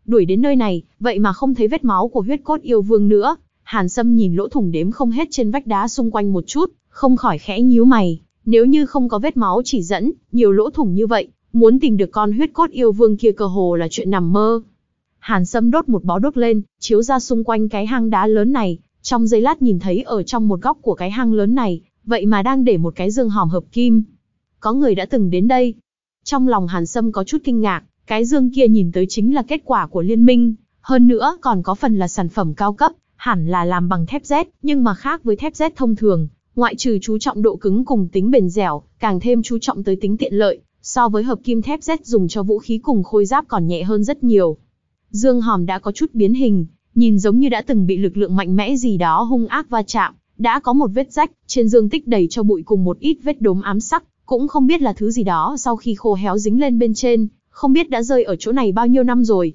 Đuổi đến nơi này, vậy mà không thấy vết máu của huyết cốt yêu vương nữa, Hàn Sâm nhìn lỗ thủng đếm không hết trên vách đá xung quanh một chút, không khỏi khẽ nhíu mày, nếu như không có vết máu chỉ dẫn, nhiều lỗ thủng như vậy, muốn tìm được con huyết cốt yêu vương kia cơ hồ là chuyện nằm mơ. Hàn Sâm đốt một bó đốt lên, chiếu ra xung quanh cái hang đá lớn này, trong giây lát nhìn thấy ở trong một góc của cái hang lớn này, vậy mà đang để một cái dương hòm hợp kim. Có người đã từng đến đây. Trong lòng Hàn Sâm có chút kinh ngạc, cái dương kia nhìn tới chính là kết quả của liên minh, hơn nữa còn có phần là sản phẩm cao cấp, hẳn là làm bằng thép Z, nhưng mà khác với thép Z thông thường, ngoại trừ chú trọng độ cứng cùng tính bền dẻo, càng thêm chú trọng tới tính tiện lợi, so với hợp kim thép Z dùng cho vũ khí cùng khôi giáp còn nhẹ hơn rất nhiều. Dương hòm đã có chút biến hình, nhìn giống như đã từng bị lực lượng mạnh mẽ gì đó hung ác va chạm, đã có một vết rách, trên dương tích đầy cho bụi cùng một ít vết đốm ám sắc, cũng không biết là thứ gì đó sau khi khô héo dính lên bên trên, không biết đã rơi ở chỗ này bao nhiêu năm rồi.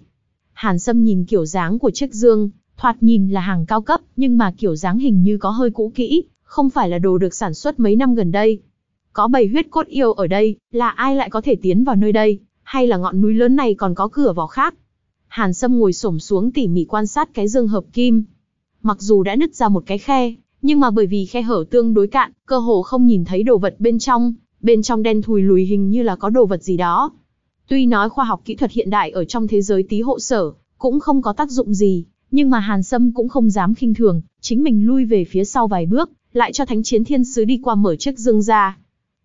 Hàn Sâm nhìn kiểu dáng của chiếc dương, thoạt nhìn là hàng cao cấp, nhưng mà kiểu dáng hình như có hơi cũ kỹ, không phải là đồ được sản xuất mấy năm gần đây. Có bầy huyết cốt yêu ở đây, là ai lại có thể tiến vào nơi đây, hay là ngọn núi lớn này còn có cửa vào khác? Hàn Sâm ngồi xổm xuống tỉ mỉ quan sát cái dương hợp kim. Mặc dù đã nứt ra một cái khe, Nhưng mà bởi vì khe hở tương đối cạn, cơ hồ không nhìn thấy đồ vật bên trong, bên trong đen thùi lùi hình như là có đồ vật gì đó. Tuy nói khoa học kỹ thuật hiện đại ở trong thế giới tí hộ sở, cũng không có tác dụng gì, nhưng mà Hàn Sâm cũng không dám khinh thường, chính mình lui về phía sau vài bước, lại cho Thánh Chiến Thiên Sứ đi qua mở chiếc dương ra.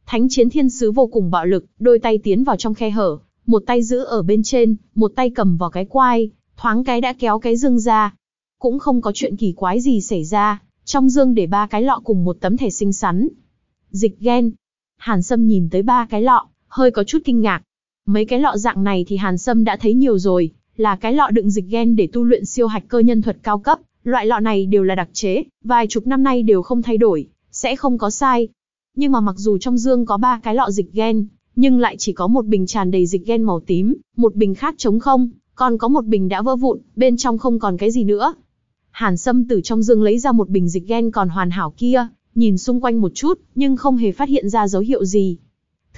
Thánh Chiến Thiên Sứ vô cùng bạo lực, đôi tay tiến vào trong khe hở, một tay giữ ở bên trên, một tay cầm vào cái quai, thoáng cái đã kéo cái dương ra. Cũng không có chuyện kỳ quái gì xảy ra, trong dương để ba cái lọ cùng một tấm thẻ xinh xắn. Dịch gen. Hàn Sâm nhìn tới ba cái lọ, hơi có chút kinh ngạc. Mấy cái lọ dạng này thì Hàn Sâm đã thấy nhiều rồi, là cái lọ đựng dịch gen để tu luyện siêu hạch cơ nhân thuật cao cấp, loại lọ này đều là đặc chế, vài chục năm nay đều không thay đổi, sẽ không có sai. Nhưng mà mặc dù trong dương có ba cái lọ dịch gen, nhưng lại chỉ có một bình tràn đầy dịch gen màu tím, một bình khác trống không, còn có một bình đã vỡ vụn, bên trong không còn cái gì nữa. Hàn Sâm từ trong dương lấy ra một bình dịch gen còn hoàn hảo kia, nhìn xung quanh một chút, nhưng không hề phát hiện ra dấu hiệu gì.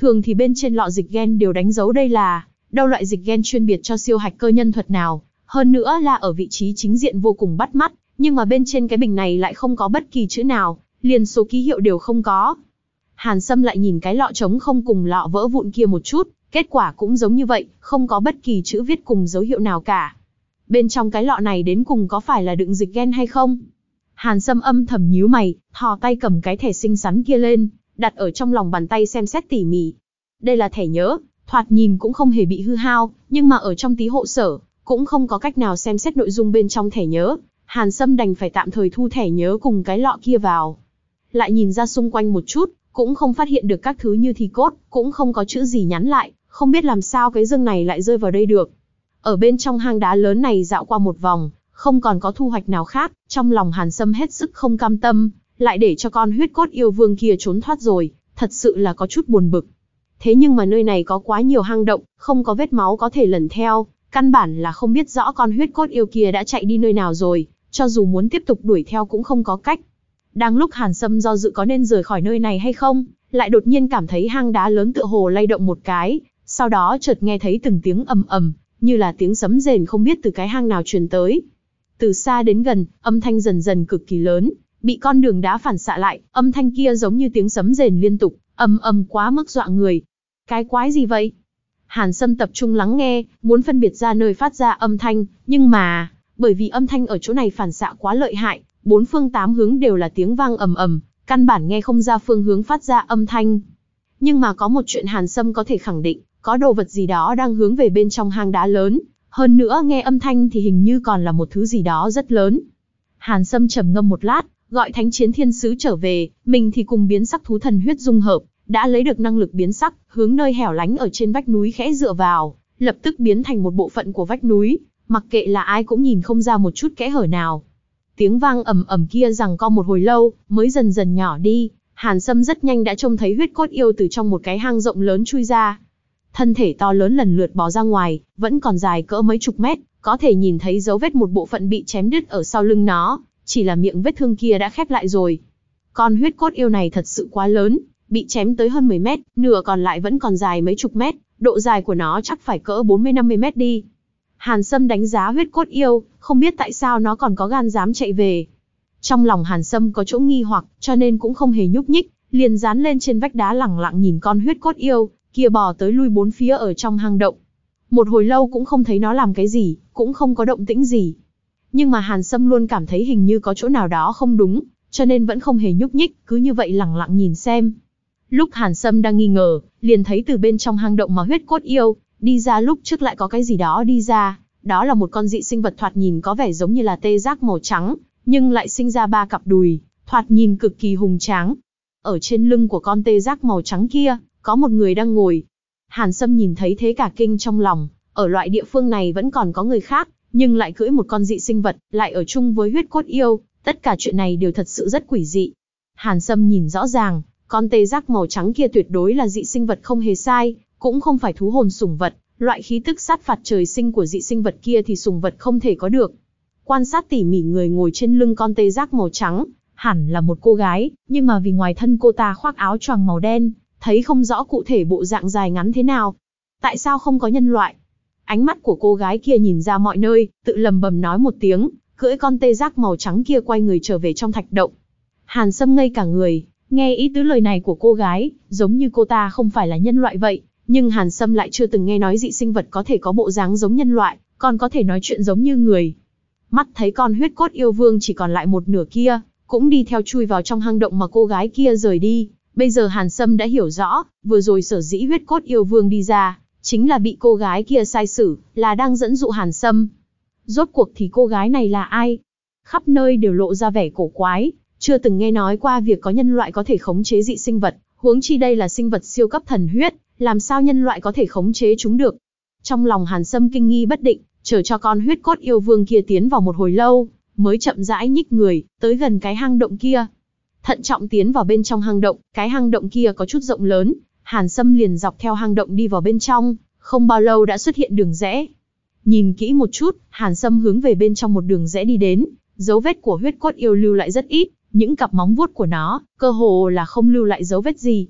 Thường thì bên trên lọ dịch gen đều đánh dấu đây là đâu loại dịch gen chuyên biệt cho siêu hạch cơ nhân thuật nào, hơn nữa là ở vị trí chính diện vô cùng bắt mắt, nhưng mà bên trên cái bình này lại không có bất kỳ chữ nào, liền số ký hiệu đều không có. Hàn Sâm lại nhìn cái lọ trống không cùng lọ vỡ vụn kia một chút, kết quả cũng giống như vậy, không có bất kỳ chữ viết cùng dấu hiệu nào cả. Bên trong cái lọ này đến cùng có phải là đựng dịch gen hay không? Hàn Sâm âm thầm nhíu mày, thò tay cầm cái thẻ xinh xắn kia lên, đặt ở trong lòng bàn tay xem xét tỉ mỉ. Đây là thẻ nhớ, thoạt nhìn cũng không hề bị hư hao, nhưng mà ở trong tí hộ sở, cũng không có cách nào xem xét nội dung bên trong thẻ nhớ. Hàn Sâm đành phải tạm thời thu thẻ nhớ cùng cái lọ kia vào. Lại nhìn ra xung quanh một chút, cũng không phát hiện được các thứ như thi cốt, cũng không có chữ gì nhắn lại, không biết làm sao cái dương này lại rơi vào đây được. Ở bên trong hang đá lớn này dạo qua một vòng, không còn có thu hoạch nào khác, trong lòng Hàn Sâm hết sức không cam tâm, lại để cho con huyết cốt yêu vương kia trốn thoát rồi, thật sự là có chút buồn bực. Thế nhưng mà nơi này có quá nhiều hang động, không có vết máu có thể lần theo, căn bản là không biết rõ con huyết cốt yêu kia đã chạy đi nơi nào rồi, cho dù muốn tiếp tục đuổi theo cũng không có cách. Đang lúc Hàn Sâm do dự có nên rời khỏi nơi này hay không, lại đột nhiên cảm thấy hang đá lớn tựa hồ lay động một cái, sau đó chợt nghe thấy từng tiếng ầm ầm, như là tiếng sấm rền không biết từ cái hang nào truyền tới. Từ xa đến gần, âm thanh dần dần cực kỳ lớn, bị con đường đá phản xạ lại, âm thanh kia giống như tiếng sấm rền liên tục, ầm ầm quá mức dọa người. Cái quái gì vậy? Hàn Sâm tập trung lắng nghe, muốn phân biệt ra nơi phát ra âm thanh, nhưng mà, bởi vì âm thanh ở chỗ này phản xạ quá lợi hại, bốn phương tám hướng đều là tiếng vang ầm ầm, căn bản nghe không ra phương hướng phát ra âm thanh. Nhưng mà có một chuyện Hàn Sâm có thể khẳng định, có đồ vật gì đó đang hướng về bên trong hang đá lớn, hơn nữa nghe âm thanh thì hình như còn là một thứ gì đó rất lớn. Hàn Sâm trầm ngâm một lát, gọi Thánh Chiến Thiên Sứ trở về, mình thì cùng biến sắc thú thần huyết dung hợp, đã lấy được năng lực biến sắc, hướng nơi hẻo lánh ở trên vách núi khẽ dựa vào, lập tức biến thành một bộ phận của vách núi, mặc kệ là ai cũng nhìn không ra một chút kẽ hở nào. Tiếng vang ầm ầm kia rằng co một hồi lâu, mới dần dần nhỏ đi, Hàn Sâm rất nhanh đã trông thấy huyết cốt yêu từ trong một cái hang rộng lớn chui ra. Thân thể to lớn lần lượt bò ra ngoài, vẫn còn dài cỡ mấy chục mét, có thể nhìn thấy dấu vết một bộ phận bị chém đứt ở sau lưng nó, chỉ là miệng vết thương kia đã khép lại rồi. Con huyết cốt yêu này thật sự quá lớn, bị chém tới hơn 10 mét, nửa còn lại vẫn còn dài mấy chục mét, độ dài của nó chắc phải cỡ 40-50 mét đi. Hàn Sâm đánh giá huyết cốt yêu, không biết tại sao nó còn có gan dám chạy về. Trong lòng Hàn Sâm có chỗ nghi hoặc, cho nên cũng không hề nhúc nhích, liền dán lên trên vách đá lẳng lặng nhìn con huyết cốt yêu, kia bò tới lui bốn phía ở trong hang động. Một hồi lâu cũng không thấy nó làm cái gì, cũng không có động tĩnh gì. Nhưng mà Hàn Sâm luôn cảm thấy hình như có chỗ nào đó không đúng, cho nên vẫn không hề nhúc nhích, cứ như vậy lẳng lặng nhìn xem. Lúc Hàn Sâm đang nghi ngờ, liền thấy từ bên trong hang động mà huyết cốt yêu, đi ra lúc trước lại có cái gì đó đi ra. Đó là một con dị sinh vật thoạt nhìn có vẻ giống như là tê giác màu trắng, nhưng lại sinh ra ba cặp đùi, thoạt nhìn cực kỳ hùng tráng. Ở trên lưng của con tê giác màu trắng kia, có một người đang ngồi. Hàn Sâm nhìn thấy thế cả kinh trong lòng, ở loại địa phương này vẫn còn có người khác, nhưng lại cưỡi một con dị sinh vật, lại ở chung với huyết cốt yêu, tất cả chuyện này đều thật sự rất quỷ dị. Hàn Sâm nhìn rõ ràng, con tê giác màu trắng kia tuyệt đối là dị sinh vật không hề sai, cũng không phải thú hồn sủng vật, loại khí tức sát phạt trời sinh của dị sinh vật kia thì sủng vật không thể có được. Quan sát tỉ mỉ người ngồi trên lưng con tê giác màu trắng, hẳn là một cô gái, nhưng mà vì ngoài thân cô ta khoác áo choàng màu đen, thấy không rõ cụ thể bộ dạng dài ngắn thế nào. Tại sao không có nhân loại? Ánh mắt của cô gái kia nhìn ra mọi nơi, tự lầm bầm nói một tiếng, cưỡi con tê giác màu trắng kia quay người trở về trong thạch động. Hàn Sâm ngây cả người, nghe ý tứ lời này của cô gái, giống như cô ta không phải là nhân loại vậy, nhưng Hàn Sâm lại chưa từng nghe nói dị sinh vật có thể có bộ dáng giống nhân loại, còn có thể nói chuyện giống như người. Mắt thấy con huyết cốt yêu vương chỉ còn lại một nửa kia, cũng đi theo chui vào trong hang động mà cô gái kia rời đi. Bây giờ Hàn Sâm đã hiểu rõ, vừa rồi sở dĩ huyết cốt yêu vương đi ra, chính là bị cô gái kia sai xử, là đang dẫn dụ Hàn Sâm. Rốt cuộc thì cô gái này là ai? Khắp nơi đều lộ ra vẻ cổ quái, chưa từng nghe nói qua việc có nhân loại có thể khống chế dị sinh vật, huống chi đây là sinh vật siêu cấp thần huyết, làm sao nhân loại có thể khống chế chúng được. Trong lòng Hàn Sâm kinh nghi bất định, chờ cho con huyết cốt yêu vương kia tiến vào một hồi lâu, mới chậm rãi nhích người, tới gần cái hang động kia. Thận trọng tiến vào bên trong hang động, cái hang động kia có chút rộng lớn, Hàn Sâm liền dọc theo hang động đi vào bên trong, không bao lâu đã xuất hiện đường rẽ. Nhìn kỹ một chút, Hàn Sâm hướng về bên trong một đường rẽ đi đến, dấu vết của huyết cốt yêu lưu lại rất ít, những cặp móng vuốt của nó, cơ hồ là không lưu lại dấu vết gì.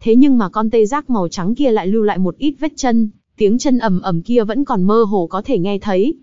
Thế nhưng mà con tê giác màu trắng kia lại lưu lại một ít vết chân, tiếng chân ầm ầm kia vẫn còn mơ hồ có thể nghe thấy.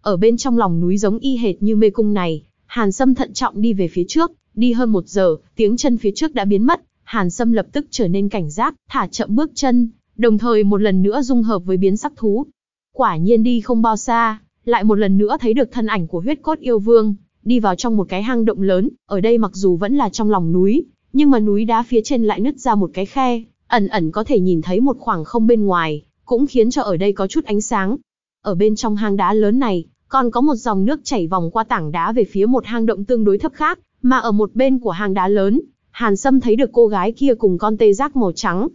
Ở bên trong lòng núi giống y hệt như mê cung này, Hàn Sâm thận trọng đi về phía trước, đi hơn một giờ, tiếng chân phía trước đã biến mất, Hàn Sâm lập tức trở nên cảnh giác, thả chậm bước chân, đồng thời một lần nữa dung hợp với biến sắc thú. Quả nhiên đi không bao xa, lại một lần nữa thấy được thân ảnh của huyết cốt yêu vương, đi vào trong một cái hang động lớn, ở đây mặc dù vẫn là trong lòng núi, nhưng mà núi đá phía trên lại nứt ra một cái khe, ẩn ẩn có thể nhìn thấy một khoảng không bên ngoài, cũng khiến cho ở đây có chút ánh sáng. Ở bên trong hang đá lớn này, còn có một dòng nước chảy vòng qua tảng đá về phía một hang động tương đối thấp khác, mà ở một bên của hang đá lớn, Hàn Sâm thấy được cô gái kia cùng con tê giác màu trắng.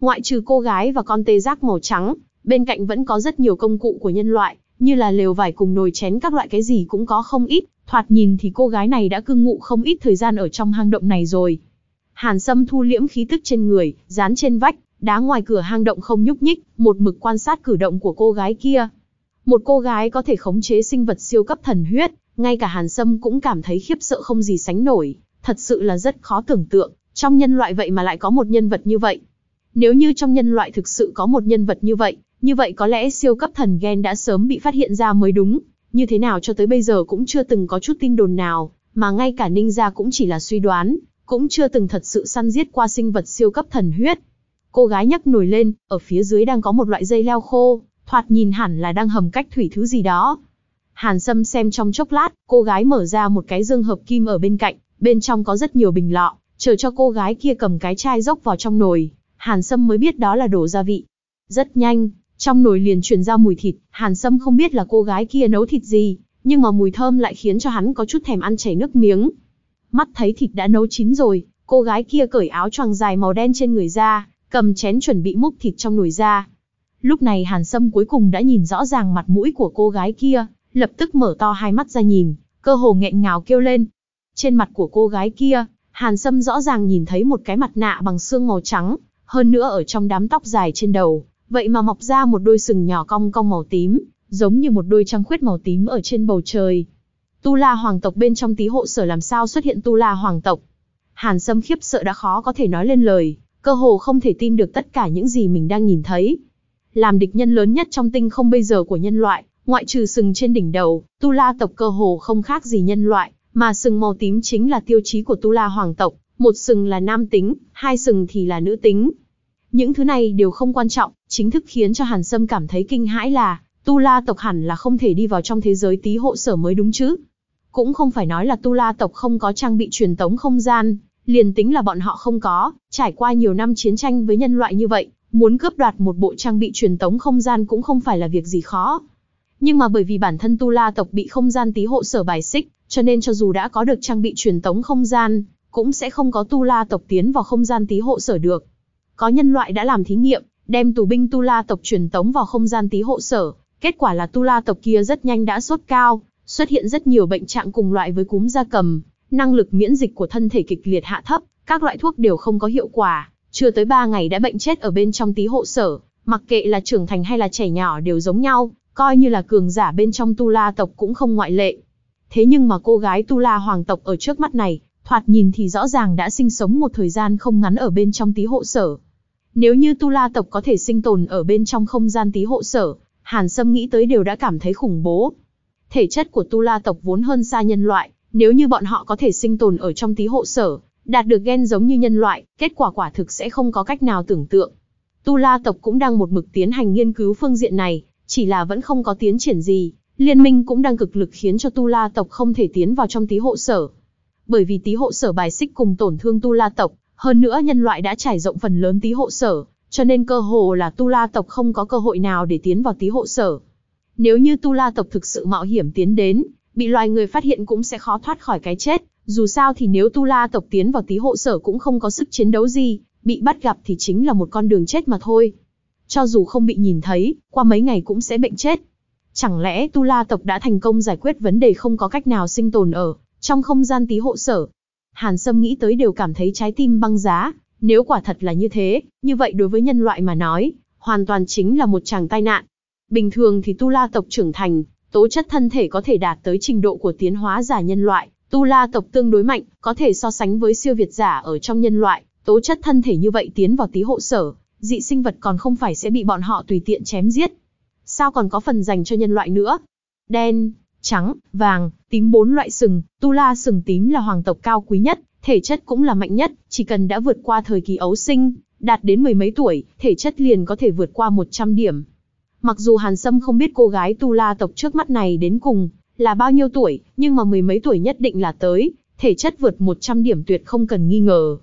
Ngoại trừ cô gái và con tê giác màu trắng, bên cạnh vẫn có rất nhiều công cụ của nhân loại, như là lều vải cùng nồi chén các loại cái gì cũng có không ít, thoạt nhìn thì cô gái này đã cư ngụ không ít thời gian ở trong hang động này rồi. Hàn Sâm thu liễm khí tức trên người, dán trên vách, đá ngoài cửa hang động không nhúc nhích, một mực quan sát cử động của cô gái kia. Một cô gái có thể khống chế sinh vật siêu cấp thần huyết, ngay cả Hàn Sâm cũng cảm thấy khiếp sợ không gì sánh nổi, thật sự là rất khó tưởng tượng, trong nhân loại vậy mà lại có một nhân vật như vậy. Nếu như trong nhân loại thực sự có một nhân vật như vậy, như vậy có lẽ siêu cấp thần gen đã sớm bị phát hiện ra mới đúng, như thế nào cho tới bây giờ cũng chưa từng có chút tin đồn nào, mà ngay cả Ninh gia cũng chỉ là suy đoán, cũng chưa từng thật sự săn giết qua sinh vật siêu cấp thần huyết. Cô gái nhấc nổi lên, ở phía dưới đang có một loại dây leo khô, thoạt nhìn hẳn là đang hầm cách thủy thứ gì đó. Hàn Sâm xem trong chốc lát, cô gái mở ra một cái dương hợp kim ở bên cạnh, bên trong có rất nhiều bình lọ, chờ cho cô gái kia cầm cái chai dốc vào trong nồi, Hàn Sâm mới biết đó là đổ gia vị. Rất nhanh, trong nồi liền truyền ra mùi thịt, Hàn Sâm không biết là cô gái kia nấu thịt gì, nhưng mà mùi thơm lại khiến cho hắn có chút thèm ăn chảy nước miếng. Mắt thấy thịt đã nấu chín rồi, cô gái kia cởi áo choàng dài màu đen trên người ra, cầm chén chuẩn bị múc thịt trong nồi ra. Lúc này Hàn Sâm cuối cùng đã nhìn rõ ràng mặt mũi của cô gái kia, lập tức mở to hai mắt ra nhìn, cơ hồ nghẹn ngào kêu lên. Trên mặt của cô gái kia, Hàn Sâm rõ ràng nhìn thấy một cái mặt nạ bằng xương màu trắng, hơn nữa ở trong đám tóc dài trên đầu, vậy mà mọc ra một đôi sừng nhỏ cong cong màu tím, giống như một đôi trăng khuyết màu tím ở trên bầu trời. Tu La hoàng tộc bên trong tí hộ sở làm sao xuất hiện Tu La hoàng tộc? Hàn Sâm khiếp sợ đã khó có thể nói lên lời, cơ hồ không thể tin được tất cả những gì mình đang nhìn thấy. Làm địch nhân lớn nhất trong tinh không bây giờ của nhân loại, ngoại trừ sừng trên đỉnh đầu, Tu La tộc cơ hồ không khác gì nhân loại, mà sừng màu tím chính là tiêu chí của Tu La hoàng tộc, một sừng là nam tính, hai sừng thì là nữ tính. Những thứ này đều không quan trọng, chính thức khiến cho Hàn Sâm cảm thấy kinh hãi là, Tu La tộc hẳn là không thể đi vào trong thế giới tí hộ sở mới đúng chứ. Cũng không phải nói là Tu La tộc không có trang bị truyền tống không gian, liền tính là bọn họ không có, trải qua nhiều năm chiến tranh với nhân loại như vậy, muốn cướp đoạt một bộ trang bị truyền tống không gian cũng không phải là việc gì khó. Nhưng mà bởi vì bản thân Tu La tộc bị không gian tí hộ sở bài xích, cho nên cho dù đã có được trang bị truyền tống không gian, cũng sẽ không có Tu La tộc tiến vào không gian tí hộ sở được. Có nhân loại đã làm thí nghiệm, đem tù binh Tu La tộc truyền tống vào không gian tí hộ sở, kết quả là Tu La tộc kia rất nhanh đã sốt cao, xuất hiện rất nhiều bệnh trạng cùng loại với cúm da cầm, năng lực miễn dịch của thân thể kịch liệt hạ thấp, các loại thuốc đều không có hiệu quả, chưa tới 3 ngày đã bệnh chết ở bên trong tí hộ sở, mặc kệ là trưởng thành hay là trẻ nhỏ đều giống nhau, coi như là cường giả bên trong Tu La tộc cũng không ngoại lệ. Thế nhưng mà cô gái Tu La hoàng tộc ở trước mắt này, thoạt nhìn thì rõ ràng đã sinh sống một thời gian không ngắn ở bên trong tí hộ sở. Nếu như Tu La tộc có thể sinh tồn ở bên trong không gian tí hộ sở, Hàn Sâm nghĩ tới đều đã cảm thấy khủng bố. Thể chất của Tu La tộc vốn hơn xa nhân loại, Nếu như bọn họ có thể sinh tồn ở trong tí hộ sở, đạt được gen giống như nhân loại, kết quả quả thực sẽ không có cách nào tưởng tượng. Tu La tộc cũng đang một mực tiến hành nghiên cứu phương diện này, chỉ là vẫn không có tiến triển gì. Liên minh cũng đang cực lực khiến cho Tu La tộc không thể tiến vào trong tí hộ sở. Bởi vì tí hộ sở bài xích cùng tổn thương Tu La tộc, hơn nữa nhân loại đã trải rộng phần lớn tí hộ sở, cho nên cơ hồ là Tu La tộc không có cơ hội nào để tiến vào tí hộ sở. Nếu như Tu La tộc thực sự mạo hiểm tiến đến, bị loài người phát hiện cũng sẽ khó thoát khỏi cái chết, dù sao thì nếu Tu La tộc tiến vào tí hộ sở cũng không có sức chiến đấu gì, bị bắt gặp thì chính là một con đường chết mà thôi. Cho dù không bị nhìn thấy, qua mấy ngày cũng sẽ bệnh chết. Chẳng lẽ Tu La tộc đã thành công giải quyết vấn đề không có cách nào sinh tồn ở trong không gian tí hộ sở? Hàn Sâm nghĩ tới đều cảm thấy trái tim băng giá, nếu quả thật là như thế, như vậy đối với nhân loại mà nói, hoàn toàn chính là một chàng tai nạn. Bình thường thì Tu La tộc trưởng thành, tố chất thân thể có thể đạt tới trình độ của tiến hóa giả nhân loại, Tu La tộc tương đối mạnh, có thể so sánh với siêu việt giả ở trong nhân loại, tố chất thân thể như vậy tiến vào tí hộ sở, dị sinh vật còn không phải sẽ bị bọn họ tùy tiện chém giết. Sao còn có phần dành cho nhân loại nữa? Đen, trắng, vàng, tím bốn loại sừng, Tu La sừng tím là hoàng tộc cao quý nhất, thể chất cũng là mạnh nhất, chỉ cần đã vượt qua thời kỳ ấu sinh, đạt đến mười mấy tuổi, thể chất liền có thể vượt qua 100 điểm. Mặc dù Hàn Sâm không biết cô gái Tu La tộc trước mắt này đến cùng là bao nhiêu tuổi, nhưng mà mười mấy tuổi nhất định là tới, thể chất vượt 100 điểm tuyệt không cần nghi ngờ.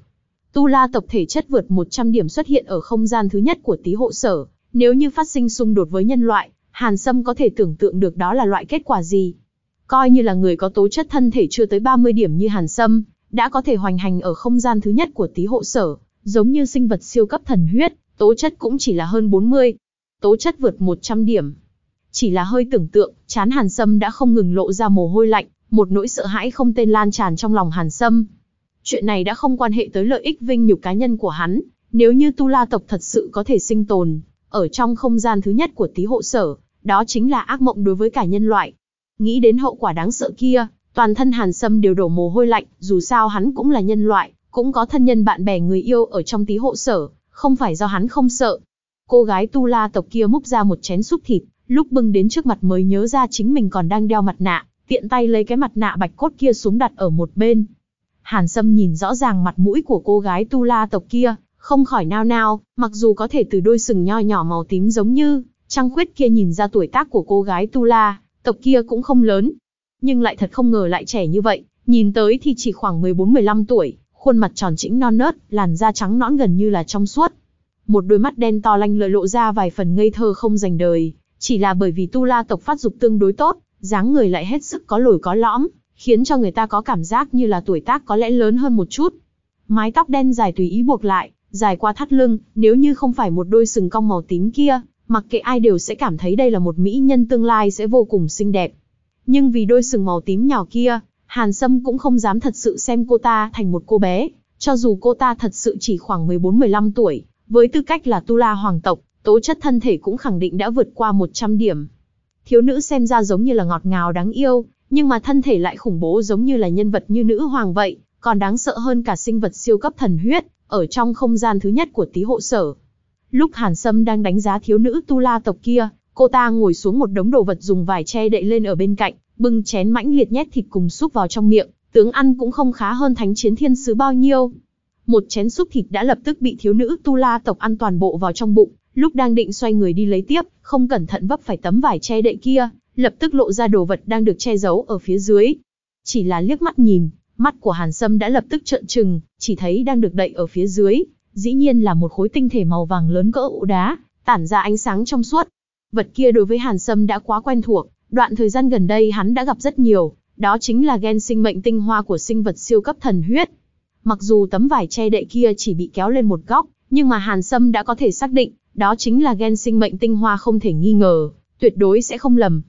Tu La tộc thể chất vượt 100 điểm xuất hiện ở không gian thứ nhất của tí hộ sở, nếu như phát sinh xung đột với nhân loại, Hàn Sâm có thể tưởng tượng được đó là loại kết quả gì. Coi như là người có tố chất thân thể chưa tới 30 điểm như Hàn Sâm, đã có thể hoành hành ở không gian thứ nhất của tí hộ sở, giống như sinh vật siêu cấp thần huyết, tố chất cũng chỉ là hơn 40. Tố chất vượt 100 điểm. Chỉ là hơi tưởng tượng, chán Hàn Sâm đã không ngừng lộ ra mồ hôi lạnh, một nỗi sợ hãi không tên lan tràn trong lòng Hàn Sâm. Chuyện này đã không quan hệ tới lợi ích vinh nhục cá nhân của hắn, nếu như Tu La tộc thật sự có thể sinh tồn, ở trong không gian thứ nhất của tí hộ sở, đó chính là ác mộng đối với cả nhân loại. Nghĩ đến hậu quả đáng sợ kia, toàn thân Hàn Sâm đều đổ mồ hôi lạnh, dù sao hắn cũng là nhân loại, cũng có thân nhân bạn bè người yêu ở trong tí hộ sở, không phải do hắn không sợ. Cô gái Tu La tộc kia múc ra một chén súp thịt, lúc bưng đến trước mặt mới nhớ ra chính mình còn đang đeo mặt nạ, tiện tay lấy cái mặt nạ bạch cốt kia xuống đặt ở một bên. Hàn Sâm nhìn rõ ràng mặt mũi của cô gái Tu La tộc kia, không khỏi nao nao, mặc dù có thể từ đôi sừng nho nhỏ màu tím giống như, trăng khuyết kia nhìn ra tuổi tác của cô gái Tu La, tộc kia cũng không lớn. Nhưng lại thật không ngờ lại trẻ như vậy, nhìn tới thì chỉ khoảng 14-15 tuổi, khuôn mặt tròn trĩnh non nớt, làn da trắng nõn gần như là trong suốt. Một đôi mắt đen to lanh lợi lộ ra vài phần ngây thơ không dành đời, chỉ là bởi vì Tu La tộc phát dục tương đối tốt, dáng người lại hết sức có lồi có lõm, khiến cho người ta có cảm giác như là tuổi tác có lẽ lớn hơn một chút. Mái tóc đen dài tùy ý buộc lại, dài qua thắt lưng, nếu như không phải một đôi sừng cong màu tím kia, mặc kệ ai đều sẽ cảm thấy đây là một mỹ nhân tương lai sẽ vô cùng xinh đẹp. Nhưng vì đôi sừng màu tím nhỏ kia, Hàn Sâm cũng không dám thật sự xem cô ta thành một cô bé, cho dù cô ta thật sự chỉ khoảng 14-15 tuổi, với tư cách là Tu La hoàng tộc, tố chất thân thể cũng khẳng định đã vượt qua 100 điểm. Thiếu nữ xem ra giống như là ngọt ngào đáng yêu, nhưng mà thân thể lại khủng bố giống như là nhân vật như nữ hoàng vậy, còn đáng sợ hơn cả sinh vật siêu cấp thần huyết, ở trong không gian thứ nhất của tí hộ sở. Lúc Hàn Sâm đang đánh giá thiếu nữ Tu La tộc kia, cô ta ngồi xuống một đống đồ vật dùng vải che đậy lên ở bên cạnh, bưng chén mãnh liệt nhét thịt cùng súp vào trong miệng, tướng ăn cũng không khá hơn thánh chiến thiên sứ bao nhiêu. Một chén súp thịt đã lập tức bị thiếu nữ Tu La tộc ăn toàn bộ vào trong bụng, lúc đang định xoay người đi lấy tiếp, không cẩn thận vấp phải tấm vải che đậy kia, lập tức lộ ra đồ vật đang được che giấu ở phía dưới. Chỉ là liếc mắt nhìn, mắt của Hàn Sâm đã lập tức trợn trừng, chỉ thấy đang được đậy ở phía dưới, dĩ nhiên là một khối tinh thể màu vàng lớn cỡ ụ đá, tản ra ánh sáng trong suốt. Vật kia đối với Hàn Sâm đã quá quen thuộc, đoạn thời gian gần đây hắn đã gặp rất nhiều, đó chính là gen sinh mệnh tinh hoa của sinh vật siêu cấp thần huyết. Mặc dù tấm vải che đậy kia chỉ bị kéo lên một góc, nhưng mà Hàn Sâm đã có thể xác định, đó chính là gen sinh mệnh tinh hoa không thể nghi ngờ, tuyệt đối sẽ không lầm.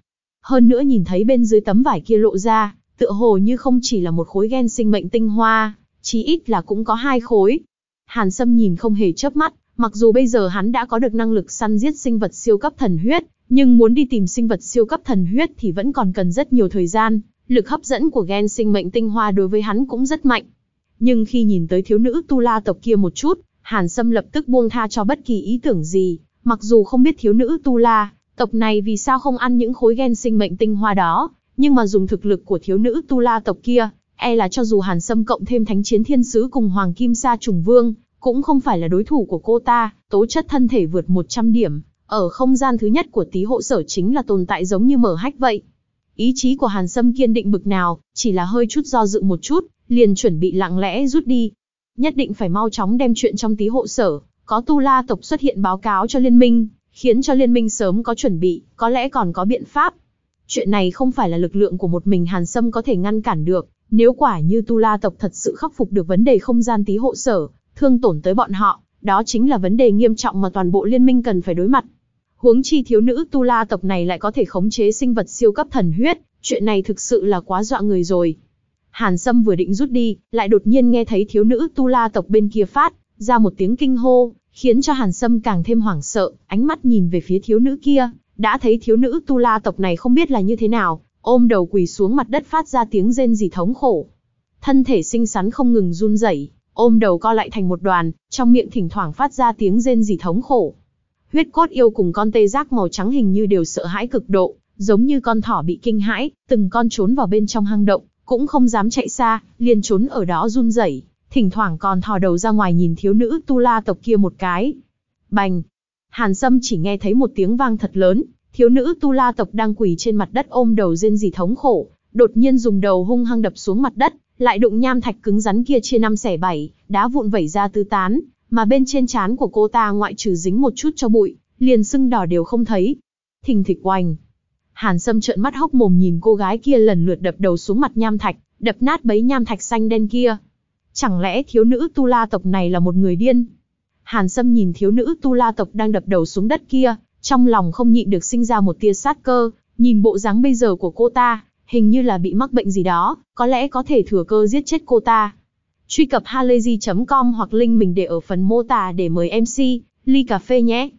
Hơn nữa nhìn thấy bên dưới tấm vải kia lộ ra, tựa hồ như không chỉ là một khối gen sinh mệnh tinh hoa, chí ít là cũng có hai khối. Hàn Sâm nhìn không hề chớp mắt, mặc dù bây giờ hắn đã có được năng lực săn giết sinh vật siêu cấp thần huyết, nhưng muốn đi tìm sinh vật siêu cấp thần huyết thì vẫn còn cần rất nhiều thời gian, lực hấp dẫn của gen sinh mệnh tinh hoa đối với hắn cũng rất mạnh. Nhưng khi nhìn tới thiếu nữ Tu La tộc kia một chút, Hàn Sâm lập tức buông tha cho bất kỳ ý tưởng gì, mặc dù không biết thiếu nữ Tu La, tộc này vì sao không ăn những khối gen sinh mệnh tinh hoa đó, nhưng mà dùng thực lực của thiếu nữ tu la tộc kia, e là cho dù Hàn Sâm cộng thêm thánh chiến thiên sứ cùng Hoàng Kim Sa trùng vương, cũng không phải là đối thủ của cô ta, tố chất thân thể vượt 100 điểm. Ở không gian thứ nhất của tí hộ sở chính là tồn tại giống như mở hách vậy. Ý chí của Hàn Sâm kiên định bực nào, chỉ là hơi chút do dự một chút, liền chuẩn bị lặng lẽ rút đi. Nhất định phải mau chóng đem chuyện trong tí hộ sở, có tu la tộc xuất hiện báo cáo cho liên minh, khiến cho liên minh sớm có chuẩn bị, có lẽ còn có biện pháp. Chuyện này không phải là lực lượng của một mình Hàn Sâm có thể ngăn cản được, nếu quả như tu la tộc thật sự khắc phục được vấn đề không gian tí hộ sở, thương tổn tới bọn họ, đó chính là vấn đề nghiêm trọng mà toàn bộ liên minh cần phải đối mặt. Huống chi thiếu nữ tu la tộc này lại có thể khống chế sinh vật siêu cấp thần huyết, chuyện này thực sự là quá dọa người rồi. Hàn Sâm vừa định rút đi, lại đột nhiên nghe thấy thiếu nữ tu la tộc bên kia phát ra một tiếng kinh hô, khiến cho Hàn Sâm càng thêm hoảng sợ, ánh mắt nhìn về phía thiếu nữ kia, đã thấy thiếu nữ tu la tộc này không biết là như thế nào, ôm đầu quỳ xuống mặt đất phát ra tiếng rên rỉ thống khổ. Thân thể xinh xắn không ngừng run rẩy, ôm đầu co lại thành một đoàn, trong miệng thỉnh thoảng phát ra tiếng rên rỉ thống khổ. Huyết cốt yêu cùng con tê giác màu trắng hình như đều sợ hãi cực độ, giống như con thỏ bị kinh hãi, từng con trốn vào bên trong hang động, cũng không dám chạy xa, liền trốn ở đó run rẩy, thỉnh thoảng còn thò đầu ra ngoài nhìn thiếu nữ tu la tộc kia một cái. Bành! Hàn Sâm chỉ nghe thấy một tiếng vang thật lớn, thiếu nữ tu la tộc đang quỳ trên mặt đất ôm đầu rên rỉ thống khổ, đột nhiên dùng đầu hung hăng đập xuống mặt đất, lại đụng nham thạch cứng rắn kia chia năm xẻ bảy, đá vụn vẩy ra tứ tán, mà bên trên trán của cô ta ngoại trừ dính một chút cho bụi, liền sưng đỏ đều không thấy. Thình thịch oành. Hàn Sâm trợn mắt hốc mồm nhìn cô gái kia lần lượt đập đầu xuống mặt nham thạch, đập nát bấy nham thạch xanh đen kia. Chẳng lẽ thiếu nữ tu la tộc này là một người điên? Hàn Sâm nhìn thiếu nữ tu la tộc đang đập đầu xuống đất kia, trong lòng không nhịn được sinh ra một tia sát cơ, nhìn bộ dáng bây giờ của cô ta, hình như là bị mắc bệnh gì đó, có lẽ có thể thừa cơ giết chết cô ta. Truy cập halayzi.com hoặc link mình để ở phần mô tả để mời MC, ly cà phê nhé.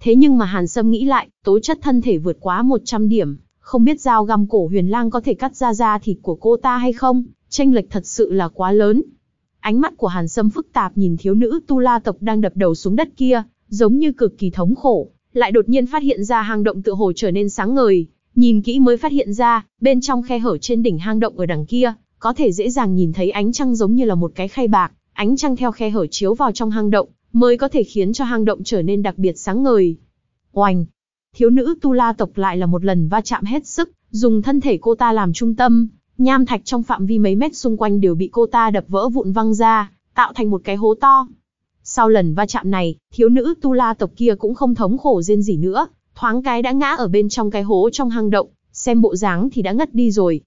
Thế nhưng mà Hàn Sâm nghĩ lại, tố chất thân thể vượt quá 100 điểm, không biết dao găm cổ huyền lang có thể cắt ra da thịt của cô ta hay không, tranh lệch thật sự là quá lớn. Ánh mắt của Hàn Sâm phức tạp nhìn thiếu nữ tu la tộc đang đập đầu xuống đất kia, giống như cực kỳ thống khổ, lại đột nhiên phát hiện ra hang động tựa hồ trở nên sáng ngời, nhìn kỹ mới phát hiện ra, bên trong khe hở trên đỉnh hang động ở đằng kia, có thể dễ dàng nhìn thấy ánh trăng giống như là một cái khay bạc, ánh trăng theo khe hở chiếu vào trong hang động, mới có thể khiến cho hang động trở nên đặc biệt sáng ngời. Oanh! Thiếu nữ Tu La tộc lại là một lần va chạm hết sức, dùng thân thể cô ta làm trung tâm, nham thạch trong phạm vi mấy mét xung quanh đều bị cô ta đập vỡ vụn văng ra, tạo thành một cái hố to. Sau lần va chạm này, thiếu nữ Tu La tộc kia cũng không thống khổ rên gì nữa, thoáng cái đã ngã ở bên trong cái hố trong hang động, xem bộ dáng thì đã ngất đi rồi.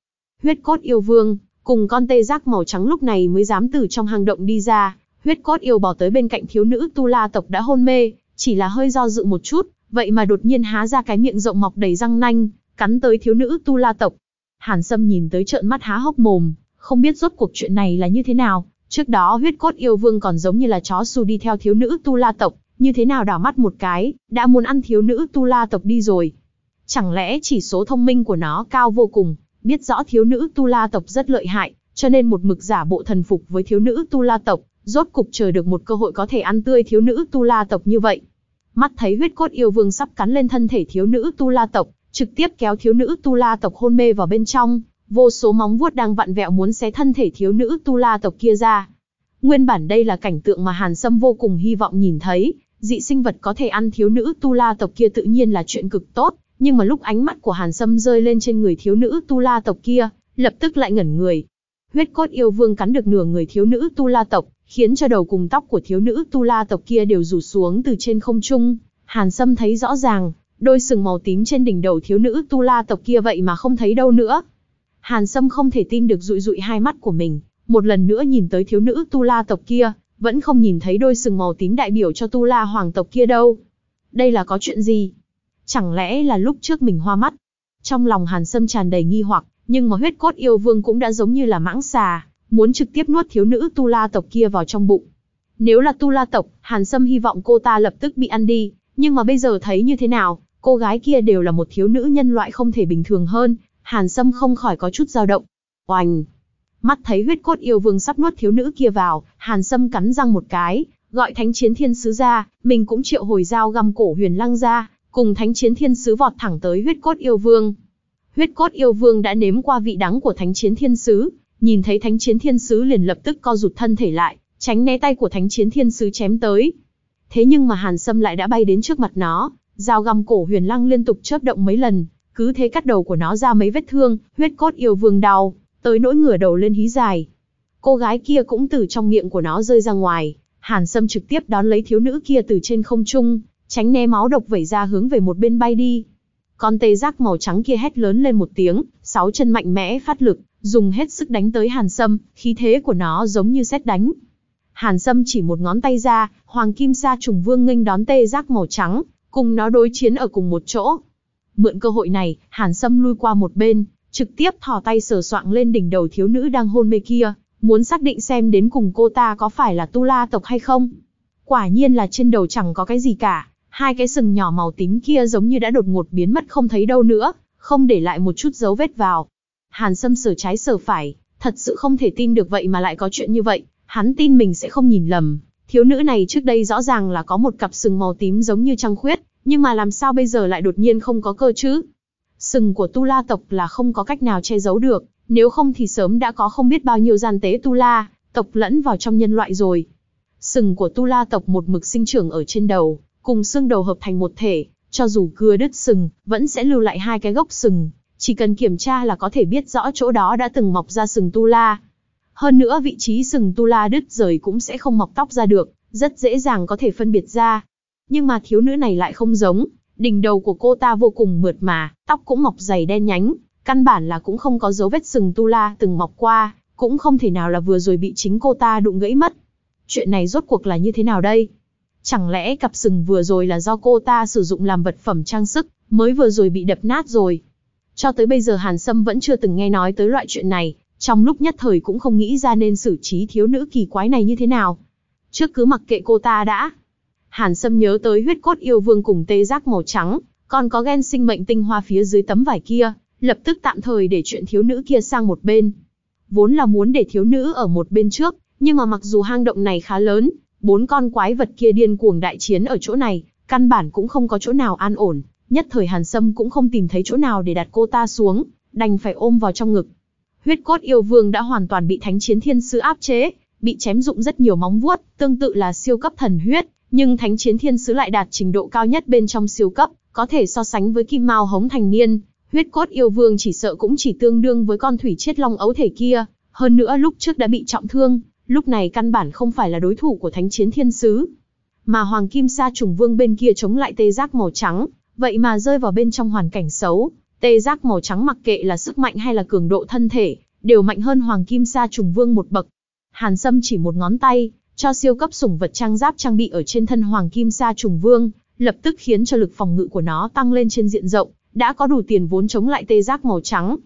Huyết cốt yêu vương, cùng con tê giác màu trắng lúc này mới dám từ trong hang động đi ra, huyết cốt yêu bỏ tới bên cạnh thiếu nữ tu la tộc đã hôn mê, chỉ là hơi do dự một chút, vậy mà đột nhiên há ra cái miệng rộng mọc đầy răng nanh, cắn tới thiếu nữ tu la tộc. Hàn Sâm nhìn tới trợn mắt há hốc mồm, không biết rốt cuộc chuyện này là như thế nào. Trước đó huyết cốt yêu vương còn giống như là chó su đi theo thiếu nữ tu la tộc, như thế nào đảo mắt một cái, đã muốn ăn thiếu nữ tu la tộc đi rồi. Chẳng lẽ chỉ số thông minh của nó cao vô cùng, biết rõ thiếu nữ tu la tộc rất lợi hại, cho nên một mực giả bộ thần phục với thiếu nữ tu la tộc, rốt cục chờ được một cơ hội có thể ăn tươi thiếu nữ tu la tộc như vậy. Mắt thấy huyết cốt yêu vương sắp cắn lên thân thể thiếu nữ tu la tộc, trực tiếp kéo thiếu nữ tu la tộc hôn mê vào bên trong, vô số móng vuốt đang vặn vẹo muốn xé thân thể thiếu nữ tu la tộc kia ra. Nguyên bản đây là cảnh tượng mà Hàn Sâm vô cùng hy vọng nhìn thấy, dị sinh vật có thể ăn thiếu nữ tu la tộc kia tự nhiên là chuyện cực tốt, nhưng mà lúc ánh mắt của Hàn Sâm rơi lên trên người thiếu nữ tu la tộc kia, lập tức lại ngẩn người. Huyết cốt yêu vương cắn được nửa người thiếu nữ tu la tộc, khiến cho đầu cùng tóc của thiếu nữ tu la tộc kia đều rủ xuống từ trên không trung. Hàn Sâm thấy rõ ràng, đôi sừng màu tím trên đỉnh đầu thiếu nữ tu la tộc kia vậy mà không thấy đâu nữa. Hàn Sâm không thể tin được rụi rụi hai mắt của mình, một lần nữa nhìn tới thiếu nữ tu la tộc kia, vẫn không nhìn thấy đôi sừng màu tím đại biểu cho tu la hoàng tộc kia đâu. Đây là có chuyện gì? Chẳng lẽ là lúc trước mình hoa mắt? Trong lòng Hàn Sâm tràn đầy nghi hoặc, nhưng mà huyết cốt yêu vương cũng đã giống như là mãng xà, muốn trực tiếp nuốt thiếu nữ tu la tộc kia vào trong bụng. Nếu là tu la tộc, Hàn Sâm hy vọng cô ta lập tức bị ăn đi, nhưng mà bây giờ thấy như thế nào, cô gái kia đều là một thiếu nữ nhân loại không thể bình thường hơn, Hàn Sâm không khỏi có chút dao động. Oanh! Mắt thấy huyết cốt yêu vương sắp nuốt thiếu nữ kia vào, Hàn Sâm cắn răng một cái, gọi thánh chiến thiên sứ ra, mình cũng triệu hồi dao găm cổ huyền lăng ra, cùng thánh chiến thiên sứ vọt thẳng tới huyết cốt yêu vương. Huyết cốt yêu vương đã nếm qua vị đắng của thánh chiến thiên sứ, nhìn thấy thánh chiến thiên sứ liền lập tức co rụt thân thể lại, tránh né tay của thánh chiến thiên sứ chém tới. Thế nhưng mà Hàn Sâm lại đã bay đến trước mặt nó, dao găm cổ huyền lăng liên tục chớp động mấy lần, cứ thế cắt đầu của nó ra mấy vết thương, huyết cốt yêu vương đau, tới nỗi ngửa đầu lên hí dài. Cô gái kia cũng từ trong miệng của nó rơi ra ngoài, Hàn Sâm trực tiếp đón lấy thiếu nữ kia từ trên không trung, tránh né máu độc vẩy ra hướng về một bên bay đi. Con tê giác màu trắng kia hét lớn lên một tiếng, sáu chân mạnh mẽ phát lực, dùng hết sức đánh tới Hàn Sâm, khí thế của nó giống như xét đánh. Hàn Sâm chỉ một ngón tay ra, Hoàng Kim Sa trùng vương nghênh đón tê giác màu trắng, cùng nó đối chiến ở cùng một chỗ. Mượn cơ hội này, Hàn Sâm lui qua một bên, trực tiếp thò tay sờ soạng lên đỉnh đầu thiếu nữ đang hôn mê kia, muốn xác định xem đến cùng cô ta có phải là tu la tộc hay không. Quả nhiên là trên đầu chẳng có cái gì cả, hai cái sừng nhỏ màu tím kia giống như đã đột ngột biến mất không thấy đâu nữa, không để lại một chút dấu vết vào. Hàn Sâm sờ trái sờ phải, thật sự không thể tin được vậy mà lại có chuyện như vậy, hắn tin mình sẽ không nhìn lầm. Thiếu nữ này trước đây rõ ràng là có một cặp sừng màu tím giống như trăng khuyết, nhưng mà làm sao bây giờ lại đột nhiên không có cơ chứ? Sừng của Tu La tộc là không có cách nào che giấu được, nếu không thì sớm đã có không biết bao nhiêu gian tế Tu La, tộc lẫn vào trong nhân loại rồi. Sừng của Tu La tộc một mực sinh trưởng ở trên đầu, cùng xương đầu hợp thành một thể, cho dù cưa đứt sừng, vẫn sẽ lưu lại hai cái gốc sừng, chỉ cần kiểm tra là có thể biết rõ chỗ đó đã từng mọc ra sừng Tu La. Hơn nữa vị trí sừng Tu La đứt rời cũng sẽ không mọc tóc ra được, rất dễ dàng có thể phân biệt ra. Nhưng mà thiếu nữ này lại không giống, đỉnh đầu của cô ta vô cùng mượt mà, tóc cũng mọc dày đen nhánh, căn bản là cũng không có dấu vết sừng tu la từng mọc qua, cũng không thể nào là vừa rồi bị chính cô ta đụng gãy mất. Chuyện này rốt cuộc là như thế nào đây? Chẳng lẽ cặp sừng vừa rồi là do cô ta sử dụng làm vật phẩm trang sức, mới vừa rồi bị đập nát rồi? Cho tới bây giờ Hàn Sâm vẫn chưa từng nghe nói tới loại chuyện này, trong lúc nhất thời cũng không nghĩ ra nên xử trí thiếu nữ kỳ quái này như thế nào. Trước cứ mặc kệ cô ta đã. Hàn Sâm nhớ tới huyết cốt yêu vương cùng tê giác màu trắng, còn có gen sinh mệnh tinh hoa phía dưới tấm vải kia, lập tức tạm thời để chuyện thiếu nữ kia sang một bên. Vốn là muốn để thiếu nữ ở một bên trước, nhưng mà mặc dù hang động này khá lớn, bốn con quái vật kia điên cuồng đại chiến ở chỗ này, căn bản cũng không có chỗ nào an ổn, nhất thời Hàn Sâm cũng không tìm thấy chỗ nào để đặt cô ta xuống, đành phải ôm vào trong ngực. Huyết cốt yêu vương đã hoàn toàn bị thánh chiến thiên sứ áp chế, bị chém dụng rất nhiều móng vuốt, tương tự là siêu cấp thần huyết, nhưng thánh chiến thiên sứ lại đạt trình độ cao nhất bên trong siêu cấp, có thể so sánh với kim mao hống thành niên, huyết cốt yêu vương chỉ sợ cũng chỉ tương đương với con thủy chết long ấu thể kia, hơn nữa lúc trước đã bị trọng thương, lúc này căn bản không phải là đối thủ của thánh chiến thiên sứ. Mà hoàng kim sa trùng vương bên kia chống lại tê giác màu trắng, vậy mà rơi vào bên trong hoàn cảnh xấu, tê giác màu trắng mặc kệ là sức mạnh hay là cường độ thân thể, đều mạnh hơn hoàng kim sa trùng vương một bậc. Hàn Sâm chỉ một ngón tay, cho siêu cấp sủng vật trang giáp trang bị ở trên thân hoàng kim sa trùng vương, lập tức khiến cho lực phòng ngự của nó tăng lên trên diện rộng, đã có đủ tiền vốn chống lại tê giác màu trắng.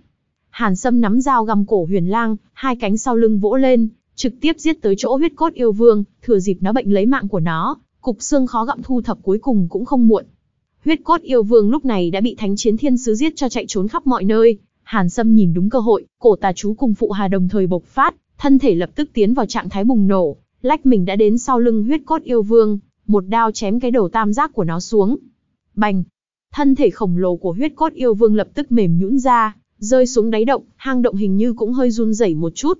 Hàn Sâm nắm dao găm cổ huyền lang, hai cánh sau lưng vỗ lên, trực tiếp giết tới chỗ huyết cốt yêu vương, thừa dịp nó bệnh lấy mạng của nó, cục xương khó gặm thu thập cuối cùng cũng không muộn. Huyết cốt yêu vương lúc này đã bị thánh chiến thiên sứ giết cho chạy trốn khắp mọi nơi. Hàn Sâm nhìn đúng cơ hội, cổ tà chú cùng phụ hà đồng thời bộc phát, thân thể lập tức tiến vào trạng thái bùng nổ, lách mình đã đến sau lưng huyết cốt yêu vương, một đao chém cái đầu tam giác của nó xuống. Bành! Thân thể khổng lồ của huyết cốt yêu vương lập tức mềm nhũn ra, rơi xuống đáy động, hang động hình như cũng hơi run rẩy một chút.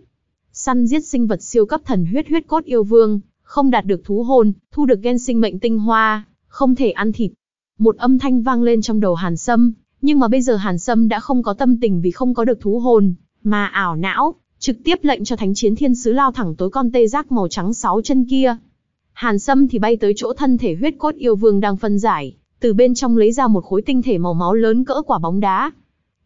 Săn giết sinh vật siêu cấp thần huyết huyết cốt yêu vương, không đạt được thú hồn, thu được gen sinh mệnh tinh hoa, không thể ăn thịt. Một âm thanh vang lên trong đầu Hàn Sâm, nhưng mà bây giờ Hàn Sâm đã không có tâm tình vì không có được thú hồn, mà ảo não, trực tiếp lệnh cho thánh chiến thiên sứ lao thẳng tối con tê giác màu trắng sáu chân kia. Hàn Sâm thì bay tới chỗ thân thể huyết cốt yêu vương đang phân giải, từ bên trong lấy ra một khối tinh thể màu máu lớn cỡ quả bóng đá.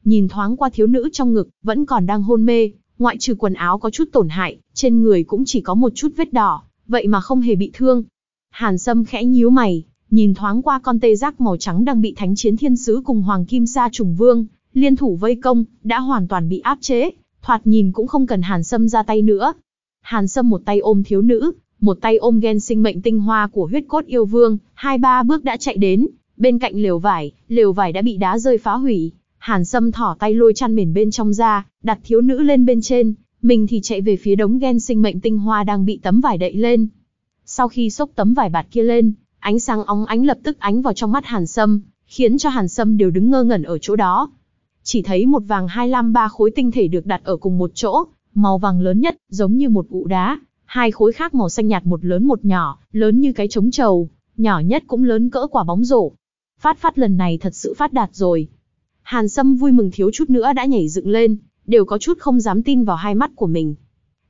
Nhìn thoáng qua thiếu nữ trong ngực, vẫn còn đang hôn mê, ngoại trừ quần áo có chút tổn hại, trên người cũng chỉ có một chút vết đỏ, vậy mà không hề bị thương. Hàn Sâm khẽ nhíu mày, nhìn thoáng qua con tê giác màu trắng đang bị thánh chiến thiên sứ cùng hoàng kim sa trùng vương, liên thủ vây công, đã hoàn toàn bị áp chế, thoạt nhìn cũng không cần Hàn Sâm ra tay nữa. Hàn Sâm một tay ôm thiếu nữ, một tay ôm gen sinh mệnh tinh hoa của huyết cốt yêu vương, hai ba bước đã chạy đến, bên cạnh lều vải, lều vải đã bị đá rơi phá hủy. Hàn Sâm thỏ tay lôi chăn mền bên trong ra, đặt thiếu nữ lên bên trên, mình thì chạy về phía đống gen sinh mệnh tinh hoa đang bị tấm vải đậy lên. Sau khi xốc tấm vải bạt kia lên, ánh sáng óng ánh lập tức ánh vào trong mắt Hàn Sâm, khiến cho Hàn Sâm đều đứng ngơ ngẩn ở chỗ đó. chỉ thấy một vàng hai lam ba khối tinh thể được đặt ở cùng một chỗ, màu vàng lớn nhất, giống như một ụ đá, hai khối khác màu xanh nhạt một lớn một nhỏ, lớn như cái trống trầu, nhỏ nhất cũng lớn cỡ quả bóng rổ. Phát phát lần này thật sự phát đạt rồi. Hàn Sâm vui mừng thiếu chút nữa đã nhảy dựng lên, đều có chút không dám tin vào hai mắt của mình.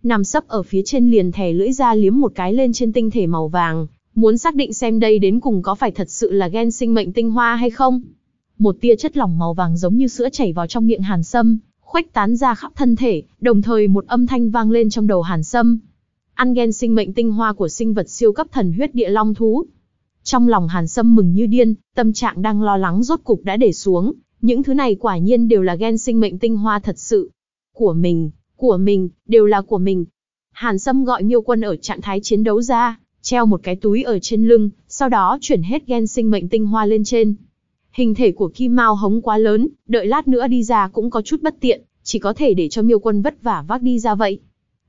Nằm sấp ở phía trên liền thè lưỡi ra liếm một cái lên trên tinh thể màu vàng, muốn xác định xem đây đến cùng có phải thật sự là gen sinh mệnh tinh hoa hay không. Một tia chất lỏng màu vàng giống như sữa chảy vào trong miệng Hàn Sâm, khuếch tán ra khắp thân thể, đồng thời một âm thanh vang lên trong đầu Hàn Sâm. Ăn gen sinh mệnh tinh hoa của sinh vật siêu cấp thần huyết địa long thú. Trong lòng Hàn Sâm mừng như điên, tâm trạng đang lo lắng rốt cục đã để xuống, những thứ này quả nhiên đều là gen sinh mệnh tinh hoa thật sự. Của mình, của mình, đều là của mình. Hàn Sâm gọi Miêu Quân ở trạng thái chiến đấu ra, treo một cái túi ở trên lưng, sau đó chuyển hết gen sinh mệnh tinh hoa lên trên. Hình thể của Kim Mao hống quá lớn, đợi lát nữa đi ra cũng có chút bất tiện, chỉ có thể để cho Miêu Quân vất vả vác đi ra vậy.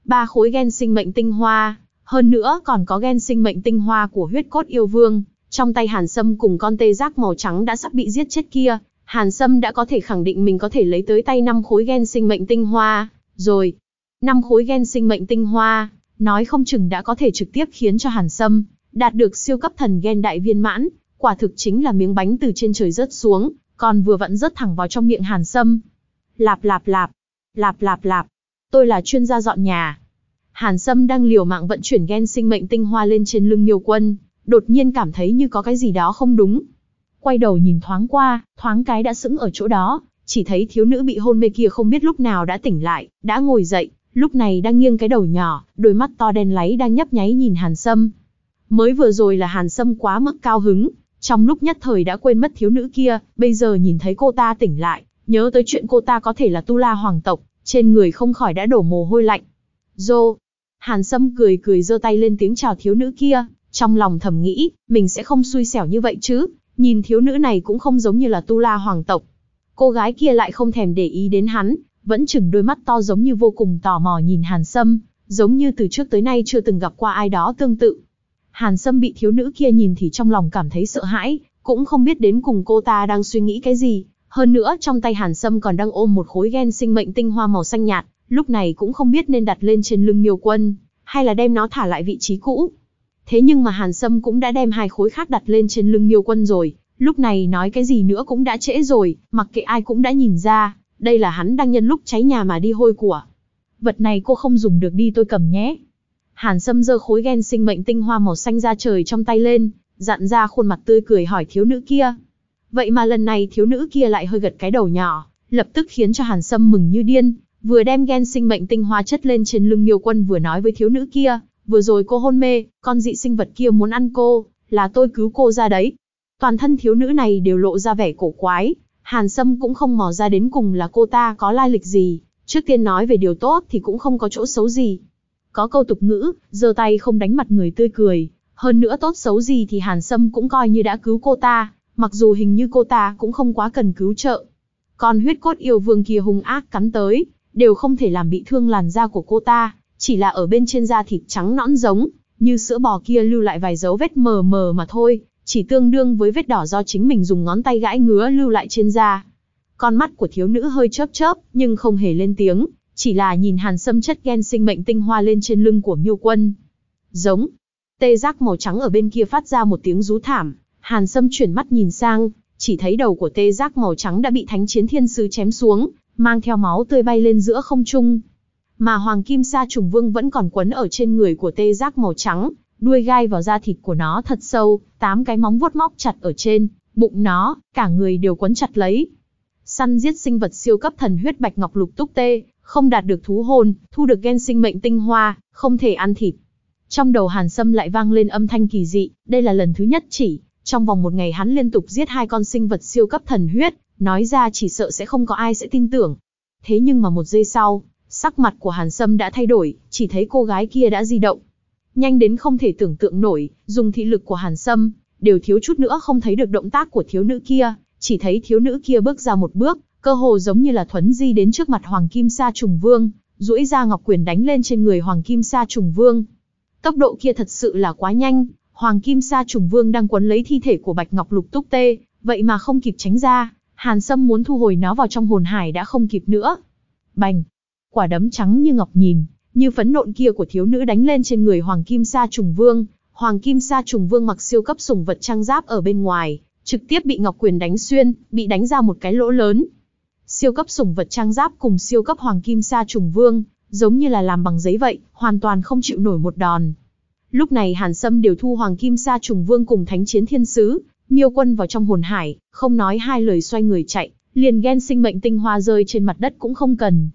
Ba khối gen sinh mệnh tinh hoa, hơn nữa còn có gen sinh mệnh tinh hoa của huyết cốt yêu vương, trong tay Hàn Sâm cùng con tê giác màu trắng đã sắp bị giết chết kia, Hàn Sâm đã có thể khẳng định mình có thể lấy tới tay 5 khối gen sinh mệnh tinh hoa, rồi. 5 khối gen sinh mệnh tinh hoa, nói không chừng đã có thể trực tiếp khiến cho Hàn Sâm đạt được siêu cấp thần gen đại viên mãn, quả thực chính là miếng bánh từ trên trời rớt xuống, còn vừa vặn rớt thẳng vào trong miệng Hàn Sâm. Lạp lạp lạp, lạp lạp lạp, tôi là chuyên gia dọn nhà. Hàn Sâm đang liều mạng vận chuyển gen sinh mệnh tinh hoa lên trên lưng Miêu Quân, đột nhiên cảm thấy như có cái gì đó không đúng. Quay đầu nhìn thoáng qua, thoáng cái đã sững ở chỗ đó, chỉ thấy thiếu nữ bị hôn mê kia không biết lúc nào đã tỉnh lại, đã ngồi dậy, lúc này đang nghiêng cái đầu nhỏ, đôi mắt to đen láy đang nhấp nháy nhìn Hàn Sâm. Mới vừa rồi là Hàn Sâm quá mức cao hứng, trong lúc nhất thời đã quên mất thiếu nữ kia, bây giờ nhìn thấy cô ta tỉnh lại, nhớ tới chuyện cô ta có thể là Tu La Hoàng tộc, trên người không khỏi đã đổ mồ hôi lạnh. Dô! Hàn Sâm cười cười giơ tay lên tiếng chào thiếu nữ kia, trong lòng thầm nghĩ, mình sẽ không xui xẻo như vậy chứ, nhìn thiếu nữ này cũng không giống như là Tu La Hoàng tộc. Cô gái kia lại không thèm để ý đến hắn, vẫn chừng đôi mắt to giống như vô cùng tò mò nhìn Hàn Sâm, giống như từ trước tới nay chưa từng gặp qua ai đó tương tự. Hàn Sâm bị thiếu nữ kia nhìn thì trong lòng cảm thấy sợ hãi, cũng không biết đến cùng cô ta đang suy nghĩ cái gì. Hơn nữa trong tay Hàn Sâm còn đang ôm một khối gen sinh mệnh tinh hoa màu xanh nhạt, lúc này cũng không biết nên đặt lên trên lưng miêu quân, hay là đem nó thả lại vị trí cũ. Thế nhưng mà Hàn Sâm cũng đã đem hai khối khác đặt lên trên lưng miêu quân rồi, lúc này nói cái gì nữa cũng đã trễ rồi, mặc kệ ai cũng đã nhìn ra, đây là hắn đang nhân lúc cháy nhà mà đi hôi của. Vật này cô không dùng được đi tôi cầm nhé. Hàn Sâm giơ khối gen sinh mệnh tinh hoa màu xanh ra trời trong tay lên, dặn ra khuôn mặt tươi cười hỏi thiếu nữ kia. Vậy mà lần này thiếu nữ kia lại hơi gật cái đầu nhỏ, lập tức khiến cho Hàn Sâm mừng như điên, vừa đem gen sinh mệnh tinh hoa chất lên trên lưng miêu quân vừa nói với thiếu nữ kia, vừa rồi cô hôn mê, con dị sinh vật kia muốn ăn cô, là tôi cứu cô ra đấy. Toàn thân thiếu nữ này đều lộ ra vẻ cổ quái, Hàn Sâm cũng không mò ra đến cùng là cô ta có lai lịch gì, trước tiên nói về điều tốt thì cũng không có chỗ xấu gì. Có câu tục ngữ, giơ tay không đánh mặt người tươi cười, hơn nữa tốt xấu gì thì Hàn Sâm cũng coi như đã cứu cô ta, mặc dù hình như cô ta cũng không quá cần cứu trợ. Còn huyết cốt yêu vương kia hung ác cắn tới, đều không thể làm bị thương làn da của cô ta, chỉ là ở bên trên da thịt trắng nõn giống, như sữa bò kia lưu lại vài dấu vết mờ mờ mà thôi, chỉ tương đương với vết đỏ do chính mình dùng ngón tay gãi ngứa lưu lại trên da. Con mắt của thiếu nữ hơi chớp chớp, nhưng không hề lên tiếng, chỉ là nhìn hàn sâm chất gen sinh mệnh tinh hoa lên trên lưng của miêu quân. Giống. Tê giác màu trắng ở bên kia phát ra một tiếng rú thảm, hàn sâm chuyển mắt nhìn sang, chỉ thấy đầu của tê giác màu trắng đã bị thánh chiến thiên sư chém xuống, mang theo máu tươi bay lên giữa không trung. Mà hoàng kim sa trùng vương vẫn còn quấn ở trên người của tê giác màu trắng, đuôi gai vào da thịt của nó thật sâu, tám cái móng vuốt móc chặt ở trên, bụng nó, cả người đều quấn chặt lấy. Săn giết sinh vật siêu cấp thần huyết bạch ngọc lục túc tê, không đạt được thú hồn, thu được gen sinh mệnh tinh hoa, không thể ăn thịt. Trong đầu Hàn Sâm lại vang lên âm thanh kỳ dị, đây là lần thứ nhất chỉ, trong vòng một ngày hắn liên tục giết hai con sinh vật siêu cấp thần huyết, nói ra chỉ sợ sẽ không có ai sẽ tin tưởng. Thế nhưng mà một giây sau, sắc mặt của Hàn Sâm đã thay đổi, chỉ thấy cô gái kia đã di động. Nhanh đến không thể tưởng tượng nổi, dùng thị lực của Hàn Sâm, đều thiếu chút nữa không thấy được động tác của thiếu nữ kia, chỉ thấy thiếu nữ kia bước ra một bước, cơ hồ giống như là thuấn di đến trước mặt Hoàng Kim Sa Trùng Vương, duỗi ra ngọc quyền đánh lên trên người Hoàng Kim Sa Trùng Vương. Tốc độ kia thật sự là quá nhanh, Hoàng Kim Sa Trùng Vương đang quấn lấy thi thể của Bạch Ngọc Lục Túc Tê, vậy mà không kịp tránh ra, Hàn Sâm muốn thu hồi nó vào trong hồn hải đã không kịp nữa. Bành! Quả đấm trắng như ngọc nhìn, như phấn nộn kia của thiếu nữ đánh lên trên người Hoàng Kim Sa Trùng Vương. Hoàng Kim Sa Trùng Vương mặc siêu cấp sủng vật trang giáp ở bên ngoài, trực tiếp bị Ngọc Quyền đánh xuyên, bị đánh ra một cái lỗ lớn. Siêu cấp sủng vật trang giáp cùng siêu cấp Hoàng Kim Sa Trùng Vương, giống như là làm bằng giấy vậy, hoàn toàn không chịu nổi một đòn. Lúc này Hàn Sâm đều thu Hoàng Kim Sa Trùng Vương cùng Thánh Chiến Thiên Sứ, Miêu Quân vào trong hồn hải, không nói hai lời xoay người chạy, liền ghen sinh mệnh tinh hoa rơi trên mặt đất cũng không cần.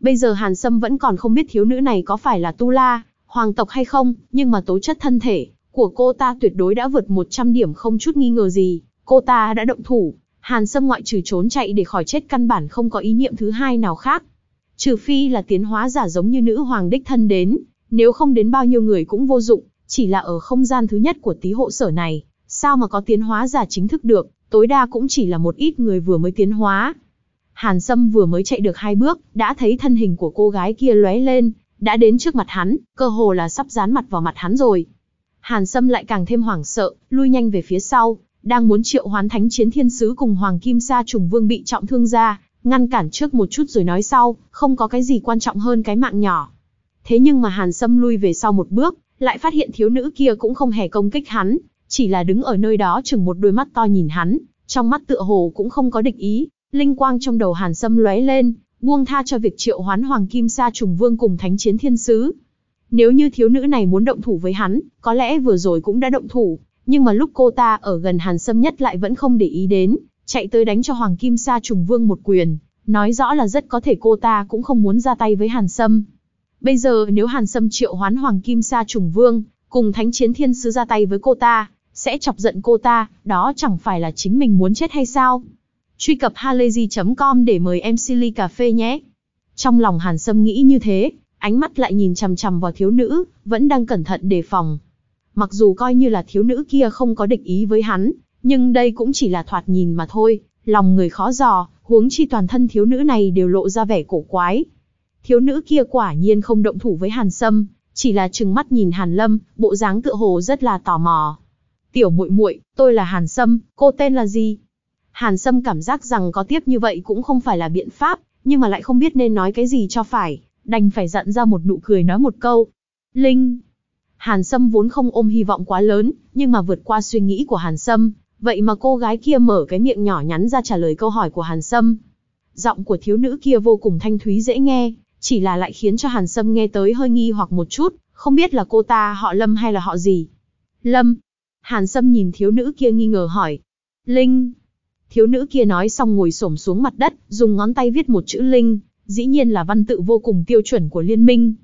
Bây giờ Hàn Sâm vẫn còn không biết thiếu nữ này có phải là Tu La, hoàng tộc hay không, nhưng mà tố chất thân thể của cô ta tuyệt đối đã vượt 100 điểm không chút nghi ngờ gì. Cô ta đã động thủ, Hàn Sâm ngoại trừ trốn chạy để khỏi chết căn bản không có ý niệm thứ hai nào khác. Trừ phi là tiến hóa giả giống như nữ hoàng đích thân đến, nếu không đến bao nhiêu người cũng vô dụng, chỉ là ở không gian thứ nhất của tí hộ sở này, sao mà có tiến hóa giả chính thức được, tối đa cũng chỉ là một ít người vừa mới tiến hóa. Hàn Sâm vừa mới chạy được hai bước, đã thấy thân hình của cô gái kia lóe lên, đã đến trước mặt hắn, cơ hồ là sắp dán mặt vào mặt hắn rồi. Hàn Sâm lại càng thêm hoảng sợ, lui nhanh về phía sau, đang muốn triệu hoán thánh chiến thiên sứ cùng Hoàng Kim Sa trùng vương bị trọng thương ra, ngăn cản trước một chút rồi nói sau, không có cái gì quan trọng hơn cái mạng nhỏ. Thế nhưng mà Hàn Sâm lui về sau một bước, lại phát hiện thiếu nữ kia cũng không hề công kích hắn, chỉ là đứng ở nơi đó chừng một đôi mắt to nhìn hắn, trong mắt tựa hồ cũng không có địch ý, linh quang trong đầu Hàn Sâm lóe lên, buông tha cho việc triệu hoán Hoàng Kim Sa trùng vương cùng Thánh Chiến Thiên Sứ. Nếu như thiếu nữ này muốn động thủ với hắn, có lẽ vừa rồi cũng đã động thủ, nhưng mà lúc cô ta ở gần Hàn Sâm nhất lại vẫn không để ý đến, chạy tới đánh cho Hoàng Kim Sa trùng vương một quyền, nói rõ là rất có thể cô ta cũng không muốn ra tay với Hàn Sâm. Bây giờ nếu Hàn Sâm triệu hoán Hoàng Kim Sa trùng vương, cùng Thánh Chiến Thiên Sứ ra tay với cô ta, sẽ chọc giận cô ta, đó chẳng phải là chính mình muốn chết hay sao? Truy cập halayzi.com để mời em Silly Cà Phê nhé. Trong lòng Hàn Sâm nghĩ như thế, ánh mắt lại nhìn chằm chằm vào thiếu nữ, vẫn đang cẩn thận đề phòng. Mặc dù coi như là thiếu nữ kia không có địch ý với hắn, nhưng đây cũng chỉ là thoạt nhìn mà thôi, lòng người khó dò, huống chi toàn thân thiếu nữ này đều lộ ra vẻ cổ quái. Thiếu nữ kia quả nhiên không động thủ với Hàn Sâm, chỉ là trừng mắt nhìn Hàn Lâm, bộ dáng tựa hồ rất là tò mò. Tiểu muội muội, tôi là Hàn Sâm, cô tên là gì? Hàn Sâm cảm giác rằng có tiếp như vậy cũng không phải là biện pháp, nhưng mà lại không biết nên nói cái gì cho phải, đành phải dặn ra một nụ cười nói một câu. Linh. Hàn Sâm vốn không ôm hy vọng quá lớn, nhưng mà vượt qua suy nghĩ của Hàn Sâm, vậy mà cô gái kia mở cái miệng nhỏ nhắn ra trả lời câu hỏi của Hàn Sâm. Giọng của thiếu nữ kia vô cùng thanh thúy dễ nghe, chỉ là lại khiến cho Hàn Sâm nghe tới hơi nghi hoặc một chút, không biết là cô ta họ Lâm hay là họ gì. Lâm. Hàn Sâm nhìn thiếu nữ kia nghi ngờ hỏi. Linh. Thiếu nữ kia nói xong ngồi xổm xuống mặt đất, dùng ngón tay viết một chữ Linh, dĩ nhiên là văn tự vô cùng tiêu chuẩn của liên minh.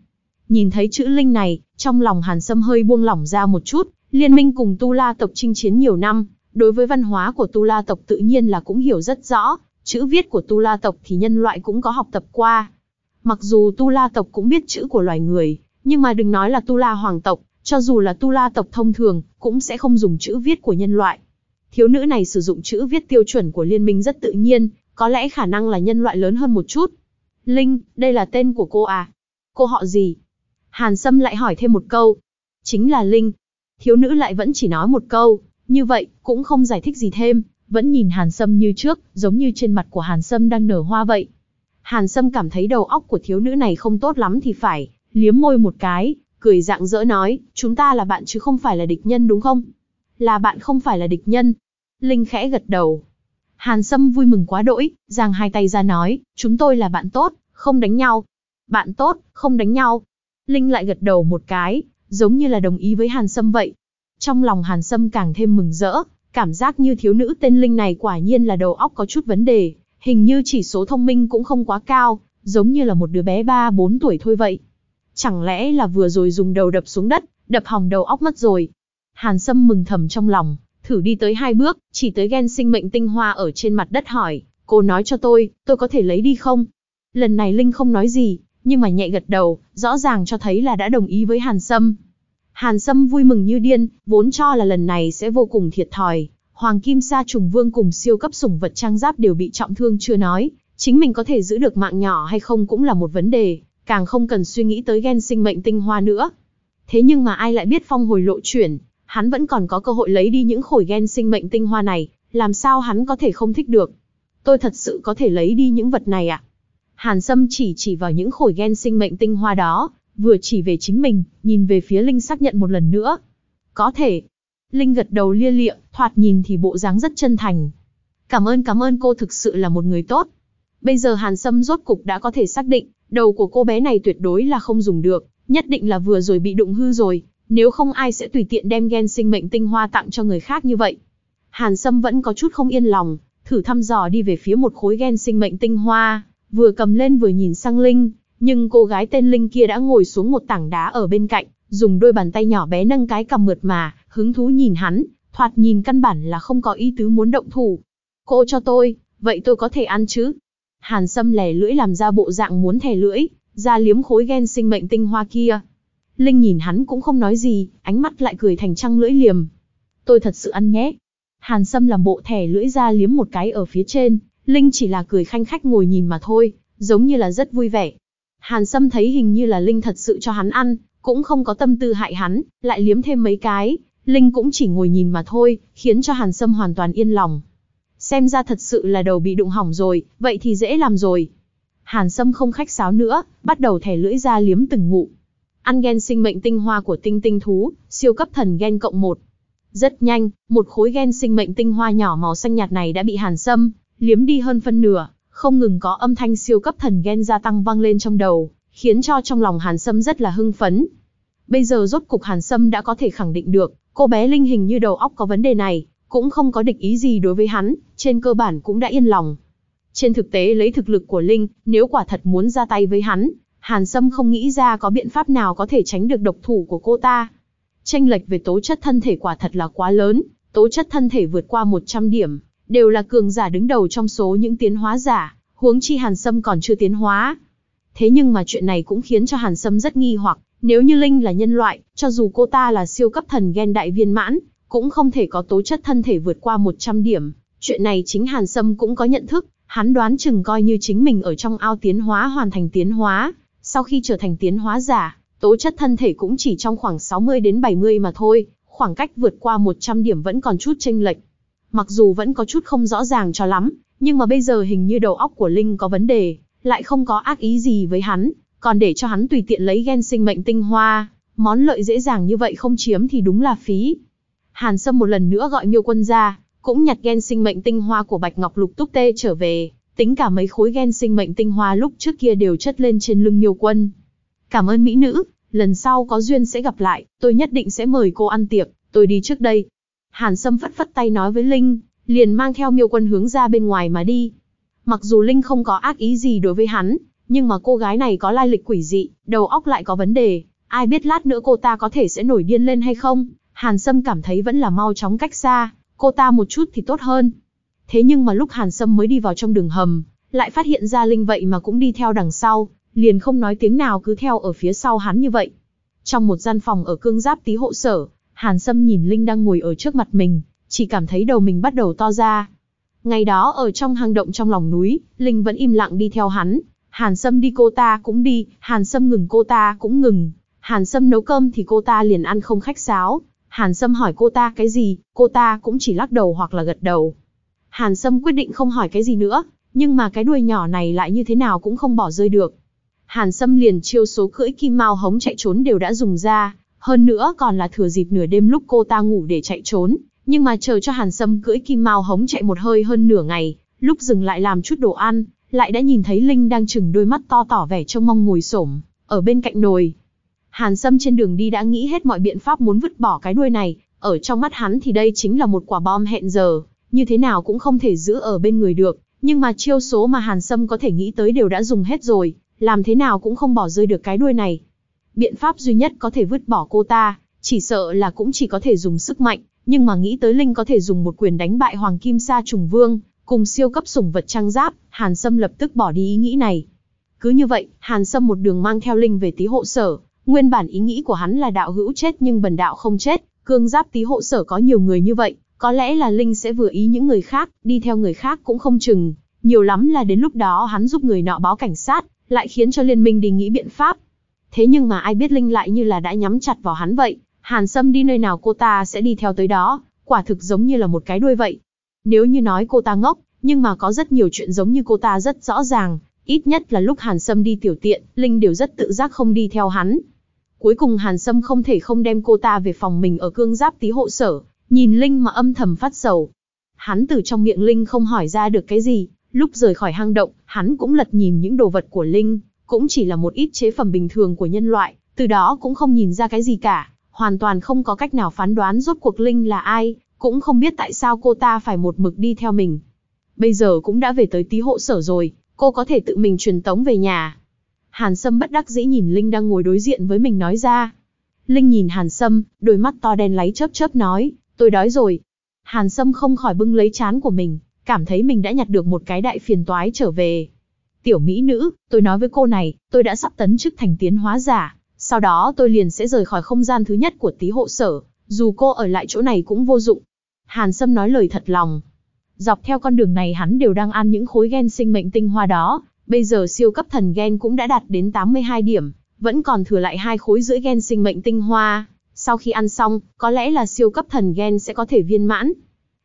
Nhìn thấy chữ Linh này, trong lòng Hàn Sâm hơi buông lỏng ra một chút, liên minh cùng Tu La tộc chinh chiến nhiều năm, đối với văn hóa của Tu La tộc tự nhiên là cũng hiểu rất rõ, chữ viết của Tu La tộc thì nhân loại cũng có học tập qua. Mặc dù Tu La tộc cũng biết chữ của loài người, nhưng mà đừng nói là Tu La hoàng tộc, cho dù là Tu La tộc thông thường, cũng sẽ không dùng chữ viết của nhân loại. Thiếu nữ này sử dụng chữ viết tiêu chuẩn của liên minh rất tự nhiên, có lẽ khả năng là nhân loại lớn hơn một chút. Linh, đây là tên của cô à? Cô họ gì? Hàn Sâm lại hỏi thêm một câu. Chính là Linh. Thiếu nữ lại vẫn chỉ nói một câu, như vậy, cũng không giải thích gì thêm, vẫn nhìn Hàn Sâm như trước, giống như trên mặt của Hàn Sâm đang nở hoa vậy. Hàn Sâm cảm thấy đầu óc của thiếu nữ này không tốt lắm thì phải, liếm môi một cái, cười dạng dỡ nói, chúng ta là bạn chứ không phải là địch nhân đúng không? Là bạn không phải là địch nhân. Linh khẽ gật đầu. Hàn Sâm vui mừng quá đỗi, giang hai tay ra nói, chúng tôi là bạn tốt, không đánh nhau. Bạn tốt, không đánh nhau. Linh lại gật đầu một cái, giống như là đồng ý với Hàn Sâm vậy. Trong lòng Hàn Sâm càng thêm mừng rỡ, cảm giác như thiếu nữ tên Linh này quả nhiên là đầu óc có chút vấn đề, hình như chỉ số thông minh cũng không quá cao, giống như là một đứa bé 3-4 tuổi thôi vậy. Chẳng lẽ là vừa rồi dùng đầu đập xuống đất, đập hỏng đầu óc mất rồi. Hàn Sâm mừng thầm trong lòng, thử đi tới hai bước, chỉ tới gen sinh mệnh tinh hoa ở trên mặt đất hỏi, cô nói cho tôi, tôi có thể lấy đi không? Lần này Linh không nói gì, nhưng mà nhẹ gật đầu, rõ ràng cho thấy là đã đồng ý với Hàn Sâm. Hàn Sâm vui mừng như điên, vốn cho là lần này sẽ vô cùng thiệt thòi. Hoàng Kim Sa trùng vương cùng siêu cấp sủng vật trang giáp đều bị trọng thương chưa nói, chính mình có thể giữ được mạng nhỏ hay không cũng là một vấn đề, càng không cần suy nghĩ tới gen sinh mệnh tinh hoa nữa. Thế nhưng mà ai lại biết phong hồi lộ chuyển, hắn vẫn còn có cơ hội lấy đi những khối gen sinh mệnh tinh hoa này, làm sao hắn có thể không thích được. tôi thật sự có thể lấy đi những vật này ạ. À? Hàn Sâm chỉ chỉ vào những khối gen sinh mệnh tinh hoa đó, vừa chỉ về chính mình, nhìn về phía Linh xác nhận một lần nữa. Có thể. Linh gật đầu lia lịa, thoạt nhìn thì bộ dáng rất chân thành. Cảm ơn cảm ơn cô thực sự là một người tốt. Bây giờ Hàn Sâm rốt cục đã có thể xác định, đầu của cô bé này tuyệt đối là không dùng được, nhất định là vừa rồi bị đụng hư rồi, nếu không ai sẽ tùy tiện đem gen sinh mệnh tinh hoa tặng cho người khác như vậy. Hàn Sâm vẫn có chút không yên lòng, thử thăm dò đi về phía một khối gen sinh mệnh tinh hoa, vừa cầm lên vừa nhìn sang Linh, nhưng cô gái tên Linh kia đã ngồi xuống một tảng đá ở bên cạnh, dùng đôi bàn tay nhỏ bé nâng cái cầm mượt mà, hứng thú nhìn hắn, thoạt nhìn căn bản là không có ý tứ muốn động thủ. Cô cho tôi, vậy tôi có thể ăn chứ? Hàn Sâm lè lưỡi làm ra bộ dạng muốn thè lưỡi, ra liếm khối gen sinh mệnh tinh hoa kia. Linh nhìn hắn cũng không nói gì, ánh mắt lại cười thành trăng lưỡi liềm. Tôi thật sự ăn nhé. Hàn Sâm làm bộ thẻ lưỡi ra liếm một cái ở phía trên, Linh chỉ là cười khanh khách ngồi nhìn mà thôi, giống như là rất vui vẻ. Hàn Sâm thấy hình như là Linh thật sự cho hắn ăn, cũng không có tâm tư hại hắn, lại liếm thêm mấy cái, Linh cũng chỉ ngồi nhìn mà thôi, khiến cho Hàn Sâm hoàn toàn yên lòng. Xem ra thật sự là đầu bị đụng hỏng rồi, vậy thì dễ làm rồi. Hàn Sâm không khách sáo nữa, bắt đầu thẻ lưỡi ra liếm từng ngụm. Ăn gen sinh mệnh tinh hoa của tinh tinh thú, siêu cấp thần gen cộng 1. Rất nhanh, một khối gen sinh mệnh tinh hoa nhỏ màu xanh nhạt này đã bị Hàn Sâm liếm đi hơn phân nửa, không ngừng có âm thanh siêu cấp thần gen gia tăng vang lên trong đầu, khiến cho trong lòng Hàn Sâm rất là hưng phấn. Bây giờ rốt cục Hàn Sâm đã có thể khẳng định được, cô bé linh hình như đầu óc có vấn đề này, cũng không có địch ý gì đối với hắn, trên cơ bản cũng đã yên lòng. Trên thực tế lấy thực lực của Linh, nếu quả thật muốn ra tay với hắn, Hàn Sâm không nghĩ ra có biện pháp nào có thể tránh được độc thủ của cô ta. Tranh lệch về tố chất thân thể quả thật là quá lớn, tố chất thân thể vượt qua 100 điểm, đều là cường giả đứng đầu trong số những tiến hóa giả, huống chi Hàn Sâm còn chưa tiến hóa. Thế nhưng mà chuyện này cũng khiến cho Hàn Sâm rất nghi hoặc, nếu như Linh là nhân loại, cho dù cô ta là siêu cấp thần gen đại viên mãn, cũng không thể có tố chất thân thể vượt qua 100 điểm. Chuyện này chính Hàn Sâm cũng có nhận thức, hắn đoán chừng coi như chính mình ở trong ao tiến hóa hoàn thành tiến hóa, sau khi trở thành tiến hóa giả, tố chất thân thể cũng chỉ trong khoảng 60 đến 70 mà thôi, khoảng cách vượt qua 100 điểm vẫn còn chút chênh lệch. Mặc dù vẫn có chút không rõ ràng cho lắm, nhưng mà bây giờ hình như đầu óc của Linh có vấn đề, lại không có ác ý gì với hắn, còn để cho hắn tùy tiện lấy gen sinh mệnh tinh hoa, món lợi dễ dàng như vậy không chiếm thì đúng là phí. Hàn Sâm một lần nữa gọi Miêu Quân ra, cũng nhặt gen sinh mệnh tinh hoa của Bạch Ngọc Lục Túc Tê trở về, tính cả mấy khối gen sinh mệnh tinh hoa lúc trước kia đều chất lên trên lưng Miêu Quân. Cảm ơn mỹ nữ, lần sau có duyên sẽ gặp lại, tôi nhất định sẽ mời cô ăn tiệc, tôi đi trước đây. Hàn Sâm phất phất tay nói với Linh, liền mang theo Miêu Quân hướng ra bên ngoài mà đi. Mặc dù Linh không có ác ý gì đối với hắn, nhưng mà cô gái này có lai lịch quỷ dị, đầu óc lại có vấn đề, ai biết lát nữa cô ta có thể sẽ nổi điên lên hay không. Hàn Sâm cảm thấy vẫn là mau chóng cách xa, cô ta một chút thì tốt hơn. Thế nhưng mà lúc Hàn Sâm mới đi vào trong đường hầm, lại phát hiện ra Linh vậy mà cũng đi theo đằng sau, liền không nói tiếng nào cứ theo ở phía sau hắn như vậy. Trong một gian phòng ở cương giáp tí hộ sở, Hàn Sâm nhìn Linh đang ngồi ở trước mặt mình, chỉ cảm thấy đầu mình bắt đầu to ra. Ngày đó ở trong hang động trong lòng núi, Linh vẫn im lặng đi theo hắn. Hàn Sâm đi cô ta cũng đi, Hàn Sâm ngừng cô ta cũng ngừng. Hàn Sâm nấu cơm thì cô ta liền ăn không khách sáo, Hàn Sâm hỏi cô ta cái gì, cô ta cũng chỉ lắc đầu hoặc là gật đầu. Hàn Sâm quyết định không hỏi cái gì nữa, nhưng mà cái đuôi nhỏ này lại như thế nào cũng không bỏ rơi được. Hàn Sâm liền chiêu số cưỡi kim mao hống chạy trốn đều đã dùng ra, hơn nữa còn là thừa dịp nửa đêm lúc cô ta ngủ để chạy trốn, nhưng mà chờ cho Hàn Sâm cưỡi kim mao hống chạy một hơi hơn nửa ngày, lúc dừng lại làm chút đồ ăn, lại đã nhìn thấy Linh đang chừng đôi mắt to tỏ vẻ trông mong ngồi xổm ở bên cạnh nồi, Hàn Sâm trên đường đi đã nghĩ hết mọi biện pháp muốn vứt bỏ cái đuôi này, ở trong mắt hắn thì đây chính là một quả bom hẹn giờ, như thế nào cũng không thể giữ ở bên người được, nhưng mà chiêu số mà Hàn Sâm có thể nghĩ tới đều đã dùng hết rồi, làm thế nào cũng không bỏ rơi được cái đuôi này. Biện pháp duy nhất có thể vứt bỏ cô ta, chỉ sợ là cũng chỉ có thể dùng sức mạnh, nhưng mà nghĩ tới Linh có thể dùng một quyền đánh bại Hoàng Kim Sa Trùng Vương, cùng siêu cấp sủng vật trang giáp, Hàn Sâm lập tức bỏ đi ý nghĩ này. Cứ như vậy, Hàn Sâm một đường mang theo Linh về tí hộ sở, Nguyên bản ý nghĩ của hắn là đạo hữu chết nhưng bần đạo không chết, cương giáp tí hộ sở có nhiều người như vậy, có lẽ là Linh sẽ vừa ý những người khác, đi theo người khác cũng không chừng, nhiều lắm là đến lúc đó hắn giúp người nọ báo cảnh sát, lại khiến cho liên minh đi nghĩ biện pháp. Thế nhưng mà ai biết Linh lại như là đã nhắm chặt vào hắn vậy, Hàn Sâm đi nơi nào cô ta sẽ đi theo tới đó, quả thực giống như là một cái đuôi vậy. Nếu như nói cô ta ngốc, nhưng mà có rất nhiều chuyện giống như cô ta rất rõ ràng, ít nhất là lúc Hàn Sâm đi tiểu tiện, Linh đều rất tự giác không đi theo hắn. Cuối cùng Hàn Sâm không thể không đem cô ta về phòng mình ở cương giáp tí hộ sở, nhìn Linh mà âm thầm phát sầu. Hắn từ trong miệng Linh không hỏi ra được cái gì, lúc rời khỏi hang động, hắn cũng lật nhìn những đồ vật của Linh, cũng chỉ là một ít chế phẩm bình thường của nhân loại, từ đó cũng không nhìn ra cái gì cả, hoàn toàn không có cách nào phán đoán rốt cuộc Linh là ai, cũng không biết tại sao cô ta phải một mực đi theo mình. Bây giờ cũng đã về tới tí hộ sở rồi, cô có thể tự mình truyền tống về nhà. Hàn Sâm bất đắc dĩ nhìn Linh đang ngồi đối diện với mình nói ra. Linh nhìn Hàn Sâm, đôi mắt to đen láy chớp chớp nói, tôi đói rồi. Hàn Sâm không khỏi bưng lấy chán của mình, cảm thấy mình đã nhặt được một cái đại phiền toái trở về. Tiểu mỹ nữ, tôi nói với cô này, tôi đã sắp tấn chức thành tiến hóa giả, sau đó tôi liền sẽ rời khỏi không gian thứ nhất của tí hộ sở, dù cô ở lại chỗ này cũng vô dụng. Hàn Sâm nói lời thật lòng. Dọc theo con đường này hắn đều đang ăn những khối gen sinh mệnh tinh hoa đó, bây giờ siêu cấp thần gen cũng đã đạt đến 82 điểm, vẫn còn thừa lại hai khối rưỡi gen sinh mệnh tinh hoa. Sau khi ăn xong, có lẽ là siêu cấp thần gen sẽ có thể viên mãn.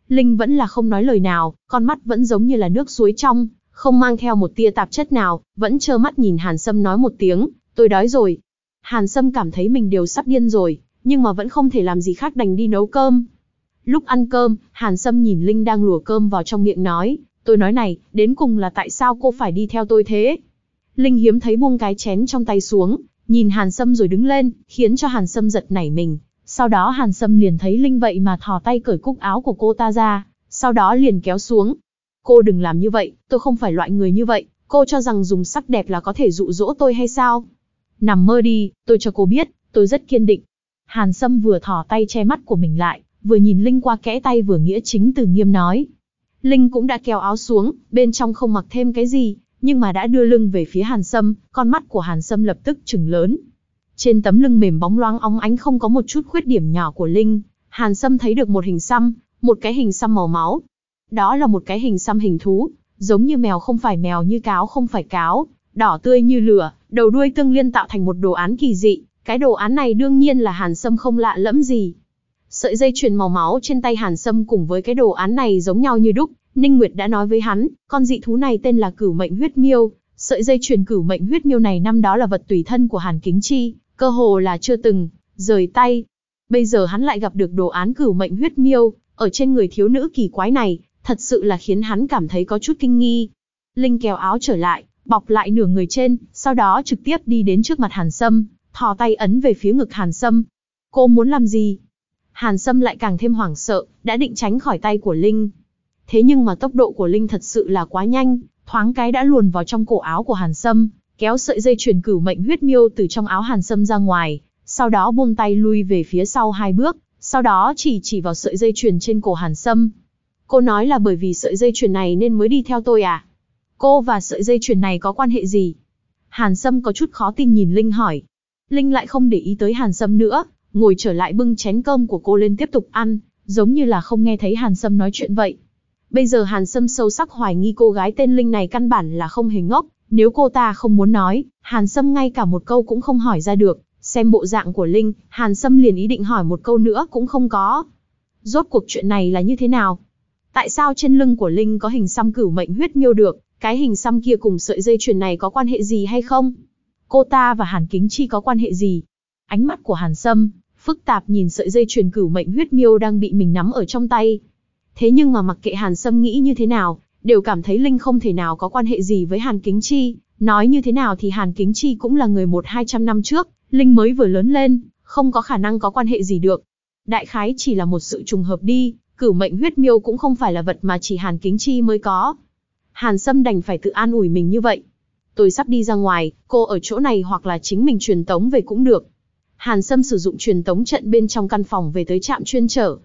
Linh vẫn là không nói lời nào, con mắt vẫn giống như là nước suối trong, không mang theo một tia tạp chất nào, vẫn trơ mắt nhìn Hàn Sâm nói một tiếng, tôi đói rồi. Hàn Sâm cảm thấy mình đều sắp điên rồi, nhưng mà vẫn không thể làm gì khác đành đi nấu cơm. Lúc ăn cơm, Hàn Sâm nhìn Linh đang lùa cơm vào trong miệng nói, tôi nói này, đến cùng là tại sao cô phải đi theo tôi thế? Linh hiếm thấy buông cái chén trong tay xuống, nhìn Hàn Sâm rồi đứng lên, khiến cho Hàn Sâm giật nảy mình. Sau đó Hàn Sâm liền thấy Linh vậy mà thò tay cởi cúc áo của cô ta ra, sau đó liền kéo xuống. Cô đừng làm như vậy, tôi không phải loại người như vậy, cô cho rằng dùng sắc đẹp là có thể dụ dỗ tôi hay sao? Nằm mơ đi, tôi cho cô biết, tôi rất kiên định. Hàn Sâm vừa thò tay che mắt của mình lại, vừa nhìn Linh qua kẽ tay vừa nghĩa chính từ nghiêm nói. Linh cũng đã kéo áo xuống, bên trong không mặc thêm cái gì, nhưng mà đã đưa lưng về phía Hàn Sâm, con mắt của Hàn Sâm lập tức trừng lớn. Trên tấm lưng mềm bóng loáng óng ánh không có một chút khuyết điểm nhỏ của Linh, Hàn Sâm thấy được một hình xăm, một cái hình xăm màu máu. Đó là một cái hình xăm hình thú, giống như mèo không phải mèo như cáo không phải cáo, đỏ tươi như lửa, đầu đuôi tương liên tạo thành một đồ án kỳ dị. Cái đồ án này đương nhiên là Hàn Sâm không lạ lẫm gì. Sợi dây chuyền màu máu trên tay Hàn Sâm cùng với cái đồ án này giống nhau như đúc, Ninh Nguyệt đã nói với hắn, con dị thú này tên là Cửu Mệnh Huyết Miêu, sợi dây truyền Cửu Mệnh Huyết Miêu này năm đó là vật tùy thân của Hàn Kính Chi, cơ hồ là chưa từng rời tay. Bây giờ hắn lại gặp được đồ án Cửu Mệnh Huyết Miêu ở trên người thiếu nữ kỳ quái này, thật sự là khiến hắn cảm thấy có chút kinh nghi. Linh kéo áo trở lại, bọc lại nửa người trên, sau đó trực tiếp đi đến trước mặt Hàn Sâm, thò tay ấn về phía ngực Hàn Sâm. Cô muốn làm gì? Hàn Sâm lại càng thêm hoảng sợ, đã định tránh khỏi tay của Linh. Thế nhưng mà tốc độ của Linh thật sự là quá nhanh, thoáng cái đã luồn vào trong cổ áo của Hàn Sâm, kéo sợi dây chuyển cửu mệnh huyết miêu từ trong áo Hàn Sâm ra ngoài, sau đó buông tay lui về phía sau hai bước, sau đó chỉ chỉ vào sợi dây chuyền trên cổ Hàn Sâm. Cô nói là bởi vì sợi dây chuyền này nên mới đi theo tôi à? Cô và sợi dây chuyền này có quan hệ gì? Hàn Sâm có chút khó tin nhìn Linh hỏi. Linh lại không để ý tới Hàn Sâm nữa, ngồi trở lại bưng chén cơm của cô lên tiếp tục ăn, giống như là không nghe thấy Hàn Sâm nói chuyện vậy. Bây giờ Hàn Sâm sâu sắc hoài nghi cô gái tên Linh này căn bản là không hề ngốc, nếu cô ta không muốn nói, Hàn Sâm ngay cả một câu cũng không hỏi ra được, xem bộ dạng của Linh, Hàn Sâm liền ý định hỏi một câu nữa cũng không có. Rốt cuộc chuyện này là như thế nào? Tại sao trên lưng của Linh có hình xăm cửu mệnh huyết miêu được, cái hình xăm kia cùng sợi dây chuyền này có quan hệ gì hay không? Cô ta và Hàn Kính Chi có quan hệ gì? Ánh mắt của Hàn Sâm, phức tạp nhìn sợi dây chuyền cửu mệnh huyết miêu đang bị mình nắm ở trong tay. Thế nhưng mà mặc kệ Hàn Sâm nghĩ như thế nào, đều cảm thấy Linh không thể nào có quan hệ gì với Hàn Kính Chi. Nói như thế nào thì Hàn Kính Chi cũng là người một hai trăm năm trước, Linh mới vừa lớn lên, không có khả năng có quan hệ gì được. Đại khái chỉ là một sự trùng hợp đi, cửu mệnh huyết miêu cũng không phải là vật mà chỉ Hàn Kính Chi mới có. Hàn Sâm đành phải tự an ủi mình như vậy. Tôi sắp đi ra ngoài, cô ở chỗ này hoặc là chính mình truyền tống về cũng được. Hàn Sâm sử dụng truyền tống trận bên trong căn phòng về tới trạm chuyên trở.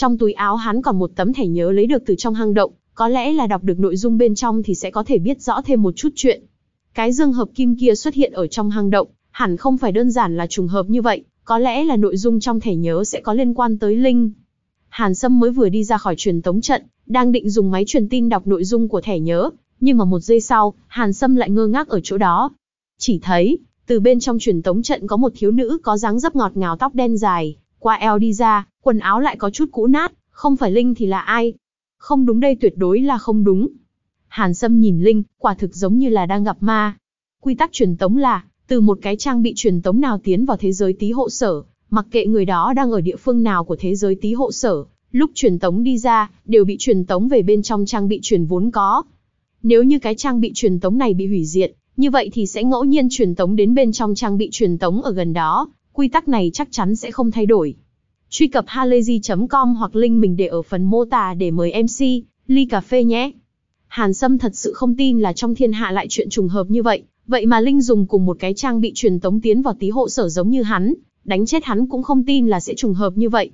Trong túi áo hắn còn một tấm thẻ nhớ lấy được từ trong hang động, có lẽ là đọc được nội dung bên trong thì sẽ có thể biết rõ thêm một chút chuyện. Cái dương hợp kim kia xuất hiện ở trong hang động, hẳn không phải đơn giản là trùng hợp như vậy, có lẽ là nội dung trong thẻ nhớ sẽ có liên quan tới Linh. Hàn Sâm mới vừa đi ra khỏi truyền tống trận, đang định dùng máy truyền tin đọc nội dung của thẻ nhớ, nhưng mà một giây sau, Hàn Sâm lại ngơ ngác ở chỗ đó. Chỉ thấy, từ bên trong truyền tống trận có một thiếu nữ có dáng dấp ngọt ngào tóc đen dài, qua eo đi ra, quần áo lại có chút cũ nát, không phải Linh thì là ai? Không đúng đây tuyệt đối là không đúng. Hàn Sâm nhìn Linh, quả thực giống như là đang gặp ma. Quy tắc truyền tống là, từ một cái trang bị truyền tống nào tiến vào thế giới tí hộ sở, mặc kệ người đó đang ở địa phương nào của thế giới tí hộ sở, lúc truyền tống đi ra, đều bị truyền tống về bên trong trang bị truyền vốn có. Nếu như cái trang bị truyền tống này bị hủy diệt, như vậy thì sẽ ngẫu nhiên truyền tống đến bên trong trang bị truyền tống ở gần đó, quy tắc này chắc chắn sẽ không thay đổi. Truy cập halayzi.com hoặc link mình để ở phần mô tả để mời MC, ly cà phê nhé. Hàn Sâm thật sự không tin là trong thiên hạ lại chuyện trùng hợp như vậy, vậy mà Linh dùng cùng một cái trang bị truyền tống tiến vào tí hộ sở giống như hắn, đánh chết hắn cũng không tin là sẽ trùng hợp như vậy.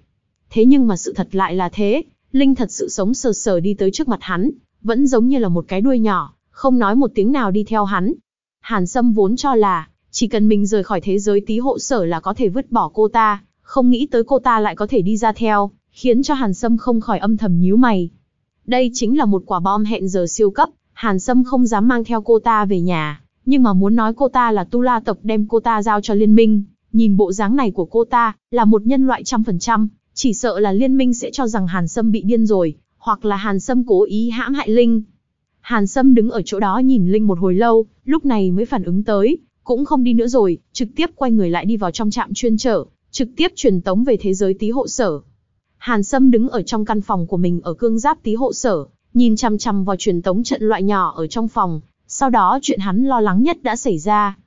Thế nhưng mà sự thật lại là thế, Linh thật sự sống sờ sờ đi tới trước mặt hắn, vẫn giống như là một cái đuôi nhỏ, không nói một tiếng nào đi theo hắn. Hàn Sâm vốn cho là, chỉ cần mình rời khỏi thế giới tí hộ sở là có thể vứt bỏ cô ta, không nghĩ tới cô ta lại có thể đi ra theo, khiến cho Hàn Sâm không khỏi âm thầm nhíu mày. Đây chính là một quả bom hẹn giờ siêu cấp, Hàn Sâm không dám mang theo cô ta về nhà, nhưng mà muốn nói cô ta là Tu La tộc đem cô ta giao cho liên minh, nhìn bộ dáng này của cô ta, là một nhân loại trăm phần trăm, chỉ sợ là liên minh sẽ cho rằng Hàn Sâm bị điên rồi, hoặc là Hàn Sâm cố ý hãm hại Linh. Hàn Sâm đứng ở chỗ đó nhìn Linh một hồi lâu, lúc này mới phản ứng tới, cũng không đi nữa rồi, trực tiếp quay người lại đi vào trong trạm chuyên trở, trực tiếp truyền tống về thế giới tí hộ sở. Hàn Sâm đứng ở trong căn phòng của mình ở cương giáp tí hộ sở, nhìn chăm chăm vào truyền tống trận loại nhỏ ở trong phòng, sau đó chuyện hắn lo lắng nhất đã xảy ra.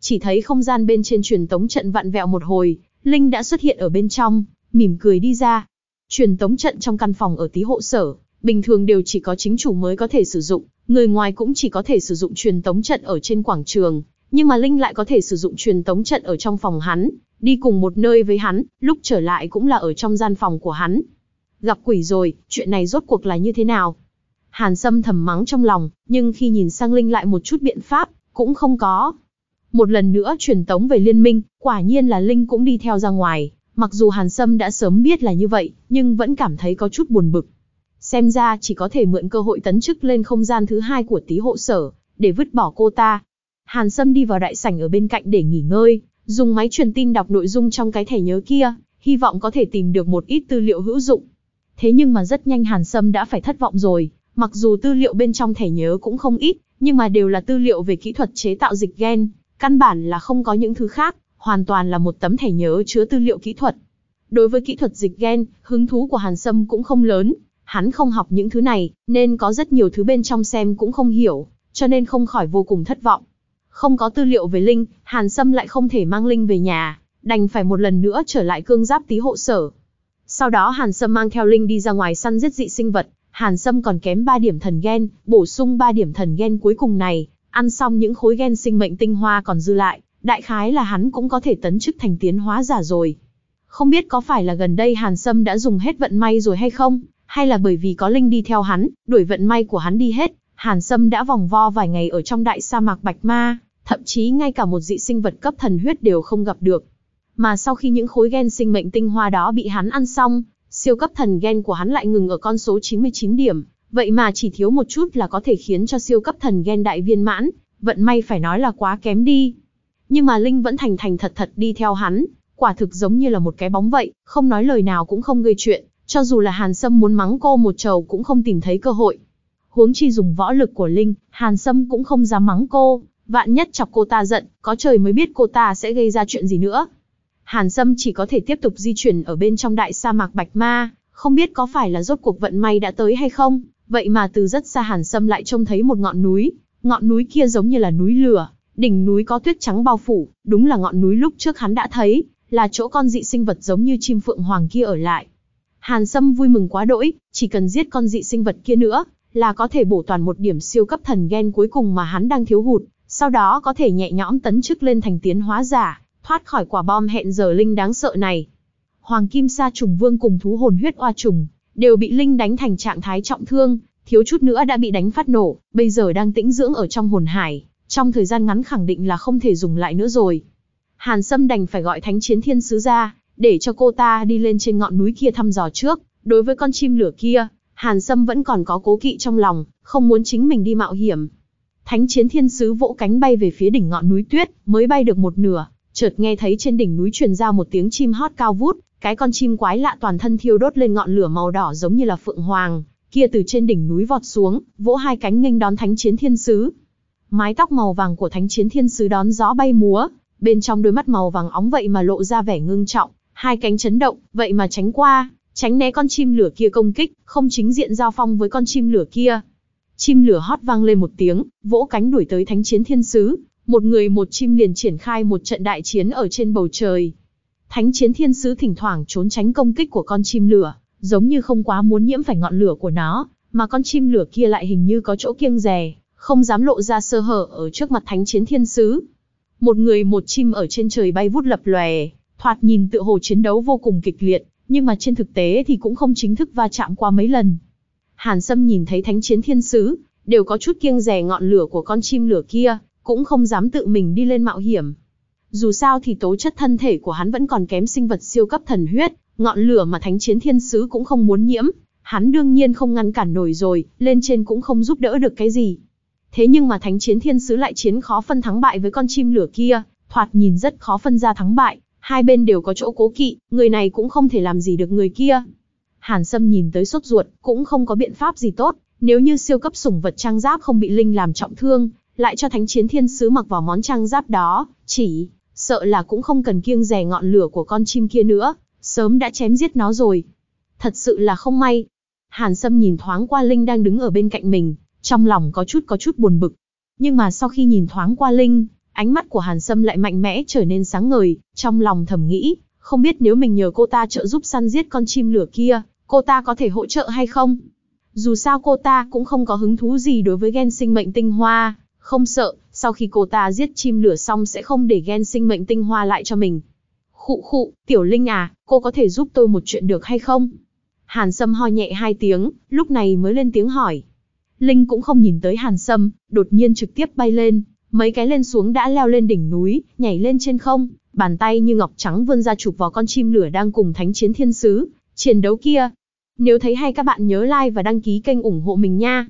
Chỉ thấy không gian bên trên truyền tống trận vặn vẹo một hồi, Linh đã xuất hiện ở bên trong, mỉm cười đi ra. Truyền tống trận trong căn phòng ở tí hộ sở, bình thường đều chỉ có chính chủ mới có thể sử dụng, người ngoài cũng chỉ có thể sử dụng truyền tống trận ở trên quảng trường, nhưng mà Linh lại có thể sử dụng truyền tống trận ở trong phòng hắn, đi cùng một nơi với hắn, lúc trở lại cũng là ở trong gian phòng của hắn. Gặp quỷ rồi, chuyện này rốt cuộc là như thế nào? Hàn Sâm thầm mắng trong lòng, nhưng khi nhìn sang Linh lại một chút biện pháp, cũng không có. Một lần nữa truyền tống về liên minh, quả nhiên là Linh cũng đi theo ra ngoài, mặc dù Hàn Sâm đã sớm biết là như vậy, nhưng vẫn cảm thấy có chút buồn bực. Xem ra chỉ có thể mượn cơ hội tấn chức lên không gian thứ hai của tí hộ sở, để vứt bỏ cô ta. Hàn Sâm đi vào đại sảnh ở bên cạnh để nghỉ ngơi, dùng máy truyền tin đọc nội dung trong cái thẻ nhớ kia, hy vọng có thể tìm được một ít tư liệu hữu dụng. Thế nhưng mà rất nhanh Hàn Sâm đã phải thất vọng rồi, mặc dù tư liệu bên trong thẻ nhớ cũng không ít, nhưng mà đều là tư liệu về kỹ thuật chế tạo dịch gen, căn bản là không có những thứ khác, hoàn toàn là một tấm thẻ nhớ chứa tư liệu kỹ thuật. Đối với kỹ thuật dịch gen, hứng thú của Hàn Sâm cũng không lớn, hắn không học những thứ này, nên có rất nhiều thứ bên trong xem cũng không hiểu, cho nên không khỏi vô cùng thất vọng. Không có tư liệu về Linh, Hàn Sâm lại không thể mang Linh về nhà, đành phải một lần nữa trở lại cương giáp tí hộ sở. Sau đó Hàn Sâm mang theo Linh đi ra ngoài săn giết dị sinh vật, Hàn Sâm còn kém 3 điểm thần gen, bổ sung 3 điểm thần gen cuối cùng này, ăn xong những khối gen sinh mệnh tinh hoa còn dư lại, đại khái là hắn cũng có thể tấn chức thành tiến hóa giả rồi. Không biết có phải là gần đây Hàn Sâm đã dùng hết vận may rồi hay không, hay là bởi vì có Linh đi theo hắn, đuổi vận may của hắn đi hết, Hàn Sâm đã vòng vo vài ngày ở trong đại sa mạc Bạch Ma, thậm chí ngay cả một dị sinh vật cấp thần huyết đều không gặp được. Mà sau khi những khối gen sinh mệnh tinh hoa đó bị hắn ăn xong, siêu cấp thần gen của hắn lại ngừng ở con số 99 điểm, vậy mà chỉ thiếu một chút là có thể khiến cho siêu cấp thần gen đại viên mãn, vận may phải nói là quá kém đi. Nhưng mà Linh vẫn thành thành thật thật đi theo hắn, quả thực giống như là một cái bóng vậy, không nói lời nào cũng không gây chuyện, cho dù là Hàn Sâm muốn mắng cô một trầu cũng không tìm thấy cơ hội. Huống chi dùng võ lực của Linh, Hàn Sâm cũng không dám mắng cô, vạn nhất chọc cô ta giận, có trời mới biết cô ta sẽ gây ra chuyện gì nữa. Hàn Sâm chỉ có thể tiếp tục di chuyển ở bên trong đại sa mạc Bạch Ma, không biết có phải là rốt cuộc vận may đã tới hay không, vậy mà từ rất xa Hàn Sâm lại trông thấy một ngọn núi, ngọn núi kia giống như là núi lửa, đỉnh núi có tuyết trắng bao phủ, đúng là ngọn núi lúc trước hắn đã thấy, là chỗ con dị sinh vật giống như chim phượng hoàng kia ở lại. Hàn Sâm vui mừng quá đỗi, chỉ cần giết con dị sinh vật kia nữa, là có thể bổ toàn một điểm siêu cấp thần gen cuối cùng mà hắn đang thiếu hụt, sau đó có thể nhẹ nhõm tấn chức lên thành tiến hóa giả, thoát khỏi quả bom hẹn giờ linh đáng sợ này. Hoàng Kim Sa trùng vương cùng thú hồn huyết oa trùng, đều bị linh đánh thành trạng thái trọng thương, thiếu chút nữa đã bị đánh phát nổ, bây giờ đang tĩnh dưỡng ở trong hồn hải, trong thời gian ngắn khẳng định là không thể dùng lại nữa rồi. Hàn Sâm đành phải gọi Thánh Chiến Thiên Sứ ra, để cho cô ta đi lên trên ngọn núi kia thăm dò trước. Đối với con chim lửa kia, Hàn Sâm vẫn còn có cố kỵ trong lòng, không muốn chính mình đi mạo hiểm. Thánh Chiến Thiên Sứ vỗ cánh bay về phía đỉnh ngọn núi tuyết, mới bay được một nửa, chợt nghe thấy trên đỉnh núi truyền ra một tiếng chim hót cao vút, cái con chim quái lạ toàn thân thiêu đốt lên ngọn lửa màu đỏ giống như là phượng hoàng, kia từ trên đỉnh núi vọt xuống, vỗ hai cánh nghênh đón thánh chiến thiên sứ. Mái tóc màu vàng của thánh chiến thiên sứ đón gió bay múa, bên trong đôi mắt màu vàng óng vậy mà lộ ra vẻ ngưng trọng, hai cánh chấn động, vậy mà tránh qua, tránh né con chim lửa kia công kích, không chính diện giao phong với con chim lửa kia. Chim lửa hót vang lên một tiếng, vỗ cánh đuổi tới thánh chiến thiên sứ, một người một chim liền triển khai một trận đại chiến ở trên bầu trời. Thánh chiến thiên sứ thỉnh thoảng trốn tránh công kích của con chim lửa, giống như không quá muốn nhiễm phải ngọn lửa của nó, mà con chim lửa kia lại hình như có chỗ kiêng rè, không dám lộ ra sơ hở ở trước mặt thánh chiến thiên sứ. Một người một chim ở trên trời bay vút lập lòe, thoạt nhìn tựa hồ chiến đấu vô cùng kịch liệt, nhưng mà trên thực tế thì cũng không chính thức va chạm qua mấy lần. Hàn Sâm nhìn thấy thánh chiến thiên sứ, đều có chút kiêng rè ngọn lửa của con chim lửa kia, cũng không dám tự mình đi lên mạo hiểm. Dù sao thì tố chất thân thể của hắn vẫn còn kém sinh vật siêu cấp thần huyết, ngọn lửa mà thánh chiến thiên sứ cũng không muốn nhiễm, hắn đương nhiên không ngăn cản nổi rồi, lên trên cũng không giúp đỡ được cái gì. Thế nhưng mà thánh chiến thiên sứ lại chiến khó phân thắng bại với con chim lửa kia, thoạt nhìn rất khó phân ra thắng bại, hai bên đều có chỗ cố kỵ, người này cũng không thể làm gì được người kia. Hàn Sâm nhìn tới sốt ruột, cũng không có biện pháp gì tốt, nếu như siêu cấp sủng vật trang giáp không bị linh làm trọng thương, lại cho thánh chiến thiên sứ mặc vào món trang giáp đó, chỉ sợ là cũng không cần kiêng rè ngọn lửa của con chim kia nữa, sớm đã chém giết nó rồi. Thật sự là không may. Hàn Sâm nhìn thoáng qua Linh đang đứng ở bên cạnh mình, trong lòng có chút có chút buồn bực. Nhưng mà sau khi nhìn thoáng qua Linh, ánh mắt của Hàn Sâm lại mạnh mẽ trở nên sáng ngời, trong lòng thầm nghĩ, không biết nếu mình nhờ cô ta trợ giúp săn giết con chim lửa kia, cô ta có thể hỗ trợ hay không? Dù sao cô ta cũng không có hứng thú gì đối với gen sinh mệnh tinh hoa, không sợ, sau khi cô ta giết chim lửa xong sẽ không để gen sinh mệnh tinh hoa lại cho mình. Khụ khụ, tiểu linh à, cô có thể giúp tôi một chuyện được hay không? Hàn Sâm ho nhẹ hai tiếng, lúc này mới lên tiếng hỏi. Linh cũng không nhìn tới Hàn Sâm, đột nhiên trực tiếp bay lên, mấy cái lên xuống đã leo lên đỉnh núi, nhảy lên trên không, bàn tay như ngọc trắng vươn ra chụp vào con chim lửa đang cùng thánh chiến thiên sứ, chiến đấu kia. Nếu thấy hay các bạn nhớ like và đăng ký kênh ủng hộ mình nha.